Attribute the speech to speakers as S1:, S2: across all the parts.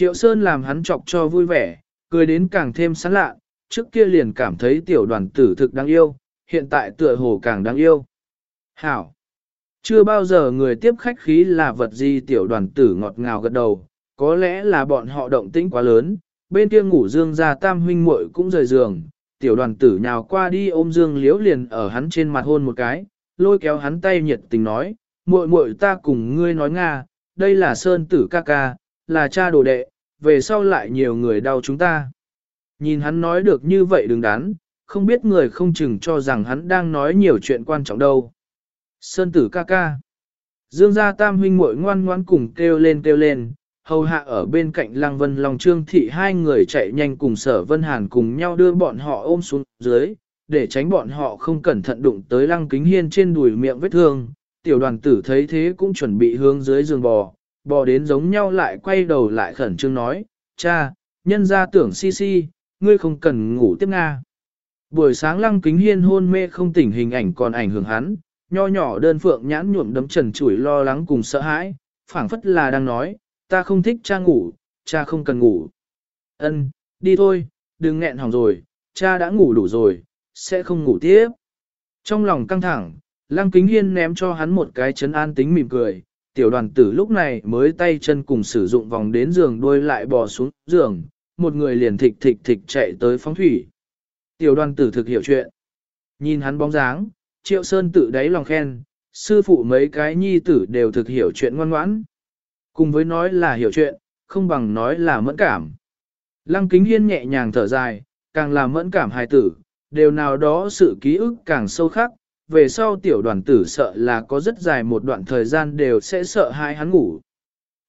S1: Triệu Sơn làm hắn chọc cho vui vẻ, cười đến càng thêm sán lạ, trước kia liền cảm thấy tiểu đoàn tử thực đáng yêu, hiện tại tựa hồ càng đáng yêu. Hảo! Chưa bao giờ người tiếp khách khí là vật gì tiểu đoàn tử ngọt ngào gật đầu, có lẽ là bọn họ động tĩnh quá lớn, bên kia ngủ dương ra tam huynh muội cũng rời giường, tiểu đoàn tử nhào qua đi ôm dương liễu liền ở hắn trên mặt hôn một cái, lôi kéo hắn tay nhiệt tình nói, muội muội ta cùng ngươi nói Nga, đây là sơn tử ca ca, là cha đồ đệ, về sau lại nhiều người đau chúng ta. Nhìn hắn nói được như vậy đừng đắn, không biết người không chừng cho rằng hắn đang nói nhiều chuyện quan trọng đâu. Sơn tử ca ca. Dương gia tam huynh muội ngoan ngoan cùng kêu lên kêu lên, hầu hạ ở bên cạnh Lăng Vân Long Trương Thị hai người chạy nhanh cùng sở Vân Hàn cùng nhau đưa bọn họ ôm xuống dưới, để tránh bọn họ không cẩn thận đụng tới Lăng Kính Hiên trên đùi miệng vết thương. Tiểu đoàn tử thấy thế cũng chuẩn bị hướng dưới giường bò, bò đến giống nhau lại quay đầu lại khẩn trương nói, cha, nhân ra tưởng si si, ngươi không cần ngủ tiếp Nga. Buổi sáng Lăng Kính Hiên hôn mê không tỉnh hình ảnh còn ảnh hưởng hắn, nho nhỏ đơn phượng nhãn nhuộm đấm trần chủi lo lắng cùng sợ hãi, phảng phất là đang nói, ta không thích cha ngủ, cha không cần ngủ. Ân, đi thôi, đừng nghẹn hỏng rồi, cha đã ngủ đủ rồi, sẽ không ngủ tiếp. Trong lòng căng thẳng, Lăng Kính Hiên ném cho hắn một cái chấn an tính mỉm cười, tiểu đoàn tử lúc này mới tay chân cùng sử dụng vòng đến giường đuôi lại bò xuống giường, một người liền thịch thịch thịch chạy tới phóng thủy. Tiểu đoàn tử thực hiểu chuyện. Nhìn hắn bóng dáng, Triệu Sơn tự đáy lòng khen, sư phụ mấy cái nhi tử đều thực hiểu chuyện ngoan ngoãn. Cùng với nói là hiểu chuyện, không bằng nói là mẫn cảm. Lăng kính hiên nhẹ nhàng thở dài, càng là mẫn cảm hài tử, đều nào đó sự ký ức càng sâu khắc, về sau tiểu đoàn tử sợ là có rất dài một đoạn thời gian đều sẽ sợ hai hắn ngủ.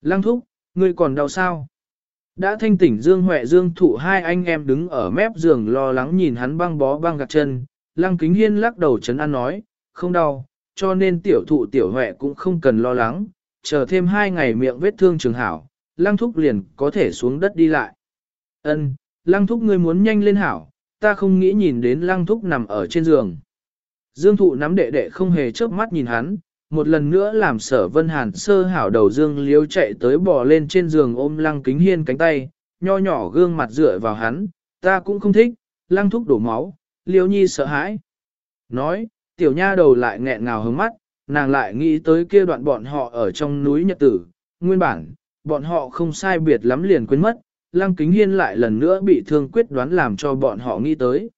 S1: Lăng thúc, ngươi còn đau sao? Đã thanh tỉnh Dương Huệ Dương thụ hai anh em đứng ở mép giường lo lắng nhìn hắn băng bó băng gạt chân, Lăng Kính Hiên lắc đầu chấn an nói, không đau, cho nên tiểu thụ tiểu Huệ cũng không cần lo lắng, chờ thêm hai ngày miệng vết thương trường hảo, Lăng Thúc liền có thể xuống đất đi lại. Ân, Lăng Thúc ngươi muốn nhanh lên hảo, ta không nghĩ nhìn đến Lăng Thúc nằm ở trên giường. Dương thụ nắm đệ đệ không hề chớp mắt nhìn hắn, một lần nữa làm sở vân hàn sơ hảo đầu Dương liếu chạy tới bò lên trên giường ôm Lăng Kính Hiên cánh tay, nho nhỏ gương mặt dựa vào hắn, ta cũng không thích, Lăng Thúc đổ máu, liếu nhi sợ hãi. Nói, tiểu nha đầu lại nghẹn ngào hướng mắt, nàng lại nghĩ tới kia đoạn bọn họ ở trong núi Nhật Tử, nguyên bản, bọn họ không sai biệt lắm liền quên mất, Lăng Kính Hiên lại lần nữa bị thương quyết đoán làm cho bọn họ nghĩ tới.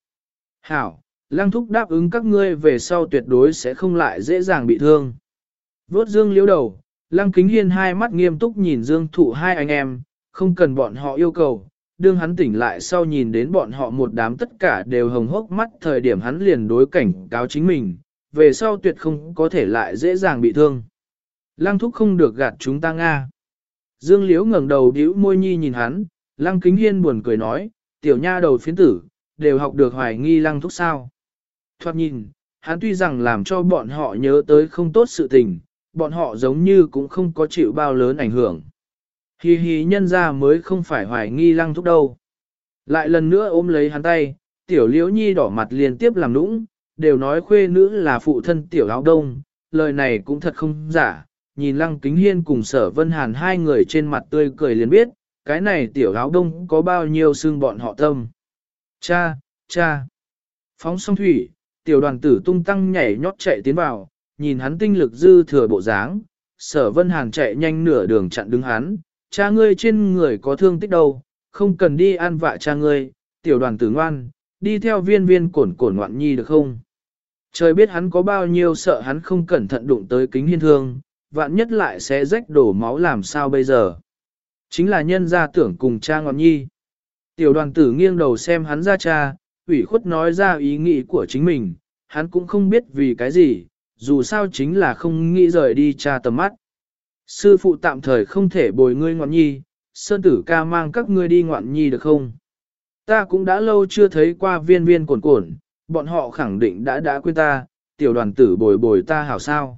S1: Hảo, Lăng Thúc đáp ứng các ngươi về sau tuyệt đối sẽ không lại dễ dàng bị thương. Vốt Dương liễu đầu, Lăng Kính Hiên hai mắt nghiêm túc nhìn Dương Thụ hai anh em, không cần bọn họ yêu cầu, đương hắn tỉnh lại sau nhìn đến bọn họ một đám tất cả đều hồng hốc mắt thời điểm hắn liền đối cảnh cáo chính mình, về sau tuyệt không có thể lại dễ dàng bị thương. Lăng thúc không được gạt chúng ta Nga. Dương Liễu ngẩng đầu bĩu môi nhi nhìn hắn, Lăng Kính Hiên buồn cười nói, tiểu nha đầu phiến tử, đều học được hoài nghi Lăng thúc sao. Thoát nhìn, hắn tuy rằng làm cho bọn họ nhớ tới không tốt sự tình, bọn họ giống như cũng không có chịu bao lớn ảnh hưởng. Hi hi nhân ra mới không phải hoài nghi Lăng thúc đâu. Lại lần nữa ôm lấy hắn tay, tiểu liễu nhi đỏ mặt liên tiếp làm nũng, đều nói khuê nữ là phụ thân tiểu áo đông, lời này cũng thật không giả, nhìn lăng kính hiên cùng sở vân hàn hai người trên mặt tươi cười liền biết, cái này tiểu áo đông có bao nhiêu xương bọn họ tâm. Cha, cha, phóng song thủy, tiểu đoàn tử tung tăng nhảy nhót chạy tiến vào, nhìn hắn tinh lực dư thừa bộ dáng, sở vân hàn chạy nhanh nửa đường chặn đứng hắn, cha ngươi trên người có thương tích đâu, không cần đi an vạ cha ngươi, tiểu đoàn tử ngoan, đi theo viên viên cổn cổn ngoạn nhi được không? Trời biết hắn có bao nhiêu sợ hắn không cẩn thận đụng tới kính hiên thương, vạn nhất lại sẽ rách đổ máu làm sao bây giờ. Chính là nhân gia tưởng cùng cha ngoạn nhi. Tiểu đoàn tử nghiêng đầu xem hắn ra cha, ủy khuất nói ra ý nghĩ của chính mình, hắn cũng không biết vì cái gì, dù sao chính là không nghĩ rời đi cha tầm mắt. Sư phụ tạm thời không thể bồi ngươi ngoạn nhi, sơn tử ca mang các ngươi đi ngoạn nhi được không? Ta cũng đã lâu chưa thấy qua viên viên cuộn cuộn, bọn họ khẳng định đã đã quên ta, tiểu đoàn tử bồi bồi ta hảo sao.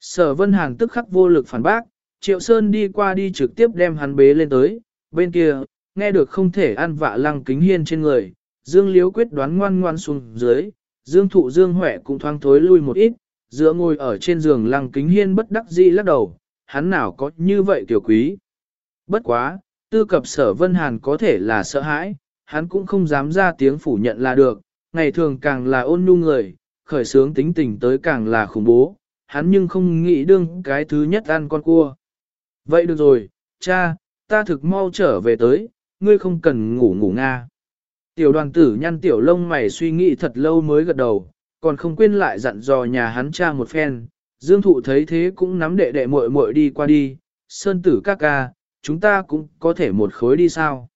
S1: Sở Vân Hàn tức khắc vô lực phản bác, Triệu Sơn đi qua đi trực tiếp đem hắn bế lên tới, bên kia, nghe được không thể ăn vạ lăng kính hiên trên người, Dương Liếu quyết đoán ngoan ngoan xuống dưới, Dương Thụ Dương Huệ cũng thoáng thối lui một ít, giữa ngồi ở trên giường lăng kính hiên bất đắc dĩ lắc đầu, hắn nào có như vậy tiểu quý. Bất quá, Tư cập sở Vân Hàn có thể là sợ hãi, hắn cũng không dám ra tiếng phủ nhận là được, ngày thường càng là ôn nhu người, khởi sướng tính tình tới càng là khủng bố, hắn nhưng không nghĩ đương cái thứ nhất ăn con cua. Vậy được rồi, cha, ta thực mau trở về tới, ngươi không cần ngủ ngủ nga. Tiểu đoàn tử nhăn tiểu lông mày suy nghĩ thật lâu mới gật đầu, còn không quên lại dặn dò nhà hắn cha một phen. Dương thụ thấy thế cũng nắm đệ đệ muội muội đi qua đi, sơn tử ca ca, chúng ta cũng có thể một khối đi sao?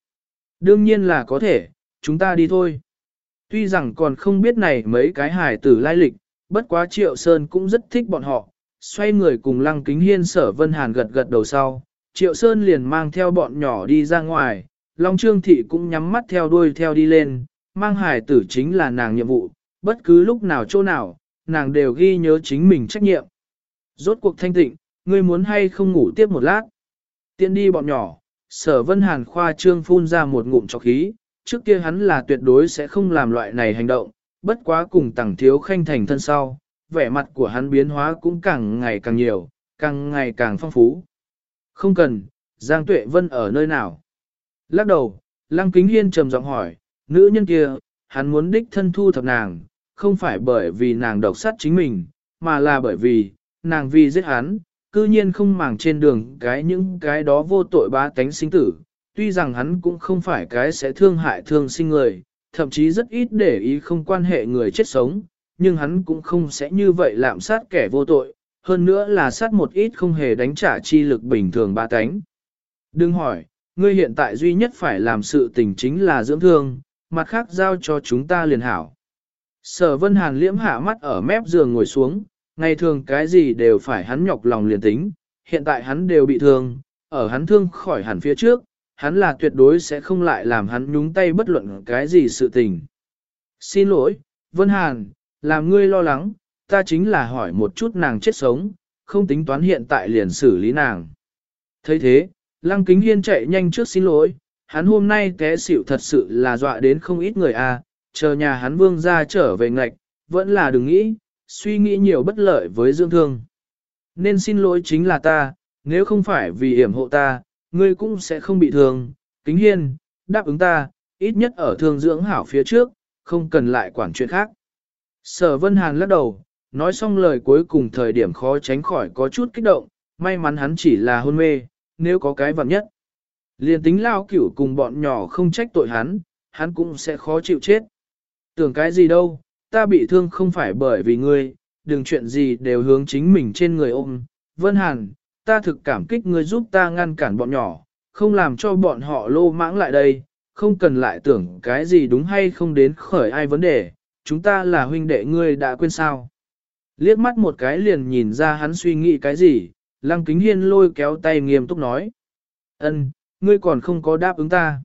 S1: Đương nhiên là có thể, chúng ta đi thôi. Tuy rằng còn không biết này mấy cái hài tử lai lịch, bất quá Triệu Sơn cũng rất thích bọn họ, xoay người cùng Lăng Kính Hiên sở Vân Hàn gật gật đầu sau, Triệu Sơn liền mang theo bọn nhỏ đi ra ngoài, Long Trương Thị cũng nhắm mắt theo đuôi theo đi lên, mang Hải tử chính là nàng nhiệm vụ, bất cứ lúc nào chỗ nào, nàng đều ghi nhớ chính mình trách nhiệm. Rốt cuộc thanh tịnh, ngươi muốn hay không ngủ tiếp một lát. Tiện đi bọn nhỏ, sở Vân Hàn khoa trương phun ra một ngụm cho khí, trước kia hắn là tuyệt đối sẽ không làm loại này hành động, bất quá cùng tẳng thiếu khanh thành thân sau, vẻ mặt của hắn biến hóa cũng càng ngày càng nhiều, càng ngày càng phong phú. Không cần, Giang Tuệ Vân ở nơi nào? Lắc đầu, Lăng Kính Hiên trầm giọng hỏi, nữ nhân kia, hắn muốn đích thân thu thập nàng, không phải bởi vì nàng độc sát chính mình, mà là bởi vì, nàng vì giết hắn, cư nhiên không màng trên đường cái những cái đó vô tội bá tánh sinh tử, tuy rằng hắn cũng không phải cái sẽ thương hại thương sinh người, thậm chí rất ít để ý không quan hệ người chết sống, nhưng hắn cũng không sẽ như vậy lạm sát kẻ vô tội, hơn nữa là sát một ít không hề đánh trả chi lực bình thường ba tánh. Đừng hỏi, ngươi hiện tại duy nhất phải làm sự tình chính là dưỡng thương, mặt khác giao cho chúng ta liền hảo. Sở Vân Hàn liễm hạ mắt ở mép giường ngồi xuống, ngày thường cái gì đều phải hắn nhọc lòng liền tính, hiện tại hắn đều bị thương, ở hắn thương khỏi hẳn phía trước, hắn là tuyệt đối sẽ không lại làm hắn nhúng tay bất luận cái gì sự tình. Xin lỗi, Vân Hàn, làm ngươi lo lắng, ta chính là hỏi một chút nàng chết sống, không tính toán hiện tại liền xử lý nàng. thấy thế, Lăng Kính Hiên chạy nhanh trước xin lỗi, hắn hôm nay té xỉu thật sự là dọa đến không ít người à, chờ nhà hắn vương ra trở về ngạch, vẫn là đừng nghĩ, suy nghĩ nhiều bất lợi với dương thương. Nên xin lỗi chính là ta, nếu không phải vì hiểm hộ ta, ngươi cũng sẽ không bị thương. Kính hiên, đáp ứng ta, ít nhất ở thương dưỡng hảo phía trước, không cần lại quản chuyện khác. Sở Vân Hàn lắc đầu, nói xong lời cuối cùng thời điểm khó tránh khỏi có chút kích động, may mắn hắn chỉ là hôn mê, nếu có cái vặn nhất. liền tính lao cửu cùng bọn nhỏ không trách tội hắn, hắn cũng sẽ khó chịu chết. Tưởng cái gì đâu, ta bị thương không phải bởi vì ngươi, đừng chuyện gì đều hướng chính mình trên người ôm. Vân Hàn, ta thực cảm kích ngươi giúp ta ngăn cản bọn nhỏ, không làm cho bọn họ lô mãng lại đây, không cần lại tưởng cái gì đúng hay không đến khởi ai vấn đề, chúng ta là huynh đệ ngươi đã quên sao. Liếc mắt một cái liền nhìn ra hắn suy nghĩ cái gì, lăng kính hiên lôi kéo tay nghiêm túc nói. ân ngươi còn không có đáp ứng ta.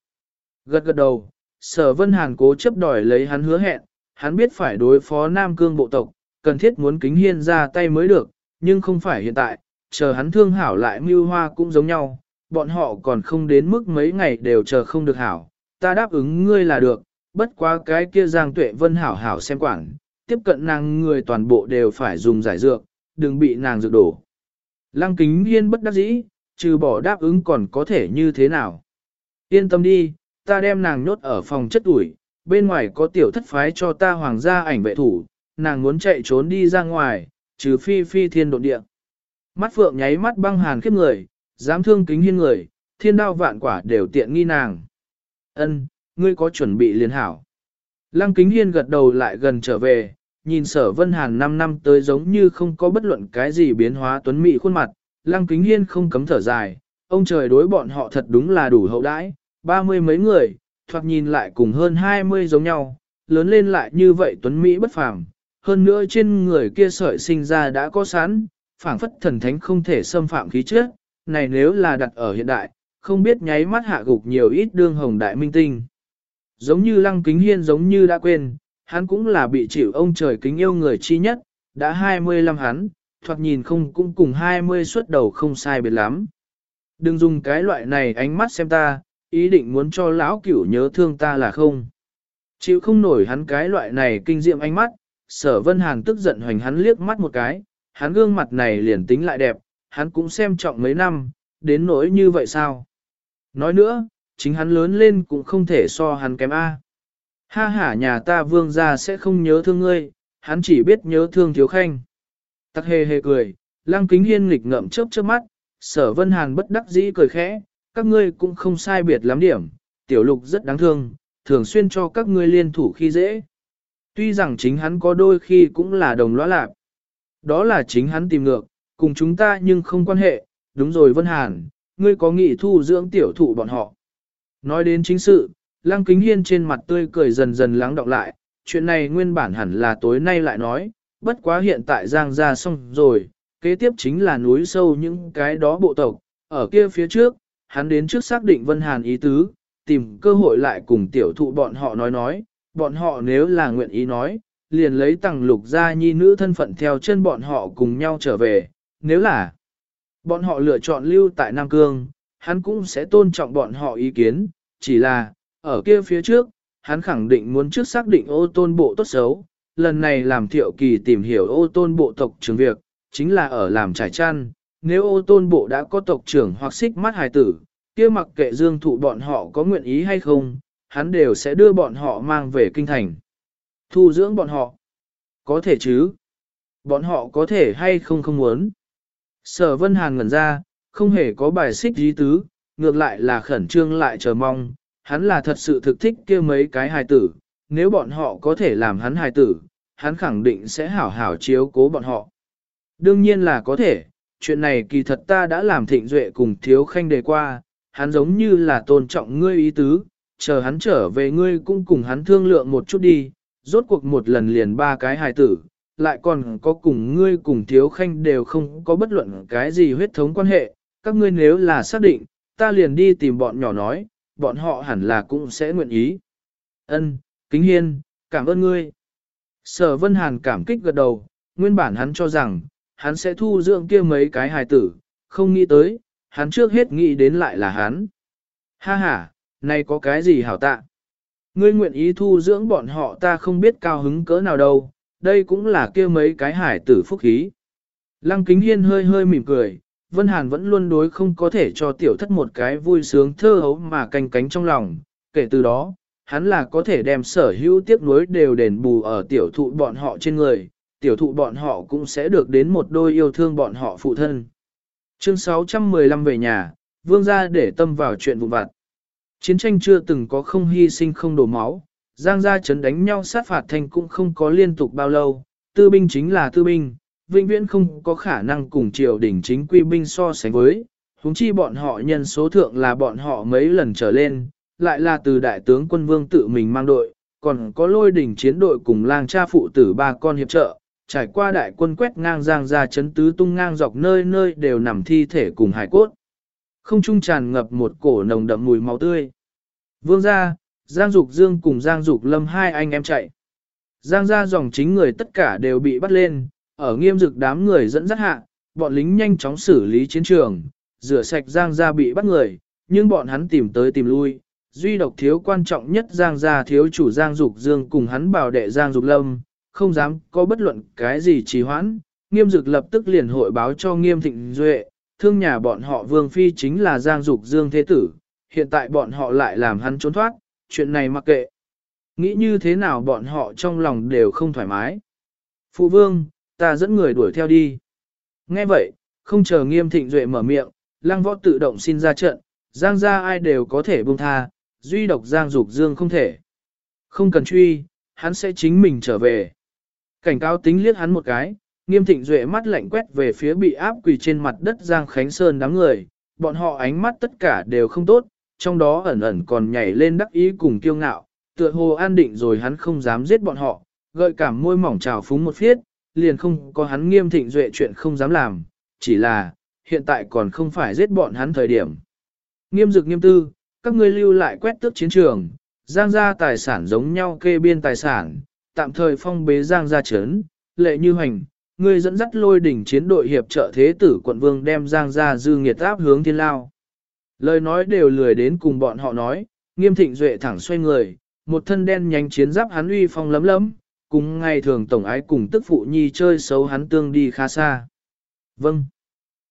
S1: Gật gật đầu, sở vân hàn cố chấp đòi lấy hắn hứa hẹn, hắn biết phải đối phó Nam Cương bộ tộc, cần thiết muốn kính hiên ra tay mới được, nhưng không phải hiện tại, chờ hắn thương hảo lại mưu hoa cũng giống nhau, bọn họ còn không đến mức mấy ngày đều chờ không được hảo, ta đáp ứng ngươi là được, bất quá cái kia Giang Tuệ Vân hảo hảo xem quản, tiếp cận nàng người toàn bộ đều phải dùng giải dược, đừng bị nàng dược đổ. Lăng kính hiên bất đắc dĩ, trừ bỏ đáp ứng còn có thể như thế nào. Yên tâm đi, ta đem nàng nhốt ở phòng chất ủi, bên ngoài có tiểu thất phái cho ta hoàng gia ảnh vệ thủ, nàng muốn chạy trốn đi ra ngoài, trừ phi phi thiên độn địa. Mắt phượng nháy mắt băng hàn khiếp người, dám thương kính hiên người, thiên đao vạn quả đều tiện nghi nàng. Ân, ngươi có chuẩn bị liền hảo. Lăng kính hiên gật đầu lại gần trở về, nhìn sở vân hàn 5 năm tới giống như không có bất luận cái gì biến hóa tuấn mỹ khuôn mặt. Lăng kính hiên không cấm thở dài, ông trời đối bọn họ thật đúng là đủ hậu đãi, ba mươi mấy người, thoạt nhìn lại cùng hơn 20 giống nhau, lớn lên lại như vậy tuấn Mỹ bất phàm. Hơn nữa trên người kia sợi sinh ra đã có sẵn, phảng phất thần thánh không thể xâm phạm khí trước này nếu là đặt ở hiện đại, không biết nháy mắt hạ gục nhiều ít đương hồng đại minh tinh. Giống như lăng kính hiên giống như đã quên, hắn cũng là bị chịu ông trời kính yêu người chi nhất, đã 25 hắn, thoạt nhìn không cũng cùng 20 xuất đầu không sai biệt lắm. Đừng dùng cái loại này ánh mắt xem ta, ý định muốn cho lão cửu nhớ thương ta là không. Chịu không nổi hắn cái loại này kinh diệm ánh mắt, sở vân hàn tức giận hoành hắn liếc mắt một cái, hắn gương mặt này liền tính lại đẹp, hắn cũng xem trọng mấy năm, đến nỗi như vậy sao? Nói nữa, chính hắn lớn lên cũng không thể so hắn kém A. Ha ha nhà ta vương gia sẽ không nhớ thương ngươi, hắn chỉ biết nhớ thương thiếu khanh. Tắc hề hề cười, lăng kính hiên nghịch ngậm chớp chớp mắt, sở vân hàn bất đắc dĩ cười khẽ, các ngươi cũng không sai biệt lắm điểm, tiểu lục rất đáng thương, thường xuyên cho các ngươi liên thủ khi dễ. Tuy rằng chính hắn có đôi khi cũng là đồng lõa lạc. Đó là chính hắn tìm ngược, cùng chúng ta nhưng không quan hệ, đúng rồi Vân Hàn, ngươi có nghị thu dưỡng tiểu thụ bọn họ. Nói đến chính sự, Lăng Kính Hiên trên mặt tươi cười dần dần lắng đọng lại, chuyện này nguyên bản hẳn là tối nay lại nói, bất quá hiện tại giang ra xong rồi, kế tiếp chính là núi sâu những cái đó bộ tộc, ở kia phía trước, hắn đến trước xác định Vân Hàn ý tứ, tìm cơ hội lại cùng tiểu thụ bọn họ nói nói, bọn họ nếu là nguyện ý nói, liền lấy tầng lục ra nhi nữ thân phận theo chân bọn họ cùng nhau trở về, nếu là bọn họ lựa chọn lưu tại Nam Cương, hắn cũng sẽ tôn trọng bọn họ ý kiến, chỉ là, ở kia phía trước, hắn khẳng định muốn trước xác định ô tôn bộ tốt xấu, lần này làm thiệu kỳ tìm hiểu ô tôn bộ tộc trường việc, chính là ở làm trải chăn, nếu ô tôn bộ đã có tộc trưởng hoặc xích mắt hài tử, kia mặc kệ dương thụ bọn họ có nguyện ý hay không, hắn đều sẽ đưa bọn họ mang về kinh thành. Thu dưỡng bọn họ. Có thể chứ. Bọn họ có thể hay không không muốn. Sở Vân Hàn ngẩn ra, không hề có bài xích dí tứ, ngược lại là khẩn trương lại chờ mong, hắn là thật sự thực thích kia mấy cái hài tử, nếu bọn họ có thể làm hắn hài tử, hắn khẳng định sẽ hảo hảo chiếu cố bọn họ. Đương nhiên là có thể, chuyện này kỳ thật ta đã làm thịnh duệ cùng thiếu khanh đề qua, hắn giống như là tôn trọng ngươi ý tứ, chờ hắn trở về ngươi cũng cùng hắn thương lượng một chút đi, rốt cuộc một lần liền ba cái hài tử, lại còn có cùng ngươi cùng thiếu khanh đều không có bất luận cái gì huyết thống quan hệ, các ngươi nếu là xác định, ta liền đi tìm bọn nhỏ nói, bọn họ hẳn là cũng sẽ nguyện ý. Ân, kính hiên, cảm ơn ngươi. Sở Vân Hàn cảm kích gật đầu, nguyên bản hắn cho rằng, hắn sẽ thu dưỡng kia mấy cái hài tử, không nghĩ tới, hắn trước hết nghĩ đến lại là hắn. Ha ha, này có cái gì hảo tạ? Ngươi nguyện ý thu dưỡng bọn họ ta không biết cao hứng cỡ nào đâu, đây cũng là kia mấy cái hải tử phúc khí. Lăng kính hiên hơi hơi mỉm cười, Vân Hàn vẫn luôn đối không có thể cho tiểu thất một cái vui sướng thơ hấu mà canh cánh trong lòng, kể từ đó, hắn là có thể đem sở hữu tiếc nuối đều đền bù ở tiểu thụ bọn họ trên người, tiểu thụ bọn họ cũng sẽ được đến một đôi yêu thương bọn họ phụ thân. Chương 615 về nhà, vương gia để tâm vào chuyện vụ vặt. Chiến tranh chưa từng có không hy sinh không đổ máu, giang gia chấn đánh nhau sát phạt thành cũng không có liên tục bao lâu, tư binh chính là tư binh, vĩnh viễn không có khả năng cùng triều đình chính quy binh so sánh với, huống chi bọn họ nhân số thượng là bọn họ mấy lần trở lên, lại là từ đại tướng quân vương tự mình mang đội, còn có lôi đỉnh chiến đội cùng lang cha phụ tử ba con hiệp trợ, trải qua đại quân quét ngang giang ra chấn tứ tung ngang dọc nơi nơi đều nằm thi thể cùng hải cốt. Không trung tràn ngập một cổ nồng đậm mùi máu tươi. Vương gia, Giang Dục Dương cùng Giang Dục Lâm hai anh em chạy. Giang gia dòng chính người tất cả đều bị bắt lên, ở nghiêm dực đám người dẫn dắt hạ, bọn lính nhanh chóng xử lý chiến trường, rửa sạch Giang gia bị bắt người, nhưng bọn hắn tìm tới tìm lui. Duy độc thiếu quan trọng nhất Giang gia thiếu chủ Giang Dục Dương cùng hắn bảo đệ Giang Dục Lâm, không dám có bất luận cái gì trì hoãn, nghiêm dực lập tức liền hội báo cho nghiêm thịnh duệ, thương nhà bọn họ Vương Phi chính là Giang Dục Dương Thế Tử, hiện tại bọn họ lại làm hắn trốn thoát, chuyện này mặc kệ. Nghĩ như thế nào bọn họ trong lòng đều không thoải mái. Phụ vương, ta dẫn người đuổi theo đi. Nghe vậy, không chờ nghiêm thịnh duệ mở miệng, lăng võ tự động xin ra trận, giang ra ai đều có thể buông tha, duy độc giang dục dương không thể. Không cần truy, hắn sẽ chính mình trở về. Cảnh cáo tính liếc hắn một cái, nghiêm thịnh duệ mắt lạnh quét về phía bị áp quỳ trên mặt đất giang khánh sơn đám người, bọn họ ánh mắt tất cả đều không tốt, trong đó ẩn ẩn còn nhảy lên đắc ý cùng kiêu ngạo, tựa hồ an định rồi hắn không dám giết bọn họ, gợi cảm môi mỏng trào phúng một phiết, liền không có hắn nghiêm thịnh duệ chuyện không dám làm, chỉ là, hiện tại còn không phải giết bọn hắn thời điểm. Nghiêm dực nghiêm tư, các ngươi lưu lại quét tước chiến trường, giang gia tài sản giống nhau kê biên tài sản, tạm thời phong bế giang gia chấn, lệ như hành, ngươi dẫn dắt lôi đỉnh chiến đội hiệp trợ thế tử quận vương đem giang gia dư nghiệt áp hướng thiên lao. Lời nói đều lười đến cùng bọn họ nói, nghiêm thịnh duệ thẳng xoay người, một thân đen nhánh chiến giáp hắn uy phong lấm lấm, cùng ngày thường tổng ái cùng tức phụ nhi chơi xấu hắn tương đi khá xa. Vâng.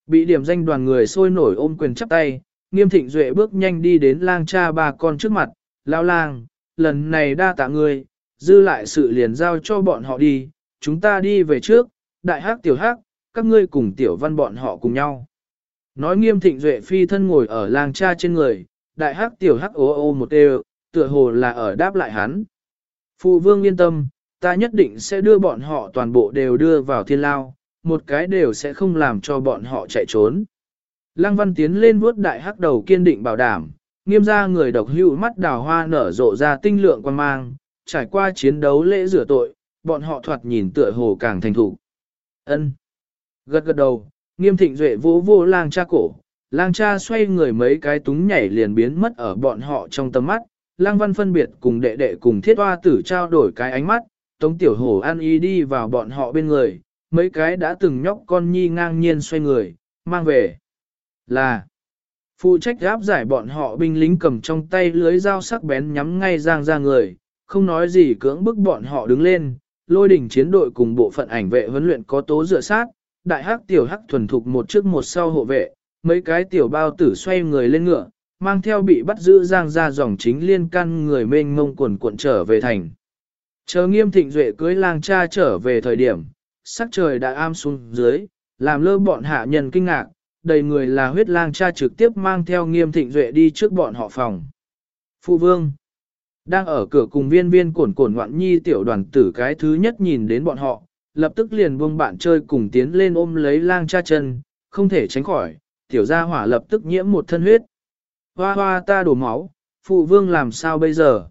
S1: Bị điểm danh đoàn người sôi nổi ôm quyền chắp tay, nghiêm thịnh duệ bước nhanh đi đến lang cha bà con trước mặt, lao lang, lần này đa tạ ngươi, dư lại sự liền giao cho bọn họ đi, chúng ta đi về trước, đại hắc tiểu hắc, các ngươi cùng tiểu văn bọn họ cùng nhau. Nói nghiêm thịnh duệ phi thân ngồi ở lang cha trên người, đại hắc tiểu hắc ô ô một đều, tựa hồ là ở đáp lại hắn. Phụ vương yên tâm, ta nhất định sẽ đưa bọn họ toàn bộ đều đưa vào thiên lao, một cái đều sẽ không làm cho bọn họ chạy trốn. Lăng văn tiến lên vuốt đại hắc đầu kiên định bảo đảm, nghiêm ra người độc hữu mắt đào hoa nở rộ ra tinh lượng quan mang, trải qua chiến đấu lễ rửa tội, bọn họ thoạt nhìn tựa hồ càng thành thủ. ân Gật gật đầu, nghiêm thịnh duệ vỗ vô lang cha cổ, lang cha xoay người mấy cái túng nhảy liền biến mất ở bọn họ trong tầm mắt, lang văn phân biệt cùng đệ đệ cùng thiết hoa tử trao đổi cái ánh mắt, tống tiểu hổ an ý đi vào bọn họ bên người, mấy cái đã từng nhóc con nhi ngang nhiên xoay người, mang về. Là, phụ trách áp giải bọn họ binh lính cầm trong tay lưới dao sắc bén nhắm ngay giang ra người, không nói gì cưỡng bức bọn họ đứng lên, lôi đỉnh chiến đội cùng bộ phận ảnh vệ huấn luyện có tố dựa sát, đại hắc tiểu hắc thuần thục một trước một sau hộ vệ, mấy cái tiểu bao tử xoay người lên ngựa, mang theo bị bắt giữ giang ra dòng chính liên căn người mênh mông quần cuộn trở về thành. Chờ nghiêm thịnh duệ cưới lang cha trở về thời điểm, sắc trời đã am xuống dưới, làm lơ bọn hạ nhân kinh ngạc, đầy người là huyết lang cha trực tiếp mang theo nghiêm thịnh duệ đi trước bọn họ phòng. Phụ vương, đang ở cửa cùng viên viên cuộn cuộn ngoạn nhi tiểu đoàn tử cái thứ nhất nhìn đến bọn họ, lập tức liền buông bạn chơi cùng tiến lên ôm lấy lang cha chân, không thể tránh khỏi, tiểu gia hỏa lập tức nhiễm một thân huyết. Hoa hoa ta đổ máu, phụ vương làm sao bây giờ?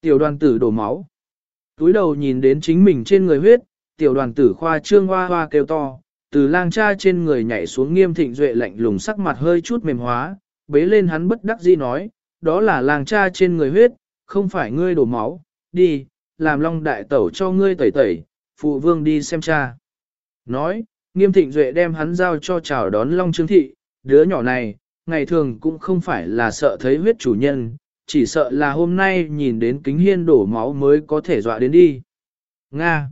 S1: Tiểu đoàn tử đổ máu. Túi đầu nhìn đến chính mình trên người huyết, tiểu đoàn tử khoa trương hoa hoa kêu to, từ lang cha trên người nhảy xuống nghiêm thịnh duệ lạnh lùng sắc mặt hơi chút mềm hóa, bế lên hắn bất đắc dĩ nói, đó là lang cha trên người huyết, không phải ngươi đổ máu, đi, làm long đại tẩu cho ngươi tẩy tẩy, phụ vương đi xem cha. Nói, nghiêm thịnh duệ đem hắn giao cho chào đón long trương thị, đứa nhỏ này, ngày thường cũng không phải là sợ thấy huyết chủ nhân, chỉ sợ là hôm nay nhìn đến kính hiên đổ máu mới có thể dọa đến đi. Nga.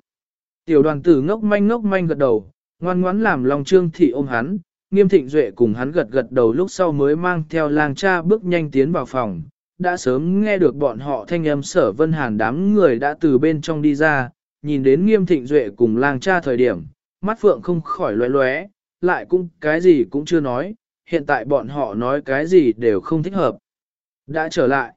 S1: Tiểu đoàn tử ngốc manh ngốc manh gật đầu, ngoan ngoãn làm lòng trương thị ôm hắn, nghiêm thịnh duệ cùng hắn gật gật đầu lúc sau mới mang theo lang cha bước nhanh tiến vào phòng. Đã sớm nghe được bọn họ thanh âm sở vân hàn đám người đã từ bên trong đi ra, nhìn đến nghiêm thịnh duệ cùng lang cha thời điểm, mắt phượng không khỏi loé loé, lại cũng cái gì cũng chưa nói, hiện tại bọn họ nói cái gì đều không thích hợp. Đã trở lại.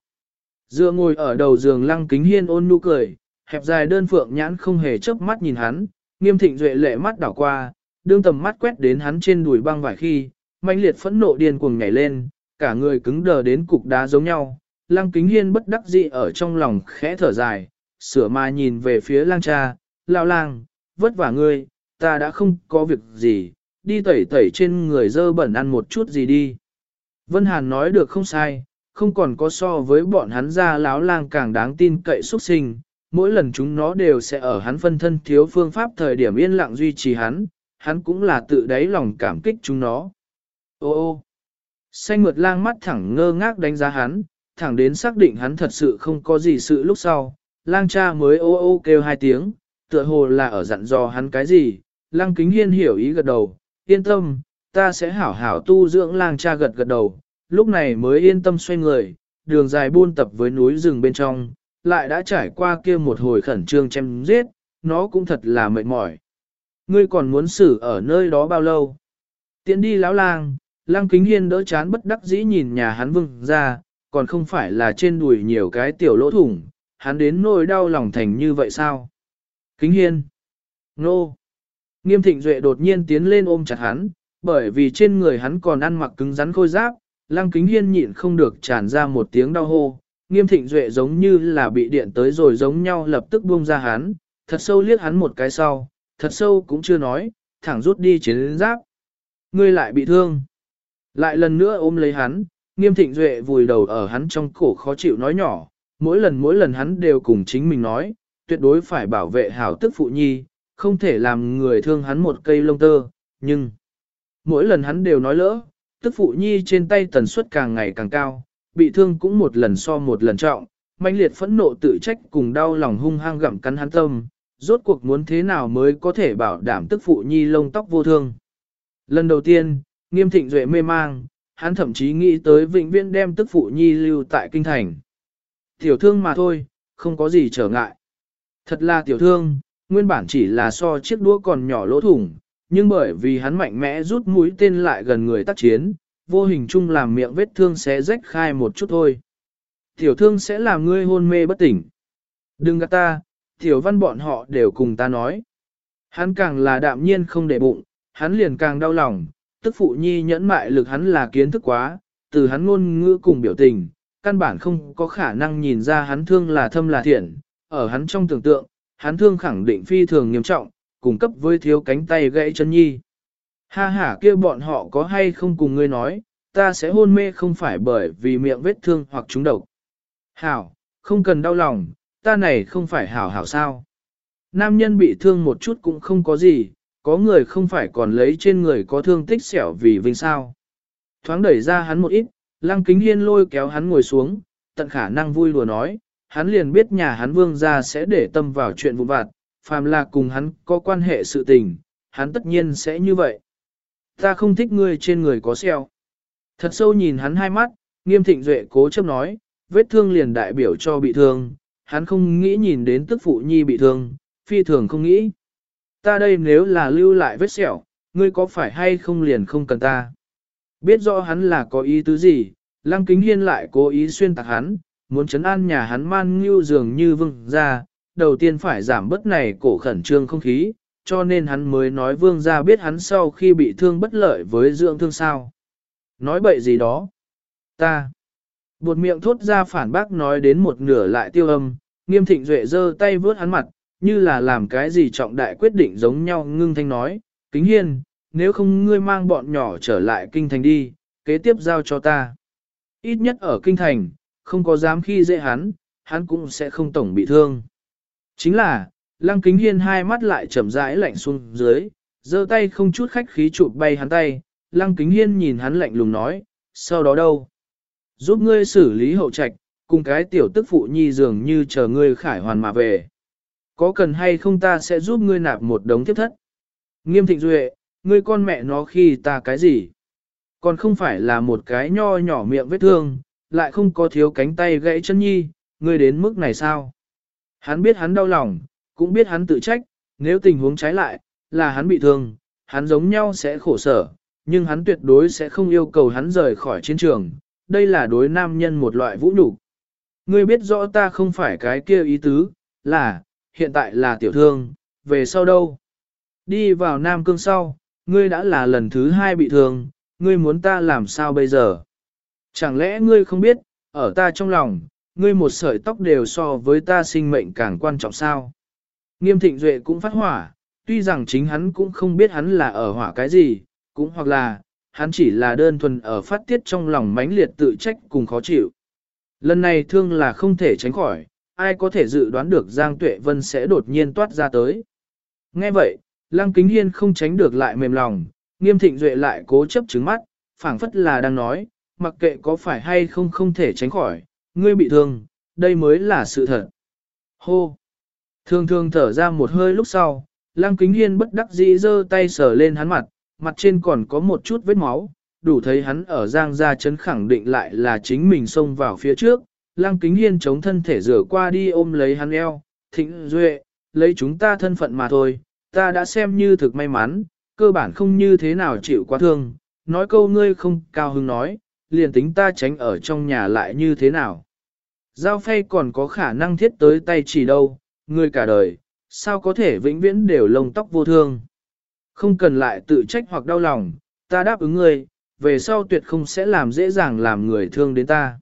S1: Dựa ngồi ở đầu giường lăng kính hiên ôn nhu cười, hẹp dài đơn phượng nhãn không hề chớp mắt nhìn hắn, nghiêm thịnh duệ lệ mắt đảo qua, đương tầm mắt quét đến hắn trên đùi băng vải khi, mãnh liệt phẫn nộ điên cuồng nhảy lên, cả người cứng đờ đến cục đá giống nhau. Lăng kính hiên bất đắc dĩ ở trong lòng khẽ thở dài, sửa mà nhìn về phía lang cha, lão lang, vất vả ngươi, ta đã không có việc gì, đi tẩy tẩy trên người dơ bẩn ăn một chút gì đi. Vân Hàn nói được không sai, không còn có so với bọn hắn ra láo lang càng đáng tin cậy xuất sinh, mỗi lần chúng nó đều sẽ ở hắn phân thân thiếu phương pháp thời điểm yên lặng duy trì hắn, hắn cũng là tự đáy lòng cảm kích chúng nó. Ô ô, xanh mượt lang mắt thẳng ngơ ngác đánh giá hắn, thẳng đến xác định hắn thật sự không có gì sự lúc sau, lang cha mới ô ô kêu hai tiếng, tựa hồ là ở dặn dò hắn cái gì, lang kính hiên hiểu ý gật đầu, yên tâm, ta sẽ hảo hảo tu dưỡng lang cha gật gật đầu, lúc này mới yên tâm xoay người, đường dài buôn tập với núi rừng bên trong, lại đã trải qua kia một hồi khẩn trương chém giết, nó cũng thật là mệt mỏi. Ngươi còn muốn xử ở nơi đó bao lâu? Tiến đi lão lang, lang kính hiên đỡ chán bất đắc dĩ nhìn nhà hắn vương ra, còn không phải là trên đùi nhiều cái tiểu lỗ thủng, hắn đến nỗi đau lòng thành như vậy sao? Kính hiên. Nô. Nghiêm thịnh duệ đột nhiên tiến lên ôm chặt hắn, bởi vì trên người hắn còn ăn mặc cứng rắn khôi giáp, lăng kính hiên nhịn không được tràn ra một tiếng đau hô. Nghiêm thịnh duệ giống như là bị điện tới rồi giống nhau lập tức buông ra hắn, thật sâu liếc hắn một cái sau, thật sâu cũng chưa nói, thẳng rút đi chiến giáp. Ngươi lại bị thương. Lại lần nữa ôm lấy hắn, nghiêm thịnh duệ vùi đầu ở hắn trong cổ khó chịu nói nhỏ, mỗi lần mỗi lần hắn đều cùng chính mình nói, tuyệt đối phải bảo vệ hảo tức phụ nhi, không thể làm người thương hắn một cây lông tơ, nhưng mỗi lần hắn đều nói lỡ, tức phụ nhi trên tay tần suất càng ngày càng cao, bị thương cũng một lần so một lần trọng, mãnh liệt phẫn nộ tự trách cùng đau lòng hung hăng gặm cắn hắn tâm, rốt cuộc muốn thế nào mới có thể bảo đảm tức phụ nhi lông tóc vô thương. Lần đầu tiên, nghiêm thịnh duệ mê mang, hắn thậm chí nghĩ tới vĩnh viễn đem tức phụ nhi lưu tại kinh thành. Tiểu thương mà thôi, không có gì trở ngại. Thật là tiểu thương, nguyên bản chỉ là so chiếc đũa còn nhỏ lỗ thủng, nhưng bởi vì hắn mạnh mẽ rút mũi tên lại gần người tác chiến, vô hình chung làm miệng vết thương sẽ rách khai một chút thôi. Tiểu thương sẽ làm ngươi hôn mê bất tỉnh. Đừng gạt ta, tiểu văn bọn họ đều cùng ta nói. Hắn càng là đạm nhiên không để bụng, hắn liền càng đau lòng, tức phụ nhi nhẫn mại lực hắn là kiến thức quá, từ hắn ngôn ngữ cùng biểu tình, căn bản không có khả năng nhìn ra hắn thương là thâm là thiện, ở hắn trong tưởng tượng, hắn thương khẳng định phi thường nghiêm trọng, cung cấp với thiếu cánh tay gãy chân nhi. Ha ha kia bọn họ có hay không cùng ngươi nói, ta sẽ hôn mê không phải bởi vì miệng vết thương hoặc trúng độc. Hảo, không cần đau lòng, ta này không phải hảo hảo sao. Nam nhân bị thương một chút cũng không có gì, có người không phải còn lấy trên người có thương tích xẻo vì vinh sao. Thoáng đẩy ra hắn một ít, lăng kính hiên lôi kéo hắn ngồi xuống, tận khả năng vui lùa nói, hắn liền biết nhà hắn vương gia sẽ để tâm vào chuyện vụ vặt, phàm là cùng hắn có quan hệ sự tình, hắn tất nhiên sẽ như vậy. Ta không thích ngươi trên người có xeo. Thật sâu nhìn hắn hai mắt, nghiêm thịnh duệ cố chấp nói, vết thương liền đại biểu cho bị thương, hắn không nghĩ nhìn đến tức phụ nhi bị thương, phi thường không nghĩ. Ta đây nếu là lưu lại vết sẹo, ngươi có phải hay không liền không cần ta. Biết rõ hắn là có ý tứ gì, lăng kính hiên lại cố ý xuyên tạc hắn, muốn chấn an nhà hắn man ngưu dường như vương ra, đầu tiên phải giảm bớt này cổ khẩn trương không khí, cho nên hắn mới nói vương gia biết hắn sau khi bị thương bất lợi với dưỡng thương sao. Nói bậy gì đó. Ta. Buột miệng thốt ra phản bác nói đến một nửa lại tiêu âm, nghiêm thịnh duệ giơ tay vướt hắn mặt, như là làm cái gì trọng đại quyết định giống nhau ngưng thanh nói, kính hiên, nếu không ngươi mang bọn nhỏ trở lại kinh thành đi, kế tiếp giao cho ta. Ít nhất ở kinh thành, không có dám khi dễ hắn, hắn cũng sẽ không tổng bị thương. Chính là, lăng kính hiên hai mắt lại chậm rãi lạnh xuống dưới, giơ tay không chút khách khí chụp bay hắn tay, lăng kính hiên nhìn hắn lạnh lùng nói, sau đó đâu? Giúp ngươi xử lý hậu trạch, cùng cái tiểu tức phụ nhi dường như chờ ngươi khải hoàn mà về. Có cần hay không ta sẽ giúp ngươi nạp một đống tiếp thất? Nghiêm thịnh duệ, ngươi con mẹ nó khi ta cái gì? Còn không phải là một cái nho nhỏ miệng vết thương, lại không có thiếu cánh tay gãy chân nhi, ngươi đến mức này sao? Hắn biết hắn đau lòng, cũng biết hắn tự trách, nếu tình huống trái lại, là hắn bị thương, hắn giống nhau sẽ khổ sở, nhưng hắn tuyệt đối sẽ không yêu cầu hắn rời khỏi chiến trường, đây là đối nam nhân một loại vũ nhục. Ngươi biết rõ ta không phải cái kia ý tứ, là, hiện tại là tiểu thương, về sau đâu? Đi vào Nam Cương sau, ngươi đã là lần thứ hai bị thương, ngươi muốn ta làm sao bây giờ? Chẳng lẽ ngươi không biết, ở ta trong lòng, ngươi một sợi tóc đều so với ta sinh mệnh càng quan trọng sao? Nghiêm thịnh duệ cũng phát hỏa, tuy rằng chính hắn cũng không biết hắn là ở hỏa cái gì, cũng hoặc là, hắn chỉ là đơn thuần ở phát tiết trong lòng mãnh liệt tự trách cùng khó chịu. Lần này thương là không thể tránh khỏi, ai có thể dự đoán được Giang Tuệ Vân sẽ đột nhiên toát ra tới. Nghe vậy, Lăng Kính Hiên không tránh được lại mềm lòng, nghiêm thịnh duệ lại cố chấp trứng mắt, phảng phất là đang nói, mặc kệ có phải hay không không thể tránh khỏi, ngươi bị thương, đây mới là sự thật. Hô! Thường thường thở ra một hơi lúc sau, Lăng Kính Hiên bất đắc dĩ giơ tay sờ lên hắn mặt, mặt trên còn có một chút vết máu, đủ thấy hắn ở giang gia chấn khẳng định lại là chính mình xông vào phía trước, Lăng kính hiên chống thân thể rửa qua đi ôm lấy hắn eo, thịnh duệ, lấy chúng ta thân phận mà thôi, ta đã xem như thực may mắn, cơ bản không như thế nào chịu quá thương, nói câu ngươi không cao hứng nói, liền tính ta tránh ở trong nhà lại như thế nào. Giao phay còn có khả năng thiết tới tay chỉ đâu, người cả đời, sao có thể vĩnh viễn đều lông tóc vô thương. Không cần lại tự trách hoặc đau lòng, ta đáp ứng ngươi, về sau tuyệt không sẽ làm dễ dàng làm người thương đến ta.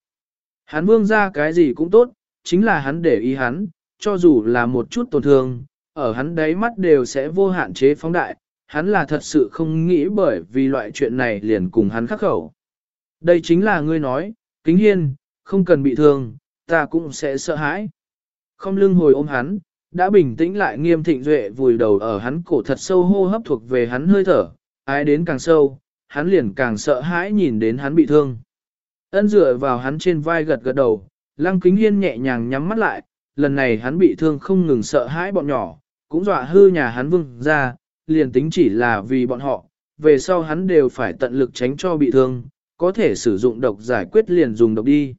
S1: Hắn vương ra cái gì cũng tốt, chính là hắn để ý hắn, cho dù là một chút tổn thương, ở hắn đáy mắt đều sẽ vô hạn chế phóng đại, hắn là thật sự không nghĩ bởi vì loại chuyện này liền cùng hắn khắc khẩu. Đây chính là ngươi nói, kính hiên, không cần bị thương, ta cũng sẽ sợ hãi. Không lưng hồi ôm hắn, đã bình tĩnh lại nghiêm thịnh duệ vùi đầu ở hắn cổ thật sâu hô hấp thuộc về hắn hơi thở, ái đến càng sâu, hắn liền càng sợ hãi nhìn đến hắn bị thương. Ân dựa vào hắn trên vai gật gật đầu, lăng kính hiên nhẹ nhàng nhắm mắt lại, lần này hắn bị thương không ngừng sợ hãi bọn nhỏ, cũng dọa hư nhà hắn vương ra, liền tính chỉ là vì bọn họ, về sau hắn đều phải tận lực tránh cho bị thương, có thể sử dụng độc giải quyết liền dùng độc đi.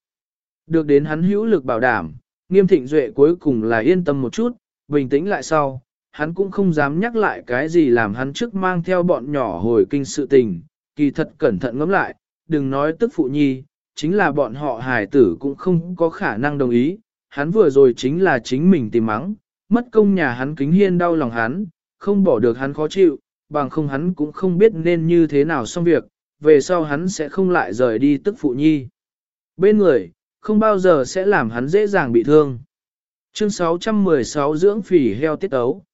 S1: Được đến hắn hữu lực bảo đảm, nghiêm thịnh duệ cuối cùng là yên tâm một chút, bình tĩnh lại sau, hắn cũng không dám nhắc lại cái gì làm hắn trước mang theo bọn nhỏ hồi kinh sự tình, kỳ thật cẩn thận ngẫm lại, đừng nói tức phụ nhi, chính là bọn họ hài tử cũng không có khả năng đồng ý, hắn vừa rồi chính là chính mình tìm mắng, mất công nhà hắn kính hiên đau lòng hắn, không bỏ được hắn khó chịu, bằng không hắn cũng không biết nên như thế nào xong việc, về sau hắn sẽ không lại rời đi tức phụ nhi. Bên người, không bao giờ sẽ làm hắn dễ dàng bị thương. Chương 616 dưỡng phỉ heo tiết ấu.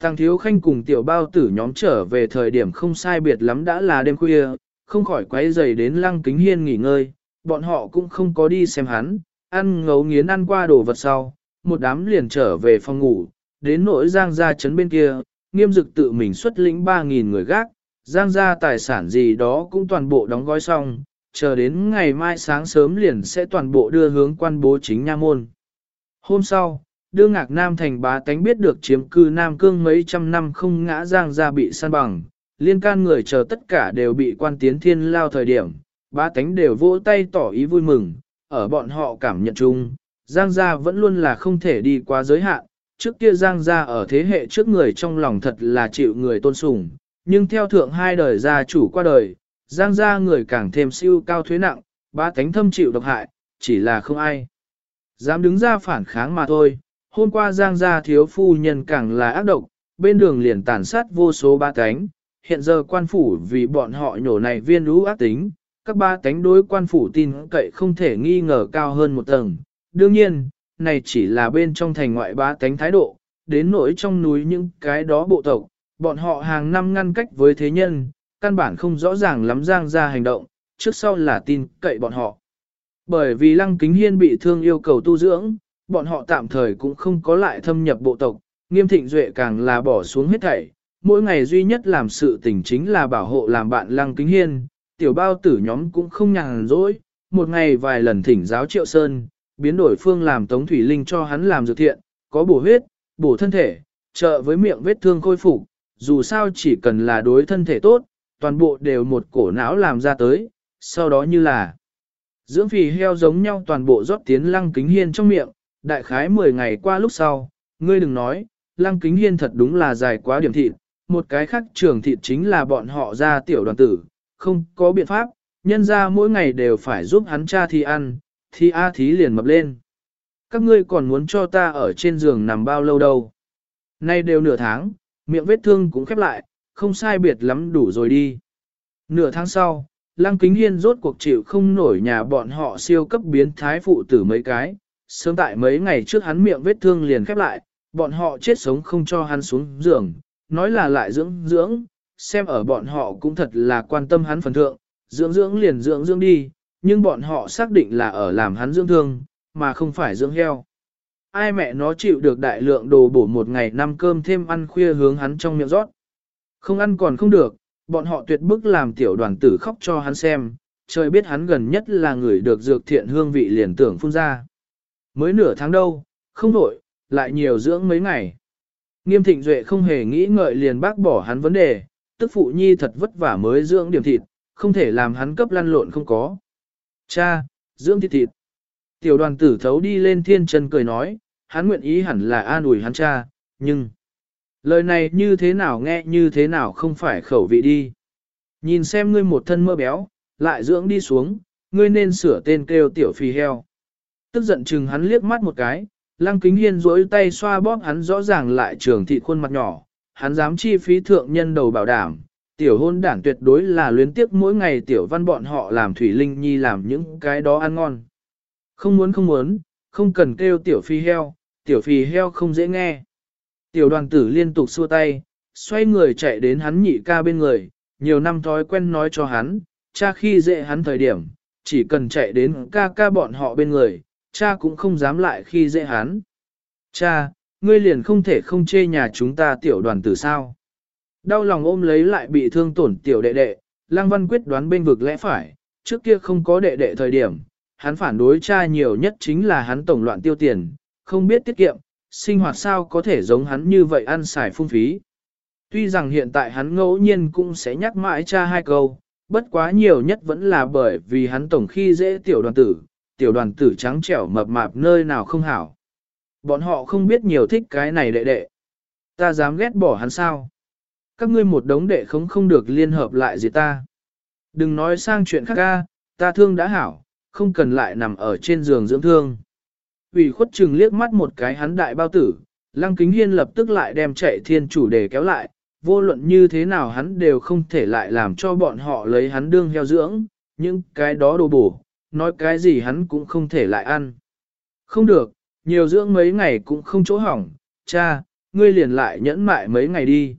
S1: Tăng thiếu khanh cùng tiểu bao tử nhóm trở về thời điểm không sai biệt lắm đã là đêm khuya, không khỏi quấy dày đến lăng kính hiên nghỉ ngơi, bọn họ cũng không có đi xem hắn, ăn ngấu nghiến ăn qua đồ vật sau, một đám liền trở về phòng ngủ, đến nỗi giang gia chấn bên kia, nghiêm dực tự mình xuất lĩnh 3.000 người gác, giang gia tài sản gì đó cũng toàn bộ đóng gói xong, chờ đến ngày mai sáng sớm liền sẽ toàn bộ đưa hướng quan bố chính nha môn. Hôm sau, đưa ngạc Nam thành bá tánh biết được chiếm cư Nam Cương mấy trăm năm không ngã giang gia bị san bằng, liên can người chờ tất cả đều bị quan tiến thiên lao thời điểm, bá tánh đều vỗ tay tỏ ý vui mừng, ở bọn họ cảm nhận chung, giang gia vẫn luôn là không thể đi qua giới hạn, trước kia giang gia ở thế hệ trước người trong lòng thật là chịu người tôn sùng, nhưng theo thượng hai đời gia chủ qua đời, giang gia người càng thêm siêu cao thuế nặng, ba thánh thâm chịu độc hại, chỉ là không ai. Dám đứng ra phản kháng mà thôi, hôm qua giang gia thiếu phu nhân càng là ác độc, bên đường liền tàn sát vô số ba thánh. hiện giờ quan phủ vì bọn họ nhổ này viên lũ ác tính, các ba thánh đối quan phủ tin cậy không thể nghi ngờ cao hơn một tầng. Đương nhiên, này chỉ là bên trong thành ngoại ba thánh thái độ, đến nỗi trong núi những cái đó bộ tộc, bọn họ hàng năm ngăn cách với thế nhân, căn bản không rõ ràng lắm giang ra hành động, trước sau là tin cậy bọn họ. Bởi vì Lăng Kính Hiên bị thương yêu cầu tu dưỡng, bọn họ tạm thời cũng không có lại thâm nhập bộ tộc, nghiêm thịnh duệ càng là bỏ xuống hết thảy, mỗi ngày duy nhất làm sự tình chính là bảo hộ làm bạn Lăng Kính Hiên, tiểu bao tử nhóm cũng không nhàn rỗi, một ngày vài lần thỉnh giáo triệu sơn, biến đổi phương làm Tống Thủy Linh cho hắn làm dược thiện, có bổ huyết, bổ thân thể, trợ với miệng vết thương khôi phục, dù sao chỉ cần là đối thân thể tốt, toàn bộ đều một cổ não làm ra tới, sau đó như là dưỡng phì heo giống nhau toàn bộ rót tiến lăng kính hiên trong miệng, đại khái 10 ngày qua lúc sau, ngươi đừng nói, lăng kính hiên thật đúng là dài quá điểm thịt, một cái khác trường thịt chính là bọn họ ra tiểu đoàn tử, không có biện pháp, nhân ra mỗi ngày đều phải giúp hắn cha thì ăn, thì A thí liền mập lên. Các ngươi còn muốn cho ta ở trên giường nằm bao lâu đâu. Nay đều nửa tháng, miệng vết thương cũng khép lại, không sai biệt lắm đủ rồi đi. Nửa tháng sau, Lăng Kính Hiên rốt cuộc chịu không nổi nhà bọn họ siêu cấp biến thái phụ tử mấy cái. Sớm tại mấy ngày trước hắn miệng vết thương liền khép lại, bọn họ chết sống không cho hắn xuống giường, nói là lại dưỡng dưỡng, xem ở bọn họ cũng thật là quan tâm hắn phần thượng, dưỡng dưỡng liền dưỡng dưỡng đi, nhưng bọn họ xác định là ở làm hắn dưỡng thương, mà không phải dưỡng heo. Ai mẹ nó chịu được đại lượng đồ bổ một ngày năm cơm thêm ăn khuya hướng hắn trong miệng rót. Không ăn còn không được, bọn họ tuyệt bức làm tiểu đoàn tử khóc cho hắn xem, trời biết hắn gần nhất là người được dược thiện hương vị liền tưởng phun ra. Mới nửa tháng đâu, không đổi, lại nhiều dưỡng mấy ngày. Nghiêm thịnh duệ không hề nghĩ ngợi liền bác bỏ hắn vấn đề, tức phụ nhi thật vất vả mới dưỡng điểm thịt, không thể làm hắn cấp lăn lộn không có. Cha, dưỡng thịt thịt. Tiểu đoàn tử thấu đi lên thiên chân cười nói, hắn nguyện ý hẳn là an ủi hắn cha, nhưng... Lời này như thế nào nghe như thế nào không phải khẩu vị đi. Nhìn xem ngươi một thân mơ béo, lại dưỡng đi xuống, ngươi nên sửa tên kêu tiểu phi heo. Tức giận chừng hắn liếc mắt một cái, lăng kính hiên rỗi tay xoa bóp hắn rõ ràng lại trường thị khuôn mặt nhỏ, hắn dám chi phí thượng nhân đầu bảo đảm, tiểu hôn đảng tuyệt đối là luyến tiếp mỗi ngày tiểu văn bọn họ làm thủy linh nhi làm những cái đó ăn ngon. Không muốn không muốn, không cần kêu tiểu phi heo, tiểu phi heo không dễ nghe. Tiểu đoàn tử liên tục xua tay, xoay người chạy đến hắn nhị ca bên người, nhiều năm thói quen nói cho hắn, cha khi dễ hắn thời điểm, chỉ cần chạy đến ca ca bọn họ bên người, cha cũng không dám lại khi dễ hắn. Cha, ngươi liền không thể không chê nhà chúng ta tiểu đoàn tử sao. Đau lòng ôm lấy lại bị thương tổn tiểu đệ đệ, Lăng Văn quyết đoán bên vực lẽ phải, trước kia không có đệ đệ thời điểm, hắn phản đối cha nhiều nhất chính là hắn tổng loạn tiêu tiền, không biết tiết kiệm, sinh hoạt sao có thể giống hắn như vậy ăn xài phung phí. Tuy rằng hiện tại hắn ngẫu nhiên cũng sẽ nhắc mãi cha hai câu, bất quá nhiều nhất vẫn là bởi vì hắn tổng khi dễ tiểu đoàn tử, tiểu đoàn tử trắng trẻo mập mạp nơi nào không hảo. Bọn họ không biết nhiều thích cái này đệ đệ. Ta dám ghét bỏ hắn sao? Các ngươi một đống đệ không không được liên hợp lại gì ta. Đừng nói sang chuyện khác ca, ta thương đã hảo, không cần lại nằm ở trên giường dưỡng thương ủy khuất chừng liếc mắt một cái hắn đại bao tử, lăng kính hiên lập tức lại đem chạy thiên chủ đề kéo lại, vô luận như thế nào hắn đều không thể lại làm cho bọn họ lấy hắn đương heo dưỡng, những cái đó đồ bổ, nói cái gì hắn cũng không thể lại ăn. Không được, nhiều dưỡng mấy ngày cũng không chỗ hỏng, cha, ngươi liền lại nhẫn mại mấy ngày đi.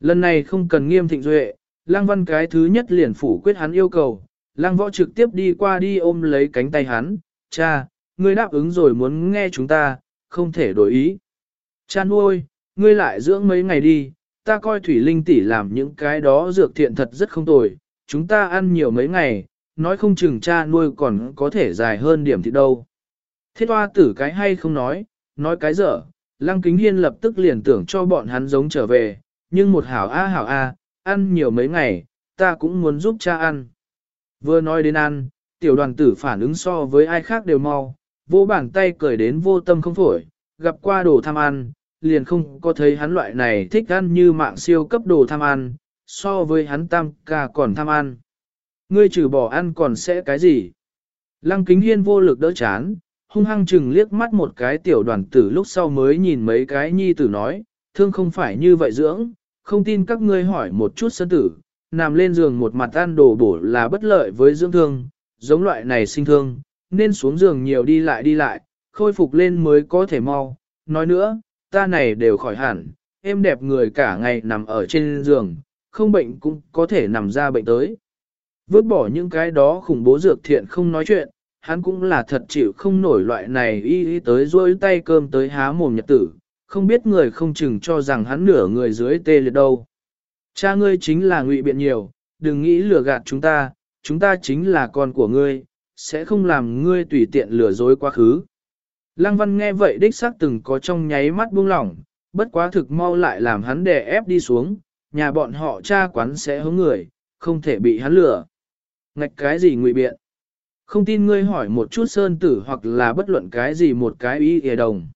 S1: Lần này không cần nghiêm thịnh duệ, Lăng Văn cái thứ nhất liền phủ quyết hắn yêu cầu, Lăng Võ trực tiếp đi qua đi ôm lấy cánh tay hắn, cha, ngươi đáp ứng rồi muốn nghe chúng ta, không thể đổi ý. Cha nuôi, ngươi lại dưỡng mấy ngày đi, ta coi Thủy Linh tỷ làm những cái đó dược thiện thật rất không tồi, chúng ta ăn nhiều mấy ngày, nói không chừng cha nuôi còn có thể dài hơn điểm thì đâu. Thiết hoa tử cái hay không nói, nói cái dở, Lăng Kính Hiên lập tức liền tưởng cho bọn hắn giống trở về, nhưng một hảo a hảo a, ăn nhiều mấy ngày, ta cũng muốn giúp cha ăn. Vừa nói đến ăn, tiểu đoàn tử phản ứng so với ai khác đều mau, vô bàn tay cười đến vô tâm không phổi, gặp qua đồ tham ăn, liền không có thấy hắn loại này thích ăn như mạng siêu cấp đồ tham ăn, so với hắn tam ca còn tham ăn. Ngươi trừ bỏ ăn còn sẽ cái gì? Lăng kính hiên vô lực đỡ chán, hung hăng chừng liếc mắt một cái tiểu đoàn tử lúc sau mới nhìn mấy cái nhi tử nói, thương không phải như vậy dưỡng, không tin các ngươi hỏi một chút sân tử, nằm lên giường một mặt ăn đồ bổ là bất lợi với dưỡng thương, giống loại này sinh thương, nên xuống giường nhiều đi lại đi lại, khôi phục lên mới có thể mau. Nói nữa, ta này đều khỏi hẳn, em đẹp người cả ngày nằm ở trên giường, không bệnh cũng có thể nằm ra bệnh tới. Vứt bỏ những cái đó khủng bố dược thiện không nói chuyện, hắn cũng là thật chịu không nổi loại này y y tới rôi tay cơm tới há mồm nhật tử, không biết người không chừng cho rằng hắn nửa người dưới tê liệt đâu. Cha ngươi chính là ngụy biện nhiều, đừng nghĩ lừa gạt chúng ta, chúng ta chính là con của ngươi, sẽ không làm ngươi tùy tiện lừa dối quá khứ. Lăng văn nghe vậy đích xác từng có trong nháy mắt buông lỏng, bất quá thực mau lại làm hắn đè ép đi xuống, nhà bọn họ cha quán sẽ hướng người, không thể bị hắn lừa. Ngạch cái gì ngụy biện? Không tin ngươi hỏi một chút sơn tử hoặc là bất luận cái gì một cái ý hề đồng.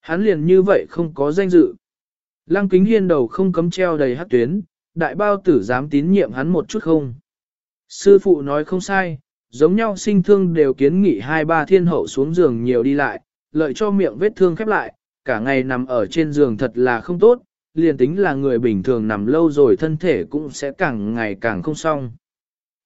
S1: Hắn liền như vậy không có danh dự. Lăng kính hiên đầu không cấm treo đầy hát tuyến, đại bao tử dám tín nhiệm hắn một chút không. Sư phụ nói không sai, giống nhau sinh thương đều kiến nghị hai ba thiên hậu xuống giường nhiều đi lại, lợi cho miệng vết thương khép lại, cả ngày nằm ở trên giường thật là không tốt, liền tính là người bình thường nằm lâu rồi thân thể cũng sẽ càng ngày càng không xong.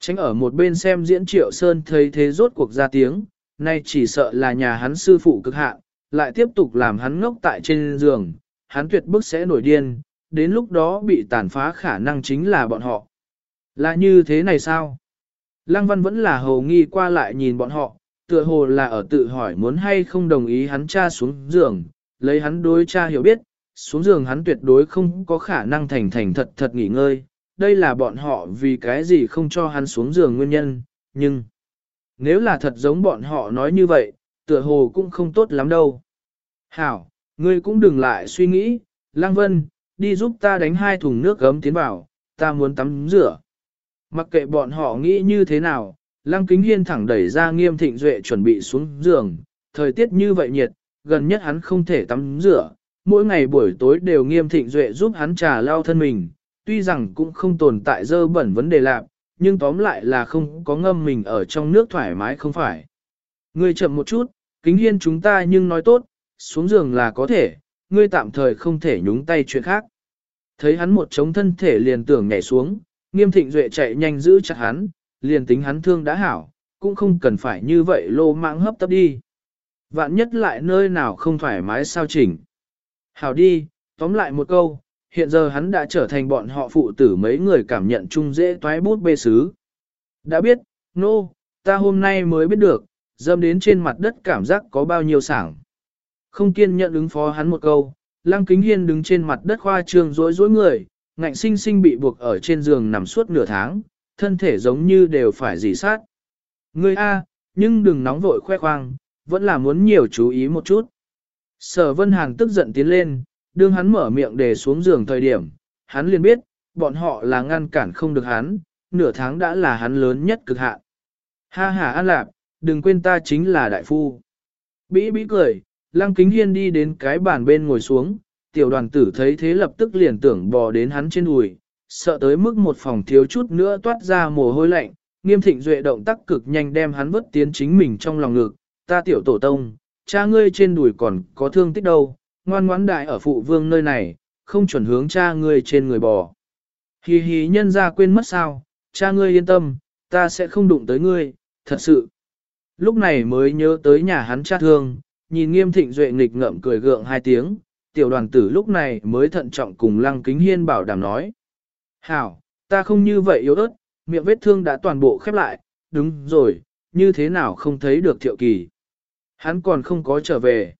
S1: Tránh ở một bên xem diễn triệu sơn thấy thế rốt cuộc ra tiếng, nay chỉ sợ là nhà hắn sư phụ cực hạn, lại tiếp tục làm hắn ngốc tại trên giường, hắn tuyệt bức sẽ nổi điên, đến lúc đó bị tàn phá khả năng chính là bọn họ. Là như thế này sao? Lăng văn vẫn là hồ nghi qua lại nhìn bọn họ, tựa hồ là ở tự hỏi muốn hay không đồng ý hắn cha xuống giường, lấy hắn đối cha hiểu biết, xuống giường hắn tuyệt đối không có khả năng thành thành thật thật nghỉ ngơi, đây là bọn họ vì cái gì không cho hắn xuống giường nguyên nhân, nhưng nếu là thật giống bọn họ nói như vậy, tựa hồ cũng không tốt lắm đâu. Hảo, ngươi cũng đừng lại suy nghĩ, Lăng Vân, đi giúp ta đánh hai thùng nước gấm tiến vào, ta muốn tắm rửa. Mặc kệ bọn họ nghĩ như thế nào, Lăng Kính Hiên thẳng đẩy ra nghiêm thịnh duệ chuẩn bị xuống giường, thời tiết như vậy nhiệt, gần nhất hắn không thể tắm rửa, mỗi ngày buổi tối đều nghiêm thịnh duệ giúp hắn trà lau thân mình, tuy rằng cũng không tồn tại dơ bẩn vấn đề lạc, nhưng tóm lại là không có ngâm mình ở trong nước thoải mái không phải. Ngươi chậm một chút, kính hiên chúng ta nhưng nói tốt, xuống giường là có thể, ngươi tạm thời không thể nhúng tay chuyện khác. Thấy hắn một chống thân thể liền tưởng nhảy xuống, nghiêm thịnh duệ chạy nhanh giữ chặt hắn, liền tính hắn thương đã hảo, cũng không cần phải như vậy lô mạng hấp tấp đi. Vạn nhất lại nơi nào không thoải mái sao chỉnh. Hảo đi, tóm lại một câu, hiện giờ hắn đã trở thành bọn họ phụ tử mấy người cảm nhận chung dễ toái bút bê sứ. Đã biết, nô, no, ta hôm nay mới biết được, dâm đến trên mặt đất cảm giác có bao nhiêu sảng. Không kiên nhận ứng phó hắn một câu, Lăng Kính Hiên đứng trên mặt đất khoa trương rối rối người, ngạnh sinh sinh bị buộc ở trên giường nằm suốt nửa tháng, thân thể giống như đều phải dì sát. Ngươi A, nhưng đừng nóng vội khoe khoang, vẫn là muốn nhiều chú ý một chút. Sở Vân Hàn tức giận tiến lên, đương hắn mở miệng để xuống giường thời điểm, hắn liền biết, bọn họ là ngăn cản không được hắn, nửa tháng đã là hắn lớn nhất cực hạn. Ha ha An lạc, đừng quên ta chính là đại phu. Bĩ bĩ cười, Lăng Kính Hiên đi đến cái bàn bên ngồi xuống, tiểu đoàn tử thấy thế lập tức liền tưởng bò đến hắn trên đùi, sợ tới mức một phòng thiếu chút nữa toát ra mồ hôi lạnh, nghiêm thịnh duệ động tác cực nhanh đem hắn vứt tiến chính mình trong lòng ngực, ta tiểu tổ tông, cha ngươi trên đùi còn có thương tích đâu, ngoan ngoãn đại ở phụ vương nơi này, không chuẩn hướng cha ngươi trên người bò. Hì hì nhân ra quên mất sao, cha ngươi yên tâm, ta sẽ không đụng tới ngươi, thật sự. Lúc này mới nhớ tới nhà hắn cha thương, nhìn nghiêm thịnh duệ nghịch ngợm cười gượng hai tiếng, tiểu đoàn tử lúc này mới thận trọng cùng lăng kính hiên bảo đảm nói. Hảo, ta không như vậy yếu ớt, miệng vết thương đã toàn bộ khép lại, đúng rồi, như thế nào không thấy được thiệu kỳ. Hắn còn không có trở về.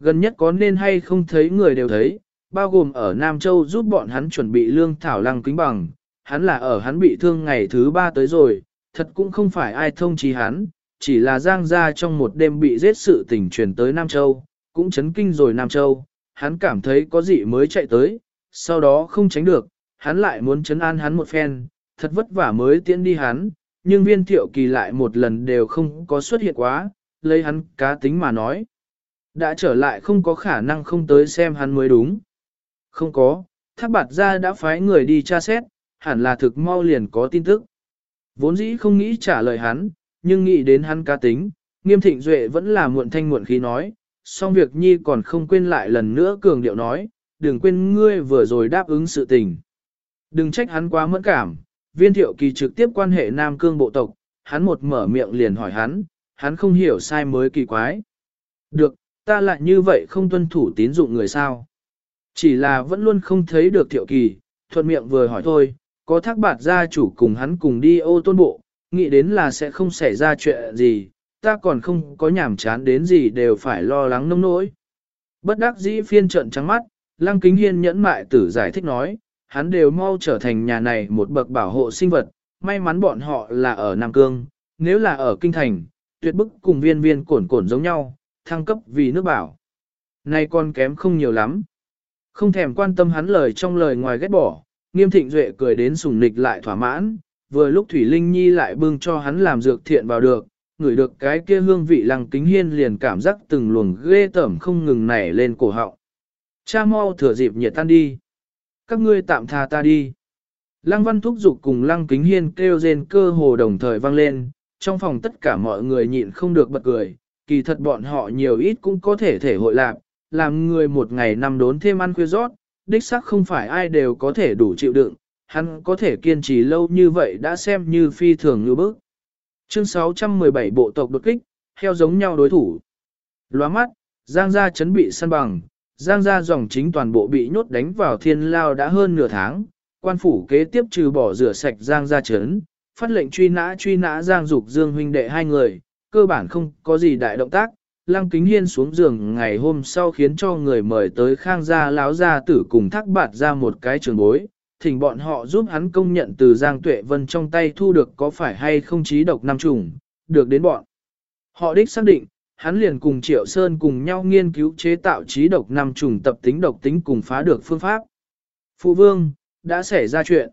S1: Gần nhất có nên hay không thấy người đều thấy, bao gồm ở Nam Châu giúp bọn hắn chuẩn bị lương thảo lăng kính bằng. Hắn là ở hắn bị thương ngày thứ ba tới rồi, thật cũng không phải ai thông trí hắn, chỉ là giang ra trong một đêm bị giết sự tình truyền tới Nam Châu, cũng chấn kinh rồi Nam Châu, hắn cảm thấy có gì mới chạy tới, sau đó không tránh được, hắn lại muốn chấn an hắn một phen, thật vất vả mới tiễn đi hắn, nhưng viên thiệu kỳ lại một lần đều không có xuất hiện quá, lấy hắn cá tính mà nói. Đã trở lại không có khả năng không tới xem hắn mới đúng. Không có, thác bạt ra đã phái người đi tra xét, hẳn là thực mau liền có tin tức. Vốn dĩ không nghĩ trả lời hắn, nhưng nghĩ đến hắn cá tính, nghiêm thịnh duệ vẫn là muộn thanh muộn khí nói, song việc nhi còn không quên lại lần nữa cường điệu nói, đừng quên ngươi vừa rồi đáp ứng sự tình. Đừng trách hắn quá mẫn cảm, viên thiệu kỳ trực tiếp quan hệ Nam Cương bộ tộc, hắn một mở miệng liền hỏi hắn, hắn không hiểu sai mới kỳ quái. Được, ta lại như vậy không tuân thủ tín dụng người sao. Chỉ là vẫn luôn không thấy được thiệu kỳ, thuận miệng vừa hỏi thôi, có thác bạt gia chủ cùng hắn cùng đi ô tôn bộ, nghĩ đến là sẽ không xảy ra chuyện gì, ta còn không có nhảm chán đến gì đều phải lo lắng nông nỗi. Bất đắc dĩ phiên trận trắng mắt, Lăng Kính Hiên nhẫn mại tử giải thích nói, hắn đều mau trở thành nhà này một bậc bảo hộ sinh vật, may mắn bọn họ là ở Nam Cương, nếu là ở Kinh Thành, tuyệt bức cùng viên viên cổn cổn giống nhau, thăng cấp vì nước bảo. Nay con kém không nhiều lắm. Không thèm quan tâm hắn lời trong lời ngoài ghét bỏ, nghiêm thịnh duệ cười đến sùng nịch lại thỏa mãn, vừa lúc Thủy Linh Nhi lại bưng cho hắn làm dược thiện vào được, ngửi được cái kia hương vị lăng kính hiên liền cảm giác từng luồng ghê tởm không ngừng nảy lên cổ họng. Cha mau thừa dịp nhiệt tan đi. Các ngươi tạm tha ta đi. Lăng văn thúc dục cùng lăng kính hiên kêu rên cơ hồ đồng thời vang lên, trong phòng tất cả mọi người nhịn không được bật cười, kỳ thật bọn họ nhiều ít cũng có thể thể hội lạc, làm người một ngày năm đốn thêm ăn khuya rót, đích xác không phải ai đều có thể đủ chịu đựng, hắn có thể kiên trì lâu như vậy đã xem như phi thường như bức. Chương 617 bộ tộc đột kích, theo giống nhau đối thủ. Lóa mắt, Giang gia chấn bị săn bằng, Giang gia dòng chính toàn bộ bị nhốt đánh vào thiên lao đã hơn nửa tháng, quan phủ kế tiếp trừ bỏ rửa sạch Giang gia chấn, phát lệnh truy nã truy nã Giang Dục Dương huynh đệ hai người, cơ bản không có gì đại động tác. Lăng Kính Hiên xuống giường ngày hôm sau khiến cho người mời tới Khang gia láo gia tử cùng thác bạt ra một cái trường bối, thỉnh bọn họ giúp hắn công nhận từ Giang Tuệ Vân trong tay thu được có phải hay không trí độc năm trùng, được đến bọn. Họ đích xác định, hắn liền cùng Triệu Sơn cùng nhau nghiên cứu chế tạo trí độc năm trùng tập tính độc tính cùng phá được phương pháp. Phụ vương, đã xảy ra chuyện.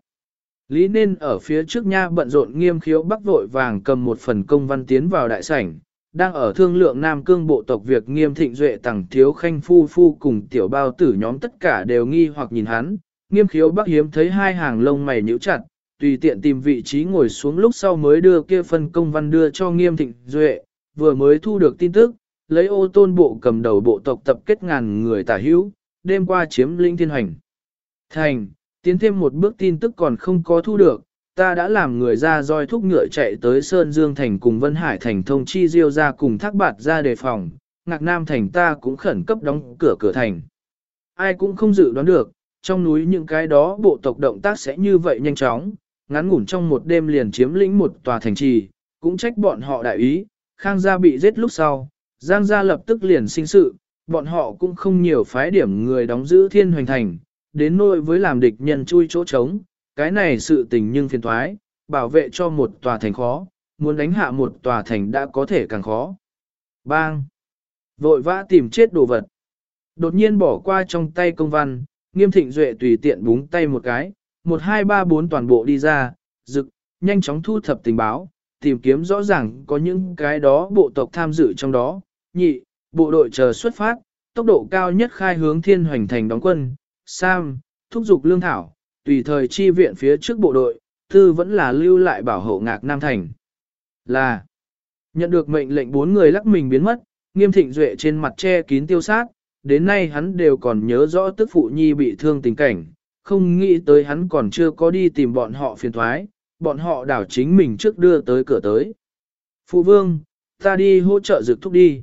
S1: Lý nên ở phía trước nha bận rộn nghiêm khiếu bắc vội vàng cầm một phần công văn tiến vào đại sảnh, đang ở thương lượng Nam Cương bộ tộc việc nghiêm thịnh duệ tẳng thiếu khanh phu phu cùng tiểu bao tử nhóm tất cả đều nghi hoặc nhìn hắn, nghiêm khiếu bắc hiếm thấy hai hàng lông mày nhíu chặt, tùy tiện tìm vị trí ngồi xuống lúc sau mới đưa kia phân công văn đưa cho nghiêm thịnh duệ, vừa mới thu được tin tức, lấy ô tôn bộ cầm đầu bộ tộc tập kết ngàn người tả hữu, đêm qua chiếm linh thiên hành. Thành, tiến thêm một bước tin tức còn không có thu được, ta đã làm người ra roi thúc ngựa chạy tới Sơn Dương Thành cùng Vân Hải Thành thông chi diêu ra cùng thác bạt ra đề phòng, ngạc Nam Thành ta cũng khẩn cấp đóng cửa cửa thành. Ai cũng không dự đoán được, trong núi những cái đó bộ tộc động tác sẽ như vậy nhanh chóng, ngắn ngủn trong một đêm liền chiếm lĩnh một tòa thành trì, cũng trách bọn họ đại ý, Khang gia bị giết lúc sau, Giang gia lập tức liền sinh sự, bọn họ cũng không nhiều phái điểm người đóng giữ thiên hoành thành, đến nỗi với làm địch nhân chui chỗ trống, cái này sự tình nhưng phiền thoái, bảo vệ cho một tòa thành khó, muốn đánh hạ một tòa thành đã có thể càng khó. Bang! Vội vã tìm chết đồ vật. Đột nhiên bỏ qua trong tay công văn, nghiêm thịnh duệ tùy tiện búng tay một cái, một hai ba bốn toàn bộ đi ra, rực, nhanh chóng thu thập tình báo, tìm kiếm rõ ràng có những cái đó bộ tộc tham dự trong đó. Nhị, bộ đội chờ xuất phát, tốc độ cao nhất khai hướng thiên hoành thành đóng quân. Sam, thúc giục lương thảo, tùy thời chi viện phía trước bộ đội, tư vẫn là lưu lại bảo hộ ngạc Nam Thành. Là, nhận được mệnh lệnh bốn người lắc mình biến mất, nghiêm thịnh duệ trên mặt che kín tiêu sát, đến nay hắn đều còn nhớ rõ tức phụ nhi bị thương tình cảnh, không nghĩ tới hắn còn chưa có đi tìm bọn họ phiền thoái, bọn họ đảo chính mình trước đưa tới cửa tới. Phụ vương, ta đi hỗ trợ dược thúc đi.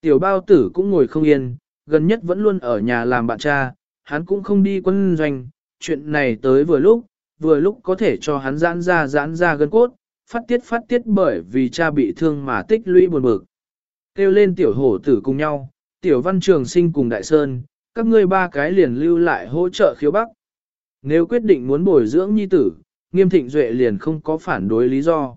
S1: Tiểu bao tử cũng ngồi không yên, gần nhất vẫn luôn ở nhà làm bạn cha, hắn cũng không đi quân doanh, chuyện này tới vừa lúc, vừa lúc có thể cho hắn giãn ra giãn ra gân cốt, phát tiết phát tiết bởi vì cha bị thương mà tích lũy buồn bực. Kêu lên tiểu hổ tử cùng nhau, tiểu văn trường sinh cùng đại sơn, các ngươi ba cái liền lưu lại hỗ trợ khiếu bắc. Nếu quyết định muốn bồi dưỡng nhi tử, nghiêm thịnh duệ liền không có phản đối lý do.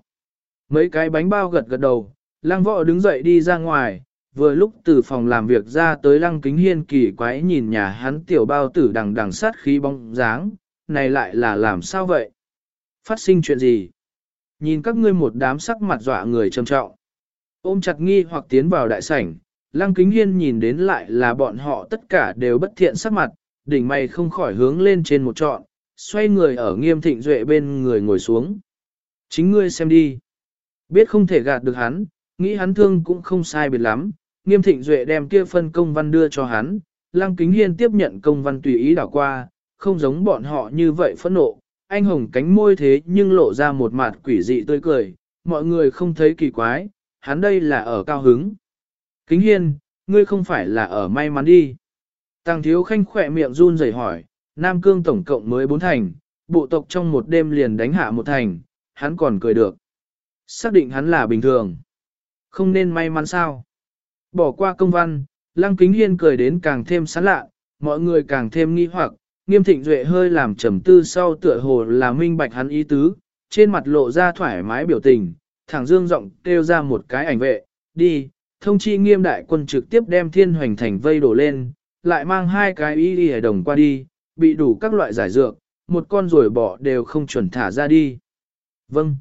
S1: Mấy cái bánh bao gật gật đầu, lăng võ đứng dậy đi ra ngoài, vừa lúc từ phòng làm việc ra tới lăng kính hiên kỳ quái nhìn nhà hắn tiểu bao tử đằng đằng sát khí bóng dáng, này lại là làm sao vậy? Phát sinh chuyện gì? Nhìn các ngươi một đám sắc mặt dọa người trầm trọng. Ôm chặt nghi hoặc tiến vào đại sảnh, lăng kính hiên nhìn đến lại là bọn họ tất cả đều bất thiện sắc mặt, đỉnh mày không khỏi hướng lên trên một trọn, xoay người ở nghiêm thịnh duệ bên người ngồi xuống. Chính ngươi xem đi. Biết không thể gạt được hắn, nghĩ hắn thương cũng không sai biệt lắm, nghiêm thịnh duệ đem kia phân công văn đưa cho hắn, lăng kính hiên tiếp nhận công văn tùy ý đảo qua, không giống bọn họ như vậy phẫn nộ, anh hồng cánh môi thế nhưng lộ ra một mặt quỷ dị tươi cười, mọi người không thấy kỳ quái, hắn đây là ở cao hứng. Kính hiên, ngươi không phải là ở may mắn đi. Tăng thiếu khanh khỏe miệng run rẩy hỏi, Nam Cương tổng cộng mới bốn thành, bộ tộc trong một đêm liền đánh hạ một thành, hắn còn cười được. Xác định hắn là bình thường. Không nên may mắn sao. Bỏ qua công văn, Lăng Kính Hiên cười đến càng thêm sán lạ, mọi người càng thêm nghi hoặc, nghiêm thịnh duệ hơi làm trầm tư sau tựa hồ là minh bạch hắn ý tứ, trên mặt lộ ra thoải mái biểu tình, thẳng dương giọng kêu ra một cái ảnh vệ, đi, thông chi nghiêm đại quân trực tiếp đem thiên hoành thành vây đổ lên, lại mang hai cái y đi đồng qua đi, bị đủ các loại giải dược, một con rồi bỏ đều không chuẩn thả ra đi. Vâng.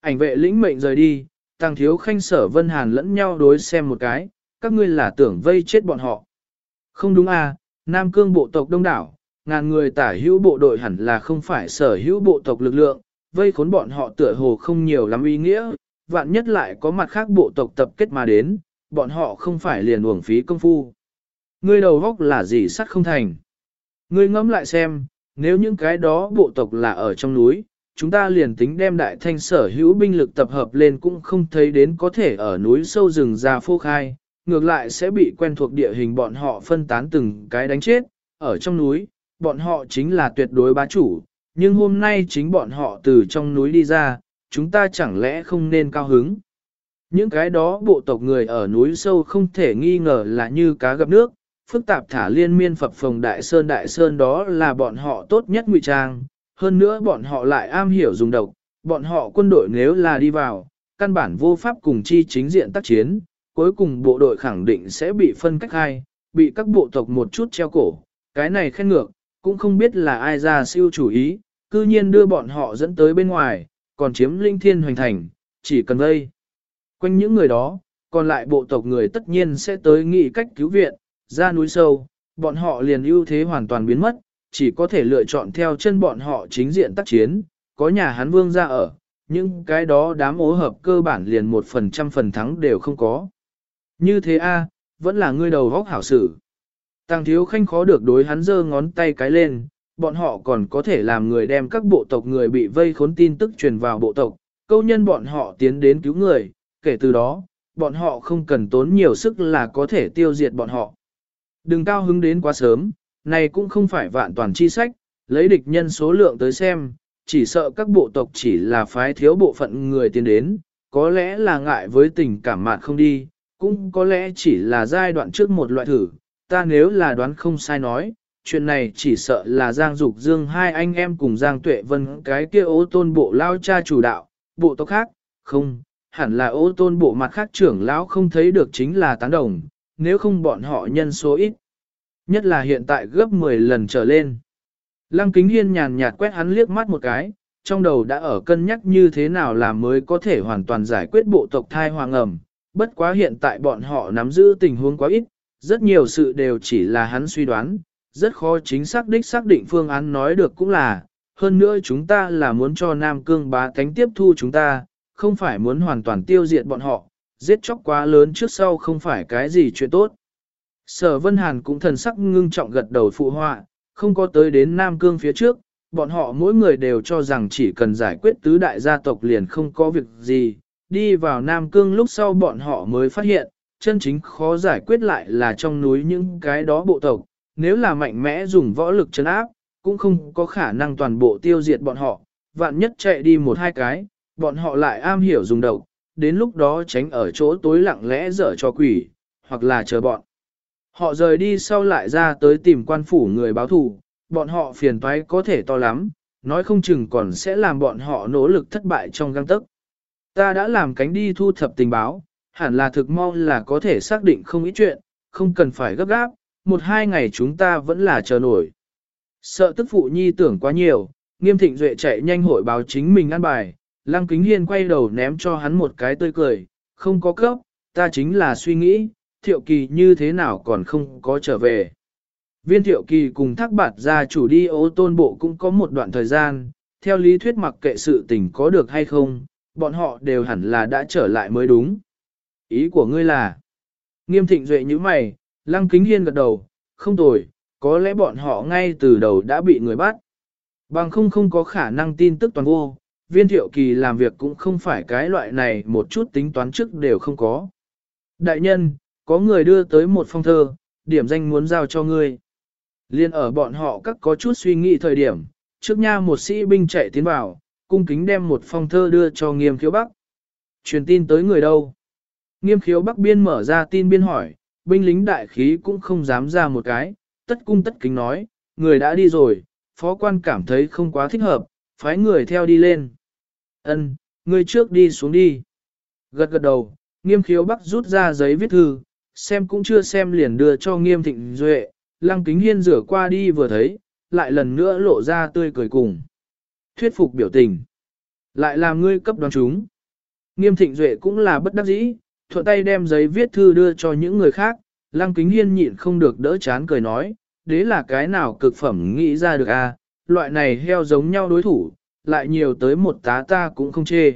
S1: Ảnh vệ lĩnh mệnh rời đi, tăng thiếu khanh sở vân hàn lẫn nhau đối xem một cái, các ngươi là tưởng vây chết bọn họ. Không đúng à, Nam Cương bộ tộc đông đảo, ngàn người tả hữu bộ đội hẳn là không phải sở hữu bộ tộc lực lượng, vây khốn bọn họ tựa hồ không nhiều lắm ý nghĩa, vạn nhất lại có mặt khác bộ tộc tập kết mà đến, bọn họ không phải liền uổng phí công phu. Ngươi đầu góc là gì sắt không thành. Ngươi ngẫm lại xem, nếu những cái đó bộ tộc là ở trong núi, chúng ta liền tính đem đại thanh sở hữu binh lực tập hợp lên cũng không thấy đến có thể ở núi sâu rừng ra phô khai, ngược lại sẽ bị quen thuộc địa hình bọn họ phân tán từng cái đánh chết, ở trong núi, bọn họ chính là tuyệt đối bá chủ, nhưng hôm nay chính bọn họ từ trong núi đi ra, chúng ta chẳng lẽ không nên cao hứng. Những cái đó bộ tộc người ở núi sâu không thể nghi ngờ là như cá gặp nước, phức tạp thả liên miên phập phồng đại sơn đại sơn đó là bọn họ tốt nhất ngụy trang, hơn nữa bọn họ lại am hiểu dùng độc, bọn họ quân đội nếu là đi vào, căn bản vô pháp cùng chi chính diện tác chiến, cuối cùng bộ đội khẳng định sẽ bị phân cách hai, bị các bộ tộc một chút treo cổ, cái này khen ngược, cũng không biết là ai ra siêu chủ ý, cư nhiên đưa bọn họ dẫn tới bên ngoài, còn chiếm linh thiên hoành thành, chỉ cần vây. Quanh những người đó, còn lại bộ tộc người tất nhiên sẽ tới nghị cách cứu viện, ra núi sâu, bọn họ liền ưu thế hoàn toàn biến mất, chỉ có thể lựa chọn theo chân bọn họ chính diện tác chiến, có nhà hắn vương ra ở, nhưng cái đó đám ố hợp cơ bản liền một phần trăm phần thắng đều không có. Như thế a vẫn là ngươi đầu góc hảo sự. Tăng thiếu khanh khó được đối hắn giơ ngón tay cái lên, bọn họ còn có thể làm người đem các bộ tộc người bị vây khốn tin tức truyền vào bộ tộc, câu nhân bọn họ tiến đến cứu người, kể từ đó, bọn họ không cần tốn nhiều sức là có thể tiêu diệt bọn họ. Đừng cao hứng đến quá sớm, này cũng không phải vạn toàn chi sách, lấy địch nhân số lượng tới xem, chỉ sợ các bộ tộc chỉ là phái thiếu bộ phận người tiến đến, có lẽ là ngại với tình cảm mạn không đi, cũng có lẽ chỉ là giai đoạn trước một loại thử, ta nếu là đoán không sai nói, chuyện này chỉ sợ là Giang Dục Dương hai anh em cùng Giang Tuệ Vân cái kia ố tôn bộ lao cha chủ đạo, bộ tộc khác, không, hẳn là ô tôn bộ mặt khác trưởng lão không thấy được chính là tán đồng, nếu không bọn họ nhân số ít. Nhất là hiện tại gấp 10 lần trở lên. Lăng kính hiên nhàn nhạt quét hắn liếc mắt một cái, trong đầu đã ở cân nhắc như thế nào là mới có thể hoàn toàn giải quyết bộ tộc thai hoàng ẩm. Bất quá hiện tại bọn họ nắm giữ tình huống quá ít, rất nhiều sự đều chỉ là hắn suy đoán, rất khó chính xác đích xác định phương án nói được cũng là, hơn nữa chúng ta là muốn cho Nam Cương bá thánh tiếp thu chúng ta, không phải muốn hoàn toàn tiêu diệt bọn họ, giết chóc quá lớn trước sau không phải cái gì chuyện tốt. Sở Vân Hàn cũng thần sắc ngưng trọng gật đầu phụ họa, không có tới đến Nam Cương phía trước, bọn họ mỗi người đều cho rằng chỉ cần giải quyết tứ đại gia tộc liền không có việc gì, đi vào Nam Cương lúc sau bọn họ mới phát hiện, chân chính khó giải quyết lại là trong núi những cái đó bộ tộc, nếu là mạnh mẽ dùng võ lực chấn áp, cũng không có khả năng toàn bộ tiêu diệt bọn họ, vạn nhất chạy đi một hai cái, bọn họ lại am hiểu dùng độc, đến lúc đó tránh ở chỗ tối lặng lẽ dở cho quỷ, hoặc là chờ bọn. Họ rời đi sau lại ra tới tìm quan phủ người báo thù, bọn họ phiền toái có thể to lắm, nói không chừng còn sẽ làm bọn họ nỗ lực thất bại trong găng tức. Ta đã làm cánh đi thu thập tình báo, hẳn là thực mong là có thể xác định không ít chuyện, không cần phải gấp gáp, một hai ngày chúng ta vẫn là chờ nổi. Sợ tức phụ nhi tưởng quá nhiều, nghiêm thịnh duệ chạy nhanh hội báo chính mình ăn bài, lăng kính hiên quay đầu ném cho hắn một cái tươi cười, không có cấp, ta chính là suy nghĩ, thiệu kỳ như thế nào còn không có trở về. Viên thiệu kỳ cùng thác bạt ra chủ đi ô tôn bộ cũng có một đoạn thời gian, theo lý thuyết mặc kệ sự tình có được hay không, bọn họ đều hẳn là đã trở lại mới đúng. Ý của ngươi là, nghiêm thịnh duệ như mày, lăng kính hiên gật đầu, không tồi, có lẽ bọn họ ngay từ đầu đã bị người bắt. Bằng không không có khả năng tin tức toàn vô, viên thiệu kỳ làm việc cũng không phải cái loại này một chút tính toán trước đều không có. Đại nhân, có người đưa tới một phong thơ, điểm danh muốn giao cho ngươi. Liên ở bọn họ các có chút suy nghĩ thời điểm, trước nha một sĩ binh chạy tiến vào, cung kính đem một phong thơ đưa cho nghiêm khiếu bắc. Truyền tin tới người đâu? Nghiêm khiếu bắc biên mở ra tin biên hỏi, binh lính đại khí cũng không dám ra một cái, tất cung tất kính nói, người đã đi rồi, phó quan cảm thấy không quá thích hợp, phái người theo đi lên. Ân, ngươi trước đi xuống đi. Gật gật đầu, nghiêm khiếu bắc rút ra giấy viết thư, xem cũng chưa xem liền đưa cho nghiêm thịnh duệ, lăng kính hiên rửa qua đi vừa thấy, lại lần nữa lộ ra tươi cười cùng. Thuyết phục biểu tình. Lại làm ngươi cấp đoán chúng. Nghiêm thịnh duệ cũng là bất đắc dĩ, thuận tay đem giấy viết thư đưa cho những người khác, lăng kính hiên nhịn không được đỡ chán cười nói, đế là cái nào cực phẩm nghĩ ra được a à, loại này heo giống nhau đối thủ, lại nhiều tới một tá ta cũng không chê.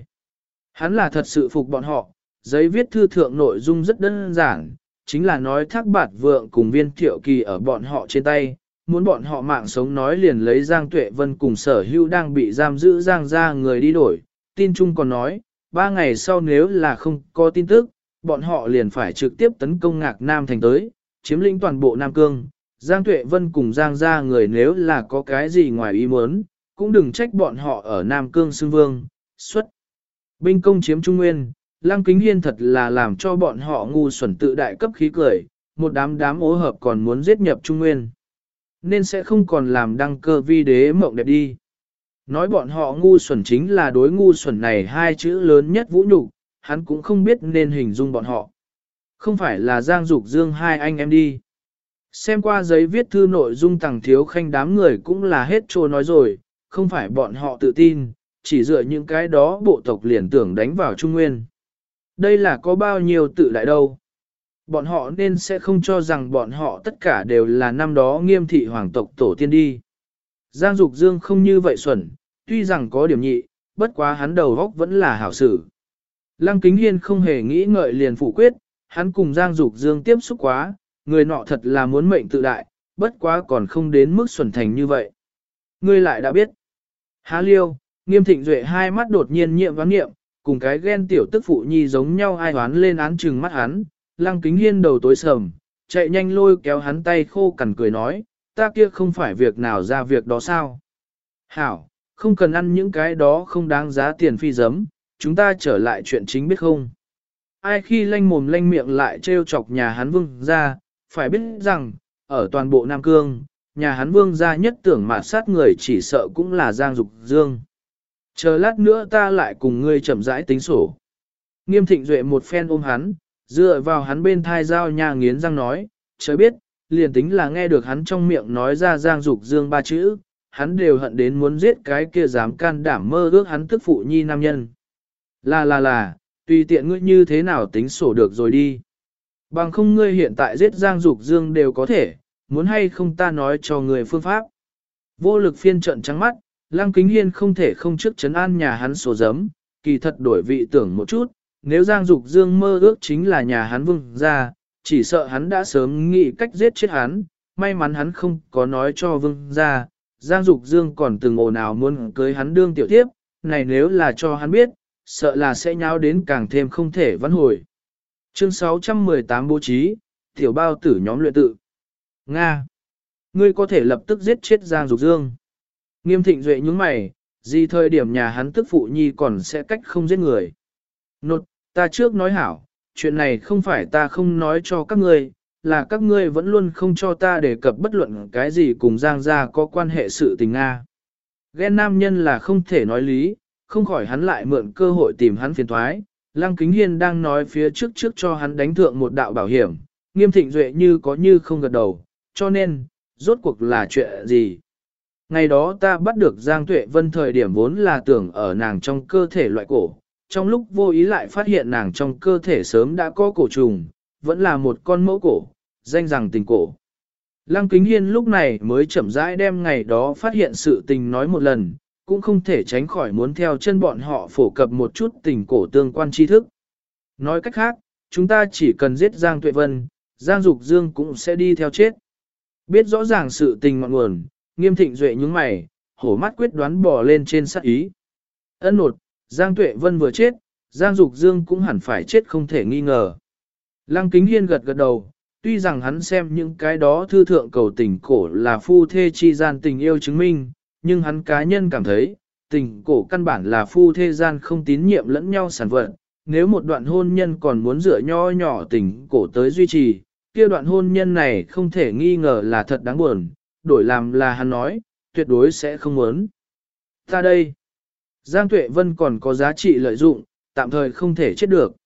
S1: Hắn là thật sự phục bọn họ, giấy viết thư thượng nội dung rất đơn giản, chính là nói thác bạt vượng cùng viên thiệu kỳ ở bọn họ trên tay, muốn bọn họ mạng sống nói liền lấy Giang Tuệ Vân cùng sở hữu đang bị giam giữ Giang ra người đi đổi. Tin chung còn nói, ba ngày sau nếu là không có tin tức, bọn họ liền phải trực tiếp tấn công ngạc Nam thành tới, chiếm lĩnh toàn bộ Nam Cương. Giang Tuệ Vân cùng Giang ra người nếu là có cái gì ngoài ý muốn, cũng đừng trách bọn họ ở Nam Cương xưng vương, xuất. Binh công chiếm Trung Nguyên, Lăng Kính Hiên thật là làm cho bọn họ ngu xuẩn tự đại cấp khí cười, một đám đám ố hợp còn muốn giết nhập Trung Nguyên. Nên sẽ không còn làm đăng cơ vi đế mộng đẹp đi. Nói bọn họ ngu xuẩn chính là đối ngu xuẩn này hai chữ lớn nhất vũ nhục, hắn cũng không biết nên hình dung bọn họ. Không phải là Giang Dục Dương hai anh em đi. Xem qua giấy viết thư nội dung tàng thiếu khanh đám người cũng là hết trô nói rồi, không phải bọn họ tự tin, chỉ dựa những cái đó bộ tộc liền tưởng đánh vào Trung Nguyên. Đây là có bao nhiêu tự đại đâu. Bọn họ nên sẽ không cho rằng bọn họ tất cả đều là năm đó nghiêm thị hoàng tộc tổ tiên đi. Giang Dục Dương không như vậy xuẩn, tuy rằng có điểm nhị, bất quá hắn đầu góc vẫn là hảo sử. Lăng Kính Hiên không hề nghĩ ngợi liền phủ quyết, hắn cùng Giang Dục Dương tiếp xúc quá, người nọ thật là muốn mệnh tự đại, bất quá còn không đến mức xuẩn thành như vậy. Ngươi lại đã biết. Há liêu, nghiêm thịnh duệ hai mắt đột nhiên nhiệm ván nghiệm, cùng cái ghen tiểu tức phụ nhi giống nhau ai hoán lên án trừng mắt hắn, lăng kính hiên đầu tối sầm, chạy nhanh lôi kéo hắn tay khô cằn cười nói, ta kia không phải việc nào ra việc đó sao. Hảo, không cần ăn những cái đó không đáng giá tiền phi giấm, chúng ta trở lại chuyện chính biết không. Ai khi lanh mồm lanh miệng lại trêu chọc nhà hắn vương ra, phải biết rằng, ở toàn bộ Nam Cương, nhà hắn vương gia nhất tưởng mà sát người chỉ sợ cũng là Giang Dục Dương. Chờ lát nữa ta lại cùng ngươi chậm rãi tính sổ. Nghiêm thịnh duệ một phen ôm hắn, dựa vào hắn bên thai dao nhà nghiến răng nói, trời biết, liền tính là nghe được hắn trong miệng nói ra Giang Dục Dương ba chữ, hắn đều hận đến muốn giết cái kia dám can đảm mơ ước hắn tức phụ nhi nam nhân. Là là là, tùy tiện ngươi như thế nào tính sổ được rồi đi. Bằng không ngươi hiện tại giết Giang Dục Dương đều có thể, muốn hay không ta nói cho người phương pháp. Vô lực phiên trận trắng mắt, Lăng Kính Hiên không thể không trước chấn an nhà hắn sổ giấm, kỳ thật đổi vị tưởng một chút, nếu Giang Dục Dương mơ ước chính là nhà hắn vương ra, chỉ sợ hắn đã sớm nghĩ cách giết chết hắn, may mắn hắn không có nói cho vương ra, Giang Dục Dương còn từng ồn ào muốn cưới hắn đương tiểu tiếp, này nếu là cho hắn biết, sợ là sẽ nháo đến càng thêm không thể vãn hồi. Chương 618 bố trí, tiểu bao tử nhóm luyện tự. Nga. Ngươi có thể lập tức giết chết Giang Dục Dương. Nghiêm thịnh duệ những mày, gì thời điểm nhà hắn tức phụ nhi còn sẽ cách không giết người. Nột, ta trước nói hảo, chuyện này không phải ta không nói cho các ngươi, là các ngươi vẫn luôn không cho ta đề cập bất luận cái gì cùng Giang gia có quan hệ sự tình Nga. Ghen nam nhân là không thể nói lý, không khỏi hắn lại mượn cơ hội tìm hắn phiền thoái. Lăng Kính Hiên đang nói phía trước trước cho hắn đánh thượng một đạo bảo hiểm, nghiêm thịnh duệ như có như không gật đầu, cho nên, rốt cuộc là chuyện gì? Ngày đó ta bắt được Giang Tuệ Vân thời điểm vốn là tưởng ở nàng trong cơ thể loại cổ, trong lúc vô ý lại phát hiện nàng trong cơ thể sớm đã có cổ trùng, vẫn là một con mẫu cổ, danh rằng tình cổ. Lăng Kính Hiên lúc này mới chậm rãi đem ngày đó phát hiện sự tình nói một lần, cũng không thể tránh khỏi muốn theo chân bọn họ phổ cập một chút tình cổ tương quan tri thức. Nói cách khác, chúng ta chỉ cần giết Giang Tuệ Vân, Giang Dục Dương cũng sẽ đi theo chết. Biết rõ ràng sự tình ngọn nguồn, nghiêm thịnh duệ những mày, hổ mắt quyết đoán bò lên trên sát ý. Ân nột, Giang Tuệ Vân vừa chết, Giang Dục Dương cũng hẳn phải chết không thể nghi ngờ. Lăng Kính Hiên gật gật đầu, tuy rằng hắn xem những cái đó thư thượng cầu tình cổ là phu thê chi gian tình yêu chứng minh, nhưng hắn cá nhân cảm thấy, tình cổ căn bản là phu thê gian không tín nhiệm lẫn nhau sản vật. Nếu một đoạn hôn nhân còn muốn dựa nho nhỏ tình cổ tới duy trì, kia đoạn hôn nhân này không thể nghi ngờ là thật đáng buồn, đổi làm là hắn nói, tuyệt đối sẽ không muốn. Ta đây, Giang Tuệ Vân còn có giá trị lợi dụng, tạm thời không thể chết được.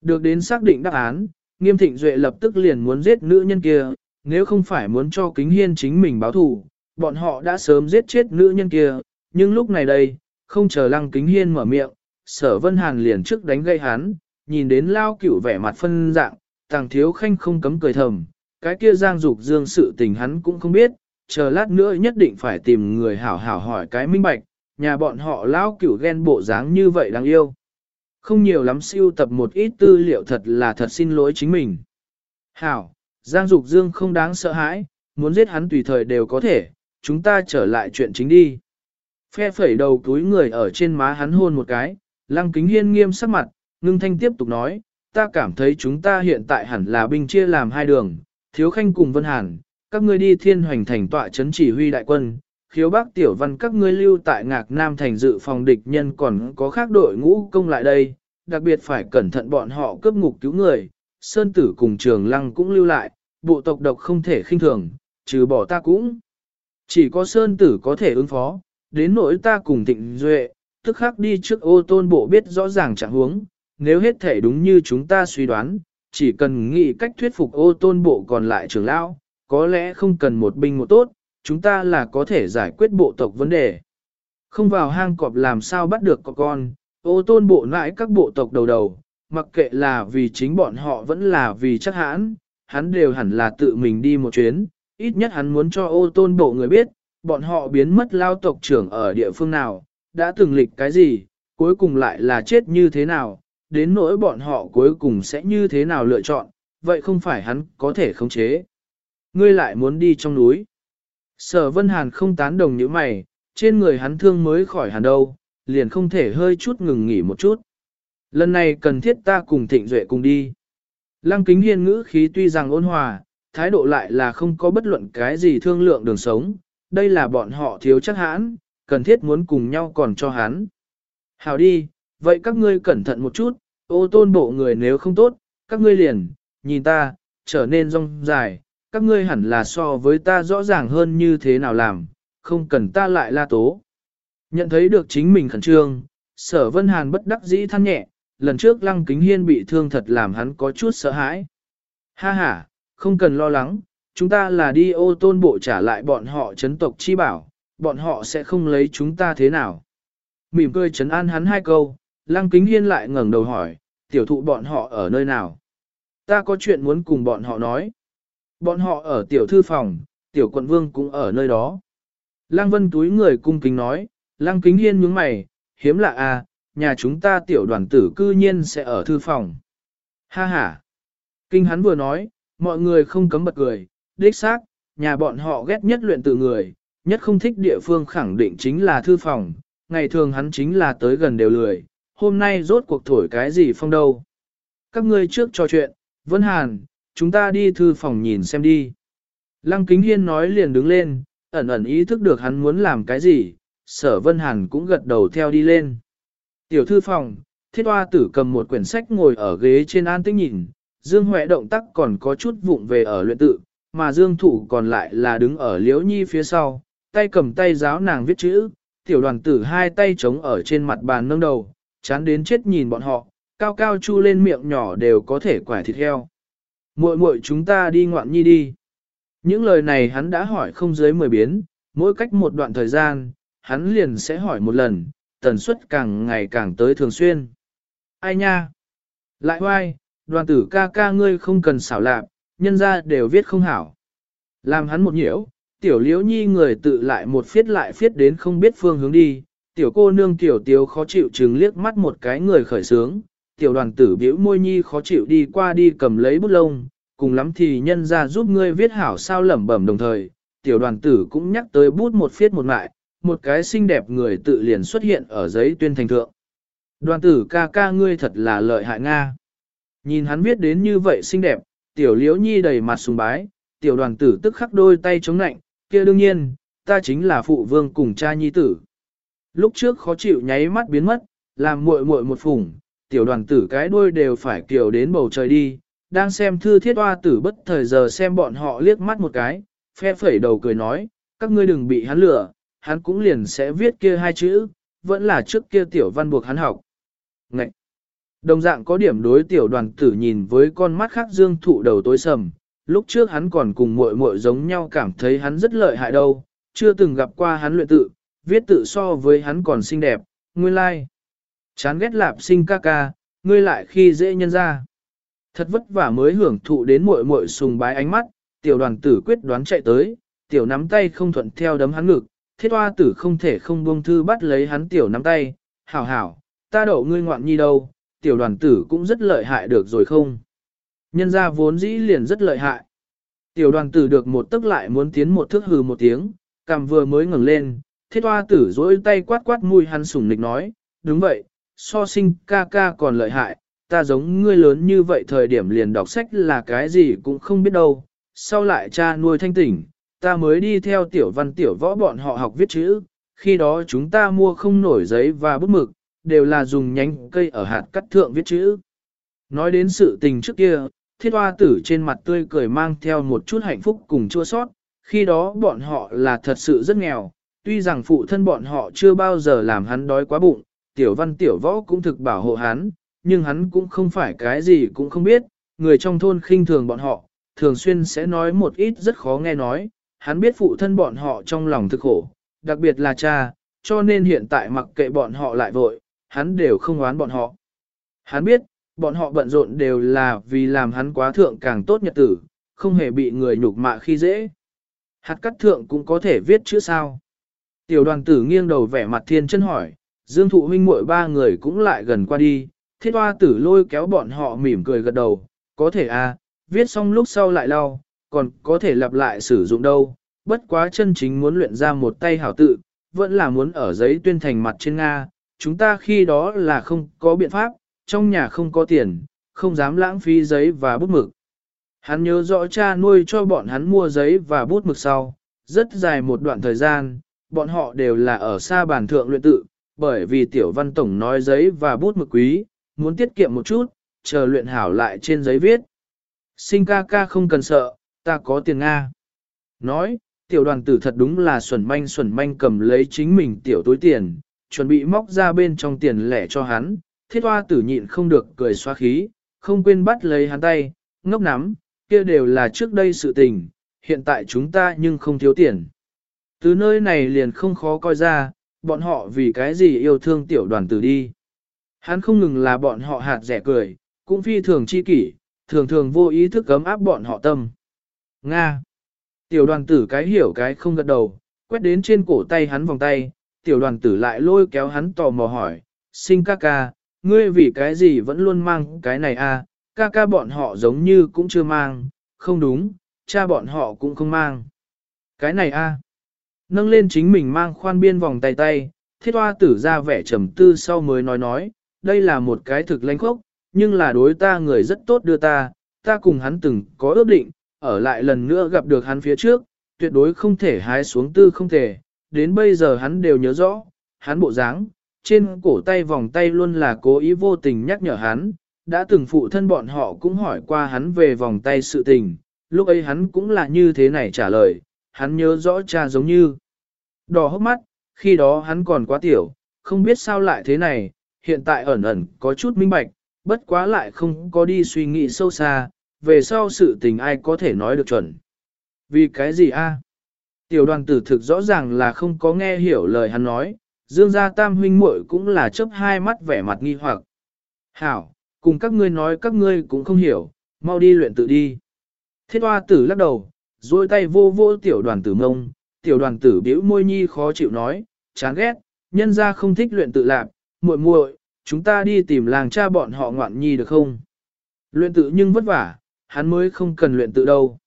S1: Được đến xác định đáp án, Nghiêm Thịnh Duệ lập tức liền muốn giết nữ nhân kia, nếu không phải muốn cho Kính Hiên chính mình báo thù, bọn họ đã sớm giết chết nữ nhân kia, nhưng lúc này đây, không chờ Lăng Kính Hiên mở miệng, Sở Vân Hàn liền trước đánh gây hắn, nhìn đến lao cửu vẻ mặt phân dạng, Tàng Thiếu Khanh không cấm cười thầm, cái kia Giang Dục Dương sự tình hắn cũng không biết, chờ lát nữa nhất định phải tìm người hảo hảo hỏi cái minh bạch, nhà bọn họ lao cửu ghen bộ dáng như vậy đáng yêu. Không nhiều lắm siêu tập một ít tư liệu thật là thật xin lỗi chính mình. Hảo, Giang Dục Dương không đáng sợ hãi, muốn giết hắn tùy thời đều có thể, chúng ta trở lại chuyện chính đi. Phe phẩy đầu túi người ở trên má hắn hôn một cái, lăng kính hiên nghiêm sắc mặt, ngưng thanh tiếp tục nói, ta cảm thấy chúng ta hiện tại hẳn là binh chia làm hai đường, thiếu khanh cùng Vân Hàn, các ngươi đi thiên hoành thành tọa chấn chỉ huy đại quân, khiếu bác tiểu văn các ngươi lưu tại ngạc nam thành dự phòng địch nhân còn có khác đội ngũ công lại đây, đặc biệt phải cẩn thận bọn họ cướp ngục cứu người, sơn tử cùng trường lăng cũng lưu lại, bộ tộc độc không thể khinh thường, trừ bỏ ta cũng. Chỉ có sơn tử có thể ứng phó, đến nỗi ta cùng thịnh duệ, tức khắc đi trước ô tôn bộ biết rõ ràng trạng huống, nếu hết thể đúng như chúng ta suy đoán, chỉ cần nghĩ cách thuyết phục ô tôn bộ còn lại trưởng lão, có lẽ không cần một binh một tốt, chúng ta là có thể giải quyết bộ tộc vấn đề. Không vào hang cọp làm sao bắt được có con, ô tôn bộ nãi các bộ tộc đầu đầu, mặc kệ là vì chính bọn họ vẫn là vì chắc hãn, hắn đều hẳn là tự mình đi một chuyến, ít nhất hắn muốn cho ô tôn bộ người biết, bọn họ biến mất lao tộc trưởng ở địa phương nào, đã từng lịch cái gì, cuối cùng lại là chết như thế nào, đến nỗi bọn họ cuối cùng sẽ như thế nào lựa chọn, vậy không phải hắn có thể khống chế. Ngươi lại muốn đi trong núi. Sở Vân Hàn không tán đồng như mày, trên người hắn thương mới khỏi hẳn đâu, liền không thể hơi chút ngừng nghỉ một chút. Lần này cần thiết ta cùng thịnh duệ cùng đi. Lăng kính hiên ngữ khí tuy rằng ôn hòa, thái độ lại là không có bất luận cái gì thương lượng đường sống, đây là bọn họ thiếu chắc hãn, cần thiết muốn cùng nhau còn cho hắn. Hào đi, vậy các ngươi cẩn thận một chút, ô tôn bộ người nếu không tốt, các ngươi liền, nhìn ta, trở nên rong dài, các ngươi hẳn là so với ta rõ ràng hơn như thế nào làm, không cần ta lại la tố. Nhận thấy được chính mình khẩn trương, sở vân hàn bất đắc dĩ than nhẹ, lần trước lăng kính hiên bị thương thật làm hắn có chút sợ hãi. Ha ha, không cần lo lắng, chúng ta là đi ô tôn bộ trả lại bọn họ chấn tộc chi bảo, bọn họ sẽ không lấy chúng ta thế nào. Mỉm cười chấn an hắn hai câu, Lăng Kính Hiên lại ngẩng đầu hỏi, tiểu thụ bọn họ ở nơi nào? Ta có chuyện muốn cùng bọn họ nói. Bọn họ ở tiểu thư phòng, tiểu quận vương cũng ở nơi đó. Lăng Vân túi người cung kính nói, Lăng Kính Hiên nhướng mày, hiếm lạ à, nhà chúng ta tiểu đoàn tử cư nhiên sẽ ở thư phòng. Ha ha. Kinh hắn vừa nói, mọi người không cấm bật cười, đích xác, nhà bọn họ ghét nhất luyện tự người, nhất không thích địa phương khẳng định chính là thư phòng, ngày thường hắn chính là tới gần đều lười, hôm nay rốt cuộc thổi cái gì phong đâu. Các ngươi trước trò chuyện, Vân Hàn, chúng ta đi thư phòng nhìn xem đi. Lăng Kính Hiên nói liền đứng lên, ẩn ẩn ý thức được hắn muốn làm cái gì, sở Vân Hàn cũng gật đầu theo đi lên. Tiểu thư phòng, thiết hoa tử cầm một quyển sách ngồi ở ghế trên an tĩnh nhìn, Dương Huệ động tác còn có chút vụng về ở luyện tự, mà Dương Thủ còn lại là đứng ở liễu nhi phía sau, tay cầm tay giáo nàng viết chữ, tiểu đoàn tử hai tay chống ở trên mặt bàn nâng đầu, chán đến chết nhìn bọn họ, cao cao chu lên miệng nhỏ đều có thể quải thịt heo. Muội muội chúng ta đi ngoạn nhi đi. Những lời này hắn đã hỏi không dưới 10 biến, mỗi cách một đoạn thời gian, hắn liền sẽ hỏi một lần, tần suất càng ngày càng tới thường xuyên. Ai nha? Lại hoai, đoàn tử ca ca ngươi không cần xảo lạp, nhân ra đều viết không hảo. Làm hắn một nhiễu, tiểu liễu nhi người tự lại một phiết lại phiết đến không biết phương hướng đi, tiểu cô nương tiểu tiếu khó chịu chừng liếc mắt một cái người khởi sướng, tiểu đoàn tử biểu môi nhi khó chịu đi qua đi cầm lấy bút lông, cùng lắm thì nhân ra giúp ngươi viết hảo sao lẩm bẩm đồng thời, tiểu đoàn tử cũng nhắc tới bút một phiết một mại, một cái xinh đẹp người tự liền xuất hiện ở giấy tuyên thành thượng. Đoàn tử ca ca ngươi thật là lợi hại Nga. Nhìn hắn viết đến như vậy xinh đẹp, tiểu liễu nhi đầy mặt sùng bái, tiểu đoàn tử tức khắc đôi tay chống nạnh, kia đương nhiên, ta chính là phụ vương cùng cha nhi tử. Lúc trước khó chịu nháy mắt biến mất, làm muội muội một phủng, tiểu đoàn tử cái đuôi đều phải kiểu đến bầu trời đi, đang xem thư thiết hoa tử bất thời giờ xem bọn họ liếc mắt một cái, phe phẩy đầu cười nói, các ngươi đừng bị hắn lừa, hắn cũng liền sẽ viết kia hai chữ, vẫn là trước kia tiểu văn buộc hắn học. Ngậy! Đồng dạng có điểm đối tiểu đoàn tử nhìn với con mắt khác dương thụ đầu tối sầm, lúc trước hắn còn cùng muội muội giống nhau cảm thấy hắn rất lợi hại đâu, chưa từng gặp qua hắn luyện tự, viết tự so với hắn còn xinh đẹp, nguyên lai. Like. Chán ghét lạp sinh ca ca, ngươi lại khi dễ nhân ra. Thật vất vả mới hưởng thụ đến muội muội sùng bái ánh mắt, tiểu đoàn tử quyết đoán chạy tới, tiểu nắm tay không thuận theo đấm hắn ngực, thiết hoa tử không thể không buông thư bắt lấy hắn tiểu nắm tay, hảo hảo, ta đậu ngươi ngoạn nhi đâu, tiểu đoàn tử cũng rất lợi hại được rồi không? Nhân ra vốn dĩ liền rất lợi hại. Tiểu đoàn tử được một tức lại muốn tiến một thước hừ một tiếng, cằm vừa mới ngẩng lên, thiết hoa tử dối tay quát quát mùi hắn sủng nịch nói, đúng vậy, so sinh ca ca còn lợi hại, ta giống ngươi lớn như vậy thời điểm liền đọc sách là cái gì cũng không biết đâu, sau lại cha nuôi thanh tỉnh, ta mới đi theo tiểu văn tiểu võ bọn họ học viết chữ, khi đó chúng ta mua không nổi giấy và bút mực, đều là dùng nhánh cây ở hạt cắt thượng viết chữ. Nói đến sự tình trước kia, thiết hoa tử trên mặt tươi cười mang theo một chút hạnh phúc cùng chua sót, khi đó bọn họ là thật sự rất nghèo, tuy rằng phụ thân bọn họ chưa bao giờ làm hắn đói quá bụng, tiểu văn tiểu võ cũng thực bảo hộ hắn, nhưng hắn cũng không phải cái gì cũng không biết, người trong thôn khinh thường bọn họ, thường xuyên sẽ nói một ít rất khó nghe nói, hắn biết phụ thân bọn họ trong lòng thực khổ, đặc biệt là cha, cho nên hiện tại mặc kệ bọn họ lại vội, hắn đều không oán bọn họ. Hắn biết, bọn họ bận rộn đều là vì làm hắn quá thượng càng tốt nhật tử, không hề bị người nhục mạ khi dễ. Hạt cắt thượng cũng có thể viết chữ sao. Tiểu đoàn tử nghiêng đầu vẻ mặt thiên chân hỏi, dương thụ huynh muội ba người cũng lại gần qua đi, thiết hoa tử lôi kéo bọn họ mỉm cười gật đầu, có thể à, viết xong lúc sau lại lau, còn có thể lặp lại sử dụng đâu, bất quá chân chính muốn luyện ra một tay hảo tự, vẫn là muốn ở giấy tuyên thành mặt trên Nga, chúng ta khi đó là không có biện pháp, trong nhà không có tiền, không dám lãng phí giấy và bút mực. Hắn nhớ rõ cha nuôi cho bọn hắn mua giấy và bút mực sau, rất dài một đoạn thời gian, bọn họ đều là ở xa bàn thượng luyện tự, bởi vì tiểu văn tổng nói giấy và bút mực quý, muốn tiết kiệm một chút, chờ luyện hảo lại trên giấy viết. Sinh ca ca không cần sợ, ta có tiền Nga. Nói, tiểu đoàn tử thật đúng là xuẩn manh xuẩn manh cầm lấy chính mình tiểu túi tiền, chuẩn bị móc ra bên trong tiền lẻ cho hắn, thiết hoa tử nhịn không được cười xoa khí, không quên bắt lấy hắn tay, ngốc nắm, kia đều là trước đây sự tình, hiện tại chúng ta nhưng không thiếu tiền. Từ nơi này liền không khó coi ra, bọn họ vì cái gì yêu thương tiểu đoàn tử đi. Hắn không ngừng là bọn họ hạt rẻ cười, cũng phi thường chi kỷ, thường thường vô ý thức cấm áp bọn họ tâm. Nga. Tiểu đoàn tử cái hiểu cái không gật đầu, quét đến trên cổ tay hắn vòng tay, tiểu đoàn tử lại lôi kéo hắn tò mò hỏi, sinh ca ca, ngươi vì cái gì vẫn luôn mang cái này a? À? ca ca bọn họ giống như cũng chưa mang, không đúng, cha bọn họ cũng không mang. Cái này a, nâng lên chính mình mang khoan biên vòng tay tay, thiết hoa tử ra vẻ trầm tư sau mới nói nói, đây là một cái thực lãnh khốc, nhưng là đối ta người rất tốt đưa ta, ta cùng hắn từng có ước định, ở lại lần nữa gặp được hắn phía trước, tuyệt đối không thể hái xuống tư không thể, đến bây giờ hắn đều nhớ rõ, hắn bộ dáng, trên cổ tay vòng tay luôn là cố ý vô tình nhắc nhở hắn, đã từng phụ thân bọn họ cũng hỏi qua hắn về vòng tay sự tình, lúc ấy hắn cũng là như thế này trả lời, hắn nhớ rõ cha giống như đỏ hốc mắt, khi đó hắn còn quá tiểu, không biết sao lại thế này, hiện tại ẩn ẩn có chút minh bạch, bất quá lại không có đi suy nghĩ sâu xa, về sau sự tình ai có thể nói được chuẩn. Vì cái gì a? Tiểu đoàn tử thực rõ ràng là không có nghe hiểu lời hắn nói, dương gia tam huynh muội cũng là chớp hai mắt vẻ mặt nghi hoặc. Hảo, cùng các ngươi nói các ngươi cũng không hiểu, mau đi luyện tự đi. Thiết hoa tử lắc đầu, duỗi tay vô vô tiểu đoàn tử mông, tiểu đoàn tử biểu môi nhi khó chịu nói, chán ghét, nhân gia không thích luyện tự lạc, muội muội, chúng ta đi tìm làng cha bọn họ ngoạn nhi được không? Luyện tự nhưng vất vả, hắn mới không cần luyện tự đâu.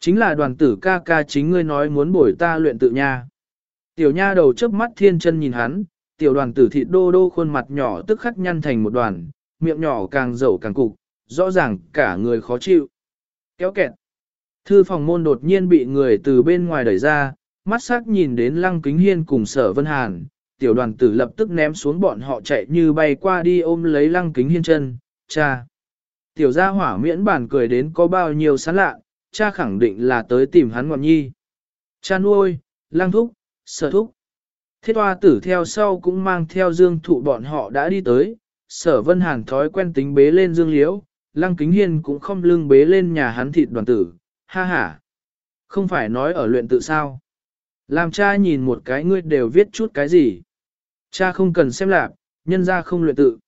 S1: Chính là đoàn tử ca ca chính ngươi nói muốn bổi ta luyện tự nha. Tiểu nha đầu chớp mắt thiên chân nhìn hắn, tiểu đoàn tử thịt đô đô khuôn mặt nhỏ tức khắc nhăn thành một đoàn, miệng nhỏ càng dầu càng cục, rõ ràng cả người khó chịu. Kéo kẹt. Thư phòng môn đột nhiên bị người từ bên ngoài đẩy ra, mắt sắc nhìn đến lăng kính hiên cùng sở vân hàn, tiểu đoàn tử lập tức ném xuống bọn họ chạy như bay qua đi ôm lấy lăng kính hiên chân, cha. Tiểu gia hỏa miễn bản cười đến có bao nhiêu sán lạ, cha khẳng định là tới tìm hắn ngọn nhi. Cha nuôi, lang thúc, sở thúc. Thiết hoa tử theo sau cũng mang theo dương thụ bọn họ đã đi tới, sở vân hàn thói quen tính bế lên dương liễu, lăng kính hiên cũng không lưng bế lên nhà hắn thịt đoàn tử, ha ha. Không phải nói ở luyện tự sao. Làm cha nhìn một cái ngươi đều viết chút cái gì. Cha không cần xem lạc, nhân ra không luyện tự.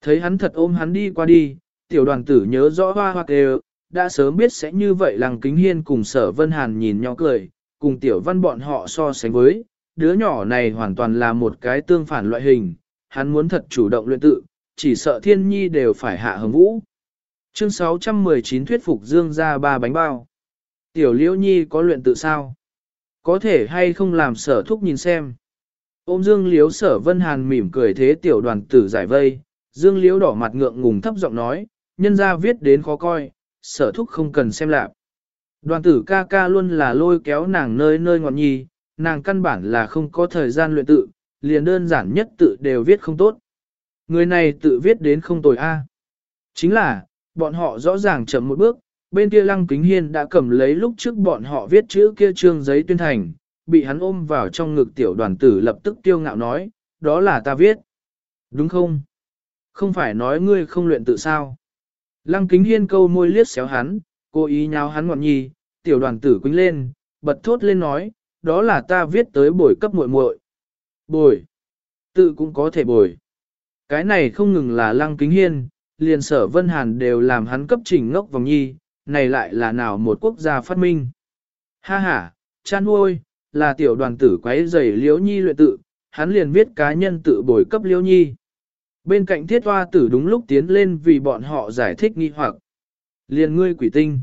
S1: Thấy hắn thật ôm hắn đi qua đi, tiểu đoàn tử nhớ rõ hoa hoa đều, đã sớm biết sẽ như vậy lăng kính hiên cùng sở vân hàn nhìn nhau cười, cùng tiểu văn bọn họ so sánh với, đứa nhỏ này hoàn toàn là một cái tương phản loại hình, hắn muốn thật chủ động luyện tự, chỉ sợ thiên nhi đều phải hạ hứng vũ. Chương 619 thuyết phục dương ra ba bánh bao. Tiểu liễu nhi có luyện tự sao? Có thể hay không làm sở thúc nhìn xem. Ôm dương liễu sở vân hàn mỉm cười thế tiểu đoàn tử giải vây, dương liễu đỏ mặt ngượng ngùng thấp giọng nói, nhân ra viết đến khó coi, sở thúc không cần xem lạc. Đoàn tử ca ca luôn là lôi kéo nàng nơi nơi ngọn nhi, nàng căn bản là không có thời gian luyện tự, liền đơn giản nhất tự đều viết không tốt. Người này tự viết đến không tồi a. Chính là, bọn họ rõ ràng chậm một bước, bên kia lăng kính hiên đã cầm lấy lúc trước bọn họ viết chữ kia trương giấy tuyên thành, bị hắn ôm vào trong ngực tiểu đoàn tử lập tức tiêu ngạo nói, đó là ta viết. Đúng không? Không phải nói ngươi không luyện tự sao? Lăng kính hiên câu môi liếc xéo hắn, cố ý nháo hắn ngọn nhi, tiểu đoàn tử quýnh lên, bật thốt lên nói, đó là ta viết tới bồi cấp muội muội. Bồi. Tự cũng có thể bồi. Cái này không ngừng là lăng kính hiên, liền sở vân hàn đều làm hắn cấp trình ngốc vòng nhi, này lại là nào một quốc gia phát minh. Ha ha, chan nuôi, là tiểu đoàn tử quấy giày liễu nhi luyện tự, hắn liền viết cá nhân tự bồi cấp liễu nhi. Bên cạnh thiết hoa tử đúng lúc tiến lên vì bọn họ giải thích nghi hoặc. Liền ngươi quỷ tinh.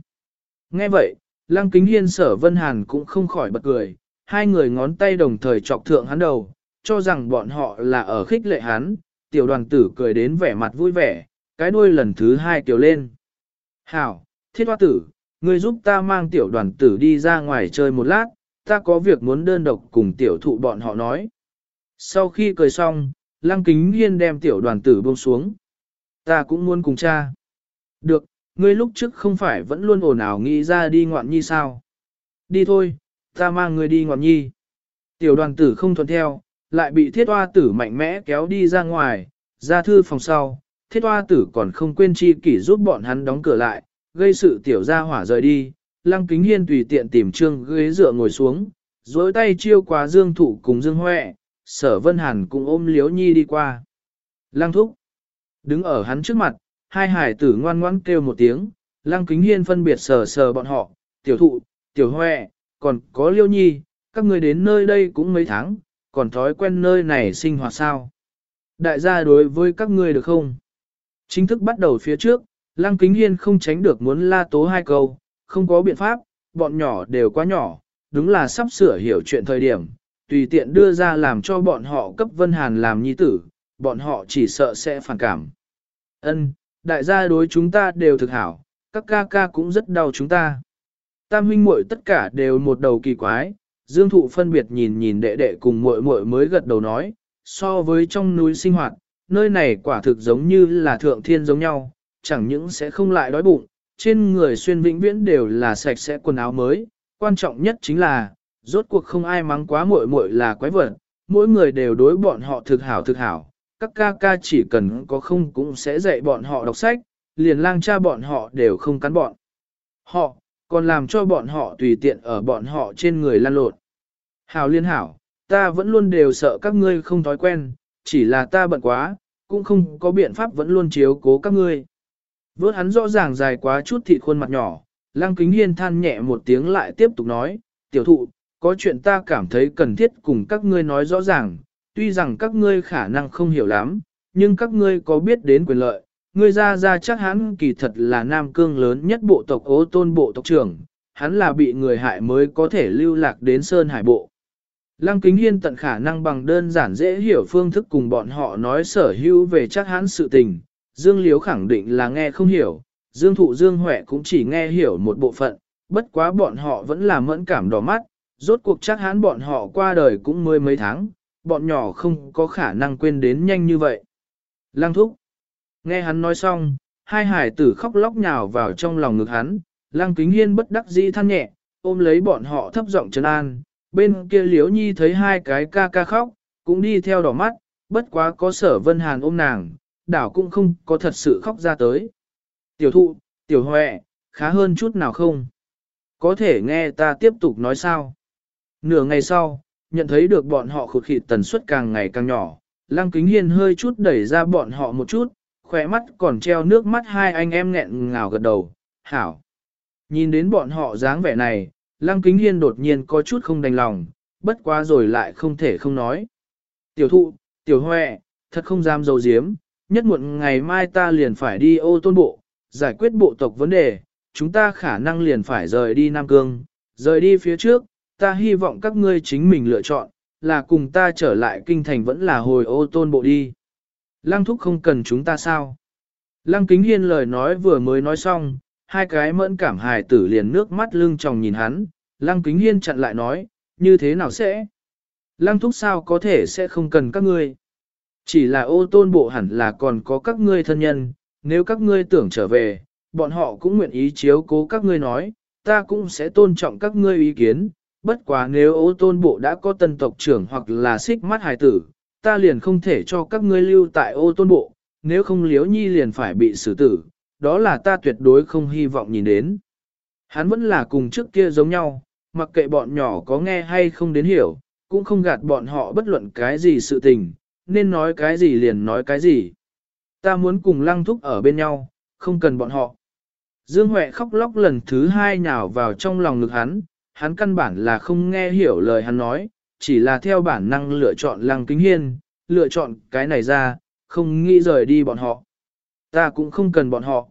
S1: Nghe vậy, lăng kính hiên sở vân hàn cũng không khỏi bật cười, hai người ngón tay đồng thời chọc thượng hắn đầu, cho rằng bọn họ là ở khích lệ hắn, tiểu đoàn tử cười đến vẻ mặt vui vẻ, cái đuôi lần thứ hai kiều lên. Hảo, thiết hoa tử, ngươi giúp ta mang tiểu đoàn tử đi ra ngoài chơi một lát, ta có việc muốn đơn độc cùng tiểu thụ bọn họ nói. Sau khi cười xong, lăng kính hiên đem tiểu đoàn tử buông xuống. Ta cũng muốn cùng cha. Được, ngươi lúc trước không phải vẫn luôn ồn ào nghĩ ra đi ngoạn nhi sao? Đi thôi, ta mang ngươi đi ngoạn nhi. Tiểu đoàn tử không thuận theo, lại bị thiết hoa tử mạnh mẽ kéo đi ra ngoài, ra thư phòng sau. Thiết hoa tử còn không quên chi kỷ giúp bọn hắn đóng cửa lại, gây sự tiểu ra hỏa rời đi. Lăng kính hiên tùy tiện tìm trương ghế dựa ngồi xuống, dối tay chiêu qua Dương Thụ cùng Dương Huệ, sở Vân Hàn cũng ôm Liếu Nhi đi qua. Lăng thúc, đứng ở hắn trước mặt, hai hải tử ngoan ngoãn kêu một tiếng, Lăng Kính Hiên phân biệt sờ sờ bọn họ, tiểu thụ, tiểu Huệ, còn có Liêu Nhi, các người đến nơi đây cũng mấy tháng, còn thói quen nơi này sinh hoạt sao. Đại gia đối với các ngươi được không? Chính thức bắt đầu phía trước, Lăng Kính Hiên không tránh được muốn la tố hai câu, không có biện pháp, bọn nhỏ đều quá nhỏ, đúng là sắp sửa hiểu chuyện thời điểm, tùy tiện đưa ra làm cho bọn họ cấp Vân Hàn làm nhi tử, bọn họ chỉ sợ sẽ phản cảm. Ân, đại gia đối chúng ta đều thực hảo, các ca ca cũng rất đau chúng ta. Tam huynh muội tất cả đều một đầu kỳ quái, Dương Thụ phân biệt nhìn nhìn đệ đệ cùng muội muội mới gật đầu nói, so với trong núi sinh hoạt, nơi này quả thực giống như là thượng thiên giống nhau, chẳng những sẽ không lại đói bụng, trên người xuyên vĩnh viễn đều là sạch sẽ quần áo mới, quan trọng nhất chính là, rốt cuộc không ai mắng quá muội muội là quái vật, mỗi người đều đối bọn họ thực hảo thực hảo, các ca ca chỉ cần có không cũng sẽ dạy bọn họ đọc sách, liền lang cha bọn họ đều không cắn bọn. Họ, còn làm cho bọn họ tùy tiện ở bọn họ trên người lan lộn. Hảo liên hảo, ta vẫn luôn đều sợ các ngươi không thói quen, chỉ là ta bận quá, cũng không có biện pháp vẫn luôn chiếu cố các ngươi. Vốt hắn rõ ràng dài quá chút thịt khuôn mặt nhỏ, Lang kính hiên than nhẹ một tiếng lại tiếp tục nói, tiểu thụ, có chuyện ta cảm thấy cần thiết cùng các ngươi nói rõ ràng, tuy rằng các ngươi khả năng không hiểu lắm, nhưng các ngươi có biết đến quyền lợi, ngươi ra ra chắc hắn kỳ thật là nam cương lớn nhất bộ tộc ố tôn bộ tộc trưởng, hắn là bị người hại mới có thể lưu lạc đến Sơn Hải Bộ. Lăng Kính Hiên tận khả năng bằng đơn giản dễ hiểu phương thức cùng bọn họ nói sở hữu về chắc hắn sự tình, Dương Liếu khẳng định là nghe không hiểu, Dương Thụ Dương Huệ cũng chỉ nghe hiểu một bộ phận, bất quá bọn họ vẫn là mẫn cảm đỏ mắt, rốt cuộc chắc hắn bọn họ qua đời cũng mười mấy tháng, bọn nhỏ không có khả năng quên đến nhanh như vậy. Lăng Thúc Nghe hắn nói xong, hai hải tử khóc lóc nhào vào trong lòng ngực hắn, Lăng Kính Hiên bất đắc dĩ than nhẹ, ôm lấy bọn họ thấp giọng trấn an, bên kia Liễu Nhi thấy hai cái ca ca khóc, cũng đi theo đỏ mắt, bất quá có sở vân hàn ôm nàng, đảo cũng không có thật sự khóc ra tới. Tiểu thụ, tiểu huệ, khá hơn chút nào không? Có thể nghe ta tiếp tục nói sao? Nửa ngày sau, nhận thấy được bọn họ khụt khịt tần suất càng ngày càng nhỏ, Lăng Kính Hiên hơi chút đẩy ra bọn họ một chút, khỏe mắt còn treo nước mắt hai anh em nghẹn ngào gật đầu, hảo. Nhìn đến bọn họ dáng vẻ này, Lăng Kính Hiên đột nhiên có chút không đành lòng, bất quá rồi lại không thể không nói. Tiểu thụ, tiểu huệ, thật không dám dầu diếm, nhất muộn ngày mai ta liền phải đi ô tôn bộ, giải quyết bộ tộc vấn đề, chúng ta khả năng liền phải rời đi Nam Cương, rời đi phía trước, ta hy vọng các ngươi chính mình lựa chọn, là cùng ta trở lại kinh thành vẫn là hồi ô tôn bộ đi. Lăng thúc không cần chúng ta sao? Lăng kính hiên lời nói vừa mới nói xong, hai cái mẫn cảm hài tử liền nước mắt lưng tròng nhìn hắn, lăng kính hiên chặn lại nói, như thế nào sẽ? Lăng thúc sao có thể sẽ không cần các ngươi? Chỉ là ô tôn bộ hẳn là còn có các ngươi thân nhân, nếu các ngươi tưởng trở về, bọn họ cũng nguyện ý chiếu cố các ngươi nói, ta cũng sẽ tôn trọng các ngươi ý kiến, bất quá nếu ô tôn bộ đã có tân tộc trưởng hoặc là xích mắt hài tử, ta liền không thể cho các ngươi lưu tại ô tôn bộ, nếu không liếu nhi liền phải bị xử tử, đó là ta tuyệt đối không hy vọng nhìn đến. Hắn vẫn là cùng trước kia giống nhau, mặc kệ bọn nhỏ có nghe hay không đến hiểu, cũng không gạt bọn họ bất luận cái gì sự tình, nên nói cái gì liền nói cái gì. Ta muốn cùng lăng thúc ở bên nhau, không cần bọn họ. Dương Huệ khóc lóc lần thứ hai nhào vào trong lòng ngực hắn, hắn căn bản là không nghe hiểu lời hắn nói, chỉ là theo bản năng lựa chọn lăng kính hiên, lựa chọn cái này ra, không nghĩ rời đi bọn họ. Ta cũng không cần bọn họ.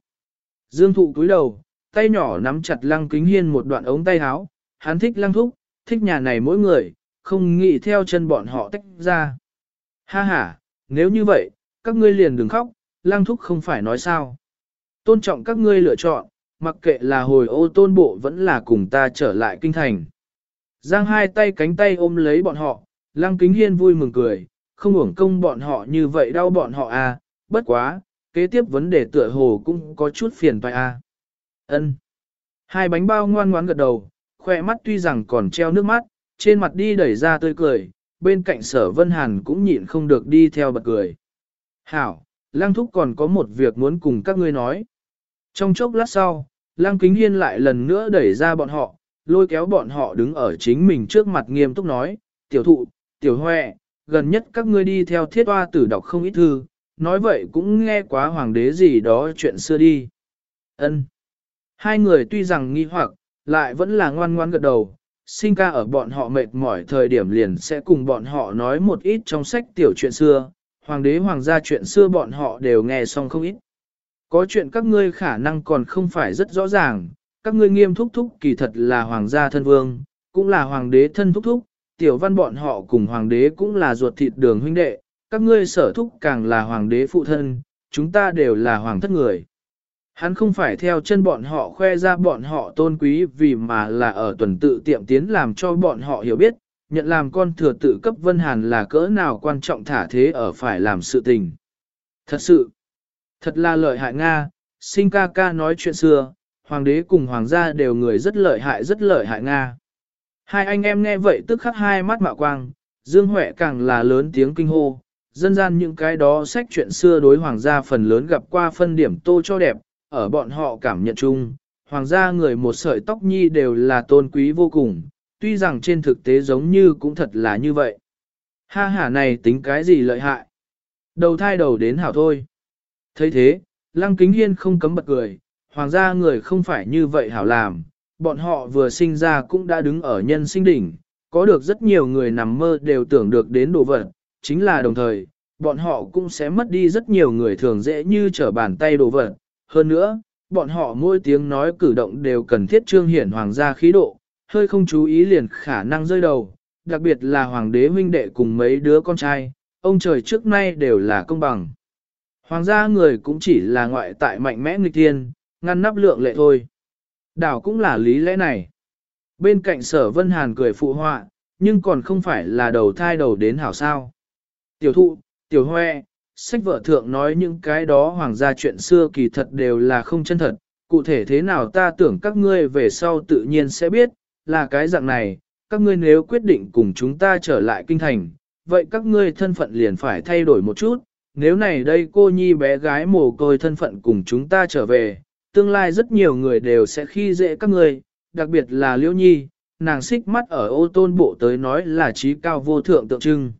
S1: Dương thụ cúi đầu, tay nhỏ nắm chặt lăng kính hiên một đoạn ống tay áo, hắn thích lăng thúc, thích nhà này mỗi người, không nghĩ theo chân bọn họ tách ra. Ha ha, nếu như vậy, các ngươi liền đừng khóc, lăng thúc không phải nói sao. Tôn trọng các ngươi lựa chọn, mặc kệ là hồi ô tôn bộ vẫn là cùng ta trở lại kinh thành. Giang hai tay cánh tay ôm lấy bọn họ, lăng kính hiên vui mừng cười, không uổng công bọn họ như vậy đau bọn họ à, bất quá, kế tiếp vấn đề tựa hồ cũng có chút phiền toái à. Ân. Hai bánh bao ngoan ngoãn gật đầu, khoe mắt tuy rằng còn treo nước mắt, trên mặt đi đẩy ra tươi cười, bên cạnh sở vân hàn cũng nhịn không được đi theo bật cười. Hảo, lang thúc còn có một việc muốn cùng các ngươi nói. Trong chốc lát sau, lang kính hiên lại lần nữa đẩy ra bọn họ, lôi kéo bọn họ đứng ở chính mình trước mặt nghiêm túc nói, tiểu thụ, tiểu huệ, gần nhất các ngươi đi theo thiết hoa tử đọc không ít thư, nói vậy cũng nghe quá hoàng đế gì đó chuyện xưa đi. ân Hai người tuy rằng nghi hoặc, lại vẫn là ngoan ngoan gật đầu, sinh ca ở bọn họ mệt mỏi thời điểm liền sẽ cùng bọn họ nói một ít trong sách tiểu chuyện xưa, hoàng đế hoàng gia chuyện xưa bọn họ đều nghe xong không ít. Có chuyện các ngươi khả năng còn không phải rất rõ ràng, các ngươi nghiêm thúc thúc kỳ thật là hoàng gia thân vương, cũng là hoàng đế thân thúc thúc, tiểu văn bọn họ cùng hoàng đế cũng là ruột thịt đường huynh đệ, các ngươi sở thúc càng là hoàng đế phụ thân, chúng ta đều là hoàng thất người. Hắn không phải theo chân bọn họ khoe ra bọn họ tôn quý vì mà là ở tuần tự tiệm tiến làm cho bọn họ hiểu biết, nhận làm con thừa tự cấp Vân Hàn là cỡ nào quan trọng thả thế ở phải làm sự tình. Thật sự, thật là lợi hại Nga, sinh ca ca nói chuyện xưa, hoàng đế cùng hoàng gia đều người rất lợi hại rất lợi hại Nga. Hai anh em nghe vậy tức khắc hai mắt mạo quang, Dương Huệ càng là lớn tiếng kinh hô, dân gian những cái đó sách chuyện xưa đối hoàng gia phần lớn gặp qua phân điểm tô cho đẹp, ở bọn họ cảm nhận chung, hoàng gia người một sợi tóc nhi đều là tôn quý vô cùng, tuy rằng trên thực tế giống như cũng thật là như vậy. Ha hả này tính cái gì lợi hại? Đầu thai đầu đến hảo thôi thấy thế, lăng kính hiên không cấm bật cười, hoàng gia người không phải như vậy hảo làm, bọn họ vừa sinh ra cũng đã đứng ở nhân sinh đỉnh, có được rất nhiều người nằm mơ đều tưởng được đến đồ vật, chính là đồng thời, bọn họ cũng sẽ mất đi rất nhiều người thường dễ như trở bàn tay đồ vật. Hơn nữa, bọn họ mỗi tiếng nói cử động đều cần thiết trương hiển hoàng gia khí độ, hơi không chú ý liền khả năng rơi đầu, đặc biệt là hoàng đế huynh đệ cùng mấy đứa con trai, ông trời trước nay đều là công bằng. Hoàng gia người cũng chỉ là ngoại tại mạnh mẽ nghịch thiên, ngăn nắp lượng lệ thôi. Đảo cũng là lý lẽ này. Bên cạnh sở Vân Hàn cười phụ họa, nhưng còn không phải là đầu thai đầu đến hảo sao. Tiểu thụ, tiểu hoe, sách vợ thượng nói những cái đó hoàng gia chuyện xưa kỳ thật đều là không chân thật, cụ thể thế nào ta tưởng các ngươi về sau tự nhiên sẽ biết, là cái dạng này, các ngươi nếu quyết định cùng chúng ta trở lại kinh thành, vậy các ngươi thân phận liền phải thay đổi một chút, nếu này đây cô nhi bé gái mồ côi thân phận cùng chúng ta trở về, tương lai rất nhiều người đều sẽ khi dễ các ngươi, đặc biệt là Liễu Nhi, nàng xích mắt ở ô tôn bộ tới nói là trí cao vô thượng tượng trưng.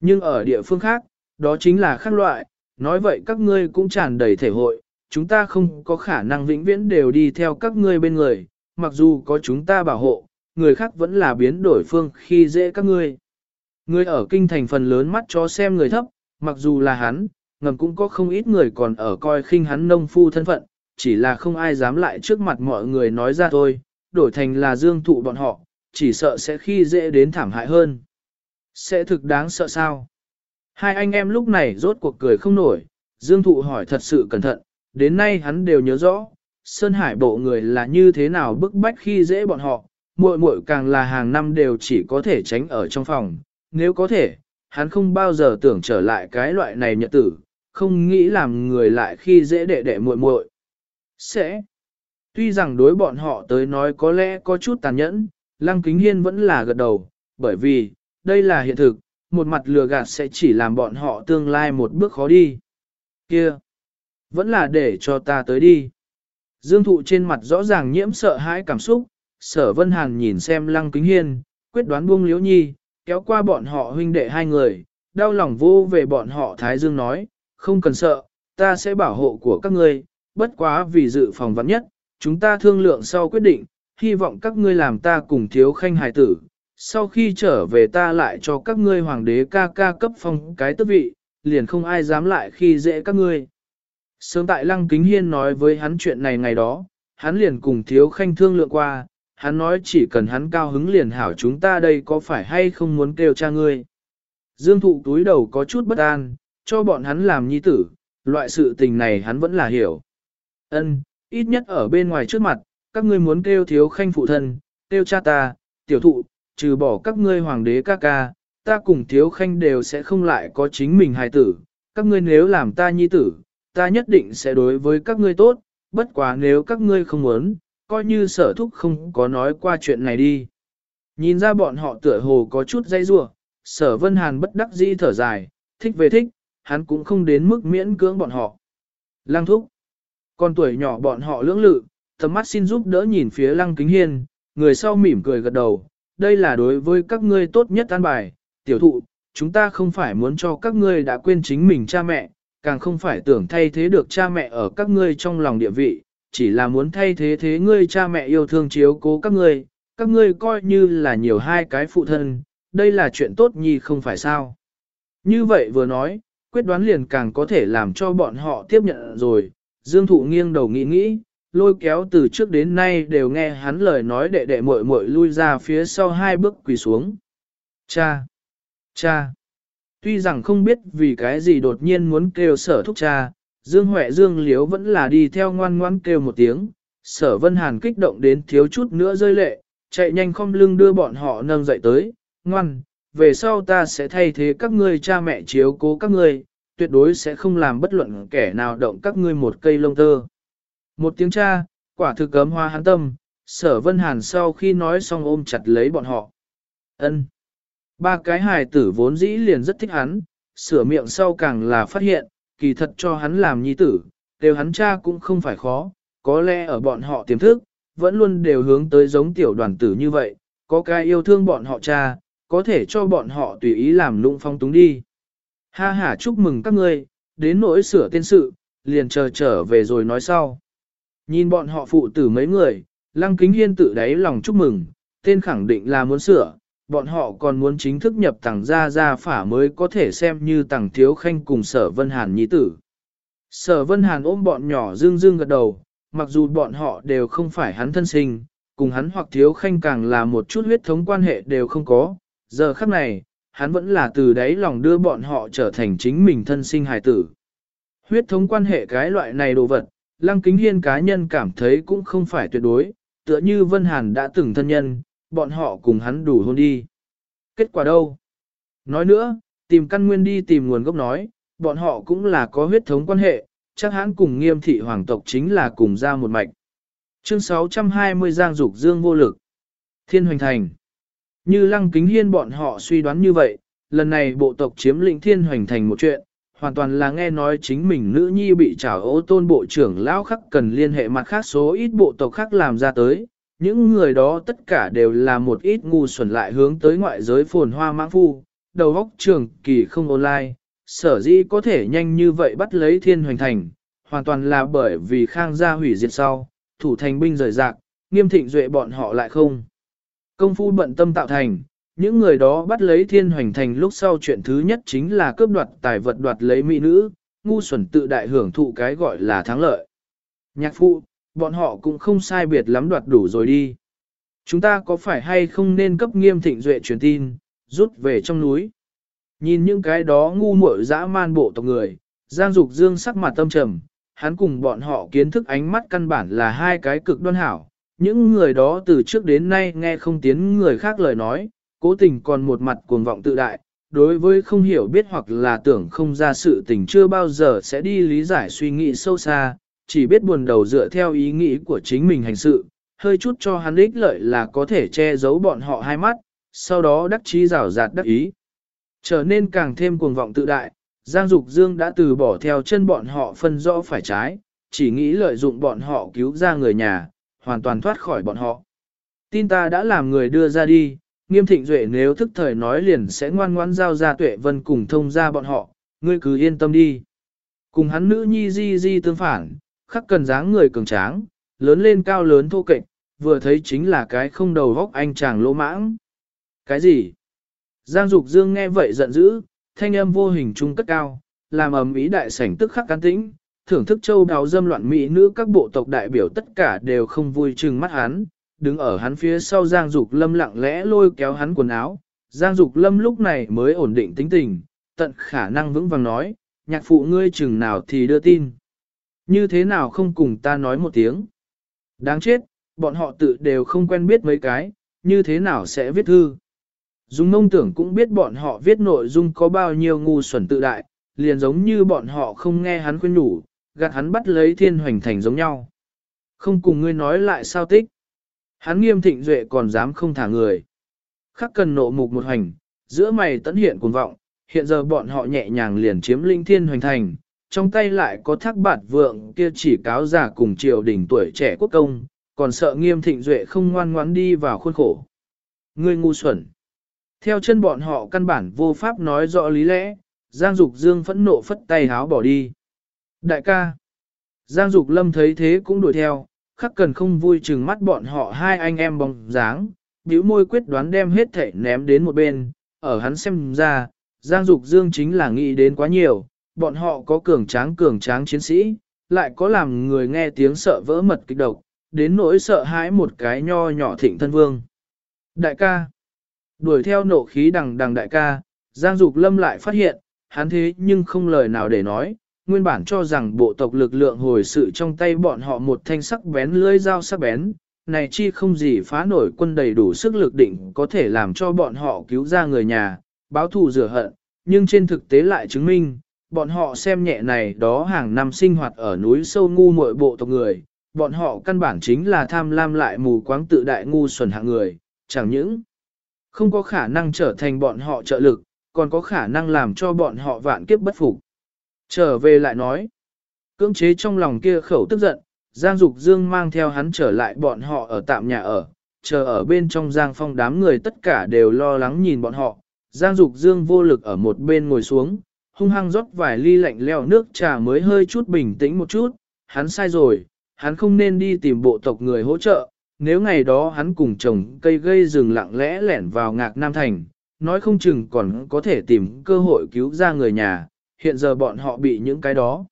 S1: Nhưng ở địa phương khác, đó chính là khác loại, nói vậy các ngươi cũng tràn đầy thể hội, chúng ta không có khả năng vĩnh viễn đều đi theo các ngươi bên người, mặc dù có chúng ta bảo hộ, người khác vẫn là biến đổi phương khi dễ các ngươi. Người ở kinh thành phần lớn mắt cho xem người thấp, mặc dù là hắn, ngầm cũng có không ít người còn ở coi khinh hắn nông phu thân phận, chỉ là không ai dám lại trước mặt mọi người nói ra thôi, đổi thành là dương thụ bọn họ, chỉ sợ sẽ khi dễ đến thảm hại hơn. Sẽ thực đáng sợ sao? Hai anh em lúc này rốt cuộc cười không nổi, dương thụ hỏi thật sự cẩn thận, đến nay hắn đều nhớ rõ, Sơn Hải bộ người là như thế nào bức bách khi dễ bọn họ, muội muội càng là hàng năm đều chỉ có thể tránh ở trong phòng, nếu có thể, hắn không bao giờ tưởng trở lại cái loại này nhật tử, không nghĩ làm người lại khi dễ đệ đệ muội muội. Sẽ. Tuy rằng đối bọn họ tới nói có lẽ có chút tàn nhẫn, Lăng Kính Hiên vẫn là gật đầu, bởi vì, đây là hiện thực, một mặt lừa gạt sẽ chỉ làm bọn họ tương lai một bước khó đi. Kia, vẫn là để cho ta tới đi. Dương thụ trên mặt rõ ràng nhiễm sợ hãi cảm xúc, sở vân hàn nhìn xem lăng kính hiên, quyết đoán buông liễu nhi, kéo qua bọn họ huynh đệ hai người, đau lòng vô về bọn họ Thái Dương nói, không cần sợ, ta sẽ bảo hộ của các ngươi, bất quá vì dự phòng vắn nhất, chúng ta thương lượng sau quyết định, hy vọng các ngươi làm ta cùng thiếu khanh hài tử, sau khi trở về ta lại cho các ngươi hoàng đế ca ca cấp phong cái tước vị, liền không ai dám lại khi dễ các ngươi. Sớm tại Lăng Kính Hiên nói với hắn chuyện này ngày đó, hắn liền cùng thiếu khanh thương lượng qua, hắn nói chỉ cần hắn cao hứng liền hảo chúng ta đây có phải hay không muốn kêu cha ngươi. Dương thụ túi đầu có chút bất an, cho bọn hắn làm nhi tử, loại sự tình này hắn vẫn là hiểu. Ân, ít nhất ở bên ngoài trước mặt, các ngươi muốn kêu thiếu khanh phụ thân, kêu cha ta, tiểu thụ, trừ bỏ các ngươi hoàng đế ca ca, ta cùng thiếu khanh đều sẽ không lại có chính mình hài tử, các ngươi nếu làm ta nhi tử, ta nhất định sẽ đối với các ngươi tốt, bất quá nếu các ngươi không muốn, coi như sở thúc không có nói qua chuyện này đi. Nhìn ra bọn họ tựa hồ có chút dây rua, sở vân hàn bất đắc dĩ thở dài, thích về thích, hắn cũng không đến mức miễn cưỡng bọn họ. Lăng thúc, con tuổi nhỏ bọn họ lưỡng lự, tầm mắt xin giúp đỡ nhìn phía lăng kính hiên, người sau mỉm cười gật đầu, đây là đối với các ngươi tốt nhất an bài, tiểu thụ, chúng ta không phải muốn cho các ngươi đã quên chính mình cha mẹ, càng không phải tưởng thay thế được cha mẹ ở các ngươi trong lòng địa vị, chỉ là muốn thay thế thế ngươi cha mẹ yêu thương chiếu cố các ngươi, các ngươi coi như là nhiều hai cái phụ thân, đây là chuyện tốt nhi không phải sao. Như vậy vừa nói, quyết đoán liền càng có thể làm cho bọn họ tiếp nhận rồi, Dương Thụ nghiêng đầu nghĩ nghĩ, lôi kéo từ trước đến nay đều nghe hắn lời nói đệ đệ muội muội lui ra phía sau hai bước quỳ xuống. Cha! Cha! Tuy rằng không biết vì cái gì đột nhiên muốn kêu sở thúc cha, Dương Huệ Dương Liếu vẫn là đi theo ngoan ngoan kêu một tiếng, sở vân hàn kích động đến thiếu chút nữa rơi lệ, chạy nhanh không lưng đưa bọn họ nâng dậy tới, ngoan, về sau ta sẽ thay thế các ngươi cha mẹ chiếu cố các ngươi, tuyệt đối sẽ không làm bất luận kẻ nào động các ngươi một cây lông tơ. Một tiếng cha, quả thực cấm hoa hắn tâm, sở vân hàn sau khi nói xong ôm chặt lấy bọn họ. ân Ba cái hài tử vốn dĩ liền rất thích hắn, sửa miệng sau càng là phát hiện, kỳ thật cho hắn làm nhi tử, đều hắn cha cũng không phải khó, có lẽ ở bọn họ tiềm thức, vẫn luôn đều hướng tới giống tiểu đoàn tử như vậy, có cái yêu thương bọn họ cha, có thể cho bọn họ tùy ý làm lũng phong túng đi. Ha ha chúc mừng các ngươi, đến nỗi sửa tên sự, liền chờ trở về rồi nói sau. Nhìn bọn họ phụ tử mấy người, Lăng Kính Hiên tự đáy lòng chúc mừng, tên khẳng định là muốn sửa, bọn họ còn muốn chính thức nhập tàng gia gia phả mới có thể xem như tàng thiếu khanh cùng sở Vân Hàn nhi tử. Sở Vân Hàn ôm bọn nhỏ dương dương gật đầu, mặc dù bọn họ đều không phải hắn thân sinh, cùng hắn hoặc thiếu khanh càng là một chút huyết thống quan hệ đều không có, giờ khắc này, hắn vẫn là từ đáy lòng đưa bọn họ trở thành chính mình thân sinh hài tử. Huyết thống quan hệ cái loại này đồ vật, Lăng Kính Hiên cá nhân cảm thấy cũng không phải tuyệt đối, tựa như Vân Hàn đã từng thân nhân, bọn họ cùng hắn đủ hôn đi. Kết quả đâu? Nói nữa, tìm căn nguyên đi tìm nguồn gốc nói, bọn họ cũng là có huyết thống quan hệ, chắc hắn cùng nghiêm thị hoàng tộc chính là cùng ra một mạch. Chương 620 Giang Dục Dương vô lực. Thiên Hoành Thành. Như Lăng Kính Hiên bọn họ suy đoán như vậy, lần này bộ tộc chiếm lĩnh Thiên Hoành Thành một chuyện, hoàn toàn là nghe nói chính mình nữ nhi bị trảo ô tôn bộ trưởng lão khắc cần liên hệ mặt khác số ít bộ tộc khác làm ra tới. Những người đó tất cả đều là một ít ngu xuẩn lại hướng tới ngoại giới phồn hoa mãng phu, đầu óc trường kỳ không online, sở dĩ có thể nhanh như vậy bắt lấy thiên hoành thành, hoàn toàn là bởi vì khang gia hủy diệt sau, thủ thành binh rời rạc, nghiêm thịnh duệ bọn họ lại không. Công phu bận tâm tạo thành, những người đó bắt lấy thiên hoành thành lúc sau chuyện thứ nhất chính là cướp đoạt tài vật đoạt lấy mỹ nữ, ngu xuẩn tự đại hưởng thụ cái gọi là thắng lợi. Nhạc phụ, bọn họ cũng không sai biệt lắm đoạt đủ rồi đi. Chúng ta có phải hay không nên cấp nghiêm thịnh duệ truyền tin, rút về trong núi. Nhìn những cái đó ngu muội dã man bộ tộc người, Giang Dục Dương sắc mặt tâm trầm, hắn cùng bọn họ kiến thức ánh mắt căn bản là hai cái cực đoan hảo. Những người đó từ trước đến nay nghe không tiếng người khác lời nói, cố tình còn một mặt cuồng vọng tự đại, đối với không hiểu biết hoặc là tưởng không ra sự tình chưa bao giờ sẽ đi lý giải suy nghĩ sâu xa, chỉ biết buồn đầu dựa theo ý nghĩ của chính mình hành sự, hơi chút cho hắn ích lợi là có thể che giấu bọn họ hai mắt, sau đó đắc chí rào rạt đắc ý. Trở nên càng thêm cuồng vọng tự đại, Giang Dục Dương đã từ bỏ theo chân bọn họ phân rõ phải trái, chỉ nghĩ lợi dụng bọn họ cứu ra người nhà, hoàn toàn thoát khỏi bọn họ. Tin ta đã làm người đưa ra đi, nghiêm thịnh duệ nếu thức thời nói liền sẽ ngoan ngoãn giao ra tuệ vân cùng thông ra bọn họ, ngươi cứ yên tâm đi. Cùng hắn nữ nhi di di tương phản, khắc cần dáng người cường tráng, lớn lên cao lớn thô kệch, vừa thấy chính là cái không đầu góc anh chàng lỗ mãng. Cái gì? Giang Dục Dương nghe vậy giận dữ, thanh âm vô hình trung cất cao, làm ầm ý đại sảnh tức khắc can tĩnh, thưởng thức châu đào dâm loạn mỹ nữ các bộ tộc đại biểu tất cả đều không vui chừng mắt hắn, đứng ở hắn phía sau Giang Dục Lâm lặng lẽ lôi kéo hắn quần áo. Giang Dục Lâm lúc này mới ổn định tính tình, tận khả năng vững vàng nói, nhạc phụ ngươi chừng nào thì đưa tin. Như thế nào không cùng ta nói một tiếng. Đáng chết, bọn họ tự đều không quen biết mấy cái, như thế nào sẽ viết thư. Dung mông tưởng cũng biết bọn họ viết nội dung có bao nhiêu ngu xuẩn tự đại, liền giống như bọn họ không nghe hắn khuyên nhủ, gạt hắn bắt lấy thiên hoành thành giống nhau. Không cùng ngươi nói lại sao tích. Hắn nghiêm thịnh duệ còn dám không thả người. Khắc cần nộ mục một hành, giữa mày tấn hiện cuồng vọng, hiện giờ bọn họ nhẹ nhàng liền chiếm linh thiên hoành thành, trong tay lại có thác bạt vượng kia chỉ cáo giả cùng triều đình tuổi trẻ quốc công, còn sợ nghiêm thịnh duệ không ngoan ngoãn đi vào khuôn khổ. Ngươi ngu xuẩn. Theo chân bọn họ căn bản vô pháp nói rõ lý lẽ, Giang Dục Dương phẫn nộ phất tay háo bỏ đi. Đại ca. Giang Dục Lâm thấy thế cũng đuổi theo, khắc cần không vui chừng mắt bọn họ hai anh em bóng dáng, bĩu môi quyết đoán đem hết thể ném đến một bên, ở hắn xem ra, Giang Dục Dương chính là nghĩ đến quá nhiều, bọn họ có cường tráng cường tráng chiến sĩ, lại có làm người nghe tiếng sợ vỡ mật kịch độc, đến nỗi sợ hãi một cái nho nhỏ thịnh thân vương. Đại ca, đuổi theo nộ khí đằng đằng đại ca, Giang Dục Lâm lại phát hiện, hắn thế nhưng không lời nào để nói, nguyên bản cho rằng bộ tộc lực lượng hồi sự trong tay bọn họ một thanh sắc bén lưỡi dao sắc bén, này chi không gì phá nổi quân đầy đủ sức lực định có thể làm cho bọn họ cứu ra người nhà, báo thù rửa hận, nhưng trên thực tế lại chứng minh, bọn họ xem nhẹ này đó hàng năm sinh hoạt ở núi sâu ngu muội bộ tộc người, bọn họ căn bản chính là tham lam lại mù quáng tự đại ngu xuẩn hạng người, chẳng những không có khả năng trở thành bọn họ trợ lực, còn có khả năng làm cho bọn họ vạn kiếp bất phục. Trở về lại nói, cưỡng chế trong lòng kia khẩu tức giận, Giang Dục Dương mang theo hắn trở lại bọn họ ở tạm nhà ở, chờ ở bên trong Giang Phong đám người tất cả đều lo lắng nhìn bọn họ. Giang Dục Dương vô lực ở một bên ngồi xuống, hung hăng rót vài ly lạnh leo nước trà mới hơi chút bình tĩnh một chút, hắn sai rồi, hắn không nên đi tìm bộ tộc người hỗ trợ, nếu ngày đó hắn cùng chồng cây gây rừng lặng lẽ lẻn vào ngạc Nam Thành, nói không chừng còn có thể tìm cơ hội cứu ra người nhà, hiện giờ bọn họ bị những cái đó.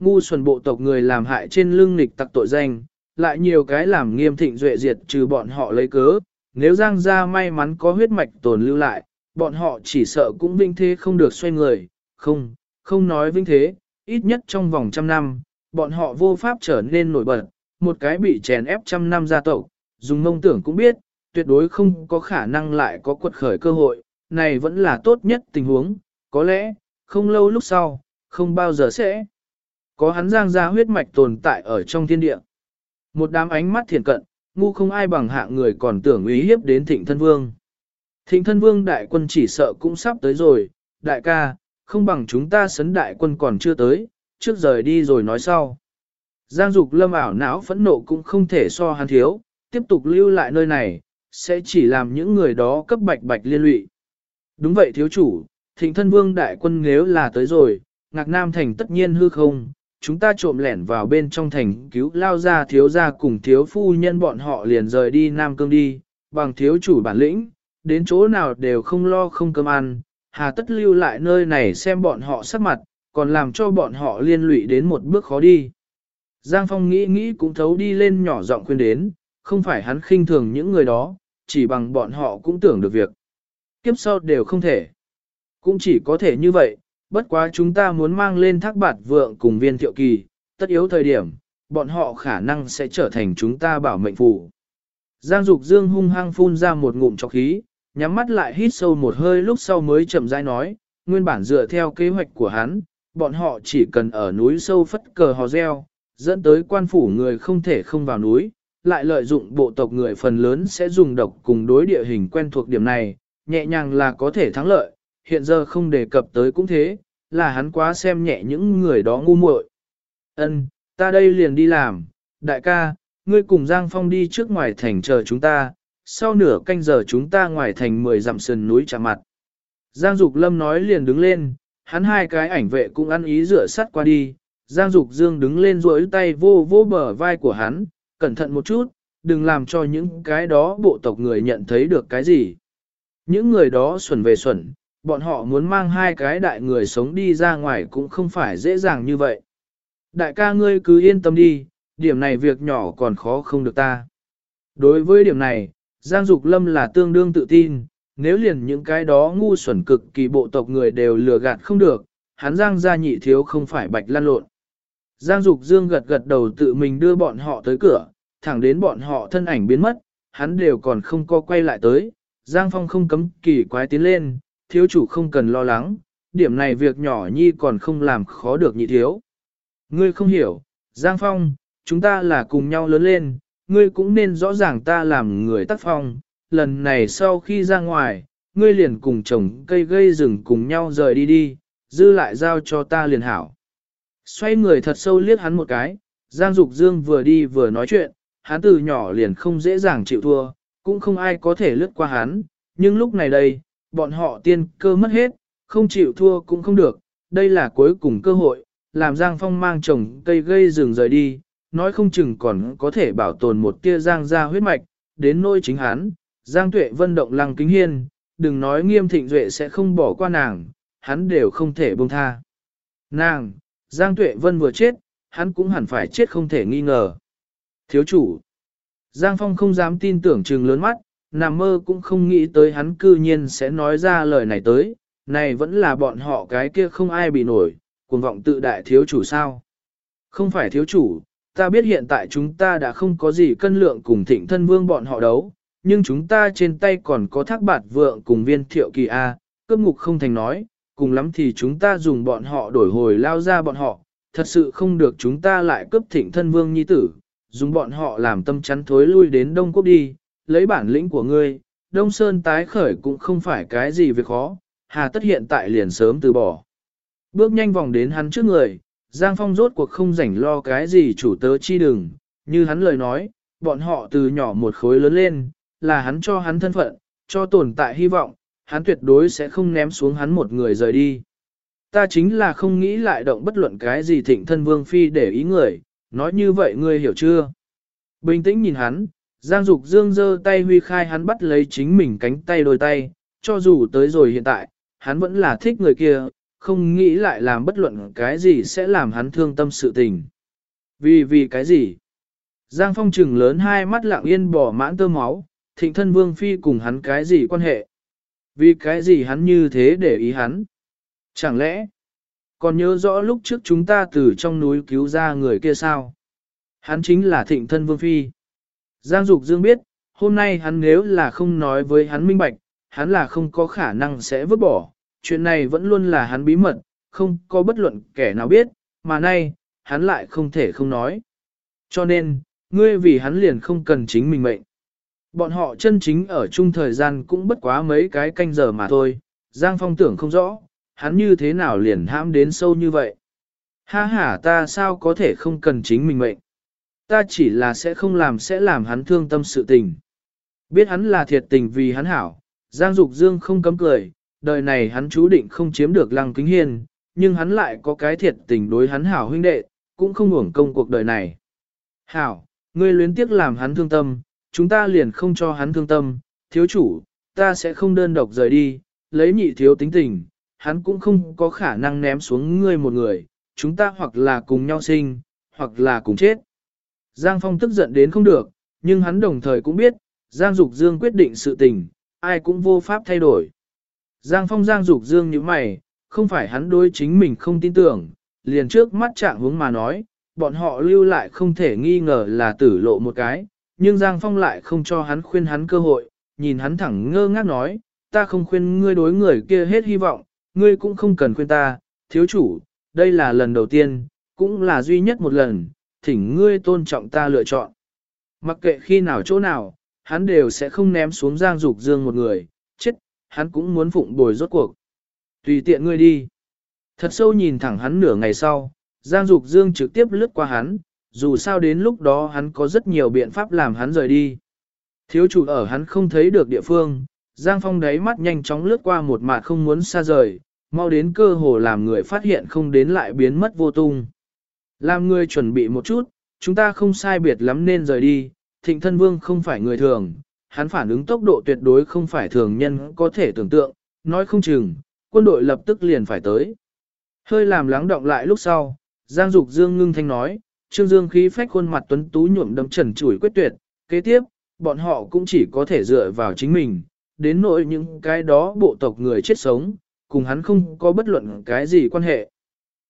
S1: Ngu xuẩn bộ tộc người làm hại trên lưng nịch tặc tội danh, lại nhiều cái làm nghiêm thịnh duệ diệt trừ bọn họ lấy cớ, nếu Giang gia may mắn có huyết mạch tồn lưu lại, bọn họ chỉ sợ cũng vinh thế không được xoay người, không, không nói vinh thế, ít nhất trong vòng trăm năm, bọn họ vô pháp trở nên nổi bật, một cái bị chèn ép trăm năm gia tộc, dùng mông tưởng cũng biết, tuyệt đối không có khả năng lại có quật khởi cơ hội, này vẫn là tốt nhất tình huống, có lẽ, không lâu lúc sau, không bao giờ sẽ có hắn giang ra huyết mạch tồn tại ở trong thiên địa. Một đám ánh mắt thiền cận, ngu không ai bằng hạng người còn tưởng ý hiếp đến thịnh thân vương. Thịnh thân vương đại quân chỉ sợ cũng sắp tới rồi, đại ca, không bằng chúng ta sấn đại quân còn chưa tới, trước rời đi rồi nói sau. Giang dục lâm ảo não phẫn nộ cũng không thể so hắn thiếu, tiếp tục lưu lại nơi này, sẽ chỉ làm những người đó cấp bạch bạch liên lụy. Đúng vậy thiếu chủ, thịnh thân vương đại quân nếu là tới rồi, ngạc nam thành tất nhiên hư không, chúng ta trộm lẻn vào bên trong thành cứu lao ra thiếu ra cùng thiếu phu nhân bọn họ liền rời đi Nam Cương đi, bằng thiếu chủ bản lĩnh, đến chỗ nào đều không lo không cơm ăn, hà tất lưu lại nơi này xem bọn họ sắc mặt, còn làm cho bọn họ liên lụy đến một bước khó đi. Giang Phong nghĩ nghĩ cũng thấu đi lên nhỏ giọng khuyên đến, không phải hắn khinh thường những người đó, chỉ bằng bọn họ cũng tưởng được việc. Kiếp sau đều không thể. Cũng chỉ có thể như vậy, bất quá chúng ta muốn mang lên thác bạt vượng cùng viên thiệu kỳ, tất yếu thời điểm, bọn họ khả năng sẽ trở thành chúng ta bảo mệnh phù. Giang Dục Dương hung hăng phun ra một ngụm chọc khí, nhắm mắt lại hít sâu một hơi lúc sau mới chậm rãi nói, nguyên bản dựa theo kế hoạch của hắn, bọn họ chỉ cần ở núi sâu phất cờ hò reo, dẫn tới quan phủ người không thể không vào núi, lại lợi dụng bộ tộc người phần lớn sẽ dùng độc cùng đối địa hình quen thuộc điểm này, nhẹ nhàng là có thể thắng lợi, hiện giờ không đề cập tới cũng thế, là hắn quá xem nhẹ những người đó ngu muội. Ân, ta đây liền đi làm, đại ca, ngươi cùng Giang Phong đi trước ngoài thành chờ chúng ta, sau nửa canh giờ chúng ta ngoài thành mười dặm sườn núi chạm mặt. Giang Dục Lâm nói liền đứng lên, hắn hai cái ảnh vệ cũng ăn ý rửa sắt qua đi, Giang Dục Dương đứng lên duỗi tay vô vô bờ vai của hắn, cẩn thận một chút, đừng làm cho những cái đó bộ tộc người nhận thấy được cái gì. Những người đó xuẩn về xuẩn, bọn họ muốn mang hai cái đại người sống đi ra ngoài cũng không phải dễ dàng như vậy. Đại ca ngươi cứ yên tâm đi, điểm này việc nhỏ còn khó không được ta. Đối với điểm này, Giang Dục Lâm là tương đương tự tin, nếu liền những cái đó ngu xuẩn cực kỳ bộ tộc người đều lừa gạt không được, hắn Giang gia nhị thiếu không phải bạch lan lộn. Giang Dục Dương gật gật đầu tự mình đưa bọn họ tới cửa, thẳng đến bọn họ thân ảnh biến mất, hắn đều còn không co quay lại tới. Giang Phong không cấm kỳ quái tiến lên, thiếu chủ không cần lo lắng, điểm này việc nhỏ nhi còn không làm khó được nhị thiếu. Ngươi không hiểu, Giang Phong, chúng ta là cùng nhau lớn lên, ngươi cũng nên rõ ràng ta làm người tác phong, lần này sau khi ra ngoài, ngươi liền cùng chồng cây gây rừng cùng nhau rời đi đi, dư lại giao cho ta liền hảo. Xoay người thật sâu liếc hắn một cái, Giang Dục Dương vừa đi vừa nói chuyện, hắn từ nhỏ liền không dễ dàng chịu thua, cũng không ai có thể lướt qua hắn, nhưng lúc này đây, bọn họ tiên cơ mất hết, không chịu thua cũng không được, đây là cuối cùng cơ hội, làm Giang Phong mang chồng cây gây rừng rời đi, nói không chừng còn có thể bảo tồn một tia Giang ra huyết mạch, đến nôi chính hắn, Giang Tuệ Vân động lăng kính hiên, đừng nói nghiêm thịnh duệ sẽ không bỏ qua nàng, hắn đều không thể buông tha. Nàng, Giang Tuệ Vân vừa chết, hắn cũng hẳn phải chết không thể nghi ngờ. Thiếu chủ, Giang Phong không dám tin tưởng trừng lớn mắt, nằm mơ cũng không nghĩ tới hắn cư nhiên sẽ nói ra lời này tới, này vẫn là bọn họ cái kia không ai bị nổi, cuồng vọng tự đại thiếu chủ sao. Không phải thiếu chủ, ta biết hiện tại chúng ta đã không có gì cân lượng cùng thịnh thân vương bọn họ đấu, nhưng chúng ta trên tay còn có thác bạt vượng cùng viên thiệu kỳ A, cướp ngục không thành nói, cùng lắm thì chúng ta dùng bọn họ đổi hồi lao ra bọn họ, thật sự không được chúng ta lại cướp thịnh thân vương nhi tử, dùng bọn họ làm tâm chắn thối lui đến Đông Quốc đi, lấy bản lĩnh của ngươi, Đông Sơn tái khởi cũng không phải cái gì việc khó, hà tất hiện tại liền sớm từ bỏ. Bước nhanh vòng đến hắn trước người, Giang Phong rốt cuộc không rảnh lo cái gì chủ tớ chi đừng, như hắn lời nói, bọn họ từ nhỏ một khối lớn lên, là hắn cho hắn thân phận, cho tồn tại hy vọng, hắn tuyệt đối sẽ không ném xuống hắn một người rời đi. Ta chính là không nghĩ lại động bất luận cái gì thịnh thân vương phi để ý người, nói như vậy ngươi hiểu chưa? Bình tĩnh nhìn hắn, Giang Dục Dương giơ tay huy khai hắn bắt lấy chính mình cánh tay đôi tay, cho dù tới rồi hiện tại, hắn vẫn là thích người kia, không nghĩ lại làm bất luận cái gì sẽ làm hắn thương tâm sự tình. Vì vì cái gì? Giang Phong trừng lớn hai mắt lặng yên bỏ mãn tơ máu, thịnh thân vương phi cùng hắn cái gì quan hệ? Vì cái gì hắn như thế để ý hắn? Chẳng lẽ, còn nhớ rõ lúc trước chúng ta từ trong núi cứu ra người kia sao? Hắn chính là thịnh thân vương phi. Giang Dục Dương biết, hôm nay hắn nếu là không nói với hắn minh bạch, hắn là không có khả năng sẽ vứt bỏ. Chuyện này vẫn luôn là hắn bí mật, không có bất luận kẻ nào biết, mà nay, hắn lại không thể không nói. Cho nên, ngươi vì hắn liền không cần chính mình mệnh. Bọn họ chân chính ở chung thời gian cũng bất quá mấy cái canh giờ mà thôi, Giang Phong tưởng không rõ, hắn như thế nào liền hãm đến sâu như vậy. Ha ha ta sao có thể không cần chính mình mệnh. Ta chỉ là sẽ không làm sẽ làm hắn thương tâm sự tình. Biết hắn là thiệt tình vì hắn hảo, Giang Dục Dương không cấm cười, đời này hắn chú định không chiếm được lăng kính hiên, nhưng hắn lại có cái thiệt tình đối hắn hảo huynh đệ, cũng không uổng công cuộc đời này. Hảo, ngươi luyến tiếc làm hắn thương tâm, chúng ta liền không cho hắn thương tâm, thiếu chủ, ta sẽ không đơn độc rời đi, lấy nhị thiếu tính tình, hắn cũng không có khả năng ném xuống ngươi một người, chúng ta hoặc là cùng nhau sinh, hoặc là cùng chết. Giang Phong tức giận đến không được, nhưng hắn đồng thời cũng biết, Giang Dục Dương quyết định sự tình, ai cũng vô pháp thay đổi. Giang Phong Giang Dục Dương như mày, không phải hắn đối chính mình không tin tưởng, liền trước mắt trạng hướng mà nói, bọn họ lưu lại không thể nghi ngờ là tử lộ một cái, nhưng Giang Phong lại không cho hắn khuyên hắn cơ hội, nhìn hắn thẳng ngơ ngác nói, ta không khuyên ngươi đối người kia hết hy vọng, ngươi cũng không cần khuyên ta, thiếu chủ, đây là lần đầu tiên, cũng là duy nhất một lần, thỉnh ngươi tôn trọng ta lựa chọn. Mặc kệ khi nào chỗ nào, hắn đều sẽ không ném xuống Giang Dục Dương một người, chết, hắn cũng muốn phụng bồi rốt cuộc. Tùy tiện ngươi đi. Thật sâu nhìn thẳng hắn nửa ngày sau, Giang Dục Dương trực tiếp lướt qua hắn, dù sao đến lúc đó hắn có rất nhiều biện pháp làm hắn rời đi. Thiếu chủ ở hắn không thấy được địa phương, Giang Phong đáy mắt nhanh chóng lướt qua một mặt không muốn xa rời, mau đến cơ hồ làm người phát hiện không đến lại biến mất vô tung. Làm người chuẩn bị một chút, chúng ta không sai biệt lắm nên rời đi, thịnh thân vương không phải người thường, hắn phản ứng tốc độ tuyệt đối không phải thường nhân có thể tưởng tượng, nói không chừng, quân đội lập tức liền phải tới. Hơi làm lắng động lại lúc sau, Giang Dục Dương ngưng thanh nói, Trương Dương khí phách khuôn mặt tuấn tú nhuộm đấm trần chủi quyết tuyệt, kế tiếp, bọn họ cũng chỉ có thể dựa vào chính mình, đến nỗi những cái đó bộ tộc người chết sống, cùng hắn không có bất luận cái gì quan hệ.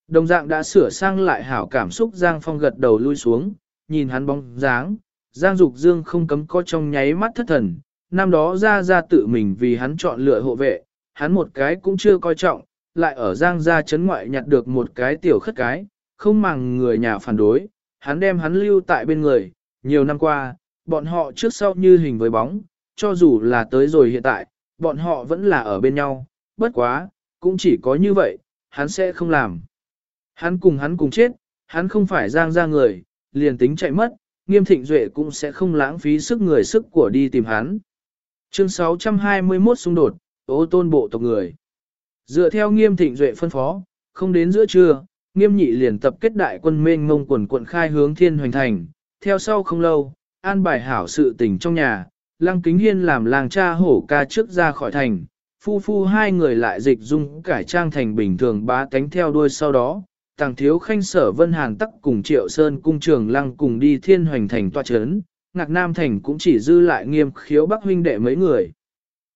S1: Đồng dạng đã sửa sang lại hảo cảm xúc Giang Phong gật đầu lui xuống, nhìn hắn bóng dáng, Giang Dục Dương không cấm có trong nháy mắt thất thần, năm đó ra ra tự mình vì hắn chọn lựa hộ vệ, hắn một cái cũng chưa coi trọng, lại ở Giang gia chấn ngoại nhặt được một cái tiểu khất cái, không màng người nhà phản đối, hắn đem hắn lưu tại bên người, nhiều năm qua, bọn họ trước sau như hình với bóng, cho dù là tới rồi hiện tại, bọn họ vẫn là ở bên nhau, bất quá, cũng chỉ có như vậy, hắn sẽ không làm. Hắn cùng hắn cùng chết, hắn không phải giang Gia người, liền tính chạy mất, nghiêm thịnh duệ cũng sẽ không lãng phí sức người sức của đi tìm hắn. Chương 621 xung đột, ô tôn bộ tộc người. Dựa theo nghiêm thịnh duệ phân phó, không đến giữa trưa, nghiêm nhị liền tập kết đại quân mênh ngông quần quận khai hướng thiên hoành thành. Theo sau không lâu, an bài hảo sự tình trong nhà, lăng kính hiên làm làng cha hổ ca trước ra khỏi thành. Phu phu hai người lại dịch dung cải trang thành bình thường bá tánh theo đuôi sau đó, tàng thiếu khanh sở vân hàn tắc cùng triệu sơn cung trường lăng cùng đi thiên hoành thành toa chấn, ngạc nam thành cũng chỉ dư lại nghiêm khiếu bắc huynh đệ mấy người.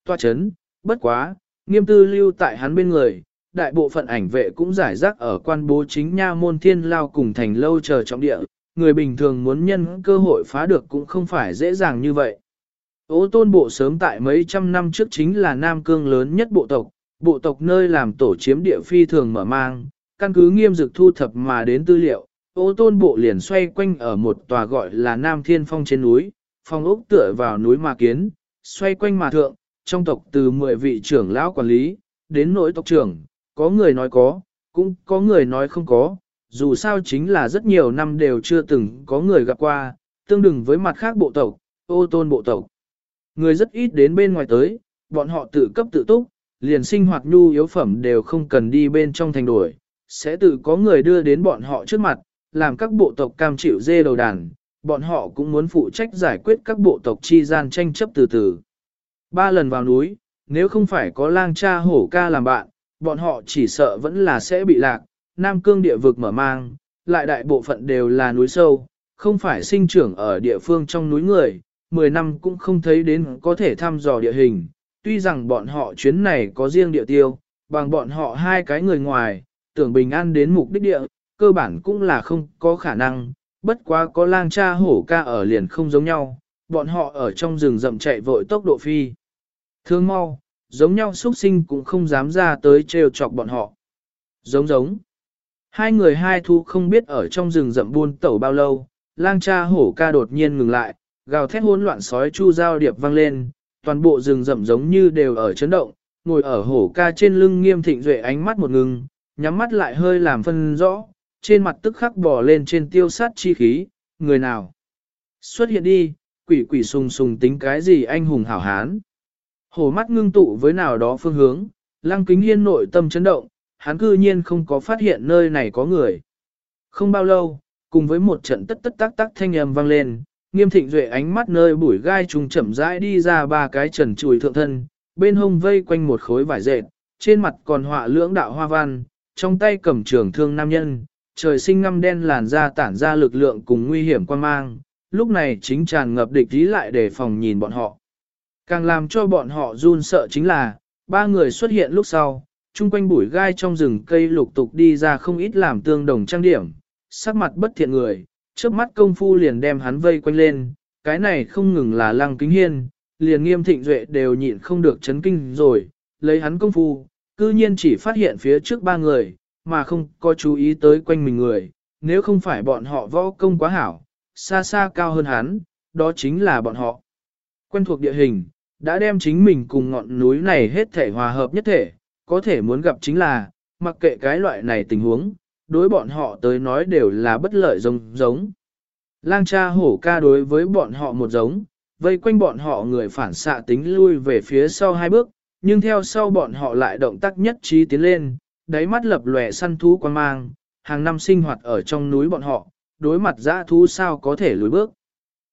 S1: Toa chấn, bất quá, nghiêm tư lưu tại hắn bên người, đại bộ phận ảnh vệ cũng giải rác ở quan bố chính nha môn thiên lao cùng thành lâu chờ trọng địa, người bình thường muốn nhân cơ hội phá được cũng không phải dễ dàng như vậy. Ô tôn bộ sớm tại mấy trăm năm trước chính là Nam Cương lớn nhất bộ tộc, bộ tộc nơi làm tổ chiếm địa phi thường mở mang, căn cứ nghiêm dực thu thập mà đến tư liệu, ô tôn bộ liền xoay quanh ở một tòa gọi là Nam Thiên Phong trên núi, phong ốc tựa vào núi mà kiến, xoay quanh mà thượng, trong tộc từ 10 vị trưởng lão quản lý, đến nội tộc trưởng, có người nói có, cũng có người nói không có, dù sao chính là rất nhiều năm đều chưa từng có người gặp qua, tương đừng với mặt khác bộ tộc, ô tôn bộ tộc. Người rất ít đến bên ngoài tới, bọn họ tự cấp tự túc, liền sinh hoạt nhu yếu phẩm đều không cần đi bên trong thành đuổi, sẽ tự có người đưa đến bọn họ trước mặt, làm các bộ tộc cam chịu dê đầu đàn, bọn họ cũng muốn phụ trách giải quyết các bộ tộc chi gian tranh chấp từ từ. Ba lần vào núi, nếu không phải có lang cha hổ ca làm bạn, bọn họ chỉ sợ vẫn là sẽ bị lạc, Nam Cương địa vực mở mang, lại đại bộ phận đều là núi sâu, không phải sinh trưởng ở địa phương trong núi người, 10 năm cũng không thấy đến có thể thăm dò địa hình, tuy rằng bọn họ chuyến này có riêng địa tiêu, bằng bọn họ hai cái người ngoài, tưởng bình an đến mục đích địa, cơ bản cũng là không có khả năng, bất quá có lang cha hổ ca ở liền không giống nhau, bọn họ ở trong rừng rậm chạy vội tốc độ phi. Thương mau, giống nhau xuất sinh cũng không dám ra tới trêu chọc bọn họ. Giống giống. Hai người hai thu không biết ở trong rừng rậm buôn tẩu bao lâu, lang cha hổ ca đột nhiên ngừng lại, gào thét hỗn loạn sói chu giao điệp vang lên, toàn bộ rừng rậm giống như đều ở chấn động, ngồi ở hổ ca trên lưng nghiêm thịnh duệ ánh mắt một ngừng, nhắm mắt lại hơi làm phân rõ, trên mặt tức khắc bò lên trên tiêu sát chi khí, người nào. Xuất hiện đi, quỷ quỷ sùng sùng tính cái gì anh hùng hảo hán. Hổ mắt ngưng tụ với nào đó phương hướng, lăng kính hiên nội tâm chấn động, hắn cư nhiên không có phát hiện nơi này có người. Không bao lâu, cùng với một trận tất tất tác tác thanh âm vang lên, nghiêm thịnh duệ ánh mắt nơi bụi gai trùng chậm rãi đi ra ba cái trần chùi thượng thân, bên hông vây quanh một khối vải dệt, trên mặt còn họa lưỡng đạo hoa văn, trong tay cầm trường thương nam nhân, trời sinh ngăm đen làn da tản ra lực lượng cùng nguy hiểm quan mang, lúc này chính tràn ngập địch ý lại để phòng nhìn bọn họ. Càng làm cho bọn họ run sợ chính là, ba người xuất hiện lúc sau, chung quanh bụi gai trong rừng cây lục tục đi ra không ít làm tương đồng trang điểm, sắc mặt bất thiện người, trước mắt công phu liền đem hắn vây quanh lên, cái này không ngừng là lăng kính hiên, liền nghiêm thịnh duệ đều nhịn không được chấn kinh rồi, lấy hắn công phu, cư nhiên chỉ phát hiện phía trước ba người, mà không có chú ý tới quanh mình người, nếu không phải bọn họ võ công quá hảo, xa xa cao hơn hắn, đó chính là bọn họ. Quen thuộc địa hình, đã đem chính mình cùng ngọn núi này hết thể hòa hợp nhất thể, có thể muốn gặp chính là, mặc kệ cái loại này tình huống, đối bọn họ tới nói đều là bất lợi giống giống. Lang cha hổ ca đối với bọn họ một giống, vây quanh bọn họ người phản xạ tính lui về phía sau hai bước, nhưng theo sau bọn họ lại động tác nhất trí tiến lên, đáy mắt lập lòe săn thú quan mang, hàng năm sinh hoạt ở trong núi bọn họ, đối mặt dã thú sao có thể lùi bước.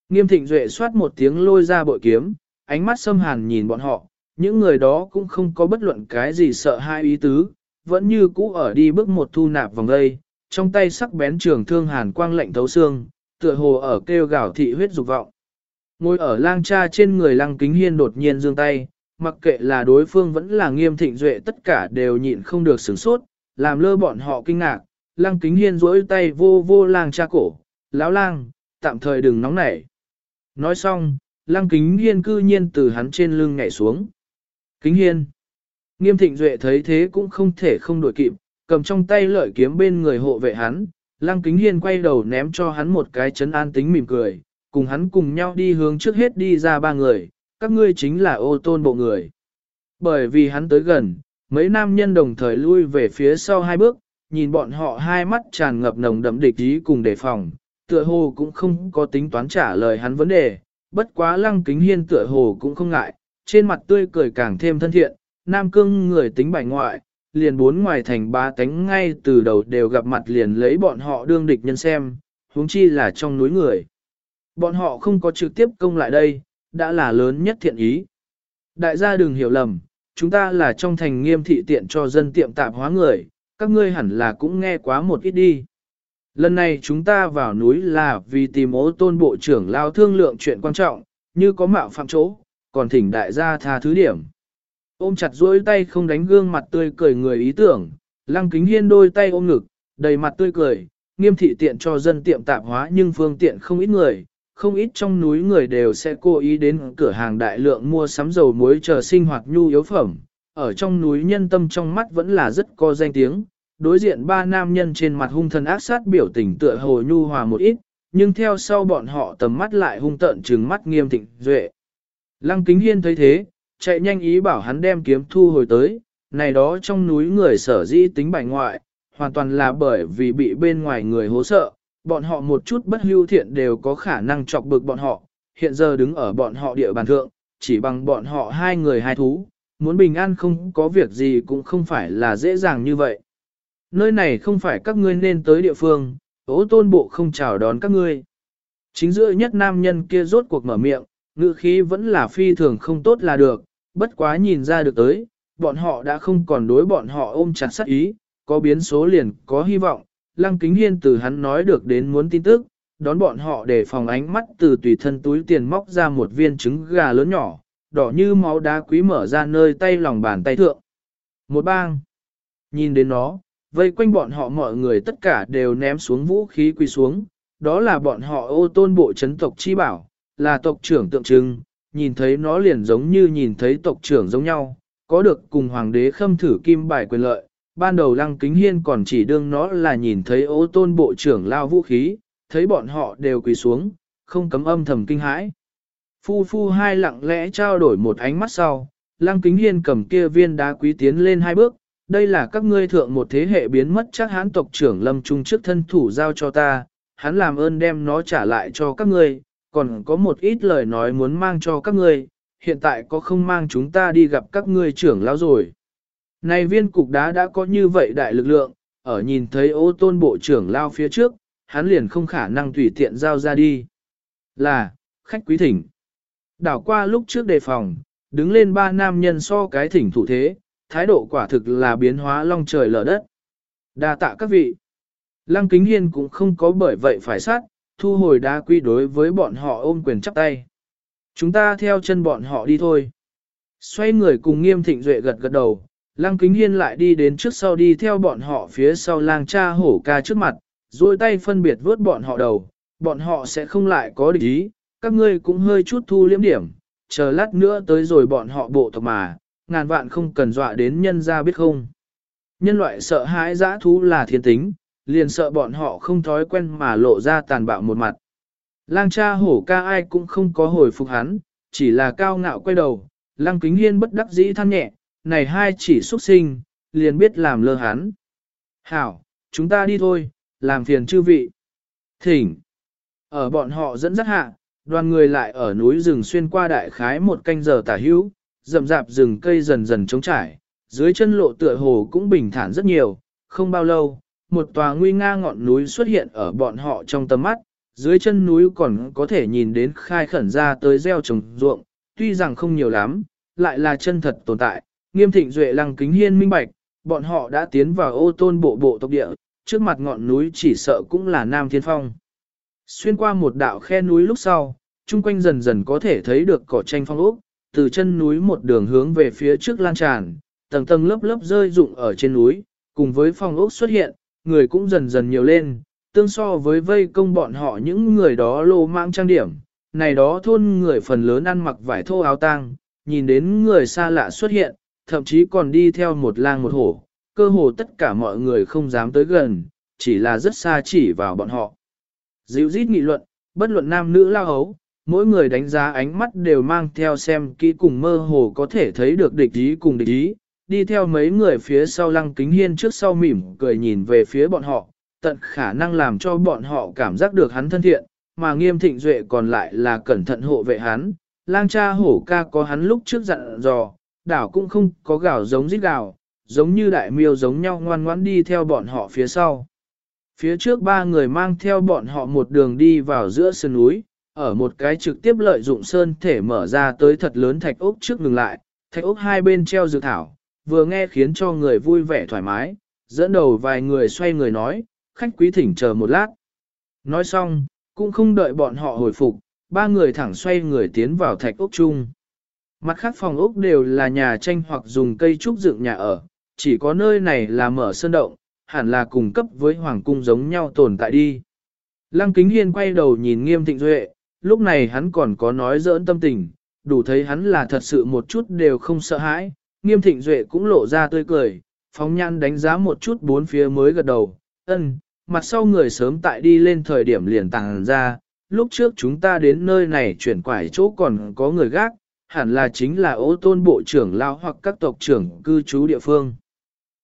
S1: Nghiêm thịnh duệ soát một tiếng lôi ra bội kiếm, ánh mắt xâm hàn nhìn bọn họ, những người đó cũng không có bất luận cái gì sợ hai ý tứ, vẫn như cũ ở đi bước một thu nạp vòng đây, trong tay sắc bén trường thương hàn quang lạnh thấu xương, tựa hồ ở kêu gào thị huyết dục vọng. Ngồi ở lang cha trên người lăng kính hiên đột nhiên giương tay, mặc kệ là đối phương vẫn là nghiêm thịnh duệ tất cả đều nhịn không được sửng sốt, làm lơ bọn họ kinh ngạc, lăng kính hiên rỗi tay vô vô lang cha cổ, lão lang, tạm thời đừng nóng nảy. Nói xong, lăng kính hiên cư nhiên từ hắn trên lưng nhảy xuống. Kính hiên. Nghiêm thịnh duệ thấy thế cũng không thể không đổi kịp, cầm trong tay lợi kiếm bên người hộ vệ hắn, lăng kính hiên quay đầu ném cho hắn một cái chấn an tính mỉm cười, cùng hắn cùng nhau đi hướng trước hết đi ra ba người, các ngươi chính là ô tôn bộ người. Bởi vì hắn tới gần, mấy nam nhân đồng thời lui về phía sau hai bước, nhìn bọn họ hai mắt tràn ngập nồng đậm địch ý cùng đề phòng, tựa hồ cũng không có tính toán trả lời hắn vấn đề, bất quá lăng kính hiên tựa hồ cũng không ngại, trên mặt tươi cười càng thêm thân thiện, nam cương người tính bài ngoại, liền bốn ngoài thành ba tánh ngay từ đầu đều gặp mặt liền lấy bọn họ đương địch nhân xem, huống chi là trong núi người. Bọn họ không có trực tiếp công lại đây, đã là lớn nhất thiện ý. Đại gia đừng hiểu lầm, chúng ta là trong thành nghiêm thị tiện cho dân tiệm tạp hóa người, các ngươi hẳn là cũng nghe quá một ít đi. Lần này chúng ta vào núi là vì tìm ố tôn bộ trưởng lao thương lượng chuyện quan trọng, như có mạo phạm chỗ, còn thỉnh đại gia tha thứ điểm. Ôm chặt duỗi tay không đánh gương mặt tươi cười người ý tưởng, lăng kính hiên đôi tay ôm ngực, đầy mặt tươi cười, nghiêm thị tiện cho dân tiệm tạp hóa nhưng phương tiện không ít người, không ít trong núi người đều sẽ cố ý đến cửa hàng đại lượng mua sắm dầu muối chờ sinh hoạt nhu yếu phẩm. Ở trong núi nhân tâm trong mắt vẫn là rất có danh tiếng, đối diện ba nam nhân trên mặt hung thần ác sát biểu tình tựa hồ nhu hòa một ít, nhưng theo sau bọn họ tầm mắt lại hung tợn trừng mắt nghiêm thịnh duệ. Lăng kính hiên thấy thế, chạy nhanh ý bảo hắn đem kiếm thu hồi tới, này đó trong núi người sở dĩ tính bài ngoại, hoàn toàn là bởi vì bị bên ngoài người hố sợ, bọn họ một chút bất hưu thiện đều có khả năng chọc bực bọn họ, hiện giờ đứng ở bọn họ địa bàn thượng, chỉ bằng bọn họ hai người hai thú, muốn bình an không có việc gì cũng không phải là dễ dàng như vậy. Nơi này không phải các ngươi nên tới địa phương, ố tôn bộ không chào đón các ngươi. Chính giữa nhất nam nhân kia rốt cuộc mở miệng, ngữ khí vẫn là phi thường không tốt là được, bất quá nhìn ra được tới, bọn họ đã không còn đối bọn họ ôm chặt sát ý, có biến số liền có hy vọng, Lăng Kính Hiên từ hắn nói được đến muốn tin tức, đón bọn họ để phòng ánh mắt từ tùy thân túi tiền móc ra một viên trứng gà lớn nhỏ, đỏ như máu đá quý mở ra nơi tay lòng bàn tay thượng. Một bang. Nhìn đến nó, vây quanh bọn họ mọi người tất cả đều ném xuống vũ khí quỳ xuống, đó là bọn họ ô tôn bộ chấn tộc chi bảo, là tộc trưởng tượng trưng, nhìn thấy nó liền giống như nhìn thấy tộc trưởng giống nhau, có được cùng hoàng đế khâm thử kim bài quyền lợi, ban đầu lăng kính hiên còn chỉ đương nó là nhìn thấy ô tôn bộ trưởng lao vũ khí, thấy bọn họ đều quỳ xuống, không cấm âm thầm kinh hãi. Phu phu hai lặng lẽ trao đổi một ánh mắt sau, lăng kính hiên cầm kia viên đá quý tiến lên hai bước, đây là các ngươi thượng một thế hệ biến mất chắc hãn tộc trưởng lâm trung trước thân thủ giao cho ta, hắn làm ơn đem nó trả lại cho các ngươi, còn có một ít lời nói muốn mang cho các ngươi, hiện tại có không mang chúng ta đi gặp các ngươi trưởng lão rồi. Này viên cục đá đã có như vậy đại lực lượng, ở nhìn thấy ô tôn bộ trưởng lao phía trước, hắn liền không khả năng tùy tiện giao ra đi. Là, khách quý thỉnh. Đảo qua lúc trước đề phòng, đứng lên ba nam nhân so cái thỉnh thủ thế, thái độ quả thực là biến hóa long trời lở đất. đa tạ các vị. Lăng Kính Hiên cũng không có bởi vậy phải sát, thu hồi đá quy đối với bọn họ ôm quyền chắp tay. Chúng ta theo chân bọn họ đi thôi. Xoay người cùng nghiêm thịnh duệ gật gật đầu, Lăng Kính Hiên lại đi đến trước sau đi theo bọn họ phía sau lang cha hổ ca trước mặt, duỗi tay phân biệt vớt bọn họ đầu, bọn họ sẽ không lại có địch ý, các ngươi cũng hơi chút thu liếm điểm, chờ lát nữa tới rồi bọn họ bộ tộc mà, ngàn vạn không cần dọa đến nhân ra biết không. Nhân loại sợ hãi dã thú là thiên tính, liền sợ bọn họ không thói quen mà lộ ra tàn bạo một mặt. Lang cha hổ ca ai cũng không có hồi phục hắn, chỉ là cao ngạo quay đầu, lăng kính hiên bất đắc dĩ than nhẹ, này hai chỉ xuất sinh, liền biết làm lơ hắn. Hảo, chúng ta đi thôi, làm phiền chư vị. Thỉnh. Ở bọn họ dẫn dắt hạ, đoàn người lại ở núi rừng xuyên qua đại khái một canh giờ tả hữu, rậm rạp rừng cây dần dần trống trải, dưới chân lộ tựa hồ cũng bình thản rất nhiều, không bao lâu, một tòa nguy nga ngọn núi xuất hiện ở bọn họ trong tầm mắt, dưới chân núi còn có thể nhìn đến khai khẩn ra tới gieo trồng ruộng, tuy rằng không nhiều lắm, lại là chân thật tồn tại, nghiêm thịnh duệ lăng kính hiên minh bạch, bọn họ đã tiến vào ô tôn bộ bộ tộc địa, trước mặt ngọn núi chỉ sợ cũng là Nam Thiên Phong. Xuyên qua một đạo khe núi lúc sau, chung quanh dần dần có thể thấy được cỏ tranh phong ốc, từ chân núi một đường hướng về phía trước lan tràn, tầng tầng lớp lớp rơi rụng ở trên núi, cùng với phong ốc xuất hiện, người cũng dần dần nhiều lên, tương so với vây công bọn họ những người đó lô mang trang điểm, này đó thôn người phần lớn ăn mặc vải thô áo tang, nhìn đến người xa lạ xuất hiện, thậm chí còn đi theo một lang một hổ, cơ hồ tất cả mọi người không dám tới gần, chỉ là rất xa chỉ vào bọn họ. Dịu rít nghị luận, bất luận nam nữ lao hấu, mỗi người đánh giá ánh mắt đều mang theo xem kỹ cùng mơ hồ có thể thấy được địch ý cùng địch ý, đi theo mấy người phía sau lăng kính hiên trước sau mỉm cười nhìn về phía bọn họ, tận khả năng làm cho bọn họ cảm giác được hắn thân thiện, mà nghiêm thịnh duệ còn lại là cẩn thận hộ vệ hắn. Lang cha hổ ca có hắn lúc trước dặn dò, đảo cũng không có gạo giống rít gạo, giống như đại miêu giống nhau ngoan ngoãn đi theo bọn họ phía sau. Phía trước ba người mang theo bọn họ một đường đi vào giữa sơn núi, ở một cái trực tiếp lợi dụng sơn thể mở ra tới thật lớn thạch ốc trước ngừng lại, thạch ốc hai bên treo dược thảo, vừa nghe khiến cho người vui vẻ thoải mái, dẫn đầu vài người xoay người nói, khách quý thỉnh chờ một lát. Nói xong, cũng không đợi bọn họ hồi phục, ba người thẳng xoay người tiến vào thạch ốc chung. Mặt khác phòng ốc đều là nhà tranh hoặc dùng cây trúc dựng nhà ở, chỉ có nơi này là mở sơn động, hẳn là cùng cấp với hoàng cung giống nhau tồn tại đi. Lăng Kính Hiên quay đầu nhìn Nghiêm Thịnh Duệ, lúc này hắn còn có nói giỡn tâm tình, đủ thấy hắn là thật sự một chút đều không sợ hãi. Nghiêm Thịnh Duệ cũng lộ ra tươi cười, phóng nhăn đánh giá một chút bốn phía mới gật đầu, ân, mặt sau người sớm tại đi lên thời điểm liền tàng ra, lúc trước chúng ta đến nơi này chuyển quải chỗ còn có người gác, hẳn là chính là ô tôn bộ trưởng lao hoặc các tộc trưởng cư trú địa phương.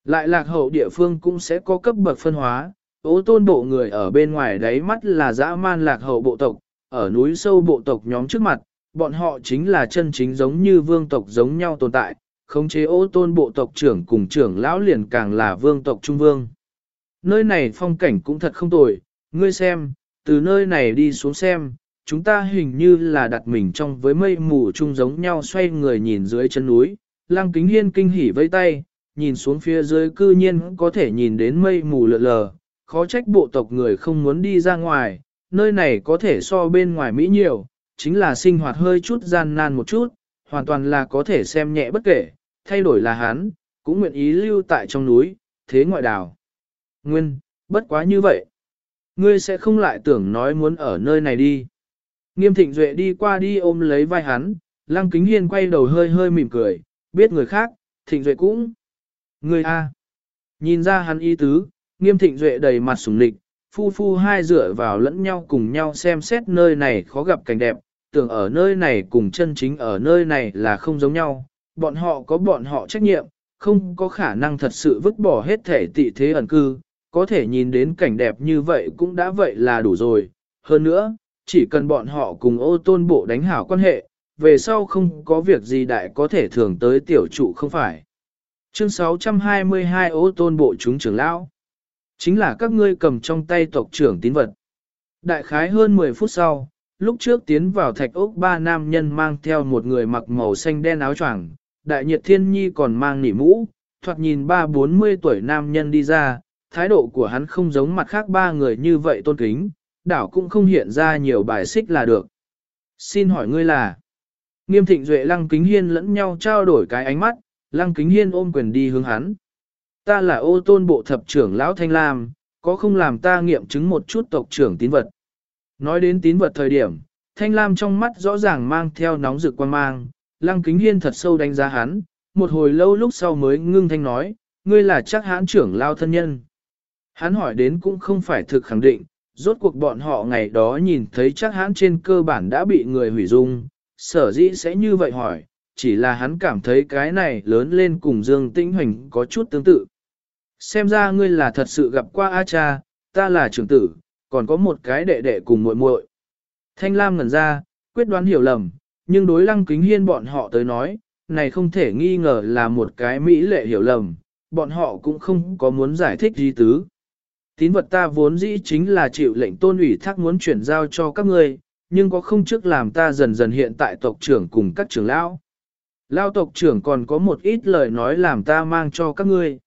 S1: Lại lạc hậu địa phương cũng sẽ có cấp bậc phân hóa, ố tôn bộ người ở bên ngoài đáy mắt là dã man lạc hậu bộ tộc, ở núi sâu bộ tộc nhóm trước mặt, bọn họ chính là chân chính giống như vương tộc giống nhau tồn tại, khống chế ô tôn bộ tộc trưởng cùng trưởng lão liền càng là vương tộc trung vương. Nơi này phong cảnh cũng thật không tồi, ngươi xem, từ nơi này đi xuống xem, chúng ta hình như là đặt mình trong với mây mù chung giống nhau xoay người nhìn dưới chân núi, lăng kính hiên kinh hỉ vây tay, nhìn xuống phía dưới cư nhiên có thể nhìn đến mây mù lượn lờ, khó trách bộ tộc người không muốn đi ra ngoài, nơi này có thể so bên ngoài Mỹ nhiều, chính là sinh hoạt hơi chút gian nan một chút, hoàn toàn là có thể xem nhẹ bất kể, thay đổi là hắn, cũng nguyện ý lưu tại trong núi, thế ngoại đảo. Nguyên, bất quá như vậy. Ngươi sẽ không lại tưởng nói muốn ở nơi này đi. Nghiêm thịnh duệ đi qua đi ôm lấy vai hắn, lăng kính hiên quay đầu hơi hơi mỉm cười, biết người khác, thịnh duệ cũng. người A. Nhìn ra hắn y tứ, nghiêm thịnh duệ đầy mặt sủng lịch, phu phu hai dựa vào lẫn nhau cùng nhau xem xét nơi này khó gặp cảnh đẹp, tưởng ở nơi này cùng chân chính ở nơi này là không giống nhau, bọn họ có bọn họ trách nhiệm, không có khả năng thật sự vứt bỏ hết thể tị thế ẩn cư, có thể nhìn đến cảnh đẹp như vậy cũng đã vậy là đủ rồi. Hơn nữa, chỉ cần bọn họ cùng ô tôn bộ đánh hảo quan hệ, về sau không có việc gì đại có thể thường tới tiểu trụ không phải. Chương 622 ô tôn bộ chúng trưởng lão. Chính là các ngươi cầm trong tay tộc trưởng tín vật. Đại khái hơn 10 phút sau, lúc trước tiến vào thạch ốc ba nam nhân mang theo một người mặc màu xanh đen áo choàng, đại nhiệt thiên nhi còn mang nỉ mũ, thoạt nhìn ba bốn mươi tuổi nam nhân đi ra, thái độ của hắn không giống mặt khác ba người như vậy tôn kính, đảo cũng không hiện ra nhiều bài xích là được. Xin hỏi ngươi là? Nghiêm thịnh duệ lăng kính hiên lẫn nhau trao đổi cái ánh mắt, lăng kính hiên ôm quyền đi hướng hắn. Ta là ô tôn bộ thập trưởng lão Thanh Lam, có không làm ta nghiệm chứng một chút tộc trưởng tín vật. Nói đến tín vật thời điểm, Thanh Lam trong mắt rõ ràng mang theo nóng rực quan mang, lăng kính hiên thật sâu đánh giá hắn, một hồi lâu lúc sau mới ngưng thanh nói, ngươi là chắc hãn trưởng lao thân nhân. Hắn hỏi đến cũng không phải thực khẳng định, rốt cuộc bọn họ ngày đó nhìn thấy chắc hãn trên cơ bản đã bị người hủy dung, sở dĩ sẽ như vậy hỏi, chỉ là hắn cảm thấy cái này lớn lên cùng Dương Tĩnh Hoành có chút tương tự. Xem ra ngươi là thật sự gặp qua A cha, ta là trưởng tử, còn có một cái đệ đệ cùng muội muội. Thanh Lam ngẩn ra, quyết đoán hiểu lầm, nhưng đối lăng kính hiên bọn họ tới nói, này không thể nghi ngờ là một cái mỹ lệ hiểu lầm, bọn họ cũng không có muốn giải thích gì tứ. Tín vật ta vốn dĩ chính là chịu lệnh tôn ủy thác muốn chuyển giao cho các ngươi, nhưng có không trước làm ta dần dần hiện tại tộc trưởng cùng các trưởng lão. Lao tộc trưởng còn có một ít lời nói làm ta mang cho các ngươi.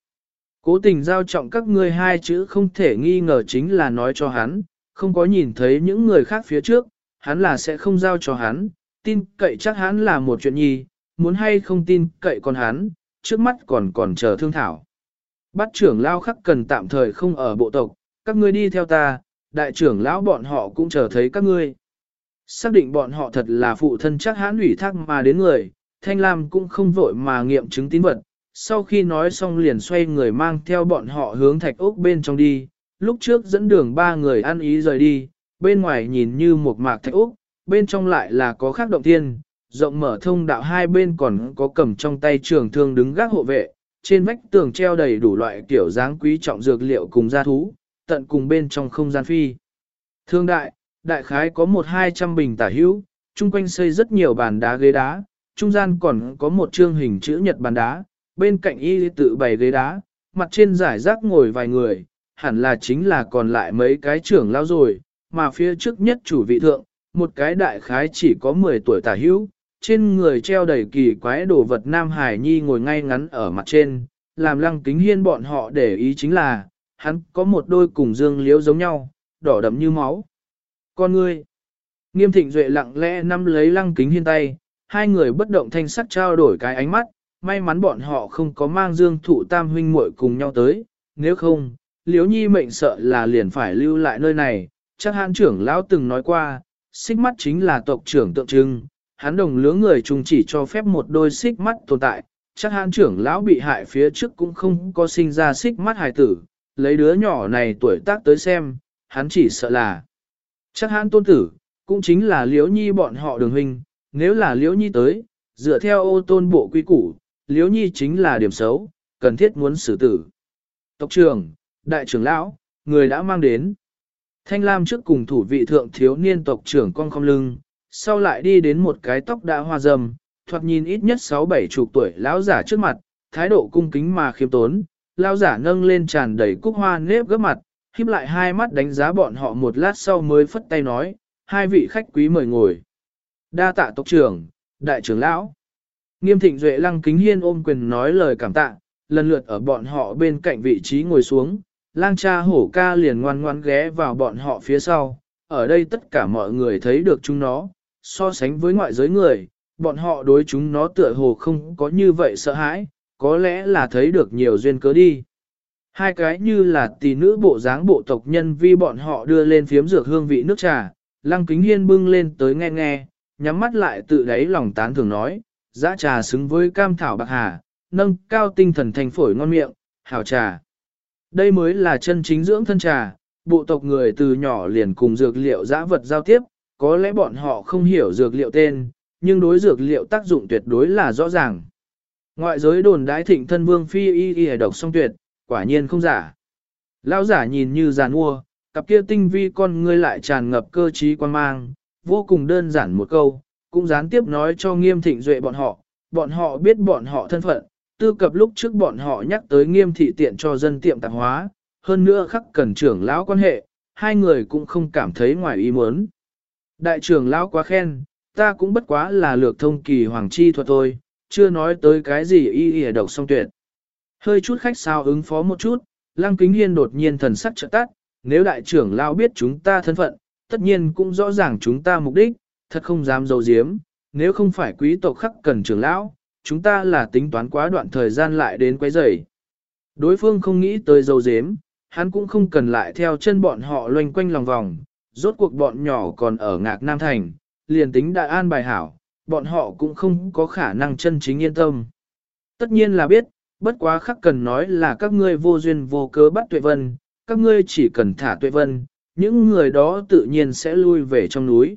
S1: Cố tình giao trọng các ngươi hai chữ không thể nghi ngờ chính là nói cho hắn, không có nhìn thấy những người khác phía trước, hắn là sẽ không giao cho hắn, tin cậy chắc hắn là một chuyện nhi, muốn hay không tin cậy con hắn, trước mắt còn còn chờ thương thảo. Bắt trưởng lao khắc cần tạm thời không ở bộ tộc, các ngươi đi theo ta, đại trưởng lão bọn họ cũng chờ thấy các ngươi. Xác định bọn họ thật là phụ thân chắc hãn ủy thác mà đến người, Thanh Lam cũng không vội mà nghiệm chứng tín vật. Sau khi nói xong liền xoay người mang theo bọn họ hướng thạch ốc bên trong đi, lúc trước dẫn đường ba người ăn ý rời đi, bên ngoài nhìn như một mạc thạch ốc, bên trong lại là có khác động thiên, rộng mở thông đạo hai bên còn có cầm trong tay trường thương đứng gác hộ vệ, trên vách tường treo đầy đủ loại kiểu dáng quý trọng dược liệu cùng gia thú, tận cùng bên trong không gian phi. Thương đại, đại khái có một hai trăm bình tả hữu, chung quanh xây rất nhiều bàn đá ghế đá, trung gian còn có một chương hình chữ nhật bàn đá, bên cạnh y tự bày ghế đá, mặt trên giải rác ngồi vài người, hẳn là chính là còn lại mấy cái trưởng lao rồi, mà phía trước nhất chủ vị thượng, một cái đại khái chỉ có 10 tuổi tả hữu, trên người treo đầy kỳ quái đồ vật Nam Hải Nhi ngồi ngay ngắn ở mặt trên, làm lăng kính hiên bọn họ để ý chính là, hắn có một đôi cùng dương liếu giống nhau, đỏ đậm như máu. Con ngươi, nghiêm thịnh duệ lặng lẽ nắm lấy lăng kính hiên tay, hai người bất động thanh sắc trao đổi cái ánh mắt, may mắn bọn họ không có mang dương thụ tam huynh muội cùng nhau tới, nếu không, liếu nhi mệnh sợ là liền phải lưu lại nơi này, chắc hãn trưởng lão từng nói qua, xích mắt chính là tộc trưởng tượng trưng, hắn đồng lứa người chung chỉ cho phép một đôi xích mắt tồn tại, chắc hãn trưởng lão bị hại phía trước cũng không có sinh ra xích mắt hài tử, lấy đứa nhỏ này tuổi tác tới xem, hắn chỉ sợ là chắc hãn tôn tử, cũng chính là liễu nhi bọn họ đường huynh, nếu là liễu nhi tới, dựa theo ô tôn bộ quy củ, liễu nhi chính là điểm xấu, cần thiết muốn xử tử. Tộc trưởng, đại trưởng lão, người đã mang đến. Thanh Lam trước cùng thủ vị thượng thiếu niên tộc trưởng con không lưng, sau lại đi đến một cái tóc đã hoa râm, thoạt nhìn ít nhất 6-7 chục tuổi lão giả trước mặt, thái độ cung kính mà khiêm tốn, lão giả nâng lên tràn đầy cúc hoa nếp gấp mặt, híp lại hai mắt đánh giá bọn họ một lát sau mới phất tay nói, hai vị khách quý mời ngồi. Đa tạ tộc trưởng, đại trưởng lão. Nghiêm thịnh duệ lăng kính hiên ôm quyền nói lời cảm tạ, lần lượt ở bọn họ bên cạnh vị trí ngồi xuống, lang cha hổ ca liền ngoan ngoan ghé vào bọn họ phía sau. Ở đây tất cả mọi người thấy được chúng nó, so sánh với ngoại giới người, bọn họ đối chúng nó tựa hồ không có như vậy sợ hãi, có lẽ là thấy được nhiều duyên cớ đi. Hai cái như là tỷ nữ bộ dáng bộ tộc nhân vi bọn họ đưa lên phiếm dược hương vị nước trà, lăng kính hiên bưng lên tới nghe nghe, nhắm mắt lại tự đáy lòng tán thường nói, dã trà xứng với cam thảo bạc hà, nâng cao tinh thần thành phổi ngon miệng, hảo trà. Đây mới là chân chính dưỡng thân trà, bộ tộc người từ nhỏ liền cùng dược liệu dã vật giao tiếp, có lẽ bọn họ không hiểu dược liệu tên, nhưng đối dược liệu tác dụng tuyệt đối là rõ ràng. Ngoại giới đồn đái thịnh thân vương phi y y độc song tuyệt, quả nhiên không giả. Lão giả nhìn như giàn mua, cặp kia tinh vi con ngươi lại tràn ngập cơ trí quan mang, vô cùng đơn giản một câu, cũng gián tiếp nói cho nghiêm thịnh duệ bọn họ, bọn họ biết bọn họ thân phận, tư cập lúc trước bọn họ nhắc tới nghiêm thị tiện cho dân tiệm tạp hóa, hơn nữa khắc cần trưởng lão quan hệ, hai người cũng không cảm thấy ngoài ý muốn. Đại trưởng lão quá khen, ta cũng bất quá là lược thông kỳ hoàng chi thuật thôi, chưa nói tới cái gì y y độc song tuyệt. Hơi chút khách sao ứng phó một chút, Lăng Kính Hiên đột nhiên thần sắc trợ tắt, nếu đại trưởng lão biết chúng ta thân phận, tất nhiên cũng rõ ràng chúng ta mục đích, thật không dám dấu diếm, nếu không phải quý tộc khắc cần trưởng lão, chúng ta là tính toán quá đoạn thời gian lại đến quấy rầy. Đối phương không nghĩ tới dấu diếm, hắn cũng không cần lại theo chân bọn họ loanh quanh lòng vòng, rốt cuộc bọn nhỏ còn ở ngạc Nam Thành, liền tính đại an bài hảo, bọn họ cũng không có khả năng chân chính yên tâm. Tất nhiên là biết, bất quá khắc cần nói là các ngươi vô duyên vô cớ bắt tuệ vân, các ngươi chỉ cần thả tuệ vân, những người đó tự nhiên sẽ lui về trong núi.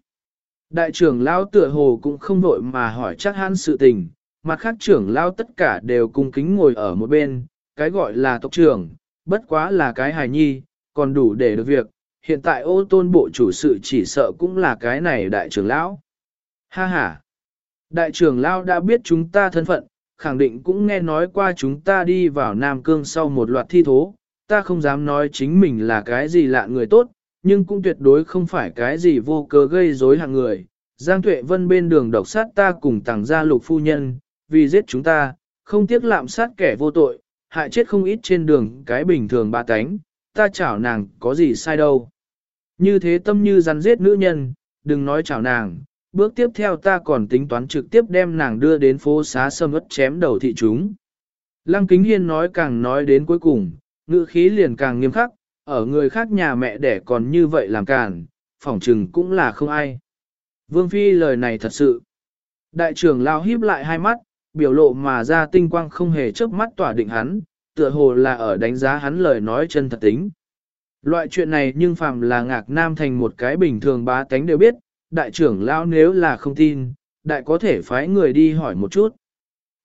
S1: Đại trưởng lão tựa hồ cũng không vội mà hỏi chắc hắn sự tình, mặt khác trưởng lão tất cả đều cung kính ngồi ở một bên, cái gọi là tộc trưởng, bất quá là cái hài nhi, còn đủ để được việc, hiện tại ô tôn bộ chủ sự chỉ sợ cũng là cái này đại trưởng lão. Ha ha! Đại trưởng lão đã biết chúng ta thân phận, khẳng định cũng nghe nói qua chúng ta đi vào Nam Cương sau một loạt thi thố, ta không dám nói chính mình là cái gì lạ người tốt, nhưng cũng tuyệt đối không phải cái gì vô cớ gây rối hạng người. Giang Tuệ Vân bên đường độc sát ta cùng tàng gia lục phu nhân, vì giết chúng ta, không tiếc lạm sát kẻ vô tội, hại chết không ít trên đường cái bình thường ba cánh, ta chảo nàng có gì sai đâu. Như thế tâm như rắn giết nữ nhân, đừng nói chào nàng, bước tiếp theo ta còn tính toán trực tiếp đem nàng đưa đến phố xá sâm ất chém đầu thị chúng. Lăng Kính Hiên nói càng nói đến cuối cùng, ngữ khí liền càng nghiêm khắc, ở người khác nhà mẹ đẻ còn như vậy làm càn, phỏng trừng cũng là không ai. Vương Phi lời này thật sự. Đại trưởng lao híp lại hai mắt, biểu lộ mà ra tinh quang không hề chớp mắt tỏa định hắn, tựa hồ là ở đánh giá hắn lời nói chân thật tính. Loại chuyện này nhưng phàm là ngạc nam thành một cái bình thường bá tánh đều biết, đại trưởng lão nếu là không tin, đại có thể phái người đi hỏi một chút.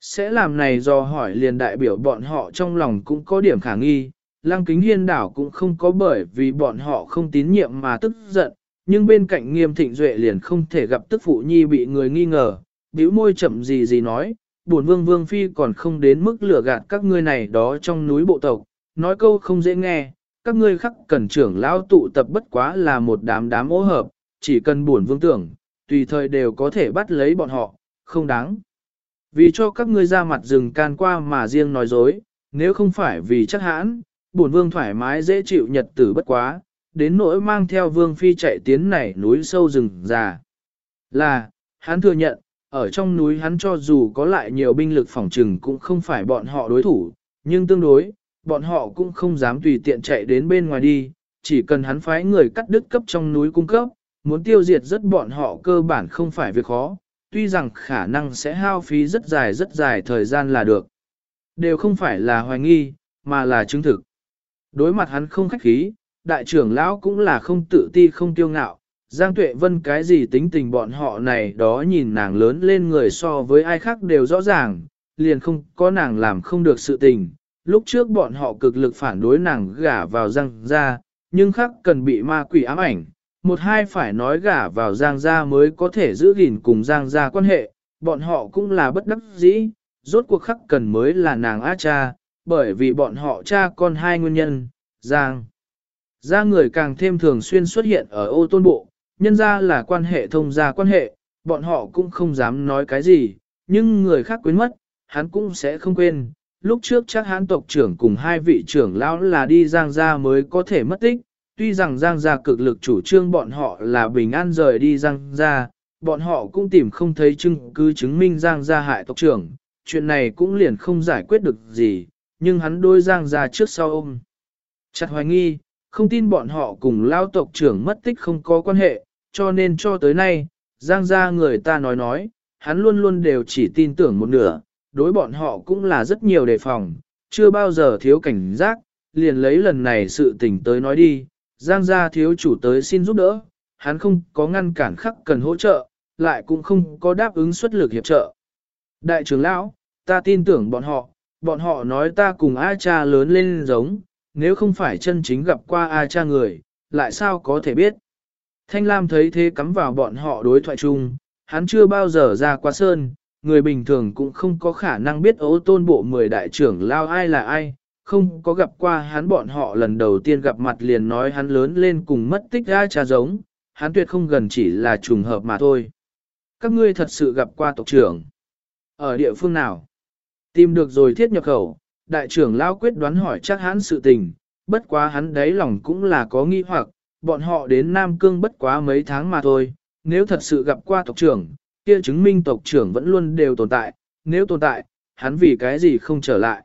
S1: Sẽ làm này do hỏi liền đại biểu bọn họ trong lòng cũng có điểm khả nghi, Lăng Kính Hiên đảo cũng không có bởi vì bọn họ không tín nhiệm mà tức giận, nhưng bên cạnh nghiêm thịnh duệ liền không thể gặp tức phụ nhi bị người nghi ngờ, bĩu môi chậm gì gì nói, buồn vương vương phi còn không đến mức lừa gạt các ngươi này đó trong núi bộ tộc, nói câu không dễ nghe, các ngươi khắc cần trưởng lão tụ tập bất quá là một đám đám mỗ hợp, chỉ cần buồn vương tưởng, tùy thời đều có thể bắt lấy bọn họ, không đáng. Vì cho các ngươi ra mặt rừng can qua mà riêng nói dối, nếu không phải vì chắc hãn, buồn vương thoải mái dễ chịu nhật tử bất quá, đến nỗi mang theo vương phi chạy tiến này núi sâu rừng già. Là, hắn thừa nhận, ở trong núi hắn cho dù có lại nhiều binh lực phòng trừng cũng không phải bọn họ đối thủ, nhưng tương đối, bọn họ cũng không dám tùy tiện chạy đến bên ngoài đi, chỉ cần hắn phái người cắt đứt cấp trong núi cung cấp, muốn tiêu diệt rất bọn họ cơ bản không phải việc khó, tuy rằng khả năng sẽ hao phí rất dài rất dài thời gian là được. Đều không phải là hoài nghi, mà là chứng thực. Đối mặt hắn không khách khí, đại trưởng lão cũng là không tự ti không tiêu ngạo, Giang Tuệ Vân cái gì tính tình bọn họ này đó nhìn nàng lớn lên người so với ai khác đều rõ ràng, liền không có nàng làm không được sự tình. Lúc trước bọn họ cực lực phản đối nàng gả vào Giang gia, nhưng khắc cần bị ma quỷ ám ảnh. Một hai phải nói gả vào Giang gia mới có thể giữ gìn cùng Giang gia quan hệ, bọn họ cũng là bất đắc dĩ, rốt cuộc khắc cần mới là nàng á cha, bởi vì bọn họ cha con hai nguyên nhân, Giang. Gia người càng thêm thường xuyên xuất hiện ở ô tôn bộ, nhân ra là quan hệ thông gia quan hệ, bọn họ cũng không dám nói cái gì, nhưng người khác quên mất, hắn cũng sẽ không quên. Lúc trước chắc hắn tộc trưởng cùng hai vị trưởng lão là đi Giang gia mới có thể mất tích, tuy rằng Giang gia cực lực chủ trương bọn họ là bình an rời đi Giang gia, bọn họ cũng tìm không thấy chứng cứ chứng minh Giang gia hại tộc trưởng, chuyện này cũng liền không giải quyết được gì, nhưng hắn đôi Giang gia trước sau ôm. Chặt hoài nghi, không tin bọn họ cùng lao tộc trưởng mất tích không có quan hệ, cho nên cho tới nay, Giang gia người ta nói nói, hắn luôn luôn đều chỉ tin tưởng một nửa, đối bọn họ cũng là rất nhiều đề phòng, chưa bao giờ thiếu cảnh giác, liền lấy lần này sự tình tới nói đi, Giang gia thiếu chủ tới xin giúp đỡ, hắn không có ngăn cản khắc cần hỗ trợ, lại cũng không có đáp ứng xuất lực hiệp trợ. Đại trưởng lão, ta tin tưởng bọn họ, bọn họ nói ta cùng A cha lớn lên giống, nếu không phải chân chính gặp qua A cha người, lại sao có thể biết. Thanh Lam thấy thế cắm vào bọn họ đối thoại chung, hắn chưa bao giờ ra qua sơn, người bình thường cũng không có khả năng biết ấu tôn bộ 10 đại trưởng lao ai là ai, không có gặp qua hắn bọn họ lần đầu tiên gặp mặt liền nói hắn lớn lên cùng mất tích ra cha giống, hắn tuyệt không gần chỉ là trùng hợp mà thôi. Các ngươi thật sự gặp qua tộc trưởng. Ở địa phương nào? Tìm được rồi thiết nhập khẩu, đại trưởng lao quyết đoán hỏi chắc hắn sự tình, bất quá hắn đấy lòng cũng là có nghi hoặc, bọn họ đến Nam Cương bất quá mấy tháng mà thôi, nếu thật sự gặp qua tộc trưởng, kia chứng minh tộc trưởng vẫn luôn đều tồn tại, nếu tồn tại, hắn vì cái gì không trở lại.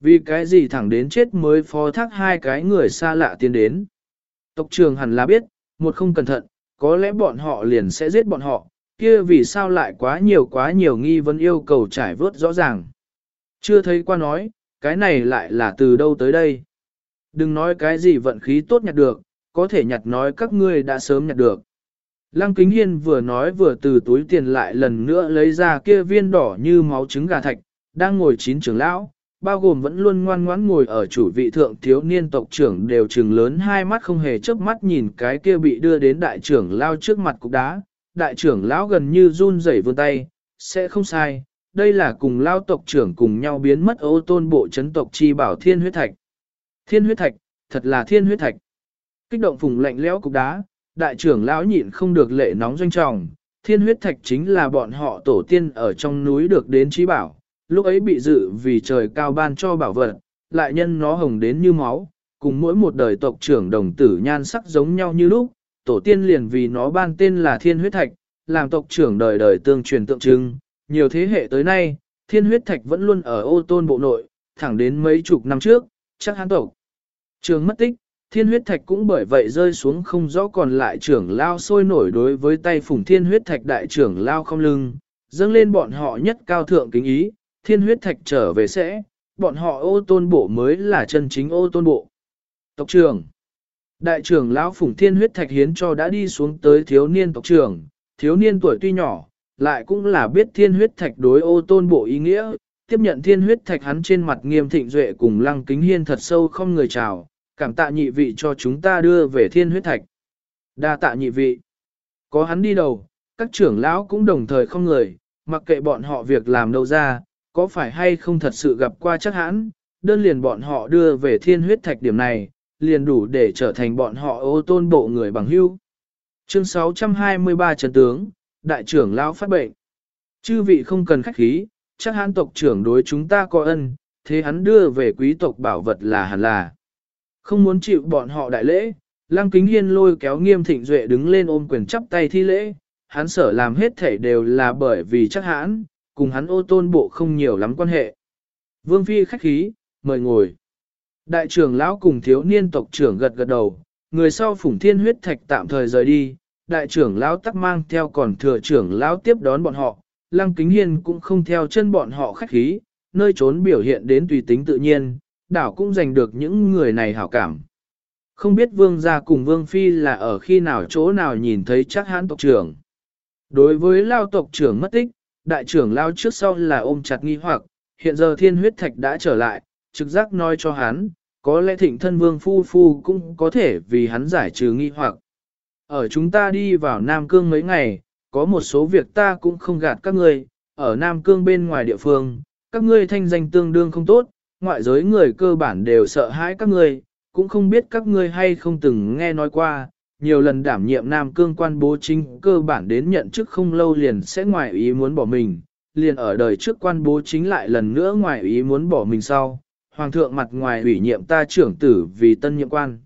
S1: Vì cái gì thẳng đến chết mới phó thác hai cái người xa lạ tiến đến. Tộc trưởng hẳn là biết, một không cẩn thận, có lẽ bọn họ liền sẽ giết bọn họ, kia vì sao lại quá nhiều quá nhiều nghi vấn yêu cầu trải vớt rõ ràng. Chưa thấy qua nói, cái này lại là từ đâu tới đây. Đừng nói cái gì vận khí tốt nhặt được, có thể nhặt nói các ngươi đã sớm nhặt được. Lăng Kính Hiên vừa nói vừa từ túi tiền lại lần nữa lấy ra kia viên đỏ như máu trứng gà thạch, đang ngồi chín trưởng lão, bao gồm vẫn luôn ngoan ngoãn ngồi ở chủ vị thượng thiếu niên tộc trưởng đều trừng lớn hai mắt không hề chớp mắt nhìn cái kia bị đưa đến đại trưởng lao trước mặt cục đá. Đại trưởng lão gần như run rẩy vươn tay, sẽ không sai, đây là cùng lao tộc trưởng cùng nhau biến mất ô tôn bộ chấn tộc chi bảo thiên huyết thạch. Thiên huyết thạch, thật là thiên huyết thạch. Kích động phùng lạnh lẽo cục đá, đại trưởng lão nhịn không được lệ nóng doanh trọng, thiên huyết thạch chính là bọn họ tổ tiên ở trong núi được đến trí bảo, lúc ấy bị dự vì trời cao ban cho bảo vật, lại nhân nó hồng đến như máu, cùng mỗi một đời tộc trưởng đồng tử nhan sắc giống nhau như lúc, tổ tiên liền vì nó ban tên là thiên huyết thạch, làm tộc trưởng đời đời tương truyền tượng trưng, nhiều thế hệ tới nay, thiên huyết thạch vẫn luôn ở ô tôn bộ nội, thẳng đến mấy chục năm trước, chắc hán tộc. Trường mất tích, thiên huyết thạch cũng bởi vậy rơi xuống không rõ còn lại trưởng lao sôi nổi đối với tay phủng thiên huyết thạch đại trưởng lao không lưng, dâng lên bọn họ nhất cao thượng kính ý, thiên huyết thạch trở về sẽ, bọn họ ô tôn bộ mới là chân chính ô tôn bộ. Tộc trưởng Đại trưởng lão phủng thiên huyết thạch hiến cho đã đi xuống tới thiếu niên tộc trưởng, thiếu niên tuổi tuy nhỏ, lại cũng là biết thiên huyết thạch đối ô tôn bộ ý nghĩa, tiếp nhận thiên huyết thạch hắn trên mặt nghiêm thịnh duệ cùng lăng kính hiên thật sâu không người chào, cảm tạ nhị vị cho chúng ta đưa về thiên huyết thạch. Đa tạ nhị vị. Có hắn đi đầu, các trưởng lão cũng đồng thời không người, mặc kệ bọn họ việc làm đâu ra, có phải hay không thật sự gặp qua chắc hãn, đơn liền bọn họ đưa về thiên huyết thạch điểm này, liền đủ để trở thành bọn họ ô tôn bộ người bằng hưu. Chương 623 Trần Tướng, Đại trưởng lão phát bệnh. Chư vị không cần khách khí, chắc hãn tộc trưởng đối chúng ta có ân, thế hắn đưa về quý tộc bảo vật là hẳn là. Không muốn chịu bọn họ đại lễ, Lăng Kính Hiên lôi kéo nghiêm thịnh duệ đứng lên ôm quyền chắp tay thi lễ, hắn sở làm hết thể đều là bởi vì chắc hãn, cùng hắn ô tôn bộ không nhiều lắm quan hệ. Vương Phi khách khí, mời ngồi. Đại trưởng lão cùng thiếu niên tộc trưởng gật gật đầu, người sau phủng thiên huyết thạch tạm thời rời đi, đại trưởng lão tắc mang theo còn thừa trưởng lão tiếp đón bọn họ, lăng kính hiên cũng không theo chân bọn họ khách khí, nơi trốn biểu hiện đến tùy tính tự nhiên, đảo cũng giành được những người này hảo cảm. Không biết vương gia cùng vương phi là ở khi nào chỗ nào nhìn thấy chắc hãn tộc trưởng. Đối với lao tộc trưởng mất tích, đại trưởng lao trước sau là ôm chặt nghi hoặc, hiện giờ thiên huyết thạch đã trở lại, trực giác nói cho hắn, có lẽ thịnh thân vương phu phu cũng có thể vì hắn giải trừ nghi hoặc. Ở chúng ta đi vào Nam Cương mấy ngày, có một số việc ta cũng không gạt các ngươi, ở Nam Cương bên ngoài địa phương, các ngươi thanh danh tương đương không tốt, ngoại giới người cơ bản đều sợ hãi các ngươi, cũng không biết các ngươi hay không từng nghe nói qua, nhiều lần đảm nhiệm Nam Cương quan bố chính cơ bản đến nhận chức không lâu liền sẽ ngoài ý muốn bỏ mình, liền ở đời trước quan bố chính lại lần nữa ngoài ý muốn bỏ mình sau, Hoàng thượng mặt ngoài ủy nhiệm ta trưởng tử vì tân nhiệm quan.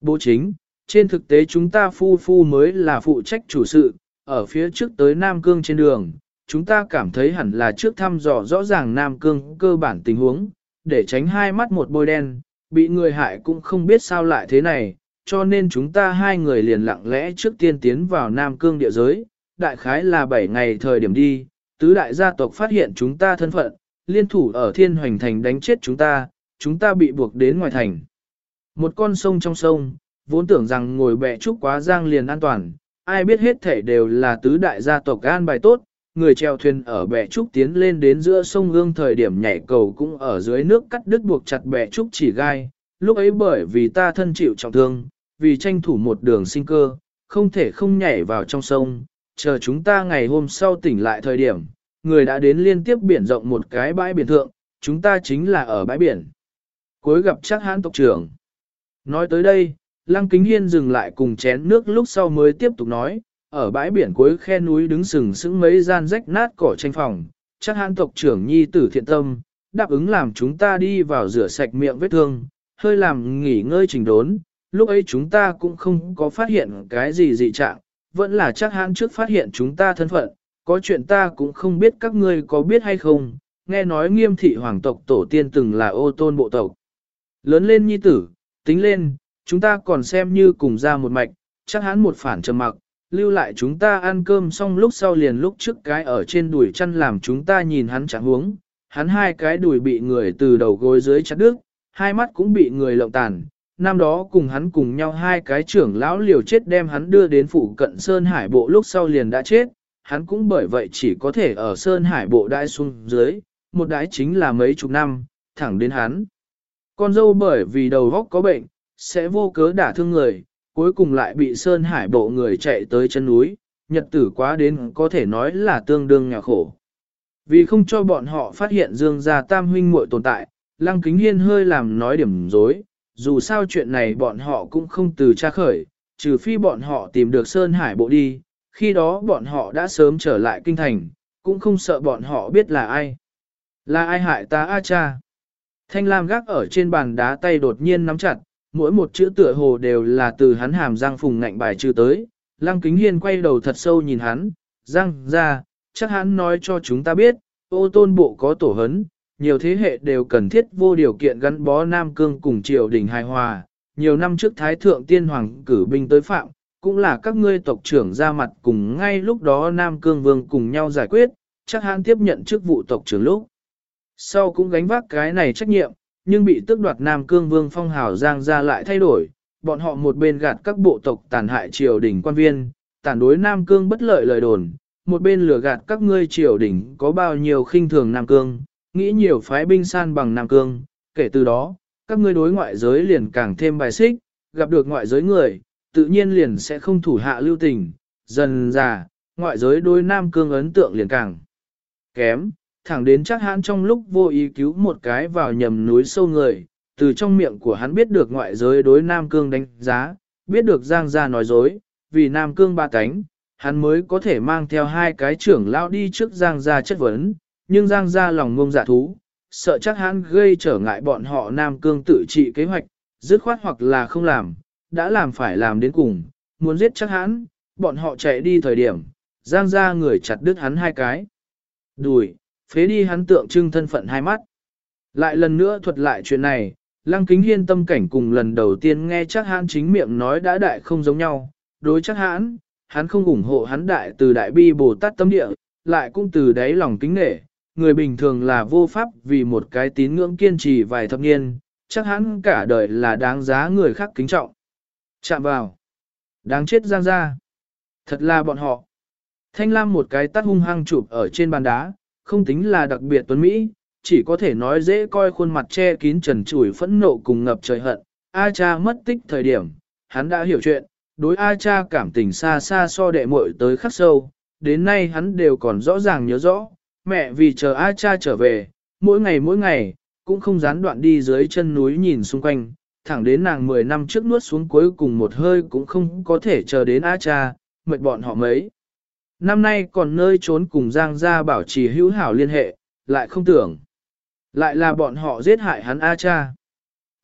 S1: Bố chính, trên thực tế chúng ta phu phu mới là phụ trách chủ sự, ở phía trước tới Nam Cương trên đường, chúng ta cảm thấy hẳn là trước thăm dò rõ ràng Nam Cương cơ bản tình huống, để tránh hai mắt một bôi đen, bị người hại cũng không biết sao lại thế này, cho nên chúng ta hai người liền lặng lẽ trước tiên tiến vào Nam Cương địa giới, đại khái là 7 ngày thời điểm đi, tứ đại gia tộc phát hiện chúng ta thân phận, liên thủ ở thiên hoành thành đánh chết chúng ta, chúng ta bị buộc đến ngoài thành. Một con sông trong sông, vốn tưởng rằng ngồi bẹ trúc quá giang liền an toàn, ai biết hết thể đều là tứ đại gia tộc an bài tốt, người treo thuyền ở bè trúc tiến lên đến giữa sông gương thời điểm nhảy cầu cũng ở dưới nước cắt đứt buộc chặt bè trúc chỉ gai, lúc ấy bởi vì ta thân chịu trọng thương, vì tranh thủ một đường sinh cơ, không thể không nhảy vào trong sông, chờ chúng ta ngày hôm sau tỉnh lại thời điểm, người đã đến liên tiếp biển rộng một cái bãi biển thượng, chúng ta chính là ở bãi biển. Cuối gặp chắc hãn tộc trưởng. Nói tới đây, Lăng Kính Hiên dừng lại cùng chén nước lúc sau mới tiếp tục nói, ở bãi biển cuối khe núi đứng sừng sững mấy gian rách nát cỏ tranh phòng, chắc hãn tộc trưởng nhi tử thiện tâm, đáp ứng làm chúng ta đi vào rửa sạch miệng vết thương, hơi làm nghỉ ngơi trình đốn, lúc ấy chúng ta cũng không có phát hiện cái gì dị trạng, vẫn là chắc hãn trước phát hiện chúng ta thân phận, có chuyện ta cũng không biết các ngươi có biết hay không, nghe nói nghiêm thị hoàng tộc tổ tiên từng là ô tôn bộ tộc. Lớn lên nhi tử, tính lên, chúng ta còn xem như cùng ra một mạch, chắc hãn một phản trầm mặc, lưu lại chúng ta ăn cơm xong lúc sau liền lúc trước cái ở trên đùi chăn làm chúng ta nhìn hắn chẳng huống, hắn hai cái đùi bị người từ đầu gối dưới chặt đứt, hai mắt cũng bị người lộng tàn. Năm đó cùng hắn cùng nhau hai cái trưởng lão liều chết đem hắn đưa đến phủ cận Sơn Hải Bộ lúc sau liền đã chết, hắn cũng bởi vậy chỉ có thể ở Sơn Hải Bộ đai xuống dưới, một đái chính là mấy chục năm, thẳng đến hắn. Con dâu bởi vì đầu góc có bệnh, sẽ vô cớ đả thương người, cuối cùng lại bị Sơn Hải bộ người chạy tới chân núi, nhật tử quá đến có thể nói là tương đương nhà khổ. Vì không cho bọn họ phát hiện Dương gia tam huynh muội tồn tại, Lăng Kính Hiên hơi làm nói điểm dối, dù sao chuyện này bọn họ cũng không từ tra khởi, trừ phi bọn họ tìm được Sơn Hải bộ đi, khi đó bọn họ đã sớm trở lại kinh thành, cũng không sợ bọn họ biết là ai. Là ai hại ta a cha? Thanh Lam gác ở trên bàn đá tay đột nhiên nắm chặt, mỗi một chữ tựa hồ đều là từ hắn hàm răng phùng ngạnh bài trừ tới. Lăng kính hiên quay đầu thật sâu nhìn hắn, răng ra, chắc hắn nói cho chúng ta biết, ô tôn bộ có tổ hấn, nhiều thế hệ đều cần thiết vô điều kiện gắn bó Nam Cương cùng triều đình hài hòa. Nhiều năm trước Thái Thượng Tiên Hoàng cử binh tới phạm, cũng là các ngươi tộc trưởng ra mặt cùng ngay lúc đó Nam Cương Vương cùng nhau giải quyết, chắc hắn tiếp nhận chức vụ tộc trưởng lúc. Sau cũng gánh vác cái này trách nhiệm, nhưng bị tước đoạt Nam Cương Vương phong hào giang ra lại thay đổi, bọn họ một bên gạt các bộ tộc tàn hại triều đình quan viên, tàn đối Nam Cương bất lợi lời đồn, một bên lừa gạt các ngươi triều đình có bao nhiêu khinh thường Nam Cương, nghĩ nhiều phái binh san bằng Nam Cương, kể từ đó, các ngươi đối ngoại giới liền càng thêm bài xích, gặp được ngoại giới người, tự nhiên liền sẽ không thủ hạ lưu tình, dần già, ngoại giới đối Nam Cương ấn tượng liền càng kém, thẳng đến chắc hãn trong lúc vô ý cứu một cái vào nhầm núi sâu người, từ trong miệng của hắn biết được ngoại giới đối Nam Cương đánh giá, biết được Giang Gia nói dối, vì Nam Cương ba cánh, hắn mới có thể mang theo hai cái trưởng lão đi trước Giang Gia chất vấn, nhưng Giang Gia lòng ngông giả thú, sợ chắc hắn gây trở ngại bọn họ Nam Cương tự trị kế hoạch, dứt khoát hoặc là không làm, đã làm phải làm đến cùng, muốn giết chắc hắn, bọn họ chạy đi thời điểm, Giang Gia người chặt đứt hắn hai cái. Đùi, phế đi hắn tượng trưng thân phận hai mắt. Lại lần nữa thuật lại chuyện này, Lăng Kính Hiên tâm cảnh cùng lần đầu tiên nghe chắc hãn chính miệng nói đã đại không giống nhau, đối chắc hãn, hắn không ủng hộ hắn đại từ đại bi Bồ Tát tâm địa, lại cũng từ đáy lòng kính nể, người bình thường là vô pháp vì một cái tín ngưỡng kiên trì vài thập niên, chắc hãn cả đời là đáng giá người khác kính trọng. Chạm vào. Đáng chết giang ra. Thật là bọn họ. Thanh Lam một cái tắt hung hăng chụp ở trên bàn đá, không tính là đặc biệt tuấn Mỹ, chỉ có thể nói dễ coi khuôn mặt che kín trần trùi phẫn nộ cùng ngập trời hận. A cha mất tích thời điểm, hắn đã hiểu chuyện, đối A cha cảm tình xa xa so đệ muội tới khắc sâu, đến nay hắn đều còn rõ ràng nhớ rõ, mẹ vì chờ A cha trở về, mỗi ngày mỗi ngày, cũng không gián đoạn đi dưới chân núi nhìn xung quanh, thẳng đến nàng 10 năm trước nuốt xuống cuối cùng một hơi cũng không có thể chờ đến A cha, mệt bọn họ mấy. Năm nay còn nơi trốn cùng Giang gia bảo trì hữu hảo liên hệ, lại không tưởng. Lại là bọn họ giết hại hắn A cha.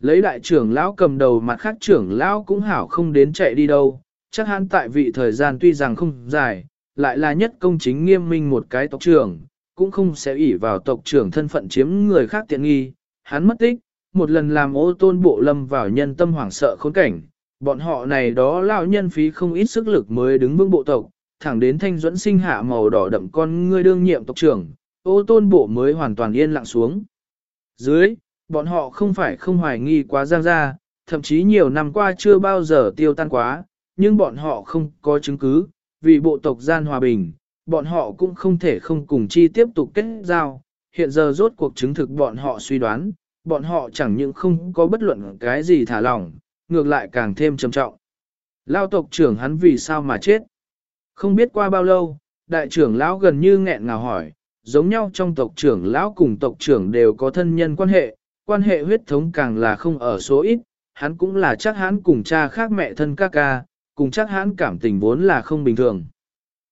S1: Lấy đại trưởng lão cầm đầu mặt khác trưởng lão cũng hảo không đến chạy đi đâu, chắc hắn tại vị thời gian tuy rằng không dài, lại là nhất công chính nghiêm minh một cái tộc trưởng, cũng không sẽ ỷ vào tộc trưởng thân phận chiếm người khác tiện nghi. Hắn mất tích, một lần làm ô tôn bộ lâm vào nhân tâm hoảng sợ khốn cảnh, bọn họ này đó lão nhân phí không ít sức lực mới đứng vững bộ tộc, thẳng đến thanh duẫn sinh hạ màu đỏ đậm con ngươi đương nhiệm tộc trưởng, ô tôn bộ mới hoàn toàn yên lặng xuống. Dưới, bọn họ không phải không hoài nghi quá giang ra, thậm chí nhiều năm qua chưa bao giờ tiêu tan quá, nhưng bọn họ không có chứng cứ, vì bộ tộc gian hòa bình, bọn họ cũng không thể không cùng chi tiếp tục kết giao. Hiện giờ rốt cuộc chứng thực bọn họ suy đoán, bọn họ chẳng những không có bất luận cái gì thả lỏng, ngược lại càng thêm trầm trọng. Lao tộc trưởng hắn vì sao mà chết? Không biết qua bao lâu, đại trưởng lão gần như nghẹn ngào hỏi, giống nhau trong tộc trưởng lão cùng tộc trưởng đều có thân nhân quan hệ, quan hệ huyết thống càng là không ở số ít, hắn cũng là chắc hắn cùng cha khác mẹ thân ca ca, cùng chắc hắn cảm tình vốn là không bình thường.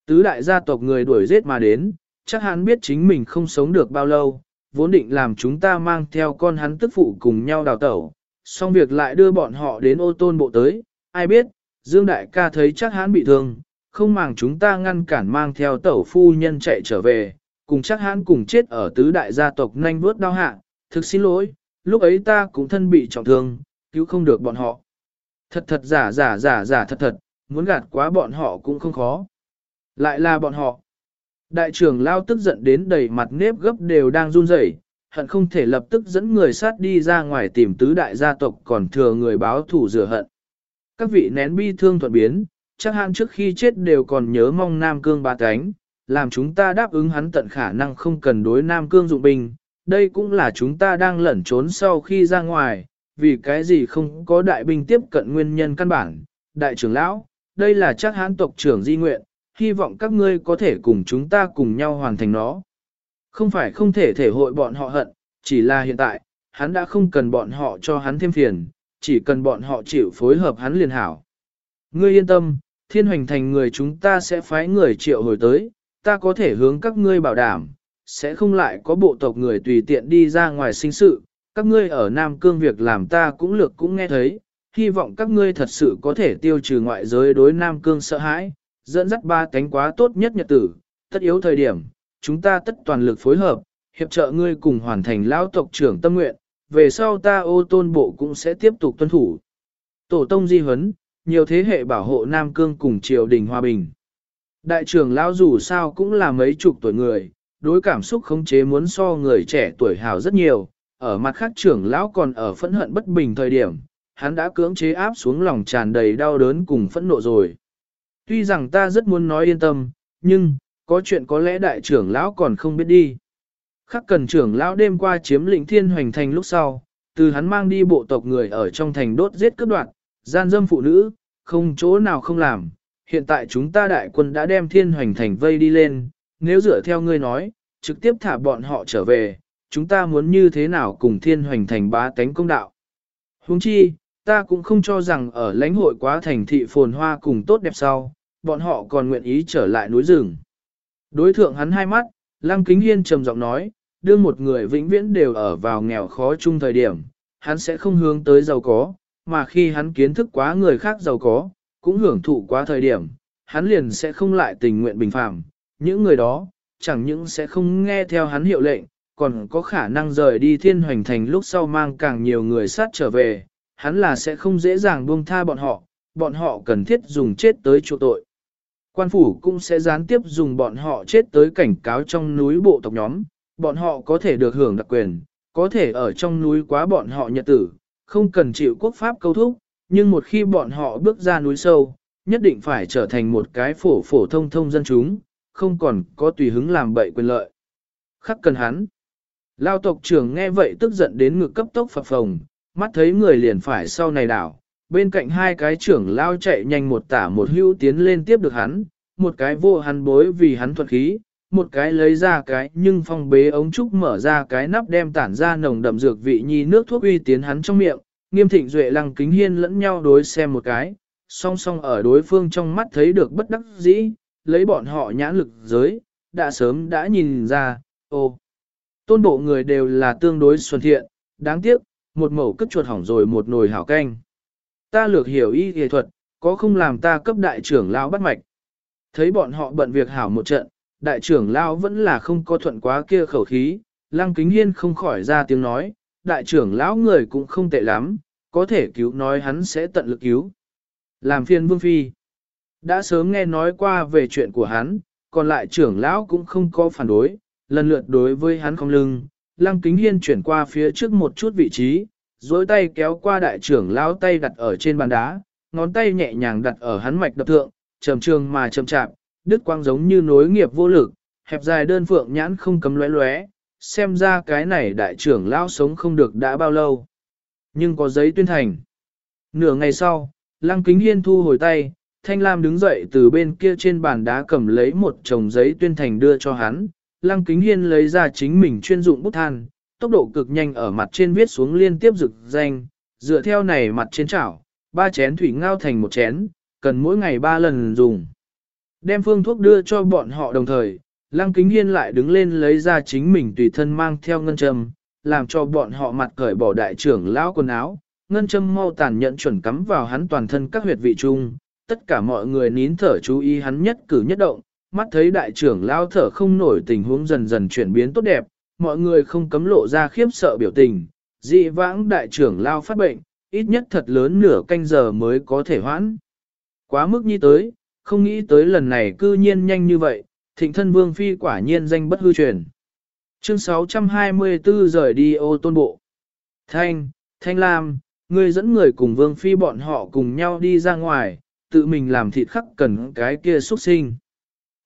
S1: Tứ đại gia tộc người đuổi giết mà đến, chắc hắn biết chính mình không sống được bao lâu, vốn định làm chúng ta mang theo con hắn tức phụ cùng nhau đào tẩu, xong việc lại đưa bọn họ đến ô tôn bộ tới, ai biết, Dương Đại ca thấy chắc hắn bị thương, không màng chúng ta ngăn cản mang theo tẩu phu nhân chạy trở về, cùng chắc hãn cùng chết ở tứ đại gia tộc nhanh vớt đau hạ, thực xin lỗi, lúc ấy ta cũng thân bị trọng thương, cứu không được bọn họ. Thật thật giả giả giả giả thật thật, muốn gạt quá bọn họ cũng không khó. Lại là bọn họ. Đại trưởng lao tức giận đến đầy mặt nếp gấp đều đang run rẩy, hận không thể lập tức dẫn người sát đi ra ngoài tìm tứ đại gia tộc còn thừa người báo thủ rửa hận. Các vị nén bi thương thuận biến, chắc hẳn trước khi chết đều còn nhớ mong Nam Cương ba cánh, làm chúng ta đáp ứng hắn tận khả năng không cần đối Nam Cương dụng binh. Đây cũng là chúng ta đang lẩn trốn sau khi ra ngoài, vì cái gì không có đại binh tiếp cận nguyên nhân căn bản. Đại trưởng lão, đây là chắc hãn tộc trưởng di nguyện, hy vọng các ngươi có thể cùng chúng ta cùng nhau hoàn thành nó. Không phải không thể thể hội bọn họ hận, chỉ là hiện tại, hắn đã không cần bọn họ cho hắn thêm phiền, chỉ cần bọn họ chịu phối hợp hắn liền hảo. Ngươi yên tâm, thiên hoành thành người chúng ta sẽ phái người triệu hồi tới, ta có thể hướng các ngươi bảo đảm, sẽ không lại có bộ tộc người tùy tiện đi ra ngoài sinh sự, các ngươi ở Nam Cương việc làm ta cũng lược cũng nghe thấy, hy vọng các ngươi thật sự có thể tiêu trừ ngoại giới đối Nam Cương sợ hãi, dẫn dắt ba cánh quá tốt nhất nhật tử, tất yếu thời điểm, chúng ta tất toàn lực phối hợp, hiệp trợ ngươi cùng hoàn thành lão tộc trưởng tâm nguyện, về sau ta ô tôn bộ cũng sẽ tiếp tục tuân thủ. Tổ tông di huấn, nhiều thế hệ bảo hộ Nam Cương cùng triều đình hòa bình. Đại trưởng lão dù sao cũng là mấy chục tuổi người, đối cảm xúc khống chế muốn so người trẻ tuổi hào rất nhiều, ở mặt khác trưởng lão còn ở phẫn hận bất bình thời điểm, hắn đã cưỡng chế áp xuống lòng tràn đầy đau đớn cùng phẫn nộ rồi. Tuy rằng ta rất muốn nói yên tâm, nhưng, có chuyện có lẽ đại trưởng lão còn không biết đi. Khắc cần trưởng lão đêm qua chiếm lĩnh thiên hoành thành lúc sau, từ hắn mang đi bộ tộc người ở trong thành đốt giết cướp đoạt, gian dâm phụ nữ, không chỗ nào không làm. Hiện tại chúng ta đại quân đã đem thiên hoành thành vây đi lên, nếu dựa theo ngươi nói, trực tiếp thả bọn họ trở về, chúng ta muốn như thế nào cùng thiên hoành thành bá tánh công đạo. Huống chi, ta cũng không cho rằng ở lãnh hội quá thành thị phồn hoa cùng tốt đẹp sau, bọn họ còn nguyện ý trở lại núi rừng. Đối thượng hắn hai mắt, Lăng Kính Hiên trầm giọng nói, đưa một người vĩnh viễn đều ở vào nghèo khó chung thời điểm, hắn sẽ không hướng tới giàu có, mà khi hắn kiến thức quá người khác giàu có, cũng hưởng thụ quá thời điểm, hắn liền sẽ không lại tình nguyện bình phàm. Những người đó, chẳng những sẽ không nghe theo hắn hiệu lệnh, còn có khả năng rời đi thiên hoành thành lúc sau mang càng nhiều người sát trở về, hắn là sẽ không dễ dàng buông tha bọn họ, bọn họ cần thiết dùng chết tới chỗ tội. Quan phủ cũng sẽ gián tiếp dùng bọn họ chết tới cảnh cáo trong núi bộ tộc nhóm, bọn họ có thể được hưởng đặc quyền, có thể ở trong núi quá bọn họ nhật tử, không cần chịu quốc pháp câu thúc, nhưng một khi bọn họ bước ra núi sâu, nhất định phải trở thành một cái phổ phổ thông thông dân chúng, không còn có tùy hứng làm bậy quyền lợi. Khắc cần hắn. Lao tộc trưởng nghe vậy tức giận đến ngực cấp tốc phập phồng, mắt thấy người liền phải sau này đảo. Bên cạnh hai cái trưởng lao chạy nhanh một tả một hưu tiến lên tiếp được hắn, một cái vô hắn bối vì hắn thuật khí, một cái lấy ra cái nhưng phong bế ống trúc mở ra cái nắp đem tản ra nồng đậm dược vị nhi nước thuốc uy tiến hắn trong miệng, nghiêm thịnh duệ lăng kính hiên lẫn nhau đối xem một cái, song song ở đối phương trong mắt thấy được bất đắc dĩ, lấy bọn họ nhãn lực giới, đã sớm đã nhìn ra, ô, tôn bộ người đều là tương đối xuân thiện, đáng tiếc, một mẩu cất chuột hỏng rồi một nồi hảo canh. Ta lược hiểu y nghệ thuật, có không làm ta cấp đại trưởng lão bắt mạch. Thấy bọn họ bận việc hảo một trận, đại trưởng lão vẫn là không có thuận quá kia khẩu khí, lăng kính hiên không khỏi ra tiếng nói, đại trưởng lão người cũng không tệ lắm, có thể cứu nói hắn sẽ tận lực cứu. Làm phiền vương phi. Đã sớm nghe nói qua về chuyện của hắn, còn lại trưởng lão cũng không có phản đối, lần lượt đối với hắn không lưng, lăng kính hiên chuyển qua phía trước một chút vị trí, dối tay kéo qua đại trưởng lão tay đặt ở trên bàn đá, ngón tay nhẹ nhàng đặt ở hắn mạch đập thượng, trầm trường mà trầm chạm đứt quang giống như nối nghiệp vô lực, hẹp dài đơn phượng nhãn không cấm lóe lóe, xem ra cái này đại trưởng lão sống không được đã bao lâu. Nhưng có giấy tuyên thành. Nửa ngày sau, lăng kính hiên thu hồi tay, thanh lam đứng dậy từ bên kia trên bàn đá cầm lấy một chồng giấy tuyên thành đưa cho hắn, lăng kính hiên lấy ra chính mình chuyên dụng bút than, tốc độ cực nhanh ở mặt trên viết xuống liên tiếp rực danh, dựa theo này mặt trên chảo, ba chén thủy ngao thành một chén, cần mỗi ngày ba lần dùng. Đem phương thuốc đưa cho bọn họ đồng thời, Lăng Kính Hiên lại đứng lên lấy ra chính mình tùy thân mang theo ngân châm, làm cho bọn họ mặt cởi bỏ đại trưởng lão quần áo, ngân châm mau tàn nhận chuẩn cắm vào hắn toàn thân các huyệt vị trung, tất cả mọi người nín thở chú ý hắn nhất cử nhất động, mắt thấy đại trưởng lão thở không nổi tình huống dần dần chuyển biến tốt đẹp, mọi người không cấm lộ ra khiếp sợ biểu tình, dị vãng đại trưởng lão phát bệnh, ít nhất thật lớn nửa canh giờ mới có thể hoãn. Quá mức như tới, không nghĩ tới lần này cư nhiên nhanh như vậy, thịnh thân vương phi quả nhiên danh bất hư truyền. Chương 624 rời đi ô tôn bộ. Thanh, Thanh Lam, ngươi dẫn người cùng vương phi bọn họ cùng nhau đi ra ngoài, tự mình làm thịt khắc cần cái kia xuất sinh.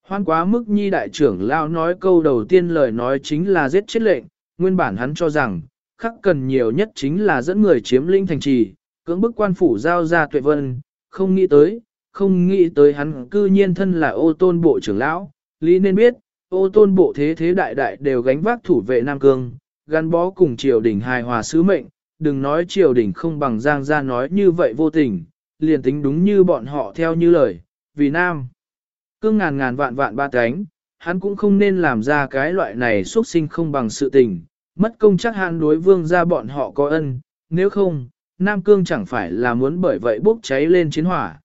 S1: Hoan quá mức nhi đại trưởng lao nói câu đầu tiên lời nói chính là giết chết lệnh, nguyên bản hắn cho rằng, khắc cần nhiều nhất chính là dẫn người chiếm linh thành trì, cưỡng bức quan phủ giao ra tuệ vân, không nghĩ tới, không nghĩ tới hắn cư nhiên thân là ô tôn bộ trưởng lão, lý nên biết, ô tôn bộ thế thế đại đại đều gánh vác thủ vệ Nam Cương, gắn bó cùng triều đình hài hòa sứ mệnh, đừng nói triều đình không bằng giang ra nói như vậy vô tình, liền tính đúng như bọn họ theo như lời, vì Nam. Cương ngàn ngàn vạn vạn ba cánh, hắn cũng không nên làm ra cái loại này xuất sinh không bằng sự tình, mất công chắc hắn đối vương ra bọn họ có ân, nếu không, Nam Cương chẳng phải là muốn bởi vậy bốc cháy lên chiến hỏa.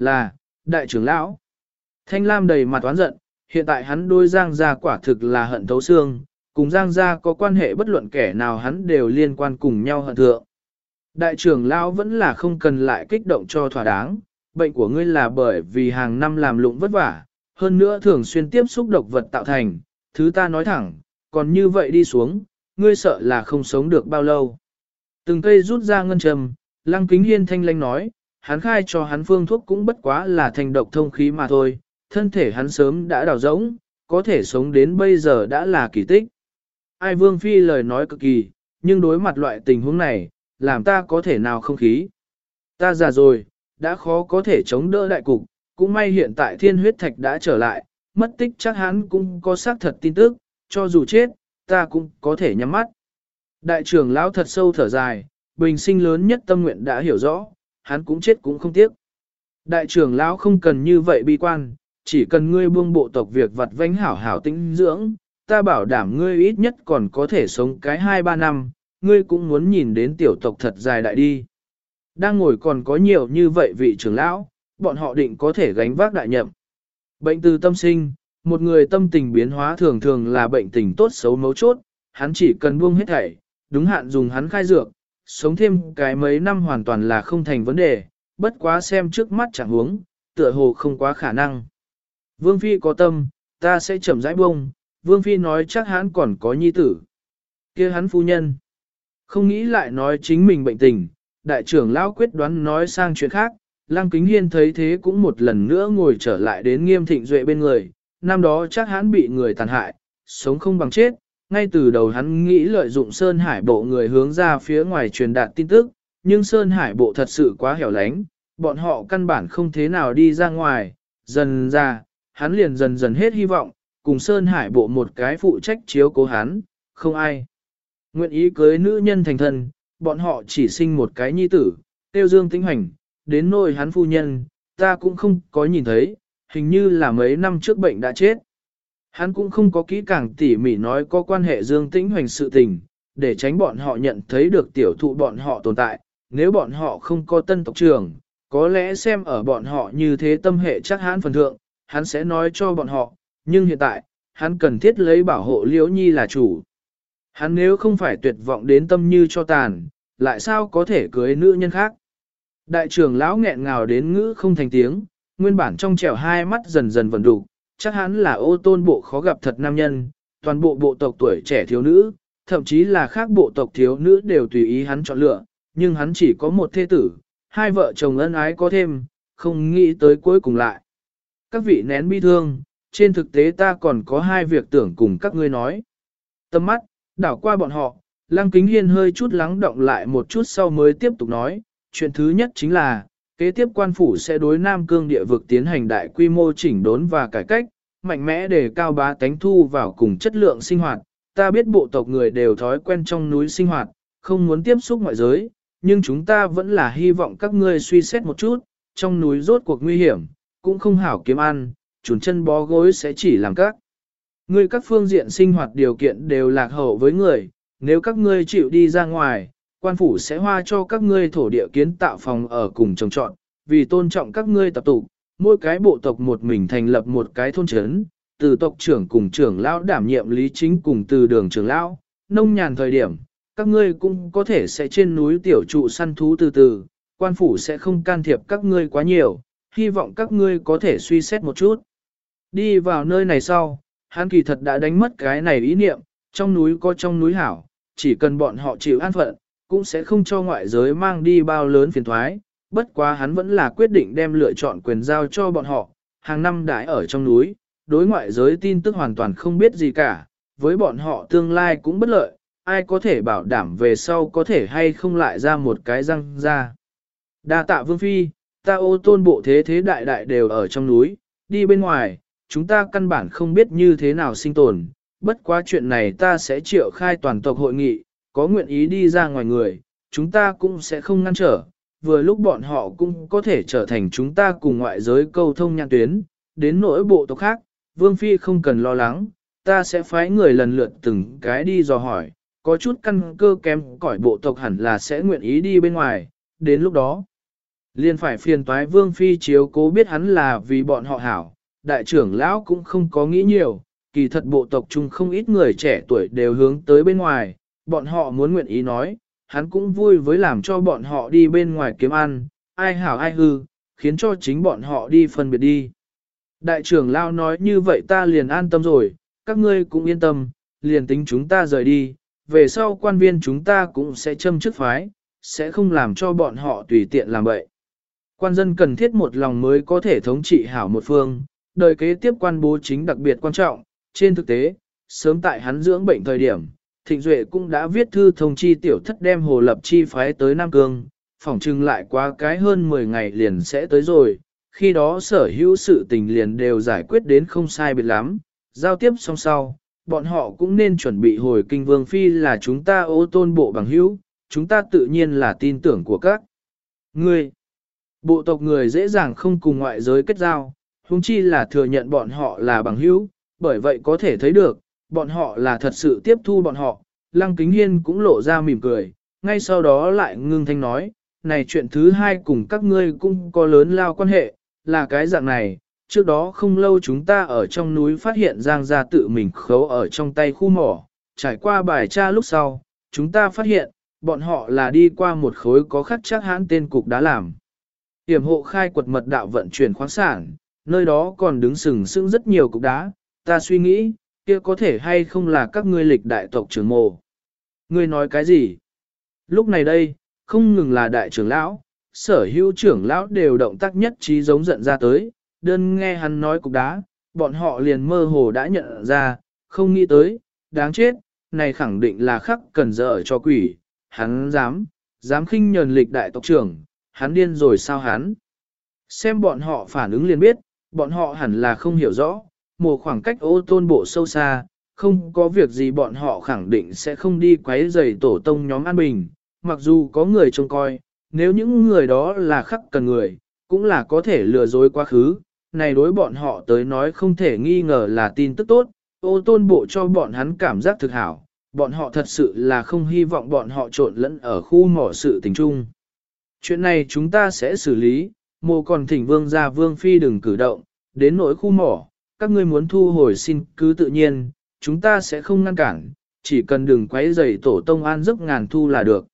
S1: Là, đại trưởng lão. Thanh Lam đầy mặt oán giận, hiện tại hắn đôi Giang gia quả thực là hận thấu xương, cùng Giang gia có quan hệ bất luận kẻ nào hắn đều liên quan cùng nhau hận thượng. Đại trưởng lão vẫn là không cần lại kích động cho thỏa đáng, bệnh của ngươi là bởi vì hàng năm làm lụng vất vả, hơn nữa thường xuyên tiếp xúc độc vật tạo thành, thứ ta nói thẳng, còn như vậy đi xuống, ngươi sợ là không sống được bao lâu. Từng cây rút ra ngân trầm, lăng kính hiên thanh lanh nói, hắn khai cho hắn phương thuốc cũng bất quá là thành độc thông khí mà thôi, thân thể hắn sớm đã đào rỗng, có thể sống đến bây giờ đã là kỳ tích. ai vương phi lời nói cực kỳ, nhưng đối mặt loại tình huống này, làm ta có thể nào không khí. Ta già rồi, đã khó có thể chống đỡ đại cục, cũng may hiện tại thiên huyết thạch đã trở lại, mất tích chắc hắn cũng có xác thật tin tức, cho dù chết, ta cũng có thể nhắm mắt. Đại trưởng lão thật sâu thở dài, bình sinh lớn nhất tâm nguyện đã hiểu rõ, hắn cũng chết cũng không tiếc. Đại trưởng lão không cần như vậy bi quan, chỉ cần ngươi buông bộ tộc việc vặt vánh hảo hảo tinh dưỡng, ta bảo đảm ngươi ít nhất còn có thể sống cái 2-3 năm, ngươi cũng muốn nhìn đến tiểu tộc thật dài đại đi. Đang ngồi còn có nhiều như vậy vị trưởng lão, bọn họ định có thể gánh vác đại nhậm. Bệnh từ tâm sinh, một người tâm tình biến hóa thường thường là bệnh tình tốt xấu mấu chốt, hắn chỉ cần buông hết thảy, đúng hạn dùng hắn khai dược, sống thêm cái mấy năm hoàn toàn là không thành vấn đề, bất quá xem trước mắt chẳng huống, tựa hồ không quá khả năng. Vương Phi có tâm, ta sẽ chậm rãi bông, Vương Phi nói chắc hắn còn có nhi tử. kia hắn phu nhân. Không nghĩ lại nói chính mình bệnh tình, đại trưởng lão quyết đoán nói sang chuyện khác, Lăng Kính Hiên thấy thế cũng một lần nữa ngồi trở lại đến nghiêm thịnh duệ bên người, năm đó chắc hắn bị người tàn hại, sống không bằng chết, ngay từ đầu hắn nghĩ lợi dụng Sơn Hải bộ người hướng ra phía ngoài truyền đạt tin tức, nhưng Sơn Hải bộ thật sự quá hẻo lánh, bọn họ căn bản không thế nào đi ra ngoài, dần ra, hắn liền dần dần hết hy vọng, cùng Sơn Hải bộ một cái phụ trách chiếu cố hắn, không ai. Nguyện ý cưới nữ nhân thành thân, bọn họ chỉ sinh một cái nhi tử, tiêu dương tính hoành, đến nôi hắn phu nhân, ta cũng không có nhìn thấy, hình như là mấy năm trước bệnh đã chết. Hắn cũng không có kỹ càng tỉ mỉ nói có quan hệ dương tĩnh hoành sự tình, để tránh bọn họ nhận thấy được tiểu thụ bọn họ tồn tại, nếu bọn họ không có tân tộc trưởng, có lẽ xem ở bọn họ như thế tâm hệ chắc hắn phần thượng, hắn sẽ nói cho bọn họ, nhưng hiện tại, hắn cần thiết lấy bảo hộ liễu nhi là chủ. Hắn nếu không phải tuyệt vọng đến tâm như cho tàn, lại sao có thể cưới nữ nhân khác? Đại trưởng lão nghẹn ngào đến ngữ không thành tiếng, nguyên bản trong trẻo hai mắt dần dần vần đủ, chắc hắn là ô tôn bộ khó gặp thật nam nhân, toàn bộ bộ tộc tuổi trẻ thiếu nữ, thậm chí là khác bộ tộc thiếu nữ đều tùy ý hắn chọn lựa, nhưng hắn chỉ có một thê tử, hai vợ chồng ân ái có thêm, không nghĩ tới cuối cùng lại. Các vị nén bi thương, trên thực tế ta còn có hai việc tưởng cùng các ngươi nói. Tâm mắt, đảo qua bọn họ, Lăng Kính Hiên hơi chút lắng động lại một chút sau mới tiếp tục nói, chuyện thứ nhất chính là, kế tiếp quan phủ sẽ đối Nam Cương địa vực tiến hành đại quy mô chỉnh đốn và cải cách, mạnh mẽ để cao bá tánh thu vào cùng chất lượng sinh hoạt. Ta biết bộ tộc người đều thói quen trong núi sinh hoạt, không muốn tiếp xúc ngoại giới, nhưng chúng ta vẫn là hy vọng các ngươi suy xét một chút, trong núi rốt cuộc nguy hiểm, cũng không hảo kiếm ăn, chuẩn chân bó gối sẽ chỉ làm các. Ngươi các phương diện sinh hoạt điều kiện đều lạc hậu với người, nếu các ngươi chịu đi ra ngoài, quan phủ sẽ hoa cho các ngươi thổ địa kiến tạo phòng ở cùng trồng trọn, vì tôn trọng các ngươi tập tụ, mỗi cái bộ tộc một mình thành lập một cái thôn trấn, từ tộc trưởng cùng trưởng lão đảm nhiệm lý chính cùng từ đường trưởng lão, nông nhàn thời điểm, các ngươi cũng có thể sẽ trên núi tiểu trụ săn thú từ từ, quan phủ sẽ không can thiệp các ngươi quá nhiều, hy vọng các ngươi có thể suy xét một chút. Đi vào nơi này sau, hắn kỳ thật đã đánh mất cái này ý niệm, trong núi có trong núi hảo, chỉ cần bọn họ chịu an phận, cũng sẽ không cho ngoại giới mang đi bao lớn phiền thoái, bất quá hắn vẫn là quyết định đem lựa chọn quyền giao cho bọn họ, hàng năm đãi ở trong núi, đối ngoại giới tin tức hoàn toàn không biết gì cả, với bọn họ tương lai cũng bất lợi, ai có thể bảo đảm về sau có thể hay không lại ra một cái răng ra. Đa tạ vương phi, ta ô tôn bộ thế thế đại đại đều ở trong núi, đi bên ngoài, chúng ta căn bản không biết như thế nào sinh tồn, bất quá chuyện này ta sẽ triệu khai toàn tộc hội nghị, có nguyện ý đi ra ngoài người, chúng ta cũng sẽ không ngăn trở, vừa lúc bọn họ cũng có thể trở thành chúng ta cùng ngoại giới câu thông nhãn tuyến, đến nỗi bộ tộc khác, Vương Phi không cần lo lắng, ta sẽ phái người lần lượt từng cái đi dò hỏi, có chút căn cơ kém cỏi bộ tộc hẳn là sẽ nguyện ý đi bên ngoài, đến lúc đó. Liên phải phiền toái Vương Phi chiếu cố biết hắn là vì bọn họ hảo, đại trưởng lão cũng không có nghĩ nhiều, kỳ thật bộ tộc chung không ít người trẻ tuổi đều hướng tới bên ngoài, bọn họ muốn nguyện ý nói, hắn cũng vui với làm cho bọn họ đi bên ngoài kiếm ăn, ai hảo ai hư, khiến cho chính bọn họ đi phân biệt đi. Đại trưởng Lao nói như vậy ta liền an tâm rồi, các ngươi cũng yên tâm, liền tính chúng ta rời đi, về sau quan viên chúng ta cũng sẽ châm chức phái, sẽ không làm cho bọn họ tùy tiện làm vậy. Quan dân cần thiết một lòng mới có thể thống trị hảo một phương, đời kế tiếp quan bố chính đặc biệt quan trọng, trên thực tế, sớm tại hắn dưỡng bệnh thời điểm, Thịnh Duệ cũng đã viết thư thông chi tiểu thất đem Hồ Lập Chi phái tới Nam Cương, phỏng chừng lại qua cái hơn 10 ngày liền sẽ tới rồi, khi đó sở hữu sự tình liền đều giải quyết đến không sai biệt lắm, giao tiếp xong sau, bọn họ cũng nên chuẩn bị hồi kinh vương phi là chúng ta ô tôn bộ bằng hữu, chúng ta tự nhiên là tin tưởng của các ngươi. Bộ tộc người dễ dàng không cùng ngoại giới kết giao, huống chi là thừa nhận bọn họ là bằng hữu, bởi vậy có thể thấy được, bọn họ là thật sự tiếp thu bọn họ. Lăng Kính Hiên cũng lộ ra mỉm cười, ngay sau đó lại ngưng thanh nói, này chuyện thứ hai cùng các ngươi cũng có lớn lao quan hệ, là cái dạng này, trước đó không lâu chúng ta ở trong núi phát hiện Giang gia tự mình khấu ở trong tay khu mỏ, trải qua bài tra lúc sau, chúng ta phát hiện, bọn họ là đi qua một khối có khắc chắc hãn tên cục đá làm. Hiểm hộ khai quật mật đạo vận chuyển khoáng sản, nơi đó còn đứng sừng sững rất nhiều cục đá, ta suy nghĩ, kia có thể hay không là các ngươi lịch đại tộc trưởng mồ. Ngươi nói cái gì? Lúc này đây, không ngừng là đại trưởng lão, sở hữu trưởng lão đều động tác nhất trí giống giận ra tới, đơn nghe hắn nói cục đá, bọn họ liền mơ hồ đã nhận ra, không nghĩ tới, đáng chết, này khẳng định là khắc cần dở cho quỷ, hắn dám, dám khinh nhờn lịch đại tộc trưởng, hắn điên rồi sao hắn. Xem bọn họ phản ứng liền biết, bọn họ hẳn là không hiểu rõ, một khoảng cách ô tôn bộ sâu xa, không có việc gì bọn họ khẳng định sẽ không đi quấy rầy tổ tông nhóm an bình, mặc dù có người trông coi, nếu những người đó là khắc cần người, cũng là có thể lừa dối quá khứ, này đối bọn họ tới nói không thể nghi ngờ là tin tức tốt, ô tôn bộ cho bọn hắn cảm giác thực hảo, bọn họ thật sự là không hy vọng bọn họ trộn lẫn ở khu mỏ sự tình trung. Chuyện này chúng ta sẽ xử lý, mồ còn thỉnh vương ra vương phi đừng cử động, đến nỗi khu mỏ, các ngươi muốn thu hồi xin cứ tự nhiên, chúng ta sẽ không ngăn cản, chỉ cần đừng quấy rầy tổ tông an giấc ngàn thu là được.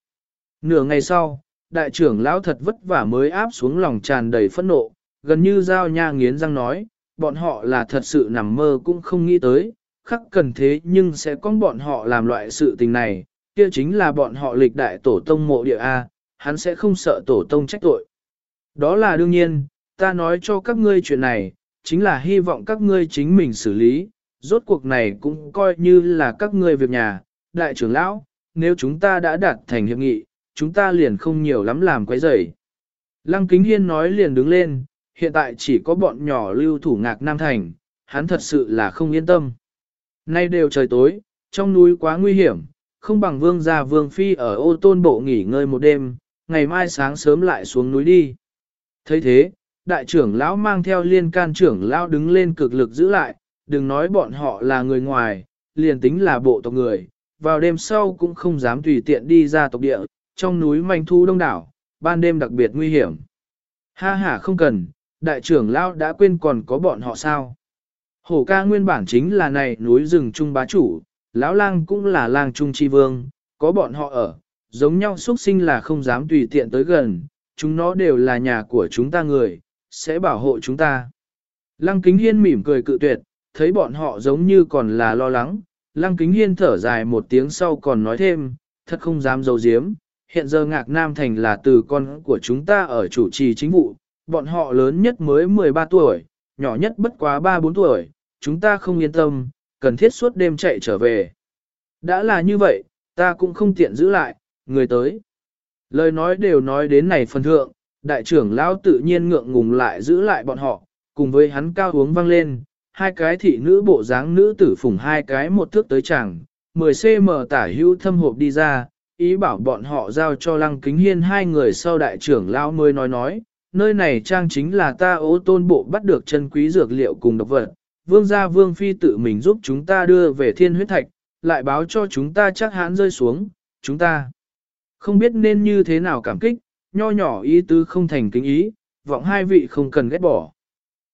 S1: Nửa ngày sau, đại trưởng lão thật vất vả mới áp xuống lòng tràn đầy phẫn nộ, gần như giao nha nghiến răng nói, bọn họ là thật sự nằm mơ cũng không nghĩ tới, khắc cần thế nhưng sẽ có bọn họ làm loại sự tình này, kia chính là bọn họ lịch đại tổ tông mộ địa A, hắn sẽ không sợ tổ tông trách tội. Đó là đương nhiên, ta nói cho các ngươi chuyện này, chính là hy vọng các ngươi chính mình xử lý, rốt cuộc này cũng coi như là các ngươi việc nhà, đại trưởng lão, nếu chúng ta đã đạt thành hiệp nghị, chúng ta liền không nhiều lắm làm quấy rầy. Lăng Kính Hiên nói liền đứng lên, hiện tại chỉ có bọn nhỏ lưu thủ ngạc Nam Thành, hắn thật sự là không yên tâm. Nay đều trời tối, trong núi quá nguy hiểm, không bằng vương gia vương phi ở ô tôn bộ nghỉ ngơi một đêm, ngày mai sáng sớm lại xuống núi đi. thấy thế, đại trưởng lão mang theo liên can trưởng lão đứng lên cực lực giữ lại, đừng nói bọn họ là người ngoài, liền tính là bộ tộc người, vào đêm sau cũng không dám tùy tiện đi ra tộc địa, trong núi manh thu đông đảo, ban đêm đặc biệt nguy hiểm. Ha ha không cần, đại trưởng lão đã quên còn có bọn họ sao. Hổ ca nguyên bản chính là này núi rừng trung bá chủ, lão lang cũng là lang trung chi vương, có bọn họ ở, giống nhau xuất sinh là không dám tùy tiện tới gần, chúng nó đều là nhà của chúng ta người, sẽ bảo hộ chúng ta. Lăng kính hiên mỉm cười cự tuyệt, thấy bọn họ giống như còn là lo lắng, lăng kính hiên thở dài một tiếng sau còn nói thêm, thật không dám dấu diếm, hiện giờ ngạc Nam Thành là từ con của chúng ta ở chủ trì chính vụ, bọn họ lớn nhất mới 13 tuổi, nhỏ nhất bất quá 3-4 tuổi, chúng ta không yên tâm, cần thiết suốt đêm chạy trở về. Đã là như vậy, ta cũng không tiện giữ lại, người tới. Lời nói đều nói đến này phần thượng, đại trưởng lão tự nhiên ngượng ngùng lại giữ lại bọn họ, cùng với hắn cao uống vang lên, hai cái thị nữ bộ dáng nữ tử phủng hai cái một thước tới chẳng, 10cm tả hữu thâm hộp đi ra, ý bảo bọn họ giao cho lăng kính hiên hai người sau đại trưởng lão mới nói nói, nơi này trang chính là ta ố tôn bộ bắt được chân quý dược liệu cùng độc vật, vương gia vương phi tự mình giúp chúng ta đưa về thiên huyết thạch, lại báo cho chúng ta chắc hãn rơi xuống, chúng ta không biết nên như thế nào cảm kích, nho nhỏ ý tứ không thành kính ý, vọng hai vị không cần ghét bỏ.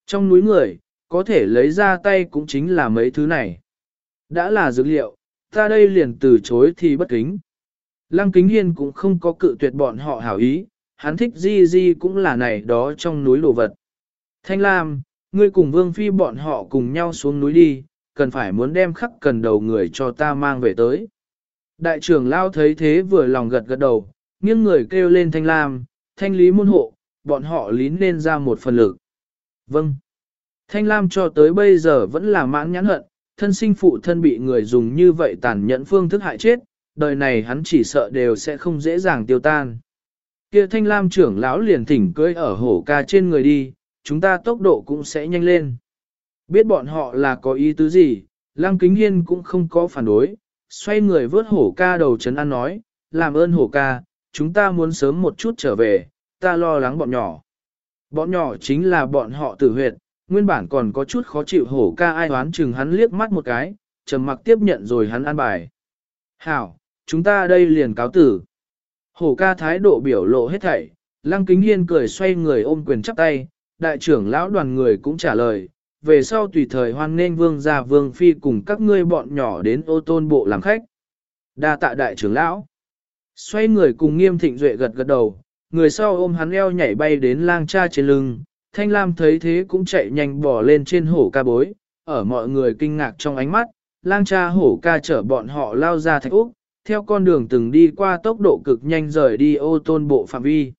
S1: Trong núi người, có thể lấy ra tay cũng chính là mấy thứ này. Đã là dược liệu, ta đây liền từ chối thì bất kính. Lăng Kính Hiên cũng không có cự tuyệt bọn họ hảo ý, hắn thích gì gì cũng là này đó trong núi đồ vật. Thanh Lam, ngươi cùng Vương Phi bọn họ cùng nhau xuống núi đi, cần phải muốn đem khắc cần đầu người cho ta mang về tới. Đại trưởng Lao thấy thế vừa lòng gật gật đầu, nghiêng người kêu lên Thanh Lam, thanh lý môn hộ, bọn họ lín lên ra một phần lực. Vâng. Thanh Lam cho tới bây giờ vẫn là mãn nhãn hận, thân sinh phụ thân bị người dùng như vậy tàn nhẫn phương thức hại chết, đời này hắn chỉ sợ đều sẽ không dễ dàng tiêu tan. Kia thanh lam trưởng lão liền thỉnh cưới ở hổ ca trên người đi, chúng ta tốc độ cũng sẽ nhanh lên. Biết bọn họ là có ý tứ gì, lăng kính hiên cũng không có phản đối, xoay người vớt hổ ca đầu chấn an nói, làm ơn hổ ca, chúng ta muốn sớm một chút trở về, ta lo lắng bọn nhỏ. Bọn nhỏ chính là bọn họ tử huyệt, nguyên bản còn có chút khó chịu hổ ca ai đoán chừng hắn liếc mắt một cái, trầm mặc tiếp nhận rồi hắn an bài. Hảo, chúng ta đây liền cáo tử. Hổ ca thái độ biểu lộ hết thảy, lăng kính hiên cười xoay người ôm quyền chắp tay, đại trưởng lão đoàn người cũng trả lời, về sau tùy thời hoan nên vương gia vương phi cùng các ngươi bọn nhỏ đến ô tôn bộ làm khách. đa tạ đại trưởng lão. Xoay người cùng nghiêm thịnh duệ gật gật đầu, người sau ôm hắn eo nhảy bay đến lang cha trên lưng, thanh lam thấy thế cũng chạy nhanh bỏ lên trên hổ ca bối, ở mọi người kinh ngạc trong ánh mắt, lang cha hổ ca chở bọn họ lao ra thạch úc, theo con đường từng đi qua tốc độ cực nhanh rời đi ô tôn bộ phạm vi.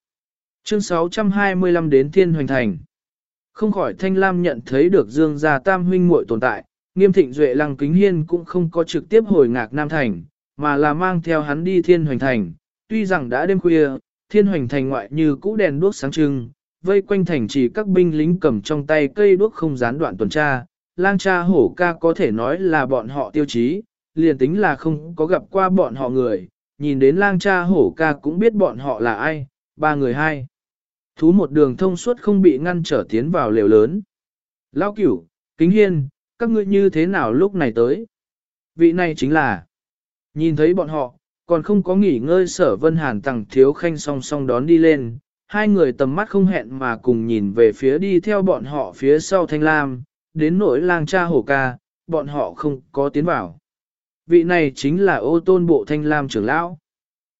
S1: Chương 625 đến Thiên Hoành Thành Không khỏi Thanh Lam nhận thấy được Dương gia tam huynh muội tồn tại, nghiêm thịnh duệ lăng kính hiên cũng không có trực tiếp hồi ngạc Nam Thành, mà là mang theo hắn đi Thiên Hoành Thành. Tuy rằng đã đêm khuya, Thiên Hoành Thành ngoại như cũ đèn đuốc sáng trưng, vây quanh thành chỉ các binh lính cầm trong tay cây đuốc không gián đoạn tuần tra, lang cha hổ ca có thể nói là bọn họ tiêu chí, liền tính là không có gặp qua bọn họ người, nhìn đến lang cha hổ ca cũng biết bọn họ là ai, ba người hai. Thú một đường thông suốt không bị ngăn trở tiến vào lều lớn. Lao cửu, kính hiên, các ngươi như thế nào lúc này tới? Vị này chính là, nhìn thấy bọn họ, còn không có nghỉ ngơi sở vân hàn tặng thiếu khanh song song đón đi lên, hai người tầm mắt không hẹn mà cùng nhìn về phía đi theo bọn họ phía sau thanh lam, đến nỗi lang cha hổ ca, bọn họ không có tiến vào. Vị này chính là ô tôn bộ thanh lam trưởng lão.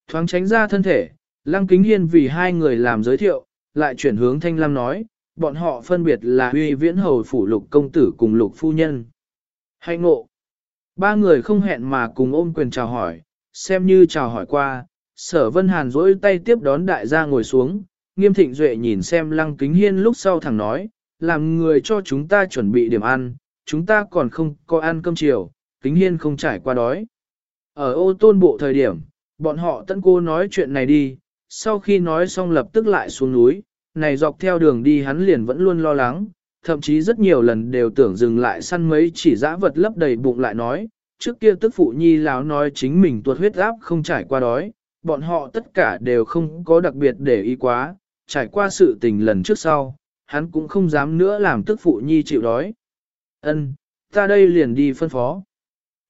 S1: Thoáng tránh ra thân thể, lang kính hiên vì hai người làm giới thiệu, lại chuyển hướng thanh lam nói, bọn họ phân biệt là huy viễn hầu phủ lục công tử cùng lục phu nhân. Hạnh ngộ. Ba người không hẹn mà cùng ôm quyền chào hỏi, xem như chào hỏi qua, sở vân hàn rỗi tay tiếp đón đại gia ngồi xuống, nghiêm thịnh duệ nhìn xem lăng kính hiên lúc sau thẳng nói, làm người cho chúng ta chuẩn bị điểm ăn, chúng ta còn không có ăn cơm chiều, kính hiên không trải qua đói. Ở ô tôn bộ thời điểm, bọn họ tận cô nói chuyện này đi, sau khi nói xong lập tức lại xuống núi, này dọc theo đường đi hắn liền vẫn luôn lo lắng, thậm chí rất nhiều lần đều tưởng dừng lại săn mấy chỉ dã vật lấp đầy bụng lại nói, trước kia tức phụ nhi láo nói chính mình tuột huyết áp không trải qua đói, bọn họ tất cả đều không có đặc biệt để ý quá, trải qua sự tình lần trước sau, hắn cũng không dám nữa làm tức phụ nhi chịu đói. Ân, ta đây liền đi phân phó.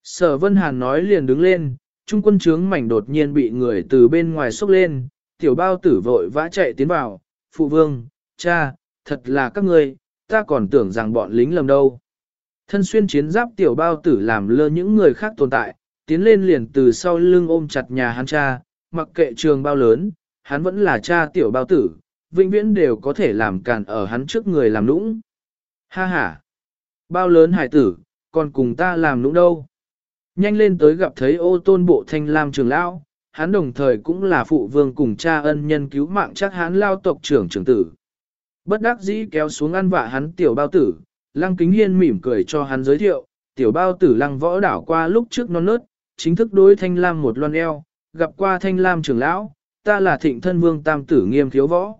S1: Sở Vân Hàn nói liền đứng lên, trung quân trướng mảnh đột nhiên bị người từ bên ngoài xốc lên, tiểu bao tử vội vã chạy tiến vào, phụ vương, cha, thật là các ngươi, ta còn tưởng rằng bọn lính lầm đâu. Thân xuyên chiến giáp tiểu bao tử làm lơ những người khác tồn tại, tiến lên liền từ sau lưng ôm chặt nhà hắn cha, mặc kệ trường bao lớn, hắn vẫn là cha tiểu bao tử, vĩnh viễn đều có thể làm càn ở hắn trước người làm nũng. Ha ha! Bao lớn hải tử, còn cùng ta làm nũng đâu? Nhanh lên tới gặp thấy ô tôn bộ thanh lam trường lão, hắn đồng thời cũng là phụ vương cùng cha ân nhân cứu mạng chắc hắn lao tộc trưởng trưởng tử. Bất đắc dĩ kéo xuống ăn vạ hắn tiểu bao tử, lăng kính hiên mỉm cười cho hắn giới thiệu, tiểu bao tử lăng võ đảo qua lúc trước non nớt, chính thức đối thanh lam một loan eo, gặp qua thanh lam trưởng lão, ta là thịnh thân vương tam tử nghiêm thiếu võ.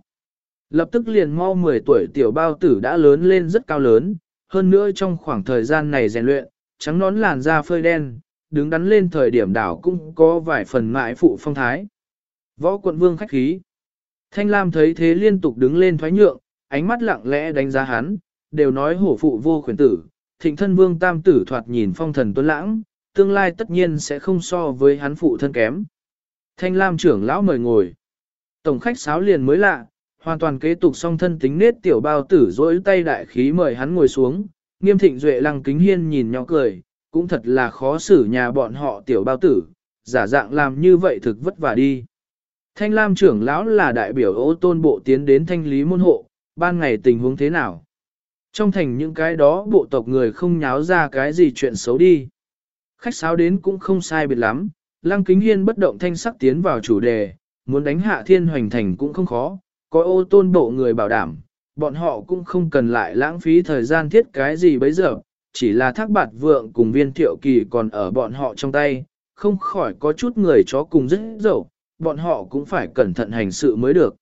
S1: Lập tức liền mau 10 tuổi tiểu bao tử đã lớn lên rất cao lớn, hơn nữa trong khoảng thời gian này rèn luyện, trắng nón làn da phơi đen, đứng đắn lên thời điểm đảo cũng có vài phần mãi phụ phong thái. Võ quận vương khách khí. Thanh Lam thấy thế liên tục đứng lên thoái nhượng, ánh mắt lặng lẽ đánh giá hắn, đều nói hổ phụ vô khuyến tử, thịnh thân vương tam tử thoạt nhìn phong thần tuấn lãng, tương lai tất nhiên sẽ không so với hắn phụ thân kém. Thanh Lam trưởng lão mời ngồi. Tổng khách sáo liền mới lạ, hoàn toàn kế tục song thân tính nết tiểu bao tử dỗi tay đại khí mời hắn ngồi xuống, nghiêm thịnh duệ lăng kính hiên nhìn nhỏ cười, cũng thật là khó xử nhà bọn họ tiểu bao tử, giả dạng làm như vậy thực vất vả đi. Thanh Lam trưởng lão là đại biểu ô tôn bộ tiến đến thanh lý môn hộ, ban ngày tình huống thế nào? Trong thành những cái đó bộ tộc người không nháo ra cái gì chuyện xấu đi. Khách sáo đến cũng không sai biệt lắm, Lăng Kính Hiên bất động thanh sắc tiến vào chủ đề, muốn đánh hạ thiên hoành thành cũng không khó, có ô tôn bộ người bảo đảm, bọn họ cũng không cần lại lãng phí thời gian thiết cái gì bấy giờ, chỉ là thác bạt vượng cùng viên thiệu kỳ còn ở bọn họ trong tay, không khỏi có chút người chó cùng rất dẫu, bọn họ cũng phải cẩn thận hành sự mới được.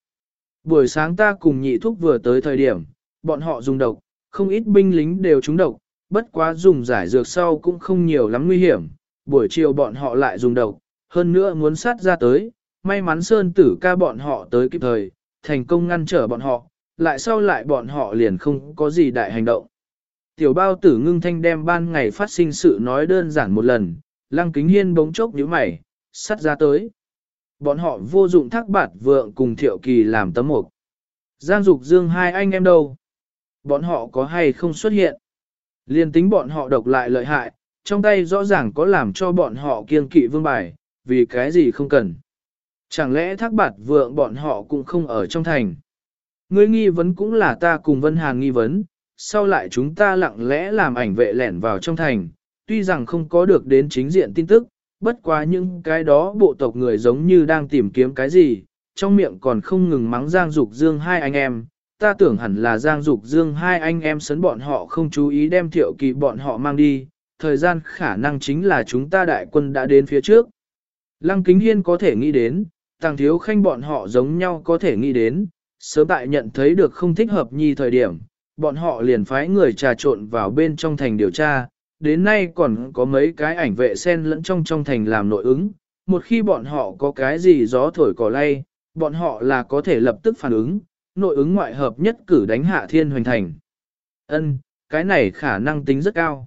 S1: Buổi sáng ta cùng nhị thúc vừa tới thời điểm, bọn họ dùng độc, không ít binh lính đều trúng độc, bất quá dùng giải dược sau cũng không nhiều lắm nguy hiểm, buổi chiều bọn họ lại dùng độc, hơn nữa muốn sát ra tới, may mắn Sơn Tử ca bọn họ tới kịp thời, thành công ngăn trở bọn họ, lại sau lại bọn họ liền không có gì đại hành động. Tiểu bao tử ngưng thanh đem ban ngày phát sinh sự nói đơn giản một lần, lăng kính hiên bỗng chốc nhíu mày, sắt ra tới. Bọn họ vô dụng thác bạt vượng cùng thiệu kỳ làm tấm mục. Giang Dục Dương hai anh em đâu? Bọn họ có hay không xuất hiện? Liên tính bọn họ độc lại lợi hại, trong tay rõ ràng có làm cho bọn họ kiêng kỵ vương bài, vì cái gì không cần. Chẳng lẽ thác bạt vượng bọn họ cũng không ở trong thành. Ngươi nghi vấn cũng là ta cùng Vân Hàn nghi vấn, sau lại chúng ta lặng lẽ làm ảnh vệ lẻn vào trong thành, tuy rằng không có được đến chính diện tin tức, bất quá những cái đó bộ tộc người giống như đang tìm kiếm cái gì, trong miệng còn không ngừng mắng Giang Dục Dương hai anh em, ta tưởng hẳn là Giang Dục Dương hai anh em sấn bọn họ không chú ý đem thiệu kỳ bọn họ mang đi, thời gian khả năng chính là chúng ta đại quân đã đến phía trước. Lăng Kính Hiên có thể nghĩ đến, Tàng Thiếu Khanh bọn họ giống nhau có thể nghĩ đến, sớm tại nhận thấy được không thích hợp nhi thời điểm, bọn họ liền phái người trà trộn vào bên trong thành điều tra, đến nay còn có mấy cái ảnh vệ sen lẫn trong trong thành làm nội ứng, một khi bọn họ có cái gì gió thổi cỏ lay, bọn họ là có thể lập tức phản ứng, nội ứng ngoại hợp nhất cử đánh hạ thiên hoành thành. Ân, cái này khả năng tính rất cao.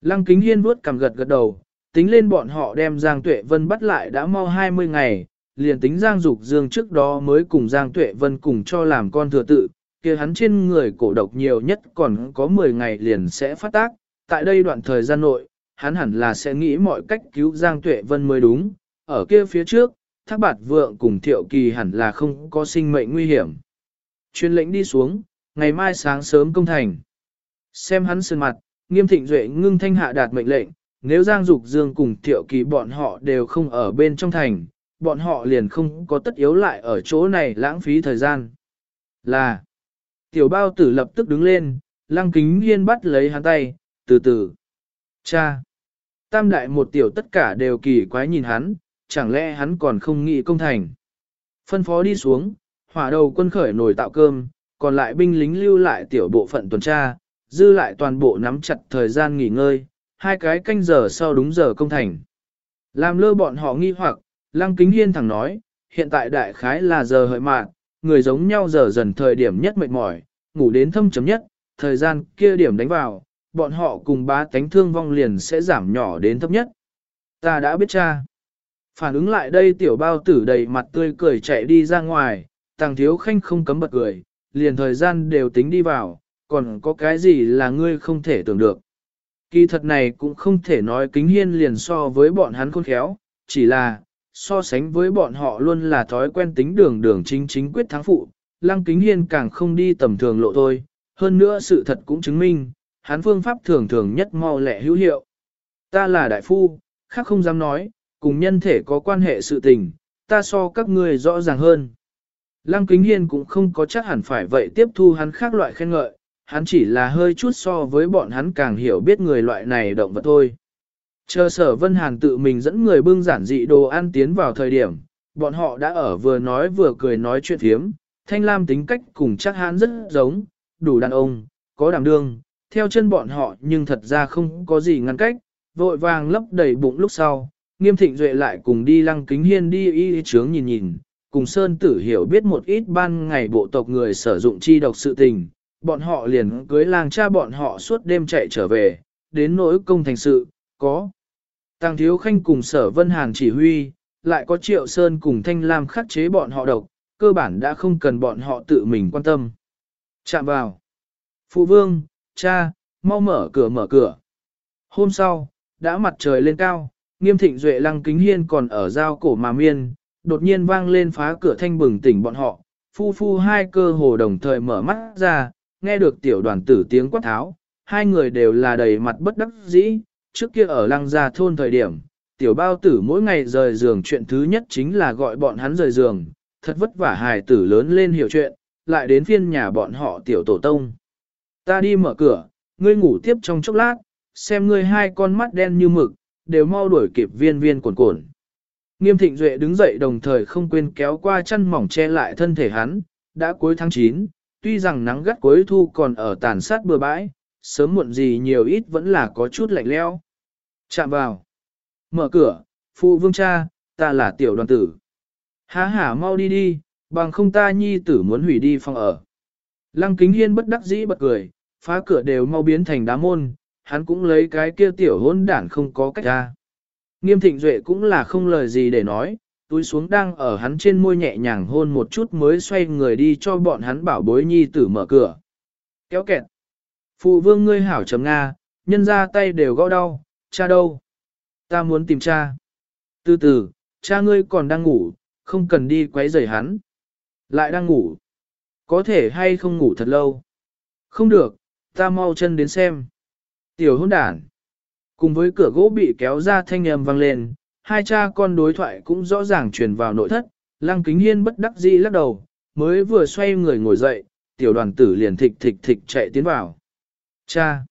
S1: Lăng kính hiên vuốt cầm gật gật đầu, tính lên bọn họ đem Giang Tuệ Vân bắt lại đã mau 20 ngày, liền tính Giang Dục Dương trước đó mới cùng Giang Tuệ Vân cùng cho làm con thừa tự, kia hắn trên người cổ độc nhiều nhất còn có 10 ngày liền sẽ phát tác, tại đây đoạn thời gian nội, hắn hẳn là sẽ nghĩ mọi cách cứu Giang Tuệ Vân mới đúng, ở kia phía trước, Thác Bạt Vượng cùng Thiệu Kỳ hẳn là không có sinh mệnh nguy hiểm. Chuyên lệnh đi xuống, ngày mai sáng sớm công thành. Xem hắn sơn mặt, nghiêm thịnh duệ ngưng thanh hạ đạt mệnh lệnh, nếu Giang Dục Dương cùng Thiệu Kỳ bọn họ đều không ở bên trong thành, bọn họ liền không có tất yếu lại ở chỗ này lãng phí thời gian. Là, tiểu bao tử lập tức đứng lên, lăng kính hiên bắt lấy hắn tay, từ từ. Cha, tam đại một tiểu tất cả đều kỳ quái nhìn hắn, chẳng lẽ hắn còn không nghĩ công thành. Phân phó đi xuống, hỏa đầu quân khởi nồi tạo cơm, còn lại binh lính lưu lại tiểu bộ phận tuần tra, dư lại toàn bộ nắm chặt thời gian nghỉ ngơi, hai cái canh giờ sau đúng giờ công thành. Làm lơ bọn họ nghi hoặc, Lăng Kính Hiên thẳng nói, hiện tại đại khái là giờ hợi mạng người giống nhau giờ dần thời điểm nhất mệt mỏi, ngủ đến thâm chấm nhất, thời gian kia điểm đánh vào, bọn họ cùng bá tánh thương vong liền sẽ giảm nhỏ đến thấp nhất. Ta đã biết cha. Phản ứng lại đây tiểu bao tử đầy mặt tươi cười chạy đi ra ngoài, tàng thiếu khanh không cấm bật cười, liền thời gian đều tính đi vào, còn có cái gì là ngươi không thể tưởng được. Kỳ thật này cũng không thể nói kính hiên liền so với bọn hắn khôn khéo, chỉ là, so sánh với bọn họ luôn là thói quen tính đường đường chính chính quyết thắng phụ, lăng kính hiên càng không đi tầm thường lộ thôi, hơn nữa sự thật cũng chứng minh, hắn phương pháp thường thường nhất mau lẹ hữu hiệu. Ta là đại phu, khác không dám nói, cùng nhân thể có quan hệ sự tình, ta so các ngươi rõ ràng hơn. Lăng Kính Hiên cũng không có chắc hẳn phải vậy tiếp thu hắn khác loại khen ngợi, hắn chỉ là hơi chút so với bọn hắn càng hiểu biết người loại này động vật thôi. Chờ sở Vân Hàn tự mình dẫn người bưng giản dị đồ ăn tiến vào thời điểm, bọn họ đã ở vừa nói vừa cười nói chuyện thiếm, thanh lam tính cách cùng chắc hắn rất giống, đủ đàn ông, có đảm đương, theo chân bọn họ nhưng thật ra không có gì ngăn cách, vội vàng lấp đầy bụng lúc sau, nghiêm thịnh duệ lại cùng đi lăng kính hiên đi y chướng nhìn nhìn, cùng Sơn Tử hiểu biết một ít ban ngày bộ tộc người sử dụng chi độc sự tình, bọn họ liền cưới làng cha bọn họ suốt đêm chạy trở về, đến nỗi công thành sự, có. Tăng Thiếu Khanh cùng Sở Vân Hàn chỉ huy, lại có Triệu Sơn cùng Thanh Lam khắc chế bọn họ độc, cơ bản đã không cần bọn họ tự mình quan tâm. Chạm vào. Phụ vương, cha, mau mở cửa mở cửa. Hôm sau, đã mặt trời lên cao, nghiêm thịnh duệ lăng kính hiên còn ở giao cổ mà miên, đột nhiên vang lên phá cửa thanh bừng tỉnh bọn họ, phu phu hai cơ hồ đồng thời mở mắt ra, nghe được tiểu đoàn tử tiếng quát tháo, hai người đều là đầy mặt bất đắc dĩ, trước kia ở lăng gia thôn thời điểm, tiểu bao tử mỗi ngày rời giường chuyện thứ nhất chính là gọi bọn hắn rời giường, thật vất vả hài tử lớn lên hiểu chuyện, lại đến phiên nhà bọn họ tiểu tổ tông. Ta đi mở cửa, ngươi ngủ tiếp trong chốc lát, xem ngươi hai con mắt đen như mực, đều mau đuổi kịp viên viên cuồn cuộn. Nghiêm thịnh duệ đứng dậy đồng thời không quên kéo qua chân mỏng che lại thân thể hắn, đã cuối tháng 9, tuy rằng nắng gắt cuối thu còn ở tàn sát bừa bãi, sớm muộn gì nhiều ít vẫn là có chút lạnh leo. Chạm vào. Mở cửa, phụ vương cha, ta là tiểu đoàn tử. Há hả mau đi đi, bằng không ta nhi tử muốn hủy đi phòng ở. Lăng kính hiên bất đắc dĩ bật cười, phá cửa đều mau biến thành đá môn, hắn cũng lấy cái kia tiểu hôn đản không có cách ra. Nghiêm thịnh duệ cũng là không lời gì để nói, túi xuống đang ở hắn trên môi nhẹ nhàng hôn một chút mới xoay người đi cho bọn hắn bảo bối nhi tử mở cửa. Kéo kẹt. Phụ vương ngươi hảo chấm Nga, nhân ra tay đều gõ đau, cha đâu? Ta muốn tìm cha. Từ từ, cha ngươi còn đang ngủ, không cần đi quấy rầy hắn. Lại đang ngủ. Có thể hay không ngủ thật lâu. Không được, ta mau chân đến xem. Tiểu hôn đản. Cùng với cửa gỗ bị kéo ra thanh âm vang lên, hai cha con đối thoại cũng rõ ràng truyền vào nội thất, lăng kính hiên bất đắc dĩ lắc đầu, mới vừa xoay người ngồi dậy, tiểu đoàn tử liền thịch thịch thịch chạy tiến vào. Cha!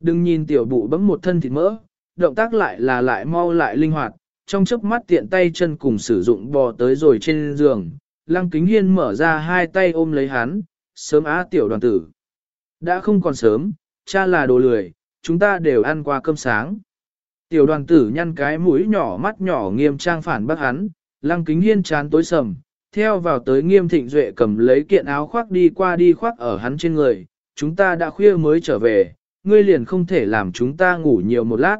S1: Đừng nhìn tiểu bụ bấm một thân thịt mỡ, động tác lại là lại mau lại linh hoạt, trong chớp mắt tiện tay chân cùng sử dụng bò tới rồi trên giường, lăng kính hiên mở ra hai tay ôm lấy hắn, sớm á tiểu đoàn tử. Đã không còn sớm, cha là đồ lười, chúng ta đều ăn qua cơm sáng. Tiểu đoàn tử nhăn cái mũi nhỏ mắt nhỏ nghiêm trang phản bác hắn, lăng kính hiên chán tối sầm, theo vào tới nghiêm thịnh duệ cầm lấy kiện áo khoác đi qua đi khoác ở hắn trên người, chúng ta đã khuya mới trở về, ngươi liền không thể làm chúng ta ngủ nhiều một lát.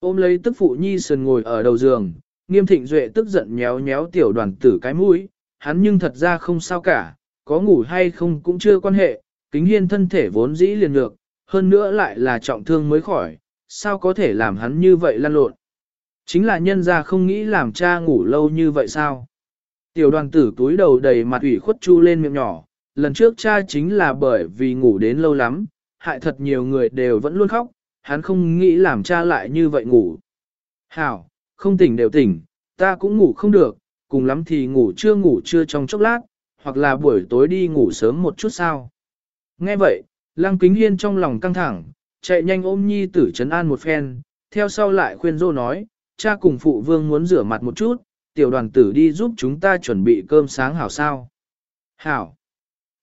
S1: Ôm lấy tức phụ nhi sườn ngồi ở đầu giường, nghiêm thịnh duệ tức giận nhéo nhéo tiểu đoàn tử cái mũi, hắn nhưng thật ra không sao cả, có ngủ hay không cũng chưa quan hệ, kính hiên thân thể vốn dĩ liền lược, hơn nữa lại là trọng thương mới khỏi, sao có thể làm hắn như vậy lăn lộn. Chính là nhân ra không nghĩ làm cha ngủ lâu như vậy sao. Tiểu đoàn tử túi đầu đầy mặt ủy khuất chu lên miệng nhỏ, lần trước cha chính là bởi vì ngủ đến lâu lắm, hại thật nhiều người đều vẫn luôn khóc, hắn không nghĩ làm cha lại như vậy ngủ. Hảo, không tỉnh đều tỉnh, ta cũng ngủ không được, cùng lắm thì ngủ chưa ngủ chưa trong chốc lát, hoặc là buổi tối đi ngủ sớm một chút sao. Nghe vậy, Lăng Kính Hiên trong lòng căng thẳng, chạy nhanh ôm nhi tử trấn an một phen, theo sau lại khuyên dô nói, cha cùng phụ vương muốn rửa mặt một chút, tiểu đoàn tử đi giúp chúng ta chuẩn bị cơm sáng hảo sao. Hảo,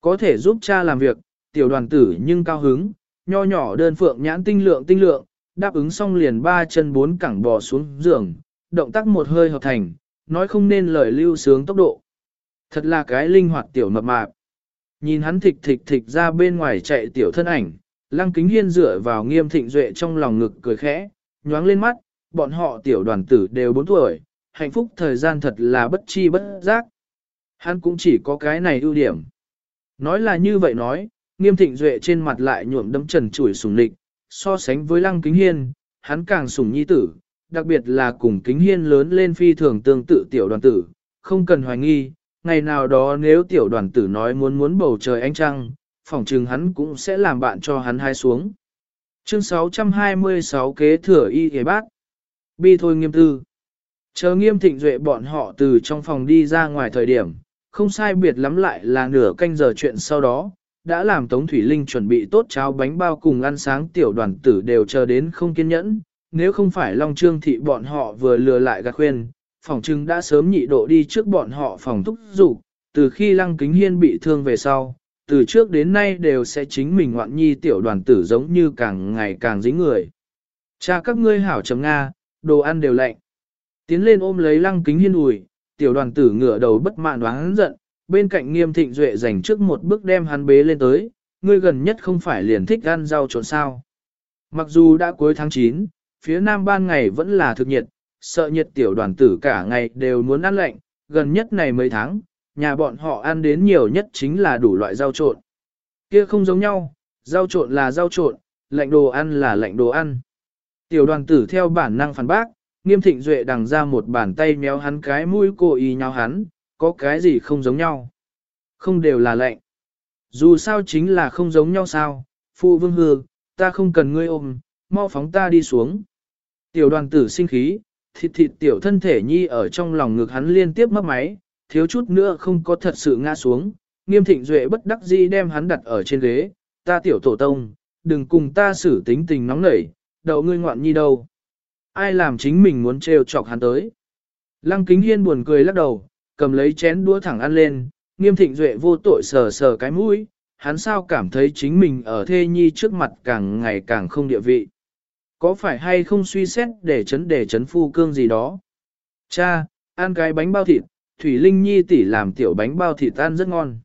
S1: có thể giúp cha làm việc, tiểu đoàn tử nhưng cao hứng, nho nhỏ đơn phượng nhãn tinh lượng tinh lượng, đáp ứng xong liền ba chân bốn cẳng bò xuống giường, động tác một hơi hợp thành, nói không nên lời lưu sướng tốc độ. Thật là cái linh hoạt tiểu mập mạp. Nhìn hắn thịch thịch thịch ra bên ngoài chạy tiểu thân ảnh, lăng kính hiên dựa vào nghiêm thịnh duệ trong lòng ngực cười khẽ, nhoáng lên mắt, bọn họ tiểu đoàn tử đều 4 tuổi, hạnh phúc thời gian thật là bất chi bất giác. Hắn cũng chỉ có cái này ưu điểm. Nói là như vậy nói, nghiêm thịnh duệ trên mặt lại nhuộm đấm trần chủi sùng lịch, so sánh với lăng kính hiên, hắn càng sùng nhi tử, đặc biệt là cùng kính hiên lớn lên phi thường tương tự tiểu đoàn tử, không cần hoài nghi, ngày nào đó nếu tiểu đoàn tử nói muốn muốn bầu trời ánh trăng, phỏng trừng hắn cũng sẽ làm bạn cho hắn hai xuống. Chương 626 kế thừa y ghế bác. Bi thôi nghiêm tư. Chờ nghiêm thịnh duệ bọn họ từ trong phòng đi ra ngoài thời điểm, không sai biệt lắm lại là nửa canh giờ chuyện sau đó, đã làm Tống Thủy Linh chuẩn bị tốt cháo bánh bao cùng ăn sáng tiểu đoàn tử đều chờ đến không kiên nhẫn, nếu không phải Long Trương Thị bọn họ vừa lừa lại gạt khuyên, phòng trưng đã sớm nhị độ đi trước bọn họ phòng thúc dục từ khi Lăng Kính Hiên bị thương về sau, từ trước đến nay đều sẽ chính mình ngoạn nhi tiểu đoàn tử giống như càng ngày càng dính người. Cha các ngươi hảo chấm Nga, đồ ăn đều lạnh. Tiến lên ôm lấy Lăng Kính Hiên ủi, tiểu đoàn tử ngửa đầu bất mãn đoán giận, bên cạnh nghiêm thịnh duệ dành trước một bước đem hắn bế lên tới, ngươi gần nhất không phải liền thích ăn rau trộn sao. Mặc dù đã cuối tháng 9, phía nam ban ngày vẫn là thực nhiệt, sợ nhiệt tiểu đoàn tử cả ngày đều muốn ăn lạnh, gần nhất này mấy tháng, nhà bọn họ ăn đến nhiều nhất chính là đủ loại rau trộn. Kia không giống nhau, rau trộn là rau trộn, lạnh đồ ăn là lạnh đồ ăn. Tiểu đoàn tử theo bản năng phản bác, nghiêm thịnh duệ đằng ra một bàn tay méo hắn cái mũi cô y nhau hắn, có cái gì không giống nhau. Không đều là lạnh. Dù sao chính là không giống nhau sao, phụ vương hư, ta không cần ngươi ôm, mau phóng ta đi xuống. Tiểu đoàn tử sinh khí, thịt thịt tiểu thân thể nhi ở trong lòng ngực hắn liên tiếp mất máy, thiếu chút nữa không có thật sự ngã xuống, nghiêm thịnh duệ bất đắc dĩ đem hắn đặt ở trên ghế, ta tiểu tổ tông, đừng cùng ta xử tính tình nóng nảy, đậu ngươi ngoạn nhi đâu. Ai làm chính mình muốn trêu chọc hắn tới. Lăng kính hiên buồn cười lắc đầu, cầm lấy chén đũa thẳng ăn lên, nghiêm thịnh duệ vô tội sờ sờ cái mũi, hắn sao cảm thấy chính mình ở thê nhi trước mặt càng ngày càng không địa vị. Có phải hay không suy xét để chấn để chấn phu cương gì đó? Cha, ăn cái bánh bao thịt, Thủy Linh Nhi tỷ làm tiểu bánh bao thịt tan rất ngon.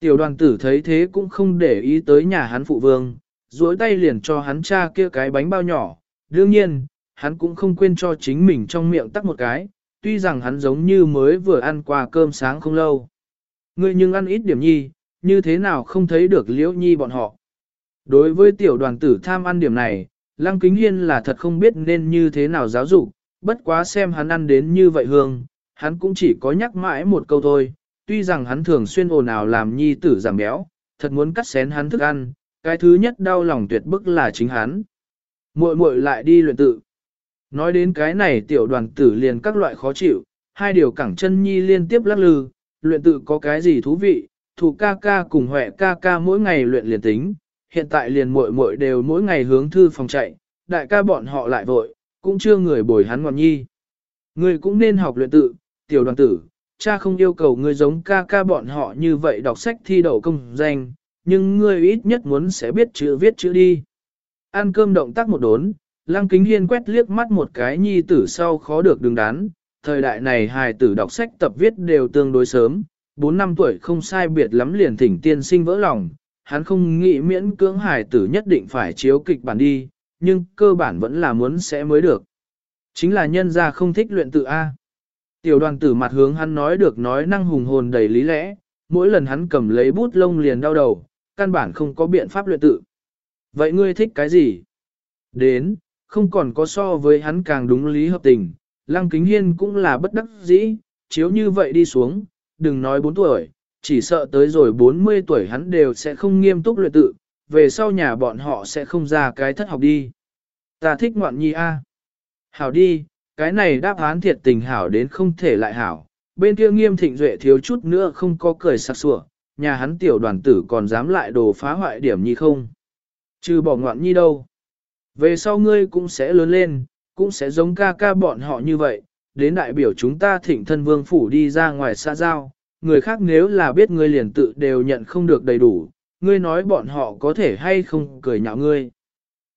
S1: Tiểu đoàn tử thấy thế cũng không để ý tới nhà hắn phụ vương, duỗi tay liền cho hắn cha kia cái bánh bao nhỏ. Đương nhiên, hắn cũng không quên cho chính mình trong miệng tắc một cái, tuy rằng hắn giống như mới vừa ăn qua cơm sáng không lâu. Ngươi nhưng ăn ít điểm nhi, như thế nào không thấy được liễu nhi bọn họ. Đối với tiểu đoàn tử tham ăn điểm này, Lăng Kính Hiên là thật không biết nên như thế nào giáo dục, bất quá xem hắn ăn đến như vậy hương, hắn cũng chỉ có nhắc mãi một câu thôi, tuy rằng hắn thường xuyên ồn ào làm nhi tử giảm béo, thật muốn cắt xén hắn thức ăn, cái thứ nhất đau lòng tuyệt bức là chính hắn. Muội muội lại đi luyện tự. Nói đến cái này tiểu đoàn tử liền các loại khó chịu, hai điều cẳng chân nhi liên tiếp lắc lư, luyện tự có cái gì thú vị, thủ ca ca cùng huệ ca ca mỗi ngày luyện liền tính, hiện tại liền muội muội đều mỗi ngày hướng thư phòng chạy, đại ca bọn họ lại vội, cũng chưa người bồi hắn ngọn nhi. Ngươi cũng nên học luyện tự, tiểu đoàn tử, cha không yêu cầu ngươi giống ca ca bọn họ như vậy đọc sách thi đậu công danh, nhưng ngươi ít nhất muốn sẽ biết chữ viết chữ đi. Ăn cơm động tác một đốn, lăng kính hiên quét liếc mắt một cái nhi tử sau khó được đứng đắn, thời đại này hài tử đọc sách tập viết đều tương đối sớm, 4 năm tuổi không sai biệt lắm liền thỉnh tiên sinh vỡ lòng, hắn không nghĩ miễn cưỡng hải tử nhất định phải chiếu kịch bản đi, nhưng cơ bản vẫn là muốn sẽ mới được. Chính là nhân gia không thích luyện tự A. Tiểu đoàn tử mặt hướng hắn nói được nói năng hùng hồn đầy lý lẽ, mỗi lần hắn cầm lấy bút lông liền đau đầu, căn bản không có biện pháp luyện tự. Vậy ngươi thích cái gì? Đến, không còn có so với hắn càng đúng lý hợp tình, lăng kính hiên cũng là bất đắc dĩ, chiếu như vậy đi xuống, đừng nói 4 tuổi, chỉ sợ tới rồi 40 tuổi hắn đều sẽ không nghiêm túc luyện tự, về sau nhà bọn họ sẽ không ra cái thất học đi. Ta thích ngoạn nhi a. Hảo đi, cái này đáp án thiệt tình hảo đến không thể lại hảo. Bên kia nghiêm thịnh duệ thiếu chút nữa không có cười sặc sủa, nhà hắn tiểu đoàn tử còn dám lại đồ phá hoại điểm nhi không. Trừ bỏ ngoạn nhi đâu. Về sau ngươi cũng sẽ lớn lên, cũng sẽ giống ca ca bọn họ như vậy, đến đại biểu chúng ta thịnh thân vương phủ đi ra ngoài xa giao, người khác nếu là biết ngươi liền tự đều nhận không được đầy đủ, ngươi nói bọn họ có thể hay không cười nhạo ngươi.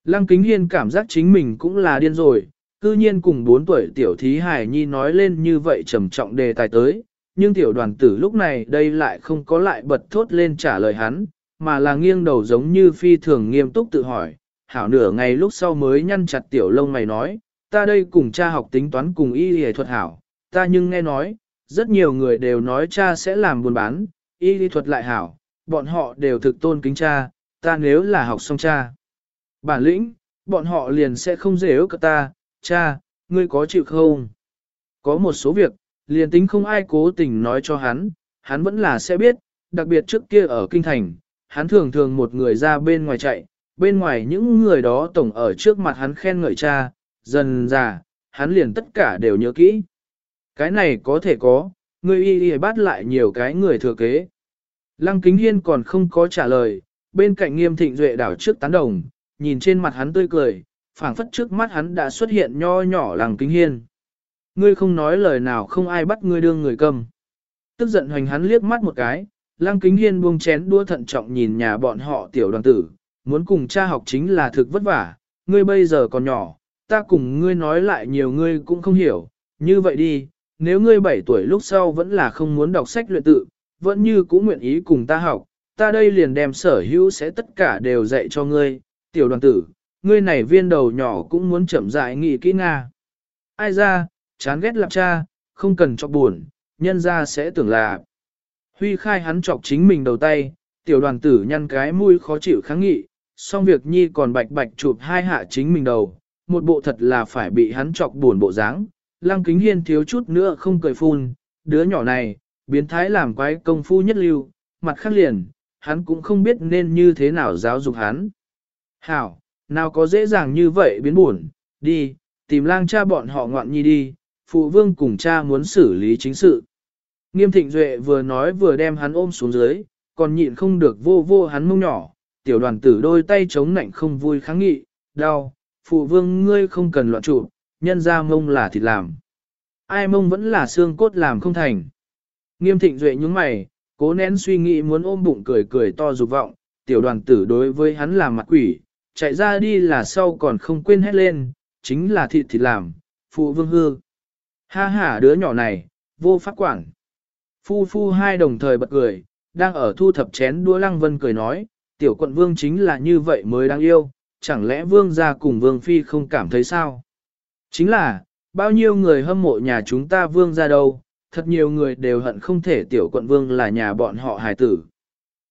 S1: Lăng Kính Hiên cảm giác chính mình cũng là điên rồi, cư nhiên cùng 4 tuổi tiểu thí hải nhi nói lên như vậy trầm trọng đề tài tới, nhưng tiểu đoàn tử lúc này đây lại không có lại bật thốt lên trả lời hắn, mà là nghiêng đầu giống như phi thường nghiêm túc tự hỏi, hảo nửa ngày lúc sau mới nhăn chặt tiểu lông mày nói, ta đây cùng cha học tính toán cùng y y thuật hảo, ta nhưng nghe nói, rất nhiều người đều nói cha sẽ làm buôn bán, y lý thuật lại hảo, bọn họ đều thực tôn kính cha, ta nếu là học xong cha. Bản lĩnh, bọn họ liền sẽ không dễ ước ta, cha, ngươi có chịu không? Có một số việc, liền tính không ai cố tình nói cho hắn, hắn vẫn là sẽ biết, đặc biệt trước kia ở kinh thành, hắn thường thường một người ra bên ngoài chạy, bên ngoài những người đó tổng ở trước mặt hắn khen ngợi cha, dần già, hắn liền tất cả đều nhớ kỹ. Cái này có thể có, ngươi y y bắt lại nhiều cái người thừa kế. Lăng Kính Hiên còn không có trả lời, bên cạnh nghiêm thịnh duệ đảo trước tán đồng, nhìn trên mặt hắn tươi cười, phảng phất trước mắt hắn đã xuất hiện nho nhỏ Lăng Kính Hiên. Ngươi không nói lời nào không ai bắt ngươi đương người cầm. Tức giận hoành hắn liếc mắt một cái, Lăng Kính Hiên buông chén đua thận trọng nhìn nhà bọn họ tiểu đoàn tử, muốn cùng cha học chính là thực vất vả, ngươi bây giờ còn nhỏ, ta cùng ngươi nói lại nhiều ngươi cũng không hiểu, như vậy đi, nếu ngươi 7 tuổi lúc sau vẫn là không muốn đọc sách luyện tự, vẫn như cũng nguyện ý cùng ta học, ta đây liền đem sở hữu sẽ tất cả đều dạy cho ngươi, tiểu đoàn tử, ngươi này viên đầu nhỏ cũng muốn chậm rãi nghĩ kỹ nga. Ai ra, chán ghét lạp cha, không cần cho buồn, nhân ra sẽ tưởng là. Huy khai hắn chọc chính mình đầu tay, tiểu đoàn tử nhăn cái mũi khó chịu kháng nghị, xong việc nhi còn bạch bạch chụp hai hạ chính mình đầu, một bộ thật là phải bị hắn chọc buồn bộ dáng. Lăng kính hiên thiếu chút nữa không cười phun, đứa nhỏ này, biến thái làm quái công phu nhất lưu, mặt khác liền, hắn cũng không biết nên như thế nào giáo dục hắn. Hảo, nào có dễ dàng như vậy biến buồn, đi, tìm lang cha bọn họ ngoạn nhi đi, phụ vương cùng cha muốn xử lý chính sự. Nghiêm thịnh duệ vừa nói vừa đem hắn ôm xuống dưới, còn nhịn không được vô vô hắn mông nhỏ, tiểu đoàn tử đôi tay chống nạnh không vui kháng nghị, đau, phụ vương ngươi không cần loạn trụ, nhân ra mông là thịt làm. Ai mông vẫn là xương cốt làm không thành. Nghiêm thịnh duệ nhúng mày, cố nén suy nghĩ muốn ôm bụng cười cười to dục vọng, tiểu đoàn tử đối với hắn là mặt quỷ, chạy ra đi là sau còn không quên hét lên, chính là thịt thịt làm, phụ vương hư. Ha ha đứa nhỏ này, vô pháp quản. Phu phu hai đồng thời bật cười, đang ở thu thập chén đũa lăng vân cười nói, tiểu quận vương chính là như vậy mới đáng yêu, chẳng lẽ vương gia cùng vương phi không cảm thấy sao? Chính là, bao nhiêu người hâm mộ nhà chúng ta vương ra đâu, thật nhiều người đều hận không thể tiểu quận vương là nhà bọn họ hài tử.